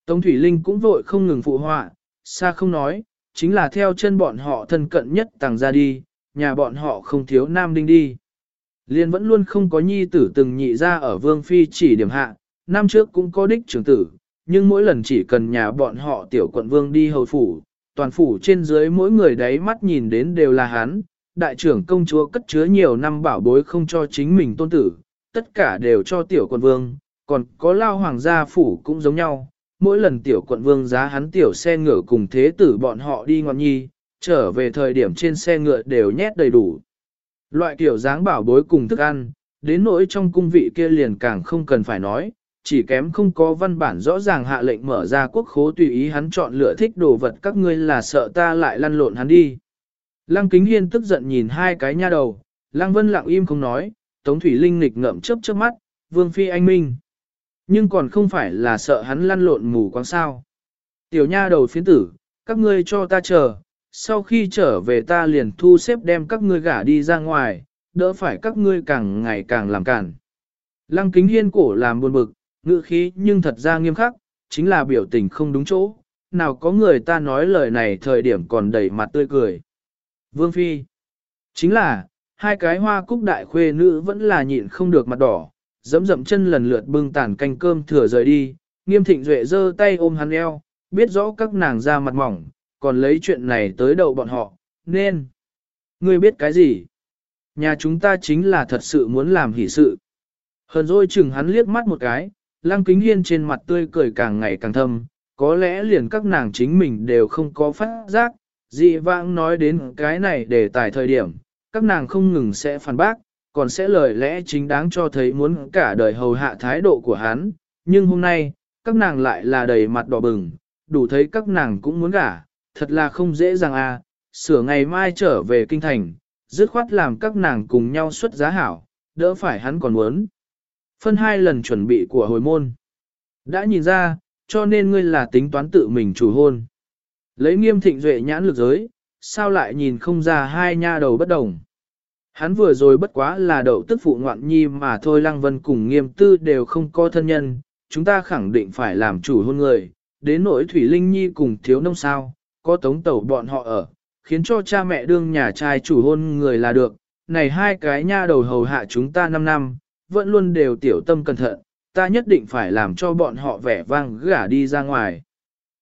S1: Tống Thủy Linh cũng vội không ngừng phụ họa, xa không nói, chính là theo chân bọn họ thân cận nhất tàng ra đi, nhà bọn họ không thiếu nam đinh đi. Liên vẫn luôn không có nhi tử từng nhị ra ở vương phi chỉ điểm hạ, năm trước cũng có đích trưởng tử, nhưng mỗi lần chỉ cần nhà bọn họ tiểu quận vương đi hầu phủ, toàn phủ trên dưới mỗi người đấy mắt nhìn đến đều là hắn, đại trưởng công chúa cất chứa nhiều năm bảo bối không cho chính mình tôn tử, tất cả đều cho tiểu quận vương, còn có lao hoàng gia phủ cũng giống nhau, mỗi lần tiểu quận vương giá hắn tiểu xe ngựa cùng thế tử bọn họ đi ngọn nhi, trở về thời điểm trên xe ngựa đều nhét đầy đủ. Loại kiểu dáng bảo bối cùng thức ăn, đến nỗi trong cung vị kia liền càng không cần phải nói, chỉ kém không có văn bản rõ ràng hạ lệnh mở ra quốc khố tùy ý hắn chọn lựa thích đồ vật các ngươi là sợ ta lại lăn lộn hắn đi. Lăng Kính Hiên tức giận nhìn hai cái nha đầu, Lăng Vân lặng im không nói, Tống Thủy Linh nghịch ngậm chớp chớp mắt, Vương Phi anh minh. Nhưng còn không phải là sợ hắn lăn lộn mù quáng sao. Tiểu nha đầu phiến tử, các ngươi cho ta chờ, sau khi trở về ta liền thu xếp đem các ngươi gả đi ra ngoài, đỡ phải các ngươi càng ngày càng làm cản. Lăng kính hiên cổ làm buồn bực, ngữ khí nhưng thật ra nghiêm khắc, chính là biểu tình không đúng chỗ, nào có người ta nói lời này thời điểm còn đầy mặt tươi cười. Vương Phi Chính là, hai cái hoa cúc đại khuê nữ vẫn là nhịn không được mặt đỏ, dẫm dậm chân lần lượt bưng tàn canh cơm thừa rời đi, nghiêm thịnh duệ giơ tay ôm hắn eo, biết rõ các nàng ra mặt mỏng, còn lấy chuyện này tới đầu bọn họ, nên. Ngươi biết cái gì? Nhà chúng ta chính là thật sự muốn làm hỷ sự. Hờn rồi chừng hắn liếc mắt một cái, lăng kính hiên trên mặt tươi cười càng ngày càng thâm, có lẽ liền các nàng chính mình đều không có phát giác, dị vãng nói đến cái này để tài thời điểm, các nàng không ngừng sẽ phản bác, còn sẽ lời lẽ chính đáng cho thấy muốn cả đời hầu hạ thái độ của hắn, nhưng hôm nay, các nàng lại là đầy mặt đỏ bừng, đủ thấy các nàng cũng muốn gả, thật là không dễ dàng à, sửa ngày mai trở về kinh thành, dứt khoát làm các nàng cùng nhau xuất giá hảo, đỡ phải hắn còn muốn. Phân hai lần chuẩn bị của hồi môn. Đã nhìn ra, cho nên ngươi là tính toán tự mình chủ hôn. Lấy nghiêm thịnh duệ nhãn lực giới, sao lại nhìn không ra hai nha đầu bất đồng. Hắn vừa rồi bất quá là đậu tức phụ ngoạn nhi mà thôi Lăng Vân cùng nghiêm tư đều không có thân nhân, chúng ta khẳng định phải làm chủ hôn người, đến nỗi Thủy Linh Nhi cùng thiếu nông sao, có tống tẩu bọn họ ở, khiến cho cha mẹ đương nhà trai chủ hôn người là được, này hai cái nha đầu hầu hạ chúng ta 5 năm, vẫn luôn đều tiểu tâm cẩn thận, ta nhất định phải làm cho bọn họ vẻ vang gả đi ra ngoài.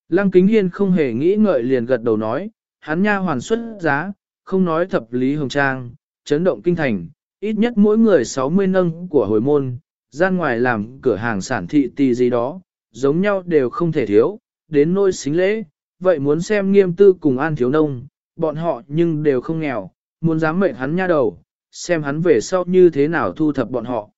S1: Lăng Kính Hiên không hề nghĩ ngợi liền gật đầu nói, hắn nha hoàn xuất giá, không nói thập lý hồng trang, chấn động kinh thành, ít nhất mỗi người 60 nâng của hồi môn, gian ngoài làm cửa hàng sản thị tì gì đó, giống nhau đều không thể thiếu, đến nôi xính lễ, vậy muốn xem nghiêm tư cùng an thiếu nông, bọn họ nhưng đều không nghèo, muốn dám mệnh hắn nha đầu, xem hắn về sau như thế nào thu thập bọn họ.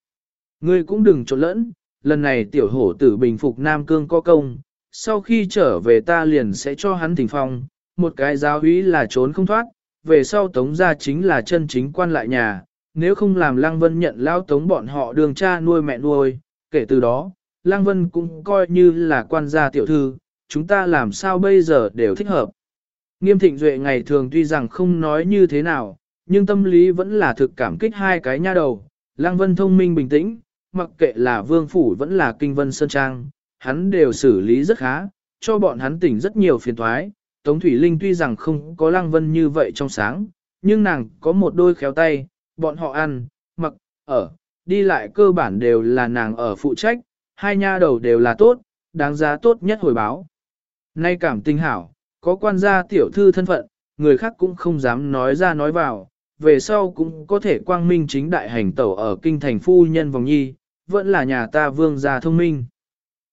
S1: Ngươi cũng đừng trộn lẫn, lần này tiểu hổ tử bình phục Nam Cương có công, sau khi trở về ta liền sẽ cho hắn thỉnh phong, một cái giáo úy là trốn không thoát, về sau tống ra chính là chân chính quan lại nhà, nếu không làm Lăng Vân nhận lao tống bọn họ đường cha nuôi mẹ nuôi, kể từ đó, Lăng Vân cũng coi như là quan gia tiểu thư, chúng ta làm sao bây giờ đều thích hợp. Nghiêm thịnh duệ ngày thường tuy rằng không nói như thế nào, nhưng tâm lý vẫn là thực cảm kích hai cái nha đầu. Lăng Vân thông minh bình tĩnh, mặc kệ là vương phủ vẫn là kinh vân sơn trang, hắn đều xử lý rất khá, cho bọn hắn tỉnh rất nhiều phiền thoái. Tống Thủy Linh tuy rằng không có Lăng Vân như vậy trong sáng, nhưng nàng có một đôi khéo tay, bọn họ ăn, mặc, ở, đi lại cơ bản đều là nàng ở phụ trách, hai nha đầu đều là tốt, đáng giá tốt nhất hồi báo. Nay cảm tình hảo, có quan gia tiểu thư thân phận, người khác cũng không dám nói ra nói vào, về sau cũng có thể quang minh chính đại hành tẩu ở kinh thành phu nhân vòng nhi, vẫn là nhà ta vương gia thông minh.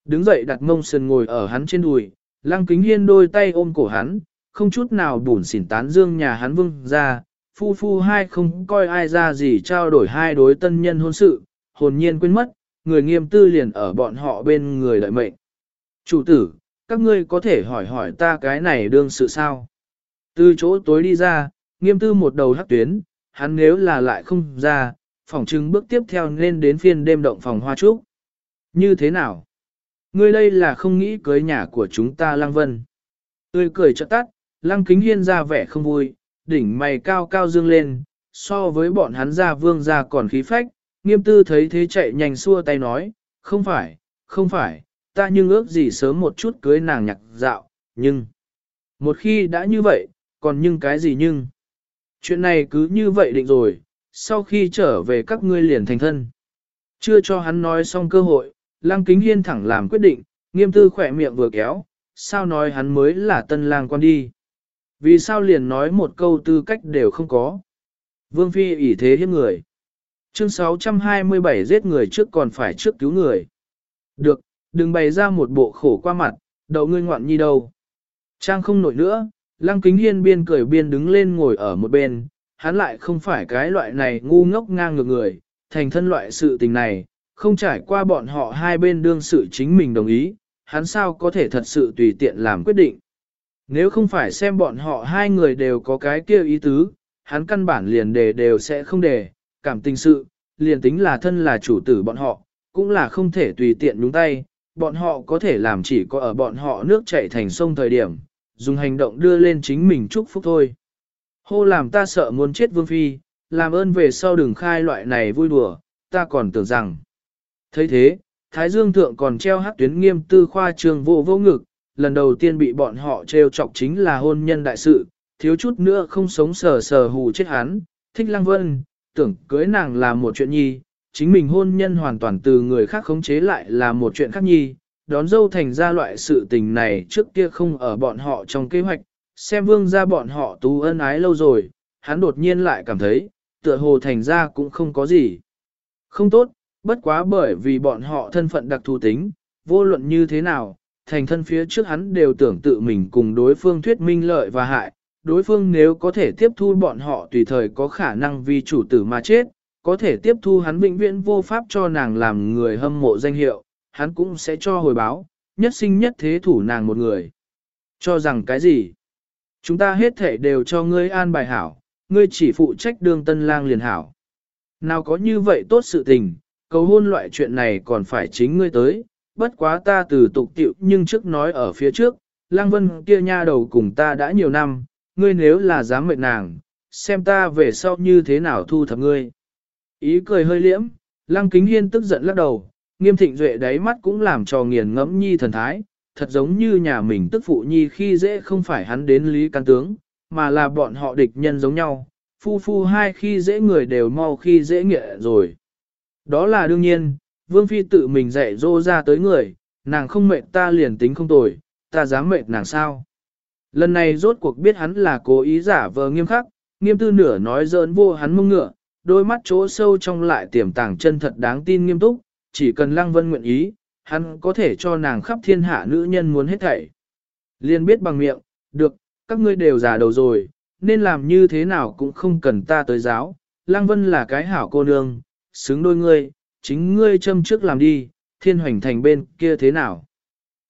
S1: Đứng dậy đặt mông sườn ngồi ở hắn trên đùi, lăng kính hiên đôi tay ôm cổ hắn, không chút nào bùn xỉn tán dương nhà hắn vương ra, phu phu hai không coi ai ra gì trao đổi hai đối tân nhân hôn sự, hồn nhiên quên mất, người nghiêm tư liền ở bọn họ bên người đợi mệnh. Chủ tử, các ngươi có thể hỏi hỏi ta cái này đương sự sao? Từ chỗ tối đi ra, nghiêm tư một đầu hắc tuyến, hắn nếu là lại không ra, phỏng chứng bước tiếp theo nên đến phiên đêm động phòng hoa trúc. Như thế nào? Ngươi đây là không nghĩ cưới nhà của chúng ta Lăng Vân. Tươi cười chợt tắt, Lăng Kính Hiên ra vẻ không vui, đỉnh mày cao cao dương lên, so với bọn hắn ra vương ra còn khí phách, nghiêm tư thấy thế chạy nhanh xua tay nói, không phải, không phải, ta nhưng ước gì sớm một chút cưới nàng nhạc dạo, nhưng, một khi đã như vậy, còn nhưng cái gì nhưng, chuyện này cứ như vậy định rồi, sau khi trở về các ngươi liền thành thân. Chưa cho hắn nói xong cơ hội, Lăng Kính Hiên thẳng làm quyết định, nghiêm tư khỏe miệng vừa kéo, sao nói hắn mới là tân lang quan đi. Vì sao liền nói một câu tư cách đều không có. Vương Phi ỷ thế hiếp người. Chương 627 giết người trước còn phải trước cứu người. Được, đừng bày ra một bộ khổ qua mặt, đầu ngươi ngoạn nhi đâu. Trang không nổi nữa, Lăng Kính Hiên biên cười biên đứng lên ngồi ở một bên, hắn lại không phải cái loại này ngu ngốc ngang ngược người, thành thân loại sự tình này, không trải qua bọn họ hai bên đương sự chính mình đồng ý, hắn sao có thể thật sự tùy tiện làm quyết định. Nếu không phải xem bọn họ hai người đều có cái kia ý tứ, hắn căn bản liền đề đều sẽ không đề, cảm tình sự, liền tính là thân là chủ tử bọn họ, cũng là không thể tùy tiện nhúng tay, bọn họ có thể làm chỉ có ở bọn họ nước chảy thành sông thời điểm, dùng hành động đưa lên chính mình chúc phúc thôi. Hô làm ta sợ muốn chết vương phi, làm ơn về sau đừng khai loại này vui đùa, ta còn tưởng rằng thấy thế, Thái Dương Thượng còn treo hát tuyến nghiêm tư khoa trường vô vô ngực, lần đầu tiên bị bọn họ treo chọc chính là hôn nhân đại sự, thiếu chút nữa không sống sờ sờ hù chết hắn, thích lăng vân, tưởng cưới nàng là một chuyện nhi, chính mình hôn nhân hoàn toàn từ người khác khống chế lại là một chuyện khác nhi, đón dâu thành ra loại sự tình này trước kia không ở bọn họ trong kế hoạch, xem vương ra bọn họ tú ân ái lâu rồi, hắn đột nhiên lại cảm thấy, tựa hồ thành ra cũng không có gì. Không tốt, bất quá bởi vì bọn họ thân phận đặc thù tính, vô luận như thế nào, thành thân phía trước hắn đều tưởng tự mình cùng đối phương thuyết minh lợi và hại, đối phương nếu có thể tiếp thu bọn họ tùy thời có khả năng vì chủ tử mà chết, có thể tiếp thu hắn vĩnh viễn vô pháp cho nàng làm người hâm mộ danh hiệu, hắn cũng sẽ cho hồi báo, nhất sinh nhất thế thủ nàng một người. Cho rằng cái gì? Chúng ta hết thể đều cho ngươi an bài hảo, ngươi chỉ phụ trách đương tân lang liền hảo. Nào có như vậy tốt sự tình, cầu hôn loại chuyện này còn phải chính ngươi tới, bất quá ta từ tục tiệu nhưng trước nói ở phía trước, lang vân kia nha đầu cùng ta đã nhiều năm, ngươi nếu là dám mệt nàng, xem ta về sau như thế nào thu thập ngươi. Ý cười hơi liễm, lăng kính hiên tức giận lắc đầu, nghiêm thịnh duệ đáy mắt cũng làm cho nghiền ngẫm nhi thần thái, thật giống như nhà mình tức phụ nhi khi dễ không phải hắn đến lý can tướng, mà là bọn họ địch nhân giống nhau, phu phu hai khi dễ người đều mau khi dễ nghệ rồi. Đó là đương nhiên, vương phi tự mình dạy dỗ ra tới người, nàng không mệt ta liền tính không tồi, ta dám mệt nàng sao. Lần này rốt cuộc biết hắn là cố ý giả vờ nghiêm khắc, nghiêm tư nửa nói giỡn vô hắn mông ngựa, đôi mắt chỗ sâu trong lại tiềm tàng chân thật đáng tin nghiêm túc, chỉ cần lăng vân nguyện ý, hắn có thể cho nàng khắp thiên hạ nữ nhân muốn hết thảy. Liên biết bằng miệng, được, các ngươi đều già đầu rồi, nên làm như thế nào cũng không cần ta tới giáo, lăng vân là cái hảo cô nương, xứng đôi ngươi, chính ngươi châm trước làm đi, thiên hoành thành bên kia thế nào.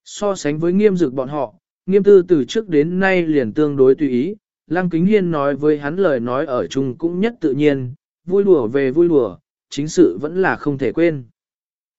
S1: So sánh với nghiêm dực bọn họ, nghiêm tư từ trước đến nay liền tương đối tùy ý, lăng kính hiên nói với hắn lời nói ở chung cũng nhất tự nhiên, vui đùa về vui đùa, chính sự vẫn là không thể quên.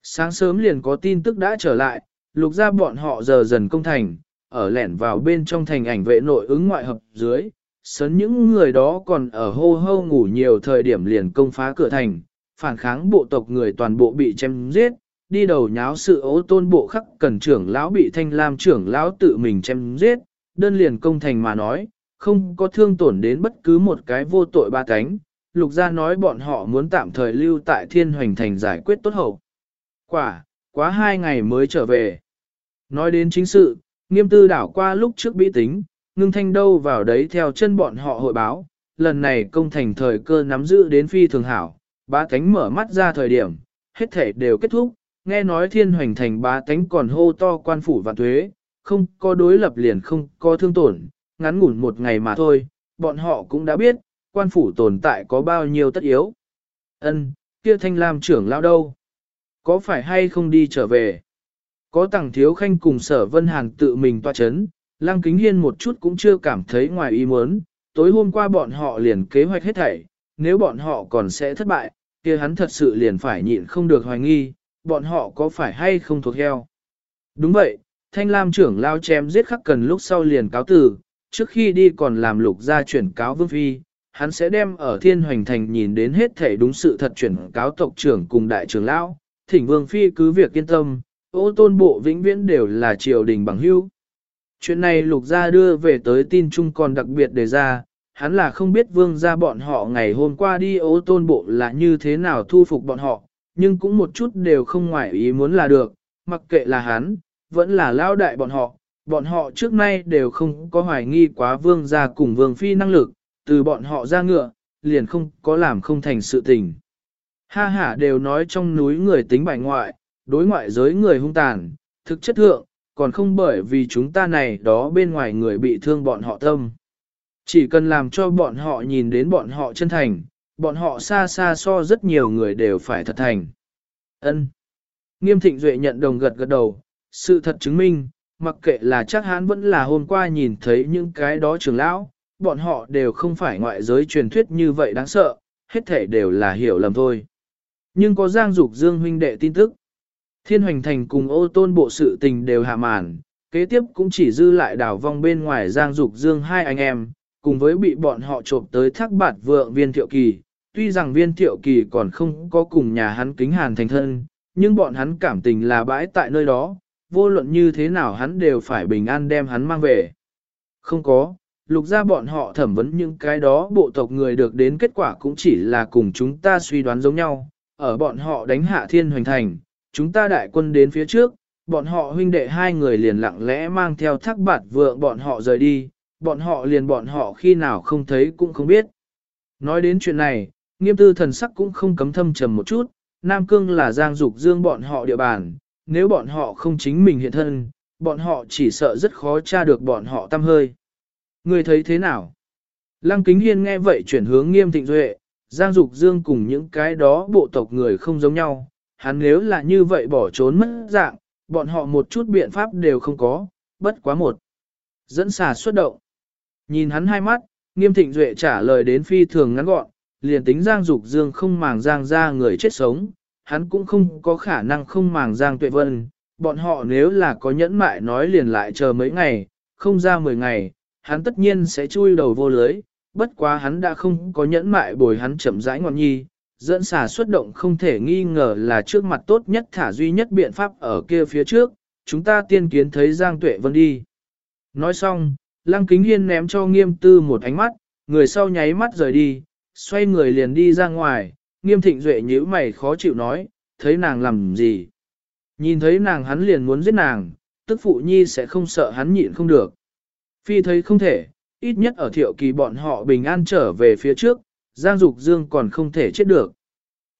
S1: Sáng sớm liền có tin tức đã trở lại, lục ra bọn họ giờ dần công thành, ở lẻn vào bên trong thành ảnh vệ nội ứng ngoại hợp dưới, sớn những người đó còn ở hô hô ngủ nhiều thời điểm liền công phá cửa thành, phản kháng bộ tộc người toàn bộ bị chém giết, đi đầu nháo sự ố tôn bộ khắc cần trưởng lão bị thanh lam trưởng lão tự mình chém giết, đơn liền công thành mà nói, không có thương tổn đến bất cứ một cái vô tội ba cánh, lục gia nói bọn họ muốn tạm thời lưu tại thiên hoành thành giải quyết tốt hậu. Quả, quá hai ngày mới trở về. Nói đến chính sự, nghiêm tư đảo qua lúc trước bị tính, ngưng thanh đâu vào đấy theo chân bọn họ hội báo, lần này công thành thời cơ nắm giữ đến phi thường hảo, ba tánh mở mắt ra thời điểm, hết thể đều kết thúc, nghe nói thiên hoành thành ba tánh còn hô to quan phủ và thuế, không có đối lập liền không có thương tổn, ngắn ngủn một ngày mà thôi, bọn họ cũng đã biết, quan phủ tồn tại có bao nhiêu tất yếu. Ân, kia thanh lam trưởng lao đâu? Có phải hay không đi trở về? Có tàng thiếu khanh cùng sở vân hàn tự mình toa chấn, lăng kính hiên một chút cũng chưa cảm thấy ngoài ý muốn, tối hôm qua bọn họ liền kế hoạch hết thảy, nếu bọn họ còn sẽ thất bại, kia hắn thật sự liền phải nhịn không được hoài nghi, bọn họ có phải hay không thuộc heo. Đúng vậy, thanh lam trưởng lao chém giết khắc cần lúc sau liền cáo tử, trước khi đi còn làm lục ra chuyển cáo vương phi, hắn sẽ đem ở thiên hoành thành nhìn đến hết thể đúng sự thật chuyển cáo tộc trưởng cùng đại trưởng lão, thỉnh vương phi cứ việc yên tâm, ô tôn bộ vĩnh viễn đều là triều đình bằng hưu. Chuyện này lục gia đưa về tới tin chung còn đặc biệt đề ra, hắn là không biết vương gia bọn họ ngày hôm qua đi ô tôn bộ là như thế nào thu phục bọn họ, nhưng cũng một chút đều không ngoại ý muốn là được, mặc kệ là hắn, vẫn là lao đại bọn họ, bọn họ trước nay đều không có hoài nghi quá vương gia cùng vương phi năng lực, từ bọn họ ra ngựa, liền không có làm không thành sự tình. Ha ha đều nói trong núi người tính bài ngoại, đối ngoại giới người hung tàn, thực chất thượng, còn không bởi vì chúng ta này đó bên ngoài người bị thương bọn họ tâm. Chỉ cần làm cho bọn họ nhìn đến bọn họ chân thành, bọn họ xa xa so rất nhiều người đều phải thật thành. Ân. Nghiêm thịnh duệ nhận đồng gật gật đầu, sự thật chứng minh, mặc kệ là chắc hãn vẫn là hôm qua nhìn thấy những cái đó trưởng lão, bọn họ đều không phải ngoại giới truyền thuyết như vậy đáng sợ, hết thể đều là hiểu lầm thôi. Nhưng có Giang Dục Dương huynh đệ tin tức. Thiên hoành thành cùng ô tôn bộ sự tình đều hạ màn, kế tiếp cũng chỉ dư lại đảo vong bên ngoài Giang Dục Dương hai anh em, cùng với bị bọn họ trộm tới thác bạt vượng viên thiệu kỳ. Tuy rằng viên thiệu kỳ còn không có cùng nhà hắn kính hàn thành thân, nhưng bọn hắn cảm tình là bãi tại nơi đó, vô luận như thế nào hắn đều phải bình an đem hắn mang về. Không có, lục ra bọn họ thẩm vấn những cái đó bộ tộc người được đến kết quả cũng chỉ là cùng chúng ta suy đoán giống nhau, ở bọn họ đánh hạ thiên hoành thành, chúng ta đại quân đến phía trước, bọn họ huynh đệ hai người liền lặng lẽ mang theo thác bạt vượng bọn họ rời đi, bọn họ liền bọn họ khi nào không thấy cũng không biết. Nói đến chuyện này, nghiêm tư thần sắc cũng không cấm thâm trầm một chút, Nam Cương là giang dục dương bọn họ địa bàn, nếu bọn họ không chính mình hiện thân, bọn họ chỉ sợ rất khó tra được bọn họ tâm hơi. Người thấy thế nào? Lăng Kính Hiên nghe vậy chuyển hướng nghiêm thịnh duệ, Giang Dục Dương cùng những cái đó bộ tộc người không giống nhau, hắn nếu là như vậy bỏ trốn mất dạng, bọn họ một chút biện pháp đều không có, bất quá một. Dẫn xà xuất động. Nhìn hắn hai mắt, nghiêm thịnh duệ trả lời đến phi thường ngắn gọn, liền tính Giang Dục Dương không màng Giang ra người chết sống, hắn cũng không có khả năng không màng Giang Tuệ Vân. Bọn họ nếu là có nhẫn mại nói liền lại chờ mấy ngày, không ra 10 ngày, hắn tất nhiên sẽ chui đầu vô lưới, bất quá hắn đã không có nhẫn mại bồi hắn chậm rãi ngọn nhi, dẫn xà xuất động không thể nghi ngờ là trước mặt tốt nhất thả duy nhất biện pháp ở kia phía trước, chúng ta tiên kiến thấy Giang Tuệ Vân đi. Nói xong, Lăng Kính Hiên ném cho nghiêm tư một ánh mắt, người sau nháy mắt rời đi, xoay người liền đi ra ngoài, nghiêm thịnh duệ nhíu mày khó chịu nói, thấy nàng làm gì. Nhìn thấy nàng hắn liền muốn giết nàng, tức phụ nhi sẽ không sợ hắn nhịn không được. Phi thấy không thể, ít nhất ở thiệu kỳ bọn họ bình an trở về phía trước, Giang Dục Dương còn không thể chết được.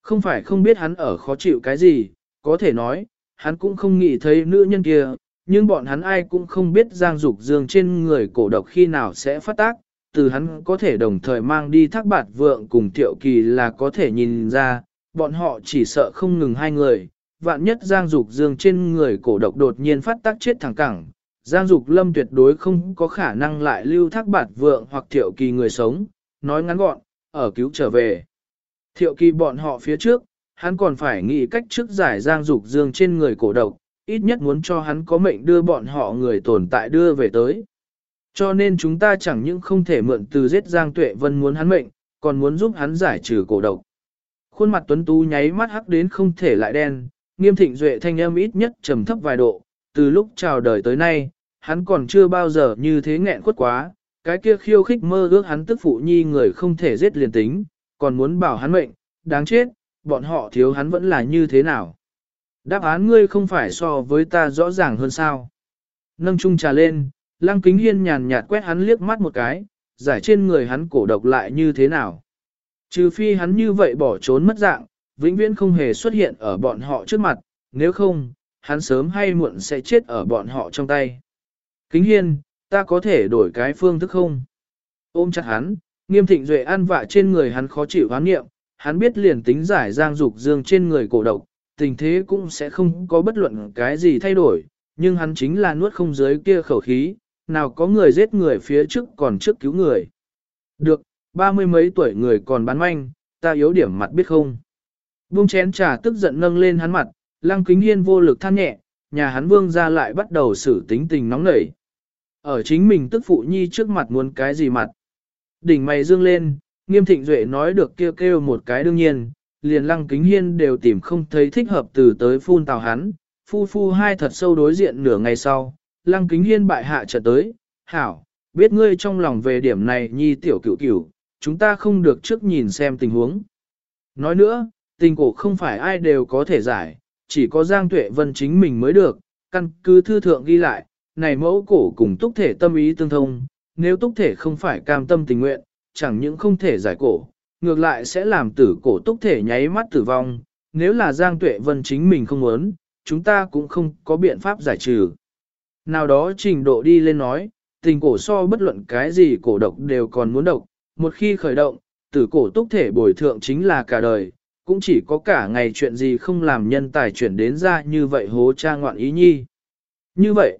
S1: Không phải không biết hắn ở khó chịu cái gì, có thể nói, hắn cũng không nghĩ thấy nữ nhân kia, nhưng bọn hắn ai cũng không biết Giang Dục Dương trên người cổ độc khi nào sẽ phát tác, từ hắn có thể đồng thời mang đi thác bạt vượng cùng thiệu kỳ là có thể nhìn ra, bọn họ chỉ sợ không ngừng hai người, vạn nhất Giang Dục Dương trên người cổ độc đột nhiên phát tác chết thẳng cẳng, Giang Dục Lâm tuyệt đối không có khả năng lại lưu thác bạt vượng hoặc thiệu kỳ người sống, nói ngắn gọn, ở cứu trở về. Thiệu kỳ bọn họ phía trước, hắn còn phải nghĩ cách trước giải Giang Dục Dương trên người cổ độc, ít nhất muốn cho hắn có mệnh đưa bọn họ người tồn tại đưa về tới. Cho nên chúng ta chẳng những không thể mượn từ giết Giang Tuệ Vân muốn hắn mệnh, còn muốn giúp hắn giải trừ cổ độc. Khuôn mặt tuấn tú nháy mắt hắc đến không thể lại đen, nghiêm thịnh duệ thanh âm ít nhất trầm thấp vài độ, từ lúc chào đời tới nay, hắn còn chưa bao giờ như thế nghẹn khuất quá, cái kia khiêu khích mơ ước hắn tức phụ nhi người không thể giết liền tính, còn muốn bảo hắn mệnh, đáng chết, bọn họ thiếu hắn vẫn là như thế nào. Đáp án ngươi không phải so với ta rõ ràng hơn sao. Nâng chung trà lên, lăng kính hiên nhàn nhạt quét hắn liếc mắt một cái, giải trên người hắn cổ độc lại như thế nào. Trừ phi hắn như vậy bỏ trốn mất dạng, vĩnh viễn không hề xuất hiện ở bọn họ trước mặt, nếu không, hắn sớm hay muộn sẽ chết ở bọn họ trong tay. Kính hiên, ta có thể đổi cái phương thức không? Ôm chặt hắn, nghiêm thịnh duệ an vạ trên người hắn khó chịu hoán nghiệm, hắn biết liền tính giải giang dục dương trên người cổ độc, tình thế cũng sẽ không có bất luận cái gì thay đổi, nhưng hắn chính là nuốt không dưới kia khẩu khí, nào có người giết người phía trước còn trước cứu người. Được, ba mươi mấy tuổi người còn bán manh, ta yếu điểm mặt biết không? Buông chén trà tức giận nâng lên hắn mặt, lăng kính hiên vô lực than nhẹ, nhà hắn vương ra lại bắt đầu xử tính tình nóng nảy. Ở chính mình tức phụ nhi trước mặt muốn cái gì mặt. Đỉnh mày dương lên, nghiêm thịnh duệ nói được kêu kêu một cái đương nhiên, liền lăng kính hiên đều tìm không thấy thích hợp từ tới phun tào hắn, phu phu hai thật sâu đối diện nửa ngày sau, lăng kính hiên bại hạ trở tới, hảo, biết ngươi trong lòng về điểm này nhi tiểu cửu cửu, chúng ta không được trước nhìn xem tình huống. Nói nữa, tình cổ không phải ai đều có thể giải, chỉ có Giang Tuệ Vân chính mình mới được, căn cứ thư thượng ghi lại, này mẫu cổ cùng túc thể tâm ý tương thông, nếu túc thể không phải cam tâm tình nguyện, chẳng những không thể giải cổ, ngược lại sẽ làm tử cổ túc thể nháy mắt tử vong, nếu là Giang Tuệ Vân chính mình không muốn, chúng ta cũng không có biện pháp giải trừ. Nào đó trình độ đi lên nói, tình cổ so bất luận cái gì cổ độc đều còn muốn độc, một khi khởi động, tử cổ túc thể bồi thượng chính là cả đời, cũng chỉ có cả ngày chuyện gì không làm nhân tài chuyển đến ra như vậy hố cha ngoạn ý nhi. Như vậy,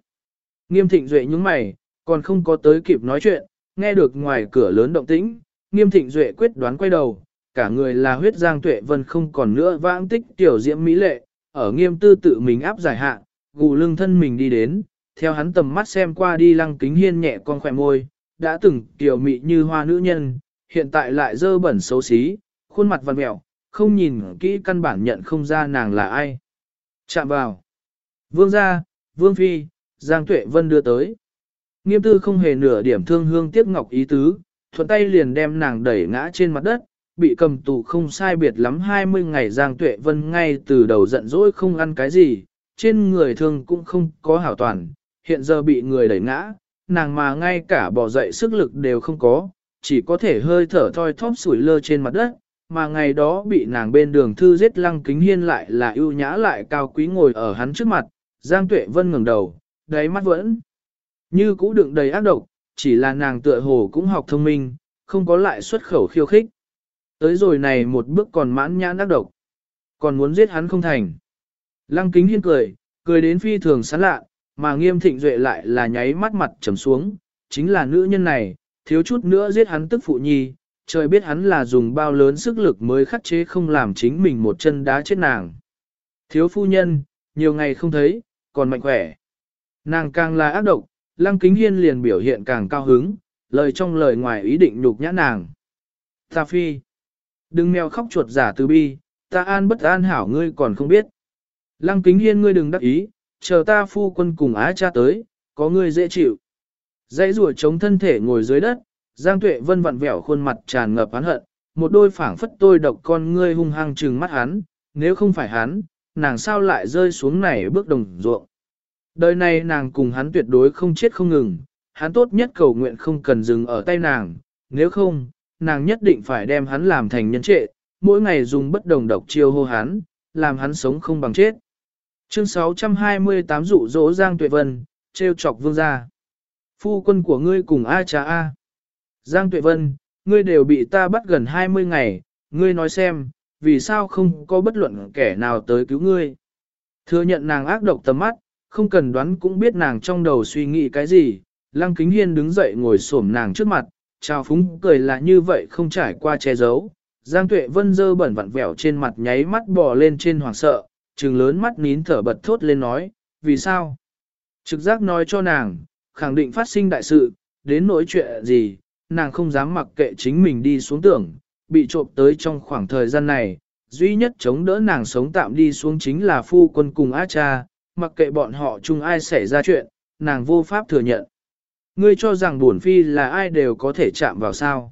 S1: nghiêm thịnh duệ những mày, còn không có tới kịp nói chuyện, nghe được ngoài cửa lớn động tĩnh, nghiêm thịnh duệ quyết đoán quay đầu, cả người là huyết giang tuệ vân không còn nữa vãng tích tiểu diễm mỹ lệ, ở nghiêm tư tự mình áp giải hạ, gù lưng thân mình đi đến, theo hắn tầm mắt xem qua đi lăng kính hiên nhẹ con khỏe môi, đã từng tiểu mị như hoa nữ nhân, hiện tại lại dơ bẩn xấu xí, khuôn mặt văn mẹo, không nhìn kỹ căn bản nhận không ra nàng là ai. Chạm vào. Vương gia, Vương Phi, Giang Tuệ Vân đưa tới. Nghiêm tư không hề nửa điểm thương hương tiếc ngọc ý tứ, thuận tay liền đem nàng đẩy ngã trên mặt đất, bị cầm tù không sai biệt lắm 20 ngày Giang Tuệ Vân ngay từ đầu giận dỗi không ăn cái gì, trên người thương cũng không có hảo toàn, hiện giờ bị người đẩy ngã, nàng mà ngay cả bỏ dậy sức lực đều không có, chỉ có thể hơi thở thoi thóp sủi lơ trên mặt đất, mà ngày đó bị nàng bên đường thư giết lăng kính hiên lại là ưu nhã lại cao quý ngồi ở hắn trước mặt, Giang Tuệ Vân ngẩng đầu, đáy mắt vẫn như cũ đựng đầy ác độc, chỉ là nàng tựa hồ cũng học thông minh, không có lại xuất khẩu khiêu khích. Tới rồi này một bước còn mãn nhãn đắc độc, còn muốn giết hắn không thành. Lăng kính hiên cười, cười đến phi thường sán lạ, mà nghiêm thịnh duệ lại là nháy mắt mặt trầm xuống, chính là nữ nhân này, thiếu chút nữa giết hắn tức phụ nhi, trời biết hắn là dùng bao lớn sức lực mới khắc chế không làm chính mình một chân đá chết nàng. Thiếu phu nhân, nhiều ngày không thấy, còn mạnh khỏe. Nàng càng là ác độc, lăng kính hiên liền biểu hiện càng cao hứng, lời trong lời ngoài ý định nhục nhã nàng. Ta phi, đừng mèo khóc chuột giả từ bi, ta an bất an hảo ngươi còn không biết. Lăng kính hiên ngươi đừng đắc ý, chờ ta phu quân cùng á cha tới, có ngươi dễ chịu. Dãy rùa chống thân thể ngồi dưới đất, Giang Tuệ Vân vặn vẹo khuôn mặt tràn ngập oán hận, một đôi phảng phất tôi độc con ngươi hung hăng trừng mắt hắn, nếu không phải hắn, nàng sao lại rơi xuống này bước đồng ruộng. Đời này nàng cùng hắn tuyệt đối không chết không ngừng, hắn tốt nhất cầu nguyện không cần dừng ở tay nàng, nếu không, nàng nhất định phải đem hắn làm thành nhân trệ, mỗi ngày dùng bất đồng độc chiêu hô hắn, làm hắn sống không bằng chết. Chương 628 dụ dỗ Giang Tuệ Vân, trêu chọc vương gia. Phu quân của ngươi cùng A cha A. Giang Tuệ Vân, ngươi đều bị ta bắt gần 20 ngày, ngươi nói xem, vì sao không có bất luận kẻ nào tới cứu ngươi. Thừa nhận nàng ác độc tầm mắt, không cần đoán cũng biết nàng trong đầu suy nghĩ cái gì. Lăng Kính Hiên đứng dậy ngồi xổm nàng trước mặt, chào phúng cười là như vậy không trải qua che giấu. Giang Tuệ Vân dơ bẩn vặn vẹo trên mặt nháy mắt bò lên trên hoàng sợ, trừng lớn mắt nín thở bật thốt lên nói, vì sao? Trực giác nói cho nàng, khẳng định phát sinh đại sự, đến nỗi chuyện gì, nàng không dám mặc kệ chính mình đi xuống tưởng, bị trộm tới trong khoảng thời gian này, duy nhất chống đỡ nàng sống tạm đi xuống chính là phu quân cùng á cha, mặc kệ bọn họ chung ai xảy ra chuyện, nàng vô pháp thừa nhận. Ngươi cho rằng buồn phi là ai đều có thể chạm vào sao.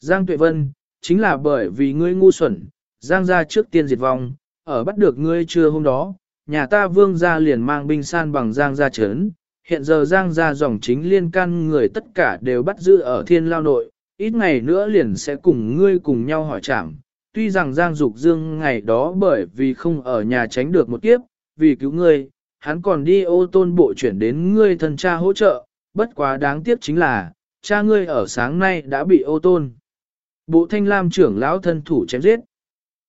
S1: Giang Tuệ Vân, chính là bởi vì ngươi ngu xuẩn, Giang ra trước tiên diệt vong, ở bắt được ngươi trưa hôm đó, nhà ta vương gia liền mang binh san bằng Giang gia chấn, hiện giờ Giang gia dòng chính liên can người tất cả đều bắt giữ ở thiên lao nội, ít ngày nữa liền sẽ cùng ngươi cùng nhau hỏi trảm. Tuy rằng Giang Dục Dương ngày đó bởi vì không ở nhà tránh được một kiếp, vì cứu ngươi, hắn còn đi ô tôn bộ chuyển đến ngươi thân cha hỗ trợ, bất quá đáng tiếc chính là, cha ngươi ở sáng nay đã bị ô tôn. Bộ thanh lam trưởng lão thân thủ chém giết.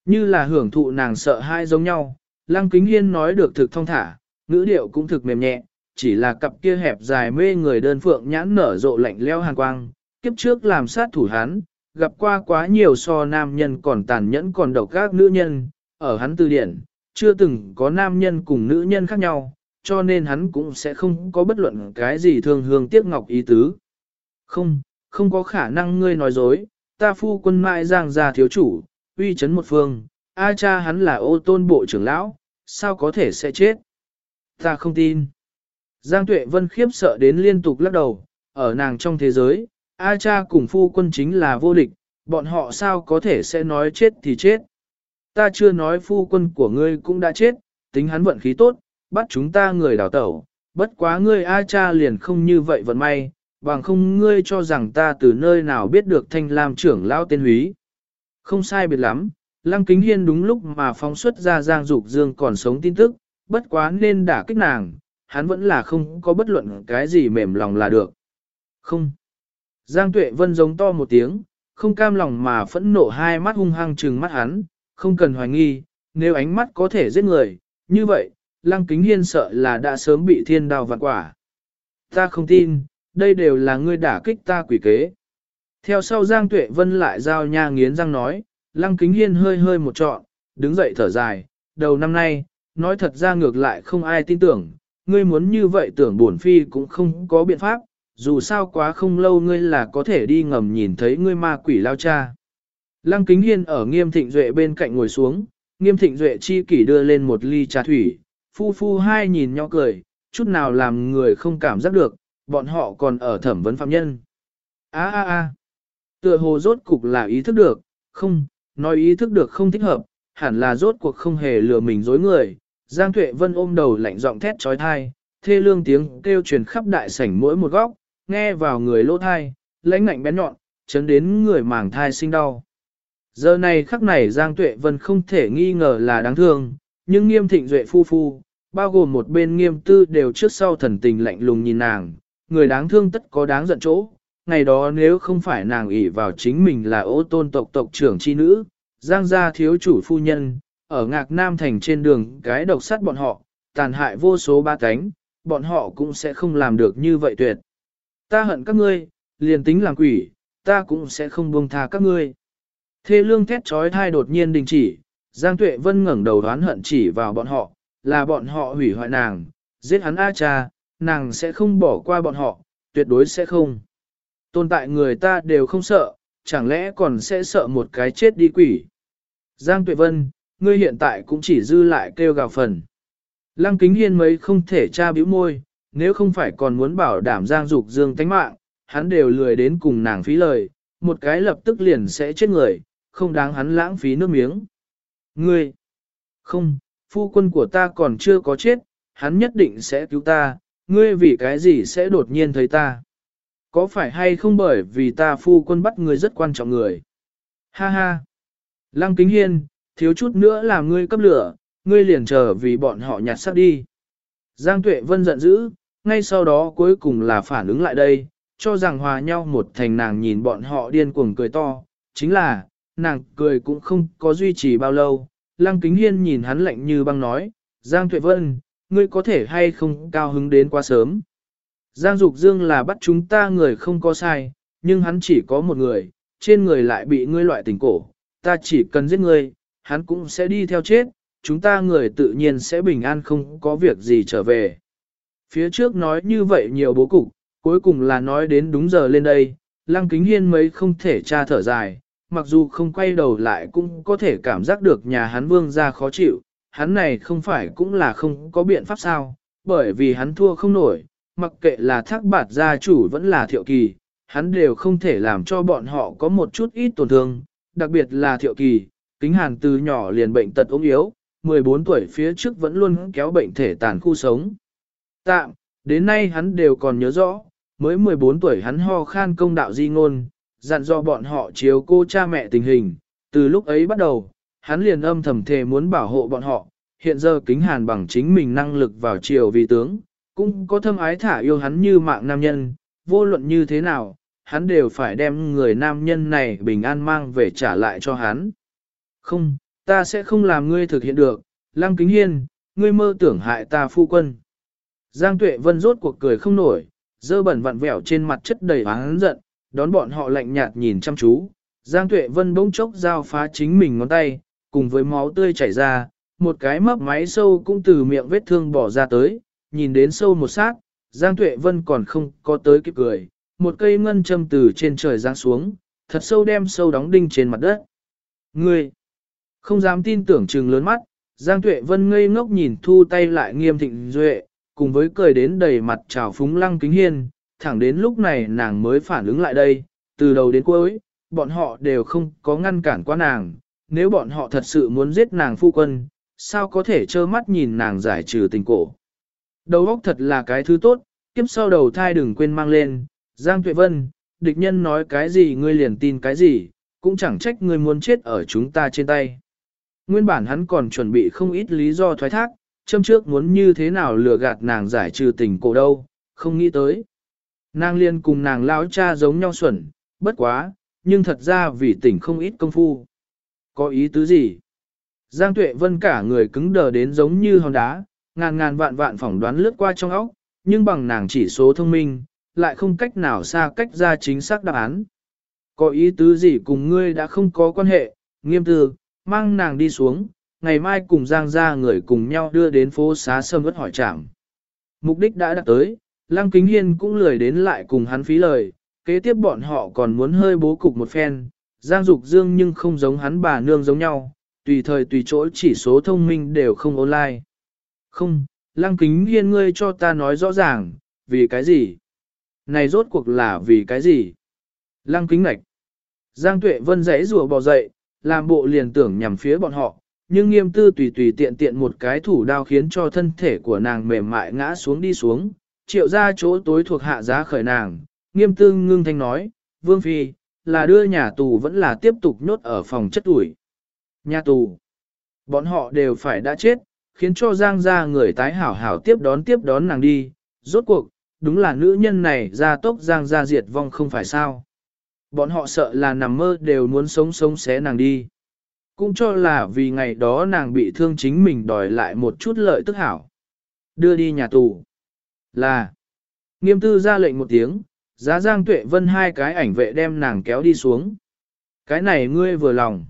S1: Như là hưởng thụ nàng sợ hai giống nhau, lăng kính hiên nói được thực thông thả, ngữ điệu cũng thực mềm nhẹ, chỉ là cặp kia hẹp dài mê người đơn phượng nhãn nở rộ lạnh leo hàn quang, kiếp trước làm sát thủ hắn, gặp qua quá nhiều so nam nhân còn tàn nhẫn còn độc các nữ nhân, ở hắn từ điển, chưa từng có nam nhân cùng nữ nhân khác nhau, cho nên hắn cũng sẽ không có bất luận cái gì thương hương tiếc ngọc ý tứ. Không, không có khả năng ngươi nói dối, ta phu quân mãi giang gia thiếu chủ, uy chấn một phương, a cha hắn là ô tôn bộ trưởng lão, sao có thể sẽ chết? Ta không tin. Giang Tuệ Vân khiếp sợ đến liên tục lắc đầu, ở nàng trong thế giới, A cha cùng phu quân chính là vô địch, bọn họ sao có thể sẽ nói chết thì chết. Ta chưa nói phu quân của ngươi cũng đã chết, tính hắn vận khí tốt, bắt chúng ta người đào tẩu, bất quá ngươi A cha liền không như vậy vận may, bằng không ngươi cho rằng ta từ nơi nào biết được thanh lam trưởng lão tên húy. Không sai biệt lắm, Lăng Kính Hiên đúng lúc mà phóng xuất ra Giang Dục Dương còn sống tin tức, bất quá nên đả kích nàng, hắn vẫn là không có bất luận cái gì mềm lòng là được. Không. Giang Tuệ Vân giống to một tiếng, không cam lòng mà phẫn nộ hai mắt hung hăng trừng mắt hắn, không cần hoài nghi, nếu ánh mắt có thể giết người, như vậy, Lăng Kính Hiên sợ là đã sớm bị thiên đào vạn quả. Ta không tin, đây đều là ngươi đả kích ta quỷ kế. Theo sau Giang Tuệ Vân lại giao nha nghiến răng nói, Lăng Kính Hiên hơi hơi một trọn, đứng dậy thở dài, đầu năm nay, nói thật ra ngược lại không ai tin tưởng, ngươi muốn như vậy tưởng buồn phi cũng không có biện pháp, dù sao quá không lâu ngươi là có thể đi ngầm nhìn thấy ngươi ma quỷ lao cha. Lăng Kính Hiên ở nghiêm thịnh duệ bên cạnh ngồi xuống, nghiêm thịnh duệ chi kỷ đưa lên một ly trà thủy, phu phu hai nhìn nhau cười, chút nào làm người không cảm giác được, bọn họ còn ở thẩm vấn phạm nhân. a a a tựa hồ rốt cục là ý thức được, không, nói ý thức được không thích hợp, hẳn là rốt cuộc không hề lừa mình dối người. Giang Tuệ Vân ôm đầu lạnh giọng thét trói thai, thê lương tiếng kêu truyền khắp đại sảnh mỗi một góc, nghe vào người lỗ thai, lãnh ngạnh bén nhọn, chấn đến người màng thai sinh đau. Giờ này khắc này Giang Tuệ Vân không thể nghi ngờ là đáng thương, nhưng nghiêm thịnh duệ phu phu, bao gồm một bên nghiêm tư đều trước sau thần tình lạnh lùng nhìn nàng, người đáng thương tất có đáng giận chỗ. Ngày đó nếu không phải nàng ỷ vào chính mình là ô tôn tộc tộc trưởng chi nữ, Giang gia thiếu chủ phu nhân, ở ngạc nam thành trên đường cái độc sát bọn họ, tàn hại vô số ba cánh, bọn họ cũng sẽ không làm được như vậy tuyệt. Ta hận các ngươi, liền tính làm quỷ, ta cũng sẽ không buông tha các ngươi. Thê lương thét trói thai đột nhiên đình chỉ, Giang Tuệ Vân ngẩng đầu đoán hận chỉ vào bọn họ, là bọn họ hủy hoại nàng, giết hắn A cha, nàng sẽ không bỏ qua bọn họ, tuyệt đối sẽ không. Tồn tại người ta đều không sợ, chẳng lẽ còn sẽ sợ một cái chết đi quỷ. Giang Tuệ Vân, ngươi hiện tại cũng chỉ dư lại kêu gào phần. Lăng kính hiên mấy không thể tra bĩu môi, nếu không phải còn muốn bảo đảm Giang Dục Dương tánh mạng, hắn đều lười đến cùng nàng phí lời, một cái lập tức liền sẽ chết người, không đáng hắn lãng phí nước miếng. Ngươi, không, phu quân của ta còn chưa có chết, hắn nhất định sẽ cứu ta, ngươi vì cái gì sẽ đột nhiên thấy ta? Có phải hay không bởi vì ta phu quân bắt ngươi rất quan trọng người? Ha ha! Lăng kính hiên, thiếu chút nữa làm ngươi cấp lửa, ngươi liền chờ vì bọn họ nhặt xác đi. Giang Tuệ Vân giận dữ, ngay sau đó cuối cùng là phản ứng lại đây, cho rằng hòa nhau một thành nàng nhìn bọn họ điên cuồng cười to, chính là, nàng cười cũng không có duy trì bao lâu. Lăng Kính Hiên nhìn hắn lạnh như băng nói, Giang Tuệ Vân, ngươi có thể hay không cao hứng đến quá sớm. Giang Dục Dương là bắt chúng ta người không có sai, nhưng hắn chỉ có một người, trên người lại bị ngươi loại tình cổ, ta chỉ cần giết ngươi, hắn cũng sẽ đi theo chết, chúng ta người tự nhiên sẽ bình an không có việc gì trở về. Phía trước nói như vậy nhiều bố cục, cuối cùng là nói đến đúng giờ lên đây, lăng kính hiên mấy không thể tra thở dài, mặc dù không quay đầu lại cũng có thể cảm giác được nhà hắn vương ra khó chịu, hắn này không phải cũng là không có biện pháp sao, bởi vì hắn thua không nổi, mặc kệ là thác bạt gia chủ vẫn là thiệu kỳ, hắn đều không thể làm cho bọn họ có một chút ít tổn thương, đặc biệt là thiệu kỳ, kính hàn từ nhỏ liền bệnh tật ốm yếu, 14 tuổi phía trước vẫn luôn kéo bệnh thể tàn khu sống. Tạm, đến nay hắn đều còn nhớ rõ, mới 14 tuổi hắn ho khan công đạo di ngôn, dặn do bọn họ chiếu cô cha mẹ tình hình, từ lúc ấy bắt đầu, hắn liền âm thầm thề muốn bảo hộ bọn họ, hiện giờ kính hàn bằng chính mình năng lực vào triều vì tướng, cũng có thâm ái thả yêu hắn như mạng nam nhân, vô luận như thế nào, hắn đều phải đem người nam nhân này bình an mang về trả lại cho hắn. Không, ta sẽ không làm ngươi thực hiện được, Lăng Kính Hiên, ngươi mơ tưởng hại ta phu quân. Giang Tuệ Vân rốt cuộc cười không nổi, dơ bẩn vặn vẹo trên mặt chất đầy oán giận, đón bọn họ lạnh nhạt nhìn chăm chú. Giang Tuệ Vân bỗng chốc giao phá chính mình ngón tay, cùng với máu tươi chảy ra, một cái mấp máy sâu cũng từ miệng vết thương bỏ ra tới, nhìn đến sâu một sát, Giang Tuệ Vân còn không có tới kịp cười, một cây ngân châm từ trên trời giáng xuống, thật sâu đem sâu đóng đinh trên mặt đất. Ngươi, không dám tin tưởng trừng lớn mắt, Giang Tuệ Vân ngây ngốc nhìn thu tay lại nghiêm thịnh duệ, cùng với cười đến đầy mặt trào phúng lăng kính hiên, thẳng đến lúc này nàng mới phản ứng lại đây, từ đầu đến cuối, bọn họ đều không có ngăn cản qua nàng, nếu bọn họ thật sự muốn giết nàng phu quân, sao có thể trơ mắt nhìn nàng giải trừ tình cổ. Đầu óc thật là cái thứ tốt, kiếp sau đầu thai đừng quên mang lên, Giang Tuệ Vân, địch nhân nói cái gì ngươi liền tin cái gì, cũng chẳng trách ngươi muốn chết ở chúng ta trên tay. Nguyên bản hắn còn chuẩn bị không ít lý do thoái thác, châm trước muốn như thế nào lừa gạt nàng giải trừ tình cổ đâu, không nghĩ tới. Nàng liên cùng nàng lão cha giống nhau xuẩn, bất quá, nhưng thật ra vì tỉnh không ít công phu. Có ý tứ gì? Giang Tuệ Vân cả người cứng đờ đến giống như hòn đá, ngàn ngàn vạn vạn phỏng đoán lướt qua trong óc, nhưng bằng nàng chỉ số thông minh, lại không cách nào xa cách ra chính xác đáp án. Có ý tứ gì cùng ngươi đã không có quan hệ, nghiêm tư, mang nàng đi xuống, ngày mai cùng Giang ra người cùng nhau đưa đến phố xá sâm vất hỏi trạm. Mục đích đã đạt tới, Lăng Kính Hiên cũng lười đến lại cùng hắn phí lời, kế tiếp bọn họ còn muốn hơi bố cục một phen, Giang Dục Dương nhưng không giống hắn bà nương giống nhau, tùy thời tùy chỗ chỉ số thông minh đều không online. Không, Lăng Kính Hiên ngươi cho ta nói rõ ràng, vì cái gì? Này rốt cuộc là vì cái gì? Lăng Kính ngạch. Giang Tuệ Vân rẽ rùa bò dậy, làm bộ liền tưởng nhằm phía bọn họ, nhưng nghiêm tư tùy tùy tiện tiện một cái thủ đao khiến cho thân thể của nàng mềm mại ngã xuống đi xuống, triệu ra chỗ tối thuộc hạ giá khởi nàng, nghiêm tư ngưng thanh nói, Vương Phi, là đưa nhà tù vẫn là tiếp tục nhốt ở phòng chất tuổi. Nhà tù, bọn họ đều phải đã chết, khiến cho Giang gia người tái hảo hảo tiếp đón tiếp đón nàng đi, rốt cuộc, đúng là nữ nhân này ra tốc Giang gia diệt vong không phải sao. Bọn họ sợ là nằm mơ đều muốn sống sống xé nàng đi. Cũng cho là vì ngày đó nàng bị thương chính mình đòi lại một chút lợi tức hảo. Đưa đi nhà tù. Là. Nghiêm tư ra lệnh một tiếng, giá giang tuệ vân hai cái ảnh vệ đem nàng kéo đi xuống. Cái này ngươi vừa lòng.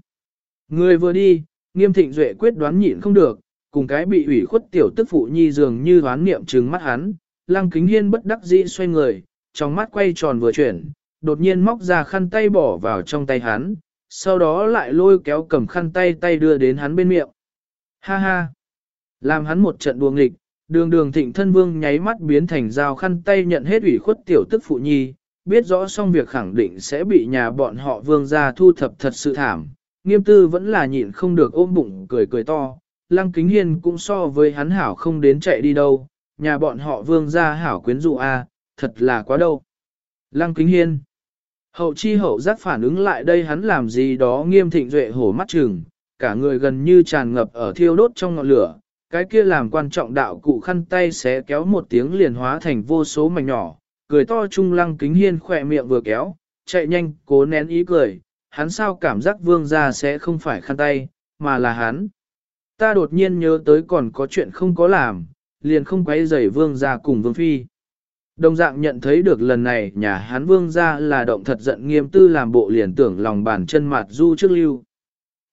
S1: Ngươi vừa đi, nghiêm thịnh duệ quyết đoán nhịn không được, cùng cái bị ủy khuất tiểu tức phụ nhi dường như hoán niệm trừng mắt hắn, lăng kính hiên bất đắc dĩ xoay người, trong mắt quay tròn vừa chuyển, đột nhiên móc ra khăn tay bỏ vào trong tay hắn, sau đó lại lôi kéo cầm khăn tay tay đưa đến hắn bên miệng. Ha ha! Làm hắn một trận đuông nghịch, đường đường thịnh thân vương nháy mắt biến thành dao khăn tay nhận hết ủy khuất tiểu tức phụ nhi, biết rõ xong việc khẳng định sẽ bị nhà bọn họ vương gia thu thập thật sự thảm. Nghiêm tư vẫn là nhịn không được ôm bụng cười cười to, lăng kính hiên cũng so với hắn hảo không đến chạy đi đâu, nhà bọn họ vương gia hảo quyến dụ a à, thật là quá đâu. Lăng kính hiên Hậu chi hậu giác phản ứng lại đây hắn làm gì đó nghiêm thịnh duệ hổ mắt chừng, cả người gần như tràn ngập ở thiêu đốt trong ngọn lửa, cái kia làm quan trọng đạo cụ khăn tay xé kéo một tiếng liền hóa thành vô số mảnh nhỏ, cười to trung lăng kính hiên khỏe miệng vừa kéo, chạy nhanh, cố nén ý cười, hắn sao cảm giác vương ra sẽ không phải khăn tay, mà là hắn. Ta đột nhiên nhớ tới còn có chuyện không có làm, liền không quấy rầy vương ra cùng vương phi. Đồng dạng nhận thấy được lần này nhà hắn vương ra là động thật giận nghiêm tư làm bộ liền tưởng lòng bàn chân mặt du trước lưu.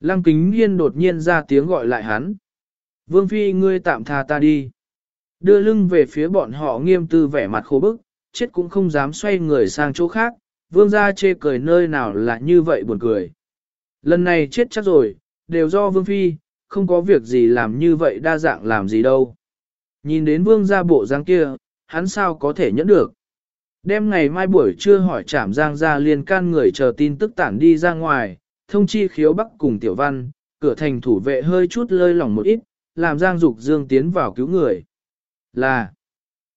S1: Lăng kính hiên đột nhiên ra tiếng gọi lại hắn. Vương phi ngươi tạm tha ta đi. Đưa lưng về phía bọn họ nghiêm tư vẻ mặt khô bức, chết cũng không dám xoay người sang chỗ khác, vương Gia chê cười nơi nào là như vậy buồn cười. Lần này chết chắc rồi, đều do vương phi, không có việc gì làm như vậy đa dạng làm gì đâu. Nhìn đến vương gia bộ dáng kia, hắn sao có thể nhẫn được. Đêm ngày mai buổi trưa hỏi trảm giang ra liền can người chờ tin tức tản đi ra ngoài, thông chi khiếu bắc cùng tiểu văn, cửa thành thủ vệ hơi chút lơi lỏng một ít, làm giang dục dương tiến vào cứu người. Là,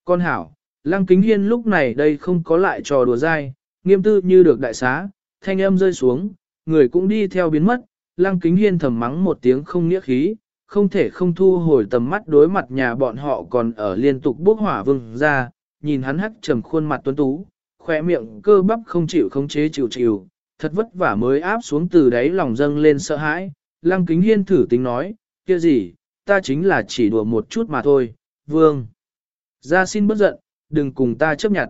S1: con hảo, lăng kính hiên lúc này đây không có lại trò đùa dai, nghiêm tư như được đại xá, thanh âm rơi xuống, người cũng đi theo biến mất, lăng kính hiên thầm mắng một tiếng không nghĩa khí, không thể không thu hồi tầm mắt đối mặt nhà bọn họ còn ở liên tục bốc hỏa vương ra, nhìn hắn hắc trầm khuôn mặt tuấn tú, khỏe miệng cơ bắp không chịu khống chế chịu chịu, thật vất vả mới áp xuống từ đáy lòng dâng lên sợ hãi, lăng kính hiên thử tính nói, kia gì, ta chính là chỉ đùa một chút mà thôi, vương. Ra xin bất giận, đừng cùng ta chấp nhận.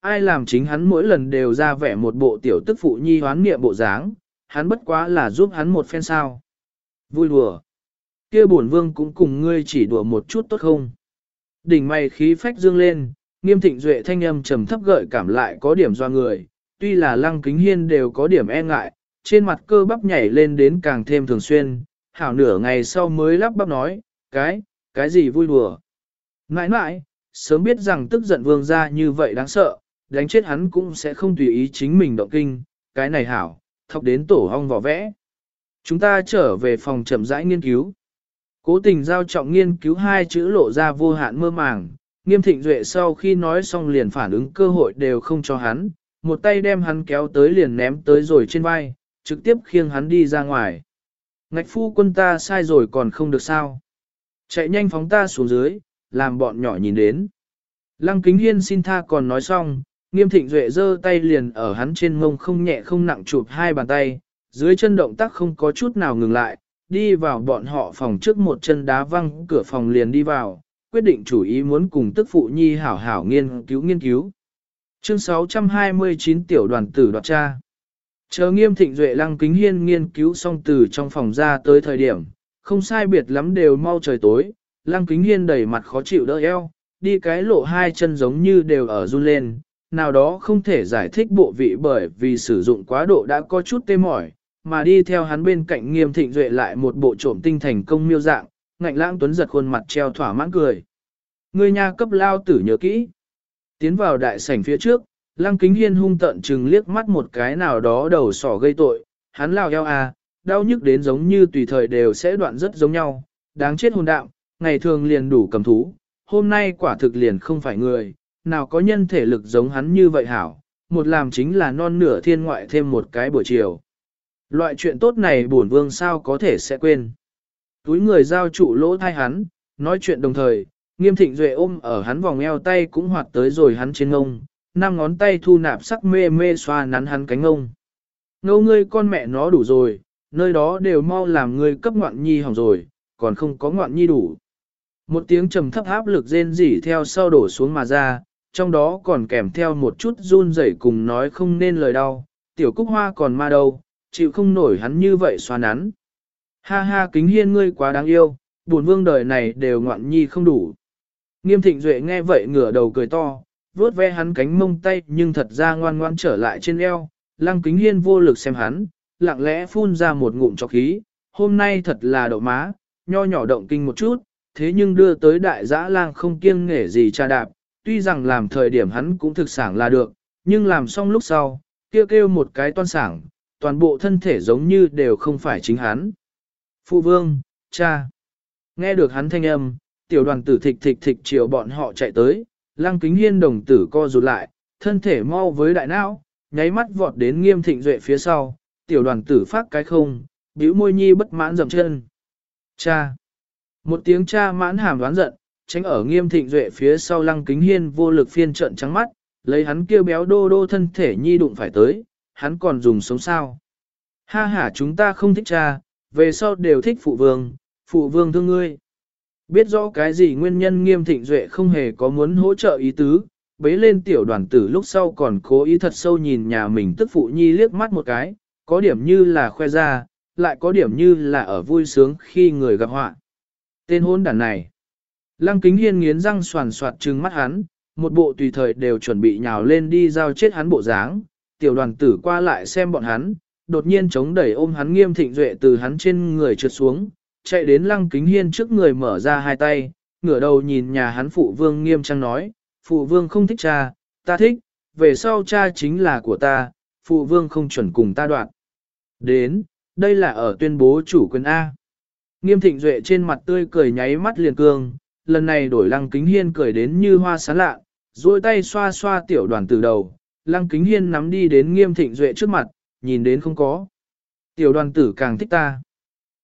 S1: Ai làm chính hắn mỗi lần đều ra vẻ một bộ tiểu tức phụ nhi hoán niệm bộ dáng, hắn bất quá là giúp hắn một phen sao. Vui đùa. kia bổn vương cũng cùng ngươi chỉ đùa một chút tốt không? Đỉnh mày khí phách dương lên, nghiêm thịnh duệ thanh âm trầm thấp gợi cảm lại có điểm do người, tuy là lăng kính hiên đều có điểm e ngại, trên mặt cơ bắp nhảy lên đến càng thêm thường xuyên, hảo nửa ngày sau mới lắp bắp nói, cái, cái gì vui đùa. Nãi nãi, sớm biết rằng tức giận vương ra như vậy đáng sợ, đánh chết hắn cũng sẽ không tùy ý chính mình động kinh, cái này hảo, thọc đến tổ hong vỏ vẽ. Chúng ta trở về phòng chậm rãi nghiên cứu. Cố tình giao trọng nghiên cứu hai chữ lộ ra vô hạn mơ màng, nghiêm thịnh duệ sau khi nói xong liền phản ứng cơ hội đều không cho hắn, một tay đem hắn kéo tới liền ném tới rồi trên vai, trực tiếp khiêng hắn đi ra ngoài. Ngạch phu quân ta sai rồi còn không được sao. Chạy nhanh phóng ta xuống dưới, làm bọn nhỏ nhìn đến. Lăng kính hiên xin tha còn nói xong, nghiêm thịnh duệ giơ tay liền ở hắn trên mông không nhẹ không nặng chụp hai bàn tay, dưới chân động tác không có chút nào ngừng lại, đi vào bọn họ phòng trước một chân đá văng cửa phòng liền đi vào, quyết định chủ ý muốn cùng tức phụ nhi hảo hảo nghiên cứu nghiên cứu. Chương 629 tiểu đoàn tử đoạt cha. Chờ nghiêm thịnh duệ lăng kính hiên nghiên cứu xong từ trong phòng ra tới thời điểm, không sai biệt lắm đều mau trời tối, lăng kính hiên đầy mặt khó chịu đỡ eo, đi cái lộ hai chân giống như đều ở run lên, nào đó không thể giải thích bộ vị bởi vì sử dụng quá độ đã có chút tê mỏi, mà đi theo hắn bên cạnh nghiêm thịnh duệ lại một bộ trộm tinh thành công miêu dạng, ngạnh lãng tuấn giật khuôn mặt treo thỏa mãn cười. Người nhà cấp lao tử nhớ kỹ. Tiến vào đại sảnh phía trước, lăng kính hiên hung tận chừng liếc mắt một cái nào đó đầu sỏ gây tội, hắn lao eo à, đau nhức đến giống như tùy thời đều sẽ đoạn rất giống nhau, đáng chết hồn đạo, ngày thường liền đủ cầm thú, hôm nay quả thực liền không phải người, nào có nhân thể lực giống hắn như vậy hảo, một làm chính là non nửa thiên ngoại thêm một cái buổi chiều. Loại chuyện tốt này bổn vương sao có thể sẽ quên. Túi người giao trụ lỗ thai hắn, nói chuyện đồng thời, nghiêm thịnh duệ ôm ở hắn vòng eo tay cũng hoạt tới rồi hắn trên ngông, năm ngón tay thu nạp sắc mê mê xoa nắn hắn cánh ngông. Ngâu ngươi con mẹ nó đủ rồi, nơi đó đều mau làm ngươi cấp ngoạn nhi hỏng rồi, còn không có ngoạn nhi đủ. Một tiếng trầm thấp áp lực rên rỉ theo sau đổ xuống mà ra, trong đó còn kèm theo một chút run rẩy cùng nói không nên lời đau, tiểu cúc hoa còn ma đâu, chịu không nổi hắn như vậy xoa nắn. Ha ha kính hiên ngươi quá đáng yêu, buồn vương đời này đều ngoạn nhi không đủ. Nghiêm thịnh duệ nghe vậy ngửa đầu cười to, vuốt ve hắn cánh mông tay nhưng thật ra ngoan ngoan trở lại trên eo, lăng kính hiên vô lực xem hắn, lặng lẽ phun ra một ngụm cho khí, hôm nay thật là đậu má, nho nhỏ động kinh một chút, thế nhưng đưa tới đại dã lang không kiêng nghể gì cha đạp, tuy rằng làm thời điểm hắn cũng thực sảng là được, nhưng làm xong lúc sau, kêu kêu một cái toan sảng, toàn bộ thân thể giống như đều không phải chính hắn. Phụ vương, cha. Nghe được hắn thanh âm, tiểu đoàn tử thịch thịch thịch chiều bọn họ chạy tới, lăng kính hiên đồng tử co rụt lại, thân thể mau với đại não, nháy mắt vọt đến nghiêm thịnh duệ phía sau, tiểu đoàn tử phát cái không, bĩu môi nhi bất mãn dầm chân. Cha. Một tiếng cha mãn hàm đoán giận, tránh ở nghiêm thịnh duệ phía sau lăng kính hiên vô lực phiên trận trắng mắt, lấy hắn kêu béo đô đô thân thể nhi đụng phải tới, hắn còn dùng sống sao. Ha ha chúng ta không thích cha, về sau đều thích phụ vương, phụ vương thương ngươi. Biết rõ cái gì nguyên nhân nghiêm thịnh duệ không hề có muốn hỗ trợ ý tứ, bế lên tiểu đoàn tử lúc sau còn cố ý thật sâu nhìn nhà mình tức phụ nhi liếc mắt một cái, có điểm như là khoe ra, lại có điểm như là ở vui sướng khi người gặp họa. Tên hôn đàn này. Lăng kính hiên nghiến răng soàn soạt trừng mắt hắn, một bộ tùy thời đều chuẩn bị nhào lên đi giao chết hắn bộ dáng, tiểu đoàn tử qua lại xem bọn hắn, đột nhiên chống đẩy ôm hắn nghiêm thịnh duệ từ hắn trên người trượt xuống, chạy đến lăng kính hiên trước người mở ra hai tay, ngửa đầu nhìn nhà hắn phụ vương nghiêm trang nói, phụ vương không thích cha, ta thích, về sau cha chính là của ta, phụ vương không chuẩn cùng ta đoạn. Đến, đây là ở tuyên bố chủ quyền A. Nghiêm thịnh duệ trên mặt tươi cười nháy mắt liền cương, lần này đổi lăng kính hiên cười đến như hoa sán lạ, duỗi tay xoa xoa tiểu đoàn từ đầu, lăng kính hiên nắm đi đến nghiêm thịnh duệ trước mặt, nhìn đến không có. Tiểu đoàn tử càng thích ta.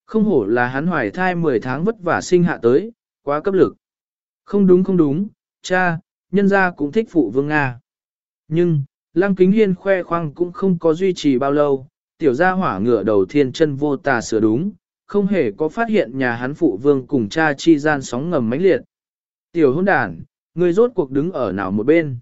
S1: Không hổ là hắn hoài thai 10 tháng vất vả sinh hạ tới, quá cấp lực. Không đúng không đúng, cha, nhân gia cũng thích phụ vương Nga. Nhưng, Lăng Kính Hiên khoe khoang cũng không có duy trì bao lâu, tiểu gia hỏa ngựa đầu thiên chân vô tà sửa đúng, không hề có phát hiện nhà hắn phụ vương cùng cha chi gian sóng ngầm mãnh liệt. Tiểu hôn đàn, người rốt cuộc đứng ở nào một bên.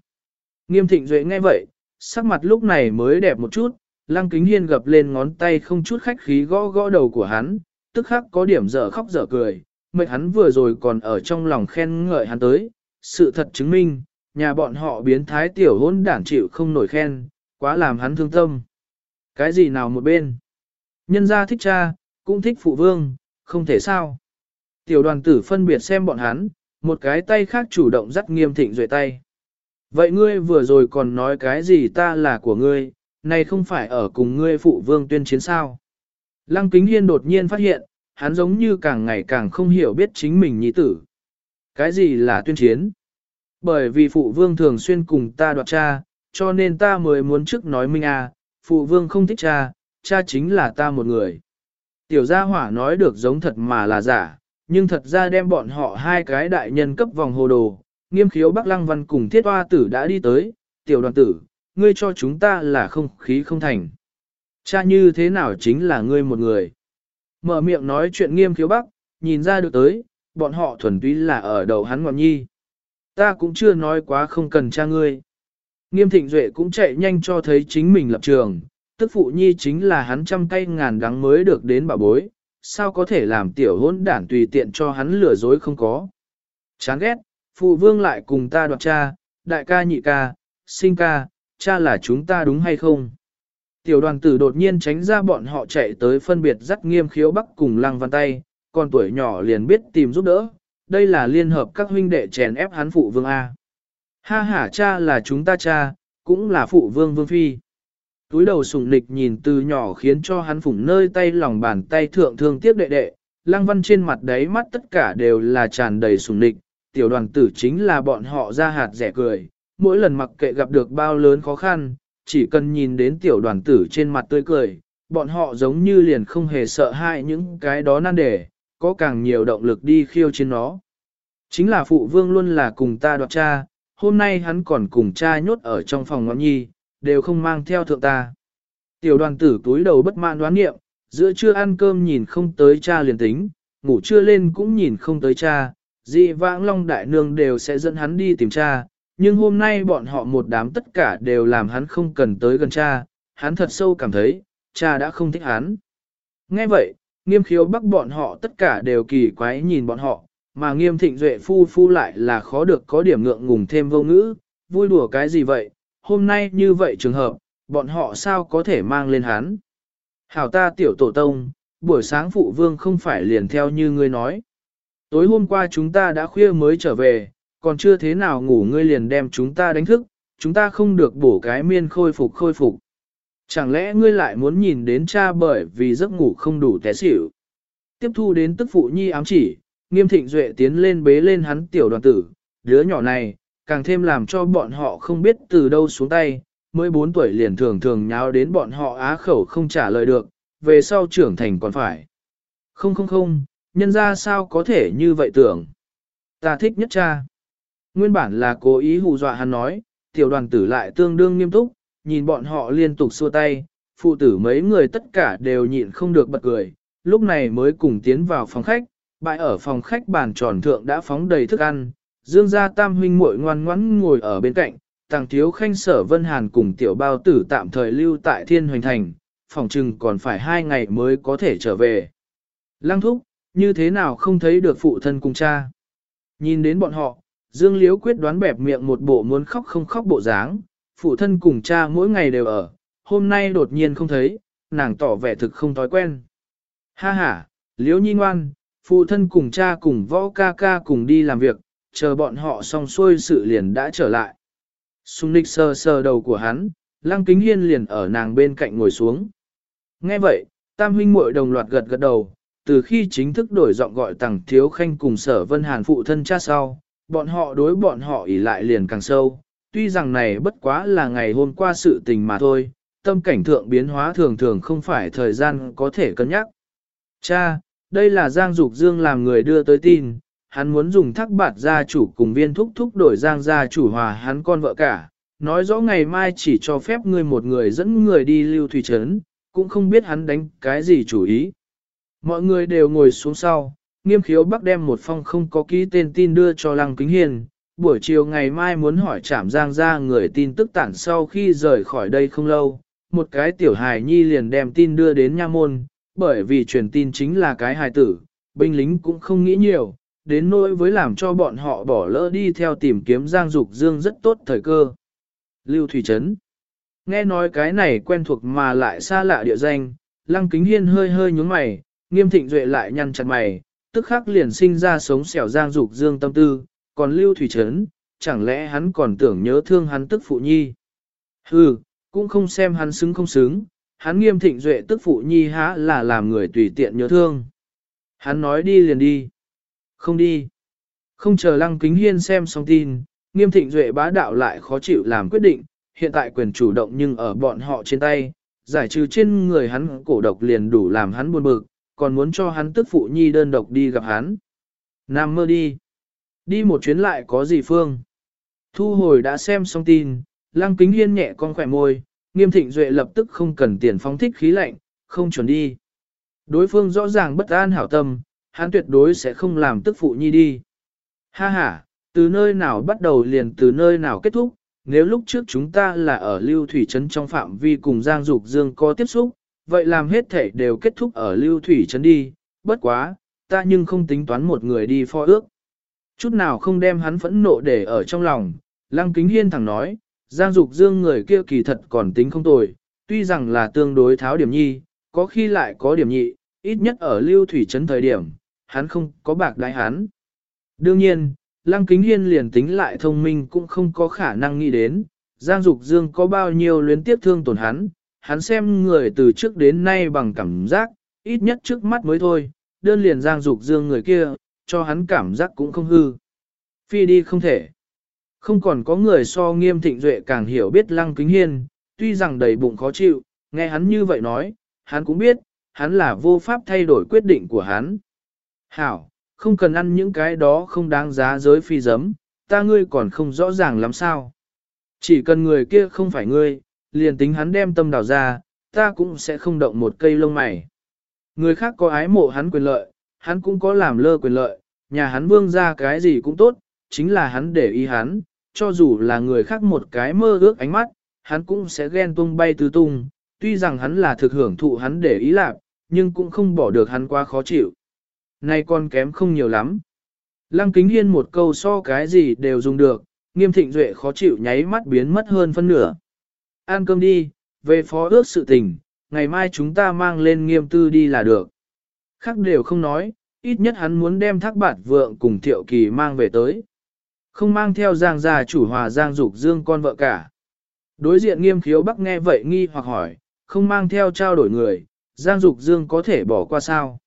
S1: Nghiêm thịnh duệ nghe vậy, sắc mặt lúc này mới đẹp một chút, lăng kính hiên gập lên ngón tay không chút khách khí gõ gõ đầu của hắn, tức khắc có điểm dở khóc dở cười, mệt hắn vừa rồi còn ở trong lòng khen ngợi hắn tới, sự thật chứng minh, nhà bọn họ biến thái tiểu hôn đản chịu không nổi khen, quá làm hắn thương tâm. Cái gì nào một bên? Nhân gia thích cha, cũng thích phụ vương, không thể sao. Tiểu đoàn tử phân biệt xem bọn hắn, một cái tay khác chủ động dắt nghiêm thịnh duệ tay. Vậy ngươi vừa rồi còn nói cái gì ta là của ngươi, này không phải ở cùng ngươi phụ vương tuyên chiến sao? Lăng kính hiên đột nhiên phát hiện, hắn giống như càng ngày càng không hiểu biết chính mình nhi tử. Cái gì là tuyên chiến? Bởi vì phụ vương thường xuyên cùng ta đoạt cha, cho nên ta mới muốn trước nói minh à, phụ vương không thích cha, cha chính là ta một người. Tiểu gia hỏa nói được giống thật mà là giả, nhưng thật ra đem bọn họ hai cái đại nhân cấp vòng hồ đồ, nghiêm khiếu Bắc Lăng Văn cùng thiết hoa tử đã đi tới, tiểu đoàn tử, ngươi cho chúng ta là không khí không thành. Cha như thế nào chính là ngươi một người. Mở miệng nói chuyện nghiêm khiếu Bắc, nhìn ra được tới, bọn họ thuần túy là ở đầu hắn ngọn nhi. Ta cũng chưa nói quá không cần cha ngươi. Nghiêm thịnh duệ cũng chạy nhanh cho thấy chính mình lập trường, tức phụ nhi chính là hắn trăm cây ngàn đắng mới được đến bà bối, sao có thể làm tiểu hỗn đản tùy tiện cho hắn lừa dối không có. Chán ghét, phụ vương lại cùng ta đoạt cha, đại ca nhị ca, sinh ca, cha là chúng ta đúng hay không? Tiểu đoàn tử đột nhiên tránh ra bọn họ chạy tới phân biệt dắt nghiêm khiếu bắc cùng lăng văn tay, còn tuổi nhỏ liền biết tìm giúp đỡ, đây là liên hợp các huynh đệ chèn ép hắn phụ vương A. Ha ha cha là chúng ta cha, cũng là phụ vương vương phi. Túi đầu sùng nịch nhìn từ nhỏ khiến cho hắn phủng nơi tay lòng bàn tay thượng thương tiếc đệ đệ, lăng văn trên mặt đấy mắt tất cả đều là tràn đầy sùng nịch, tiểu đoàn tử chính là bọn họ ra hạt rẻ cười, mỗi lần mặc kệ gặp được bao lớn khó khăn, chỉ cần nhìn đến tiểu đoàn tử trên mặt tươi cười, bọn họ giống như liền không hề sợ hãi những cái đó nan đề, có càng nhiều động lực đi khiêu trên nó. Chính là phụ vương luôn là cùng ta đoạt cha, hôm nay hắn còn cùng cha nhốt ở trong phòng ngọn nhi, đều không mang theo thượng ta. Tiểu đoàn tử túi đầu bất mãn đoán nghiệm, giữa trưa ăn cơm nhìn không tới cha liền tính, ngủ trưa lên cũng nhìn không tới cha, dị vãng long đại nương đều sẽ dẫn hắn đi tìm cha, nhưng hôm nay bọn họ một đám tất cả đều làm hắn không cần tới gần cha, hắn thật sâu cảm thấy, cha đã không thích hắn. Nghe vậy, nghiêm khiếu bắc bọn họ tất cả đều kỳ quái nhìn bọn họ, mà nghiêm thịnh duệ phu phu lại là khó được có điểm ngượng ngùng thêm vô ngữ, vui đùa cái gì vậy, hôm nay như vậy trường hợp, bọn họ sao có thể mang lên hắn. Hảo ta tiểu tổ tông, buổi sáng phụ vương không phải liền theo như ngươi nói. Tối hôm qua chúng ta đã khuya mới trở về, còn chưa thế nào ngủ ngươi liền đem chúng ta đánh thức, chúng ta không được bổ cái miên khôi phục khôi phục. Chẳng lẽ ngươi lại muốn nhìn đến cha bởi vì giấc ngủ không đủ té xỉu. Tiếp thu đến tức phụ nhi ám chỉ, nghiêm thịnh duệ tiến lên bế lên hắn tiểu đoàn tử, đứa nhỏ này, càng thêm làm cho bọn họ không biết từ đâu xuống tay, mới 4 tuổi liền thường thường nháo đến bọn họ á khẩu không trả lời được, về sau trưởng thành còn phải. Không không không, nhân ra sao có thể như vậy tưởng. Ta thích nhất cha. Nguyên bản là cố ý hù dọa hắn nói, tiểu đoàn tử lại tương đương nghiêm túc, nhìn bọn họ liên tục xua tay, phụ tử mấy người tất cả đều nhịn không được bật cười, lúc này mới cùng tiến vào phòng khách, bãi ở phòng khách bàn tròn thượng đã phóng đầy thức ăn, dương gia tam huynh muội ngoan ngoãn ngồi ở bên cạnh, tàng thiếu khanh sở vân hàn cùng tiểu bao tử tạm thời lưu tại thiên hoành thành, phòng trừng còn phải hai ngày mới có thể trở về. Lăng thúc, như thế nào không thấy được phụ thân cùng cha? Nhìn đến bọn họ, Dương Liễu quyết đoán bẹp miệng một bộ muốn khóc không khóc bộ dáng, phụ thân cùng cha mỗi ngày đều ở, hôm nay đột nhiên không thấy, nàng tỏ vẻ thực không thói quen. Ha ha, Liễu nhi ngoan, phụ thân cùng cha cùng võ ca ca cùng đi làm việc, chờ bọn họ xong xuôi sự liền đã trở lại. Xung nịch sờ sờ đầu của hắn, lăng kính hiên liền ở nàng bên cạnh ngồi xuống. Nghe vậy, tam huynh muội đồng loạt gật gật đầu, từ khi chính thức đổi giọng gọi Tằng thiếu khanh cùng sở vân hàn phụ thân cha sau, bọn họ đối bọn họ ỉ lại liền càng sâu. Tuy rằng này bất quá là ngày hôm qua sự tình mà thôi, tâm cảnh thượng biến hóa thường thường không phải thời gian có thể cân nhắc. Cha, đây là Giang Dục Dương làm người đưa tới tin, hắn muốn dùng thác bạt gia chủ cùng viên thúc thúc đổi Giang gia chủ hòa hắn con vợ cả, nói rõ ngày mai chỉ cho phép ngươi một người dẫn người đi lưu thủy trấn, cũng không biết hắn đánh cái gì chủ ý. Mọi người đều ngồi xuống sau, nghiêm khiếu bắc đem một phong không có ký tên tin đưa cho Lăng Kính Hiền, buổi chiều ngày mai muốn hỏi trảm giang ra người tin tức tản sau khi rời khỏi đây không lâu, một cái tiểu hài nhi liền đem tin đưa đến nha môn, bởi vì truyền tin chính là cái hài tử, binh lính cũng không nghĩ nhiều, đến nỗi với làm cho bọn họ bỏ lỡ đi theo tìm kiếm Giang Dục Dương rất tốt thời cơ. Lưu Thủy Trấn. Nghe nói cái này quen thuộc mà lại xa lạ địa danh, Lăng Kính Hiên hơi hơi nhúng mày, nghiêm thịnh duệ lại nhăn chặt mày, tức khắc liền sinh ra sống xẻo Giang Dục Dương tâm tư, còn Lưu Thủy Trấn, chẳng lẽ hắn còn tưởng nhớ thương hắn tức phụ nhi. Hừ, cũng không xem hắn xứng không xứng, hắn nghiêm thịnh duệ tức phụ nhi há là làm người tùy tiện nhớ thương. Hắn nói đi liền đi. Không đi. Không chờ lăng kính hiên xem xong tin, nghiêm thịnh duệ bá đạo lại khó chịu làm quyết định, hiện tại quyền chủ động nhưng ở bọn họ trên tay, giải trừ trên người hắn cổ độc liền đủ làm hắn buồn bực, còn muốn cho hắn tức phụ nhi đơn độc đi gặp hắn. Nam mơ đi. Đi một chuyến lại có gì phương. Thu hồi đã xem xong tin, lăng kính hiên nhẹ con khỏe môi, nghiêm thịnh duệ lập tức không cần tiền phóng thích khí lạnh, không chuẩn đi. Đối phương rõ ràng bất an hảo tâm, hắn tuyệt đối sẽ không làm tức phụ nhi đi. Ha ha, từ nơi nào bắt đầu liền từ nơi nào kết thúc, nếu lúc trước chúng ta là ở lưu thủy trấn trong phạm vi cùng Giang Dục Dương có tiếp xúc, vậy làm hết thể đều kết thúc ở lưu thủy trấn đi, bất quá, ta nhưng không tính toán một người đi pho ước. Chút nào không đem hắn phẫn nộ để ở trong lòng, Lăng Kính Hiên thẳng nói, Giang Dục Dương người kia kỳ thật còn tính không tồi, tuy rằng là tương đối tháo điểm nhi, có khi lại có điểm nhị, ít nhất ở lưu thủy trấn thời điểm, hắn không có bạc đái hắn. Đương nhiên, Lăng Kính Hiên liền tính lại thông minh cũng không có khả năng nghĩ đến, Giang Dục Dương có bao nhiêu luyến tiếp thương tổn hắn, hắn xem người từ trước đến nay bằng cảm giác, ít nhất trước mắt mới thôi, đơn liền Giang Dục Dương người kia, cho hắn cảm giác cũng không hư. Phi đi không thể. Không còn có người so nghiêm thịnh duệ càng hiểu biết Lăng Kính Hiên, tuy rằng đầy bụng khó chịu, nghe hắn như vậy nói, hắn cũng biết, hắn là vô pháp thay đổi quyết định của hắn. Hảo, không cần ăn những cái đó không đáng giá giới phi giấm, ta ngươi còn không rõ ràng lắm sao. Chỉ cần người kia không phải ngươi, liền tính hắn đem tâm đào ra, ta cũng sẽ không động một cây lông mày. Người khác có ái mộ hắn quyền lợi, hắn cũng có làm lơ quyền lợi, nhà hắn vương ra cái gì cũng tốt, chính là hắn để ý hắn, cho dù là người khác một cái mơ ước ánh mắt, hắn cũng sẽ ghen tung bay tứ tung, tuy rằng hắn là thực hưởng thụ hắn để ý lạc, nhưng cũng không bỏ được hắn quá khó chịu. Nay con kém không nhiều lắm. Lăng kính hiên một câu so cái gì đều dùng được, nghiêm thịnh duệ khó chịu nháy mắt biến mất hơn phân nửa. Ăn cơm đi, về phó ước sự tình, ngày mai chúng ta mang lên nghiêm tư đi là được. Khác đều không nói, ít nhất hắn muốn đem thác bạt vượng cùng thiệu kỳ mang về tới. Không mang theo giang gia chủ hòa giang dục dương con vợ cả. Đối diện nghiêm khiếu bắc nghe vậy nghi hoặc hỏi, không mang theo trao đổi người, giang dục dương có thể bỏ qua sao?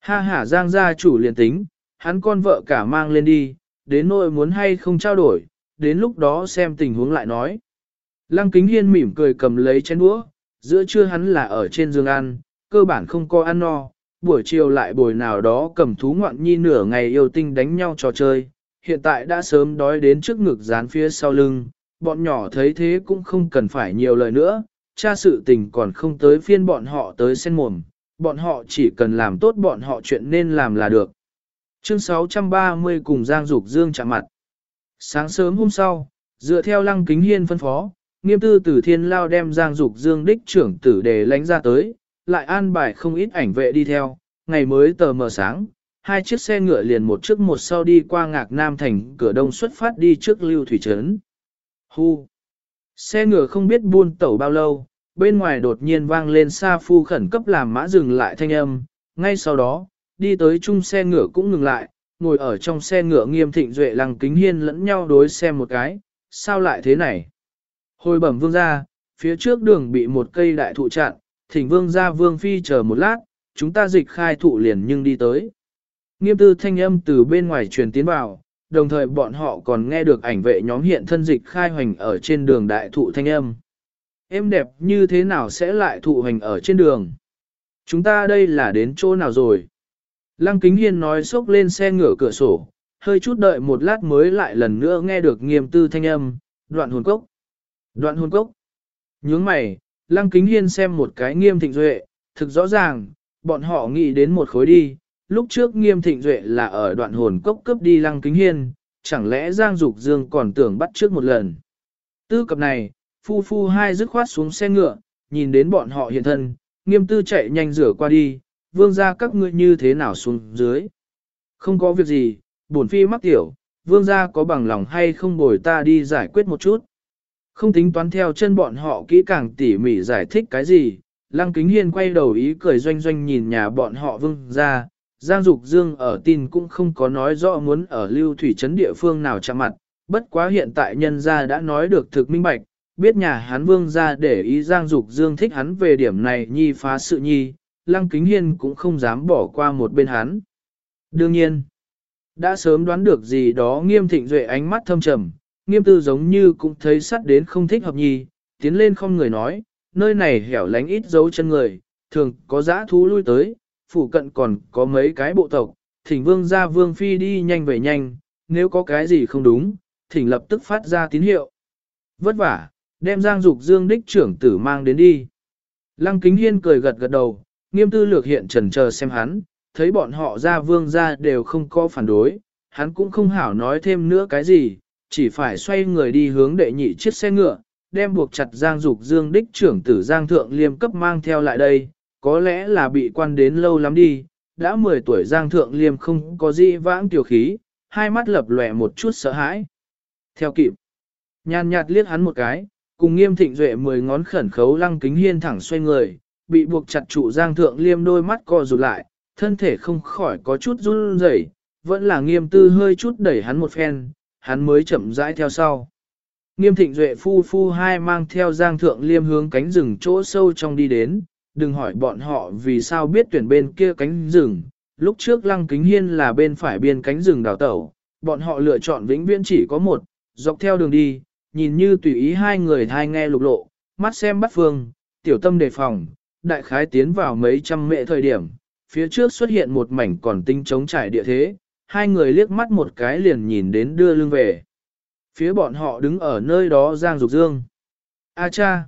S1: Ha ha giang gia chủ liền tính, hắn con vợ cả mang lên đi, đến nỗi muốn hay không trao đổi, đến lúc đó xem tình huống lại nói. Lăng kính hiên mỉm cười cầm lấy chén đũa, giữa trưa hắn là ở trên giường ăn, cơ bản không có ăn no, buổi chiều lại bồi nào đó cầm thú ngoạn nhi nửa ngày yêu tinh đánh nhau trò chơi, hiện tại đã sớm đói đến trước ngực dán phía sau lưng, bọn nhỏ thấy thế cũng không cần phải nhiều lời nữa, cha sự tình còn không tới phiên bọn họ tới sen mồm, bọn họ chỉ cần làm tốt bọn họ chuyện nên làm là được. Chương 630 cùng Giang Dục Dương chạm mặt. Sáng sớm hôm sau, dựa theo lăng kính hiên phân phó, nghiêm tư tử thiên lao đem Giang Dục Dương đích trưởng tử để lánh ra tới, lại an bài không ít ảnh vệ đi theo, ngày mới tờ mờ sáng, hai chiếc xe ngựa liền một trước một sau đi qua ngạc Nam thành cửa đông xuất phát đi trước lưu thủy trấn. Hu! Xe ngựa không biết buôn tẩu bao lâu, bên ngoài đột nhiên vang lên xa phu khẩn cấp làm mã dừng lại thanh âm, ngay sau đó, đi tới chung xe ngựa cũng ngừng lại, ngồi ở trong xe ngựa nghiêm thịnh duệ lăng kính hiên lẫn nhau đối xem một cái, sao lại thế này? Hồi bẩm vương gia phía trước đường bị một cây đại thụ chặn, thỉnh vương gia vương phi chờ một lát, chúng ta dịch khai thụ liền nhưng đi tới. Nghiêm tư thanh âm từ bên ngoài truyền tiến vào, đồng thời bọn họ còn nghe được ảnh vệ nhóm hiện thân dịch khai hoành ở trên đường đại thụ thanh âm. Em đẹp như thế nào sẽ lại thụ hoành ở trên đường? Chúng ta đây là đến chỗ nào rồi? Lăng Kính Hiên nói xốc lên xe ngửa cửa sổ, hơi chút đợi một lát mới lại lần nữa nghe được nghiêm tư thanh âm, đoạn hồn cốc. Đoạn hồn cốc. Nhướng mày, Lăng Kính Hiên xem một cái nghiêm thịnh duệ, thực rõ ràng, bọn họ nghĩ đến một khối đi, lúc trước nghiêm thịnh duệ là ở đoạn hồn cốc cướp đi Lăng Kính Hiên, chẳng lẽ Giang Dục Dương còn tưởng bắt trước một lần. Tư cập này, phu phu hai dứt khoát xuống xe ngựa, nhìn đến bọn họ hiện thân, nghiêm tư chạy nhanh rửa qua đi, vương ra các ngươi như thế nào xuống dưới. Không có việc gì, bổn phi mắc tiểu, vương gia có bằng lòng hay không bồi ta đi giải quyết một chút. Không tính toán theo chân bọn họ kỹ càng tỉ mỉ giải thích cái gì, Lăng Kính Hiên quay đầu ý cười doanh doanh nhìn nhà bọn họ vương gia, Giang Dục Dương ở tin cũng không có nói rõ muốn ở lưu thủy trấn địa phương nào chạm mặt, bất quá hiện tại nhân gia đã nói được thực minh bạch, biết nhà hắn vương gia để ý Giang Dục Dương thích hắn về điểm này nhi phá sự nhi, Lăng Kính Hiên cũng không dám bỏ qua một bên hắn. Đương nhiên, đã sớm đoán được gì đó nghiêm thịnh duệ ánh mắt thâm trầm, nghiêm tư giống như cũng thấy sắt đến không thích hợp nhì, tiến lên không người nói, nơi này hẻo lánh ít dấu chân người, thường có dã thú lui tới, phủ cận còn có mấy cái bộ tộc, thỉnh vương ra vương phi đi nhanh về nhanh, nếu có cái gì không đúng, thỉnh lập tức phát ra tín hiệu. Vất vả, đem Giang Dục Dương đích trưởng tử mang đến đi. Lăng Kính Hiên cười gật gật đầu, nghiêm tư lược hiện trần chờ xem hắn, thấy bọn họ ra vương ra đều không có phản đối, hắn cũng không hảo nói thêm nữa cái gì, chỉ phải xoay người đi hướng đệ nhị chiếc xe ngựa, đem buộc chặt Giang Dục Dương đích trưởng tử Giang Thượng Liêm cấp mang theo lại đây, có lẽ là bị quan đến lâu lắm đi, đã 10 tuổi Giang Thượng Liêm không có gì vãng tiểu khí, hai mắt lập lòe một chút sợ hãi. Theo kịp, nhàn nhạt liếc hắn một cái, cùng nghiêm thịnh duệ mười ngón khẩn khấu lăng kính hiên thẳng xoay người, bị buộc chặt trụ Giang Thượng Liêm đôi mắt co rụt lại, thân thể không khỏi có chút run rẩy, vẫn là nghiêm tư hơi chút đẩy hắn một phen, hắn mới chậm rãi theo sau. Nghiêm thịnh duệ phu phu hai mang theo giang thượng liêm hướng cánh rừng chỗ sâu trong đi đến, đừng hỏi bọn họ vì sao biết tuyển bên kia cánh rừng. Lúc trước lăng kính hiên là bên phải biên cánh rừng đào tẩu, bọn họ lựa chọn vĩnh viễn chỉ có một, dọc theo đường đi, nhìn như tùy ý hai người thai nghe lục lộ, mắt xem bắt phương, tiểu tâm đề phòng, đại khái tiến vào mấy trăm mệ thời điểm, phía trước xuất hiện một mảnh còn tinh chống trải địa thế, hai người liếc mắt một cái liền nhìn đến đưa lưng về. Phía bọn họ đứng ở nơi đó Giang Dục Dương. A cha!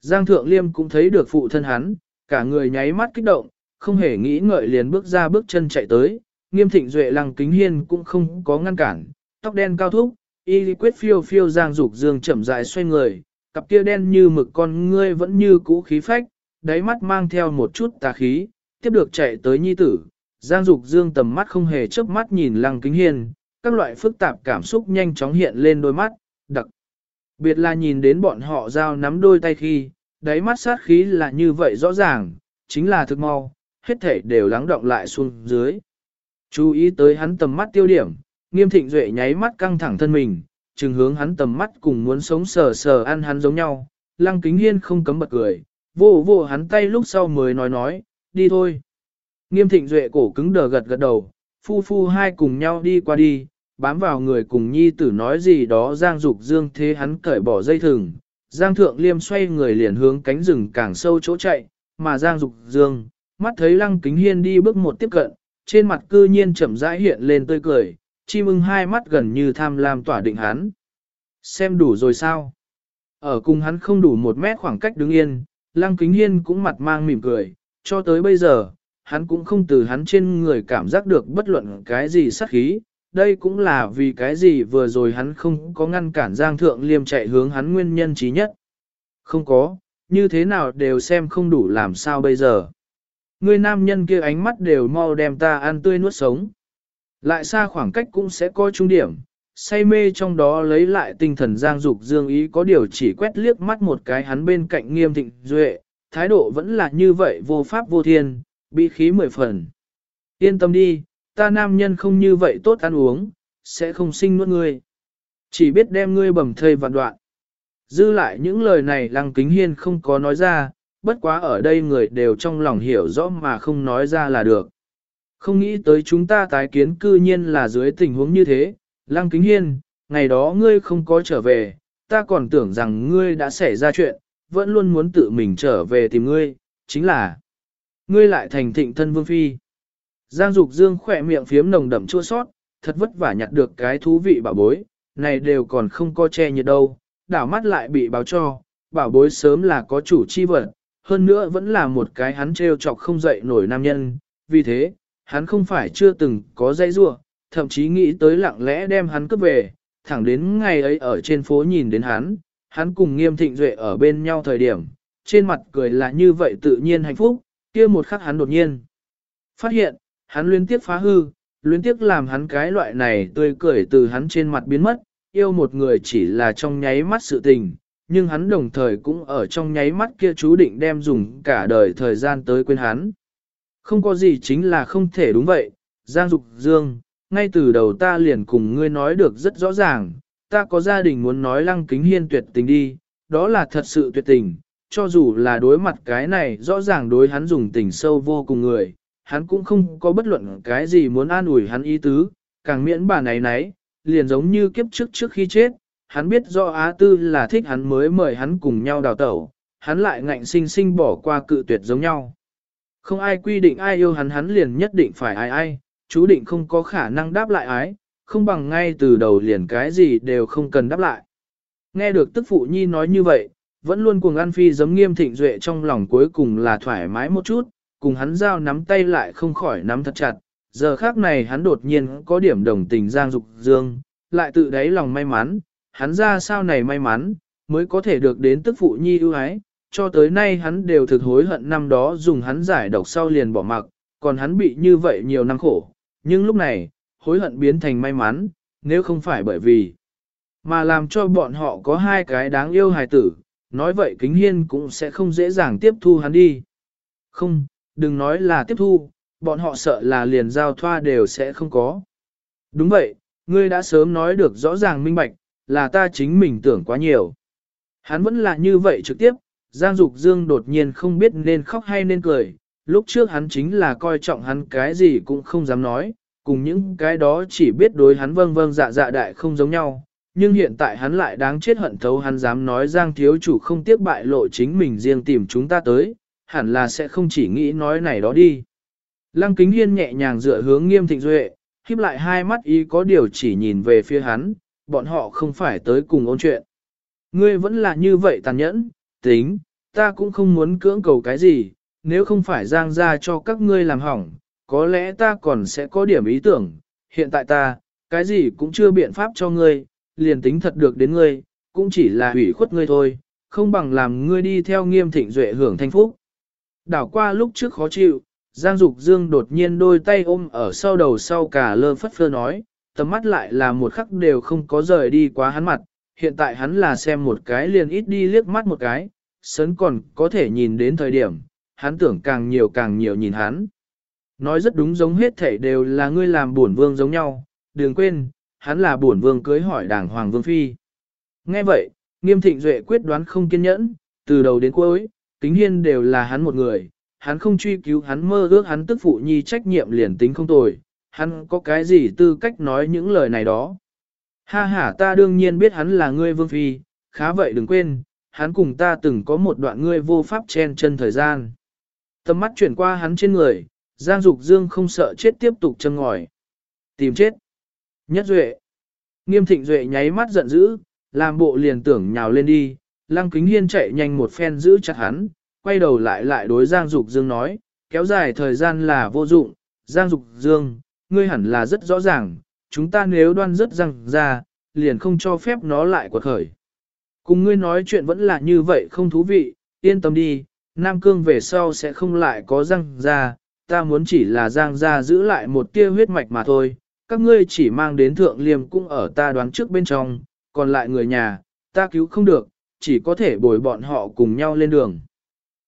S1: Giang Thượng Liêm cũng thấy được phụ thân hắn, cả người nháy mắt kích động, không hề nghĩ ngợi liền bước ra bước chân chạy tới, nghiêm thịnh duệ lăng kính hiên cũng không có ngăn cản, tóc đen cao thúc, y quyết phiêu phiêu Giang Dục Dương chậm rãi xoay người, cặp kia đen như mực con ngươi vẫn như cũ khí phách, đáy mắt mang theo một chút tà khí, tiếp được chạy tới nhi tử, Giang Dục Dương tầm mắt không hề chớp mắt nhìn Lăng Kính Hiên, các loại phức tạp cảm xúc nhanh chóng hiện lên đôi mắt, đặc. Biệt là nhìn đến bọn họ giao nắm đôi tay khi, đáy mắt sát khí là như vậy rõ ràng, chính là thực mau, hết thể đều lắng động lại xuống dưới. Chú ý tới hắn tầm mắt tiêu điểm, nghiêm thịnh duệ nháy mắt căng thẳng thân mình, trừng hướng hắn tầm mắt cùng muốn sống sờ sờ ăn hắn giống nhau, lăng kính hiên không cấm bật cười, vô vô hắn tay lúc sau mới nói nói, đi thôi. Nghiêm thịnh duệ cổ cứng đờ gật gật đầu, phu phu hai cùng nhau đi qua đi, bám vào người cùng nhi tử nói gì đó giang dục dương thế hắn cởi bỏ dây thừng. Giang thượng liêm xoay người liền hướng cánh rừng càng sâu chỗ chạy, mà giang dục dương, mắt thấy lăng kính hiên đi bước một tiếp cận, trên mặt cư nhiên chậm rãi hiện lên tươi cười, chi mưng hai mắt gần như tham lam tỏa định hắn. Xem đủ rồi sao? Ở cùng hắn không đủ một mét khoảng cách đứng yên, lăng kính hiên cũng mặt mang mỉm cười, cho tới bây giờ, hắn cũng không từ hắn trên người cảm giác được bất luận cái gì sát khí, đây cũng là vì cái gì vừa rồi hắn không có ngăn cản Giang Thượng Liêm chạy hướng hắn nguyên nhân trí nhất. Không có, như thế nào đều xem không đủ làm sao bây giờ. Người nam nhân kia ánh mắt đều mau đem ta ăn tươi nuốt sống. Lại xa khoảng cách cũng sẽ coi trung điểm, say mê trong đó lấy lại tinh thần Giang Dục Dương ý có điều chỉ quét liếc mắt một cái hắn bên cạnh nghiêm thịnh duệ, thái độ vẫn là như vậy vô pháp vô thiên, bị khí mười phần. Yên tâm đi, ta nam nhân không như vậy tốt ăn uống, sẽ không sinh nuốt ngươi. Chỉ biết đem ngươi bầm thây vạn đoạn. Dư lại những lời này lăng kính hiên không có nói ra, bất quá ở đây người đều trong lòng hiểu rõ mà không nói ra là được. Không nghĩ tới chúng ta tái kiến cư nhiên là dưới tình huống như thế, lăng kính hiên, ngày đó ngươi không có trở về, ta còn tưởng rằng ngươi đã xảy ra chuyện, vẫn luôn muốn tự mình trở về tìm ngươi, chính là ngươi lại thành thịnh thân vương phi. Giang Dục Dương khỏe miệng phiếm nồng đậm chua sót, thật vất vả nhặt được cái thú vị bảo bối, này đều còn không co che nhiệt đâu, đảo mắt lại bị báo cho, bảo bối sớm là có chủ chi vật, hơn nữa vẫn là một cái hắn trêu chọc không dậy nổi nam nhân, vì thế, hắn không phải chưa từng có dây rua, thậm chí nghĩ tới lặng lẽ đem hắn cướp về, thẳng đến ngày ấy ở trên phố nhìn đến hắn, hắn cùng nghiêm thịnh duệ ở bên nhau thời điểm, trên mặt cười là như vậy tự nhiên hạnh phúc, kia một khắc hắn đột nhiên. Phát hiện, hắn liên tiếp phá hư, liên tiếp làm hắn cái loại này tươi cười từ hắn trên mặt biến mất, yêu một người chỉ là trong nháy mắt sự tình, nhưng hắn đồng thời cũng ở trong nháy mắt kia chú định đem dùng cả đời thời gian tới quên hắn. Không có gì chính là không thể đúng vậy, Giang Dục Dương, ngay từ đầu ta liền cùng ngươi nói được rất rõ ràng, ta có gia đình muốn nói lăng kính hiên tuyệt tình đi, đó là thật sự tuyệt tình, cho dù là đối mặt cái này rõ ràng đối hắn dùng tình sâu vô cùng người, hắn cũng không có bất luận cái gì muốn an ủi hắn ý tứ, càng miễn bà này nấy, liền giống như kiếp trước trước khi chết, hắn biết do Á Tư là thích hắn mới mời hắn cùng nhau đào tẩu, hắn lại ngạnh sinh sinh bỏ qua cự tuyệt giống nhau. Không ai quy định ai yêu hắn hắn liền nhất định phải ai ai, chú định không có khả năng đáp lại ái, không bằng ngay từ đầu liền cái gì đều không cần đáp lại. Nghe được tức phụ nhi nói như vậy, vẫn luôn cuồng ăn Phi giấm nghiêm thịnh duệ trong lòng cuối cùng là thoải mái một chút, cùng hắn giao nắm tay lại không khỏi nắm thật chặt. Giờ khác này hắn đột nhiên có điểm đồng tình Giang Dục Dương, lại tự đáy lòng may mắn, hắn ra sao này may mắn, mới có thể được đến tức phụ nhi ưu ái, cho tới nay hắn đều thực hối hận năm đó dùng hắn giải độc sau liền bỏ mặc, còn hắn bị như vậy nhiều năm khổ, nhưng lúc này, hối hận biến thành may mắn, nếu không phải bởi vì, mà làm cho bọn họ có hai cái đáng yêu hài tử, nói vậy kính hiên cũng sẽ không dễ dàng tiếp thu hắn đi. Không, đừng nói là tiếp thu, bọn họ sợ là liền giao thoa đều sẽ không có. Đúng vậy, ngươi đã sớm nói được rõ ràng minh bạch, là ta chính mình tưởng quá nhiều. Hắn vẫn là như vậy trực tiếp, Giang Dục Dương đột nhiên không biết nên khóc hay nên cười, lúc trước hắn chính là coi trọng hắn cái gì cũng không dám nói, cùng những cái đó chỉ biết đối hắn vâng vâng dạ dạ đại không giống nhau, nhưng hiện tại hắn lại đáng chết hận thấu hắn dám nói Giang thiếu chủ không tiếc bại lộ chính mình riêng tìm chúng ta tới, hẳn là sẽ không chỉ nghĩ nói này đó đi. Lăng kính hiên nhẹ nhàng dựa hướng nghiêm thịnh duệ, khiếp lại hai mắt ý có điều chỉ nhìn về phía hắn, bọn họ không phải tới cùng ôn chuyện. Ngươi vẫn là như vậy tàn nhẫn, tính, ta cũng không muốn cưỡng cầu cái gì, nếu không phải giang ra cho các ngươi làm hỏng, có lẽ ta còn sẽ có điểm ý tưởng, hiện tại ta, cái gì cũng chưa biện pháp cho ngươi, liền tính thật được đến ngươi, cũng chỉ là hủy khuất ngươi thôi, không bằng làm ngươi đi theo nghiêm thịnh duệ hưởng thanh phúc. Đảo qua lúc trước khó chịu, Giang Dục Dương đột nhiên đôi tay ôm ở sau đầu sau cả lơ phất phơ nói, tầm mắt lại là một khắc đều không có rời đi quá hắn mặt, hiện tại hắn là xem một cái liền ít đi liếc mắt một cái, sớn còn có thể nhìn đến thời điểm, hắn tưởng càng nhiều càng nhiều nhìn hắn. Nói rất đúng giống hết thể đều là ngươi làm buồn vương giống nhau, đừng quên, hắn là bổn vương cưới hỏi đảng hoàng vương phi. Nghe vậy, nghiêm thịnh duệ quyết đoán không kiên nhẫn, từ đầu đến cuối, kính hiên đều là hắn một người, hắn không truy cứu hắn mơ ước hắn tức phụ nhi trách nhiệm liền tính không tồi, hắn có cái gì tư cách nói những lời này đó. Ha ha ta đương nhiên biết hắn là ngươi vương phi, khá vậy đừng quên, hắn cùng ta từng có một đoạn ngươi vô pháp chen chân thời gian. Tầm mắt chuyển qua hắn trên người, Giang Dục Dương không sợ chết tiếp tục châm ngòi. Tìm chết. Nhất Duệ. Nghiêm Thịnh Duệ nháy mắt giận dữ, làm bộ liền tưởng nhào lên đi, Lăng Kính Hiên chạy nhanh một phen giữ chặt hắn, quay đầu lại lại đối Giang Dục Dương nói, kéo dài thời gian là vô dụng, Giang Dục Dương, ngươi hẳn là rất rõ ràng, chúng ta nếu đoan rất răng ra, liền không cho phép nó lại quật khởi. Cùng ngươi nói chuyện vẫn là như vậy không thú vị, yên tâm đi, Nam Cương về sau sẽ không lại có răng ra, ta muốn chỉ là giang ra giữ lại một tia huyết mạch mà thôi, các ngươi chỉ mang đến thượng liêm cũng ở ta đoán trước bên trong, còn lại người nhà, ta cứu không được, chỉ có thể bồi bọn họ cùng nhau lên đường.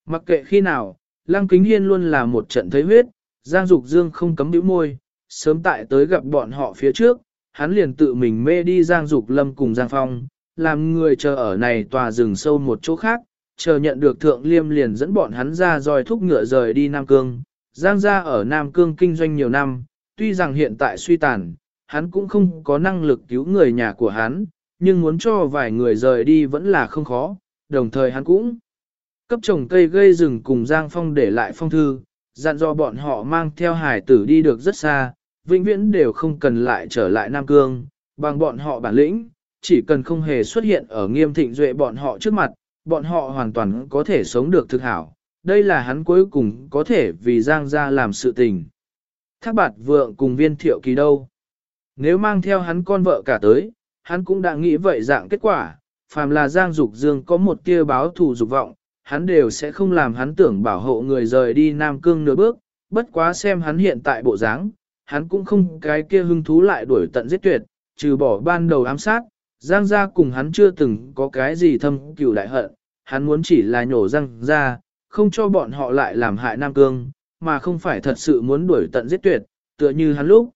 S1: Mặc kệ khi nào, Lăng Kính Hiên luôn là một trận thấy huyết, Giang Dục Dương không cấm bĩu môi, sớm tại tới gặp bọn họ phía trước, hắn liền tự mình mê đi Giang Dục Lâm cùng Giang Phong, làm người chờ ở này tòa rừng sâu một chỗ khác, chờ nhận được Thượng Liêm liền dẫn bọn hắn ra dòi thúc ngựa rời đi Nam Cương. Giang gia ở Nam Cương kinh doanh nhiều năm, tuy rằng hiện tại suy tàn, hắn cũng không có năng lực cứu người nhà của hắn, nhưng muốn cho vài người rời đi vẫn là không khó, đồng thời hắn cũng cấp trồng cây gây rừng cùng Giang Phong để lại phong thư, dặn dò bọn họ mang theo hải tử đi được rất xa, vĩnh viễn đều không cần lại trở lại Nam Cương, bằng bọn họ bản lĩnh, chỉ cần không hề xuất hiện ở nghiêm thịnh duệ bọn họ trước mặt, bọn họ hoàn toàn có thể sống được thực hảo. Đây là hắn cuối cùng có thể vì Giang gia làm sự tình. Thác bạt vượng cùng viên thiệu kỳ đâu. Nếu mang theo hắn con vợ cả tới, hắn cũng đã nghĩ vậy dạng kết quả, phàm là Giang Dục Dương có một tia báo thù dục vọng, hắn đều sẽ không làm hắn tưởng bảo hộ người rời đi Nam Cương nửa bước, bất quá xem hắn hiện tại bộ dáng, hắn cũng không cái kia hưng thú lại đuổi tận giết tuyệt, trừ bỏ ban đầu ám sát, Giang gia cùng hắn chưa từng có cái gì thâm cừu đại hận, hắn muốn chỉ là nhổ Giang gia, không cho bọn họ lại làm hại Nam Cương, mà không phải thật sự muốn đuổi tận giết tuyệt, tựa như hắn lúc.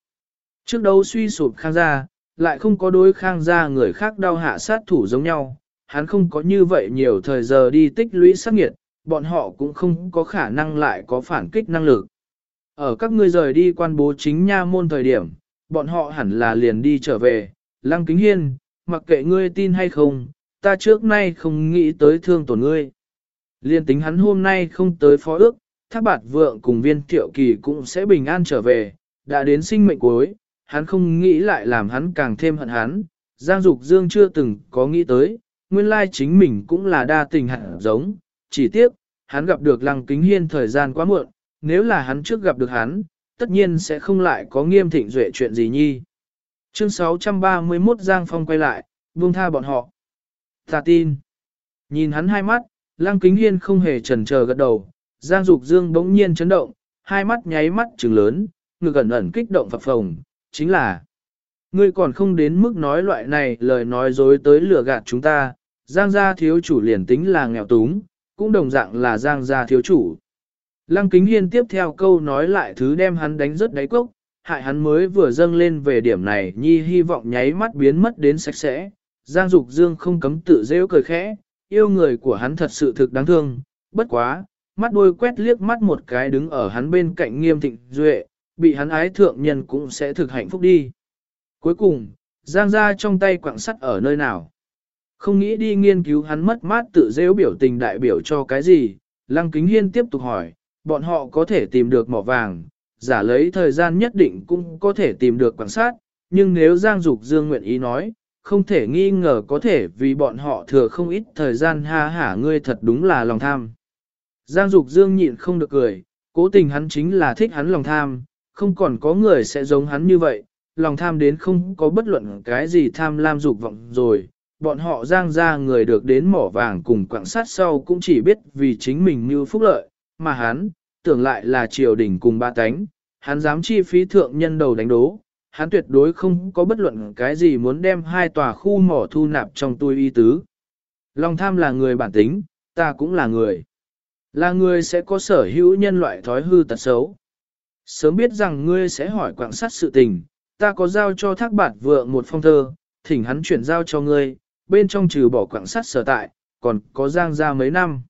S1: Trước đâu suy sụp Khang gia, lại không có đối Khang gia người khác đau hạ sát thủ giống nhau, hắn không có như vậy nhiều thời giờ đi tích lũy sát nghiệt, bọn họ cũng không có khả năng lại có phản kích năng lực. Ở các ngươi rời đi quan bố chính nha môn thời điểm, bọn họ hẳn là liền đi trở về, lăng kính hiên, mặc kệ ngươi tin hay không, ta trước nay không nghĩ tới thương tổn ngươi. Liên tính hắn hôm nay không tới phó ước, thác bạt vượng cùng viên thiệu kỳ cũng sẽ bình an trở về, đã đến sinh mệnh cuối, hắn không nghĩ lại làm hắn càng thêm hận hắn. Giang Dục Dương chưa từng có nghĩ tới, nguyên lai chính mình cũng là đa tình hẳn giống, chỉ tiếc, hắn gặp được lăng kính hiên thời gian quá muộn, nếu là hắn trước gặp được hắn, tất nhiên sẽ không lại có nghiêm thịnh duệ chuyện gì nhi. Chương 631 Giang Phong quay lại, buông tha bọn họ. Ta tin. Nhìn hắn hai mắt, Lăng Kính Hiên không hề chần chờ gật đầu, Giang Dục Dương bỗng nhiên chấn động, hai mắt nháy mắt trừng lớn, ngực ẩn ẩn kích động phập phồng, chính là Ngươi còn không đến mức nói loại này lời nói dối tới lừa gạt chúng ta, Giang gia thiếu chủ liền tính là nghèo túng, cũng đồng dạng là Giang gia thiếu chủ. Lăng Kính Hiên tiếp theo câu nói lại thứ đem hắn đánh rất đáy cốc, hại hắn mới vừa dâng lên về điểm này nhi hy vọng nháy mắt biến mất đến sạch sẽ. Giang Dục Dương không cấm tự rêu cười khẽ, yêu người của hắn thật sự thực đáng thương, bất quá, mắt đôi quét liếc mắt một cái đứng ở hắn bên cạnh nghiêm thịnh duệ, bị hắn ái thượng nhân cũng sẽ thực hạnh phúc đi. Cuối cùng, Giang ra trong tay quặng sắt ở nơi nào. Không nghĩ đi nghiên cứu hắn mất mát tự dễu biểu tình đại biểu cho cái gì, Lăng Kính Hiên tiếp tục hỏi, bọn họ có thể tìm được mỏ vàng, giả lấy thời gian nhất định cũng có thể tìm được quan sát, nhưng nếu Giang Dục Dương nguyện ý nói, không thể nghi ngờ có thể vì bọn họ thừa không ít thời gian ha hả ngươi thật đúng là lòng tham. Giang Dục Dương nhịn không được cười, cố tình hắn chính là thích hắn lòng tham, không còn có người sẽ giống hắn như vậy, lòng tham đến không có bất luận cái gì tham lam dục vọng rồi, bọn họ giang ra người được đến mỏ vàng cùng quảng sát sau cũng chỉ biết vì chính mình như phúc lợi, mà hắn, tưởng lại là triều đình cùng ba tánh, hắn dám chi phí thượng nhân đầu đánh đố, hắn tuyệt đối không có bất luận cái gì muốn đem hai tòa khu mỏ thu nạp trong tôi y tứ. Lòng tham là người bản tính, ta cũng là người. Là người sẽ có sở hữu nhân loại thói hư tật xấu. Sớm biết rằng ngươi sẽ hỏi quảng sát sự tình, ta có giao cho thác bạt vượng một phong thơ, thỉnh hắn chuyển giao cho ngươi, bên trong trừ bỏ quảng sát sở tại, còn có giang ra mấy năm.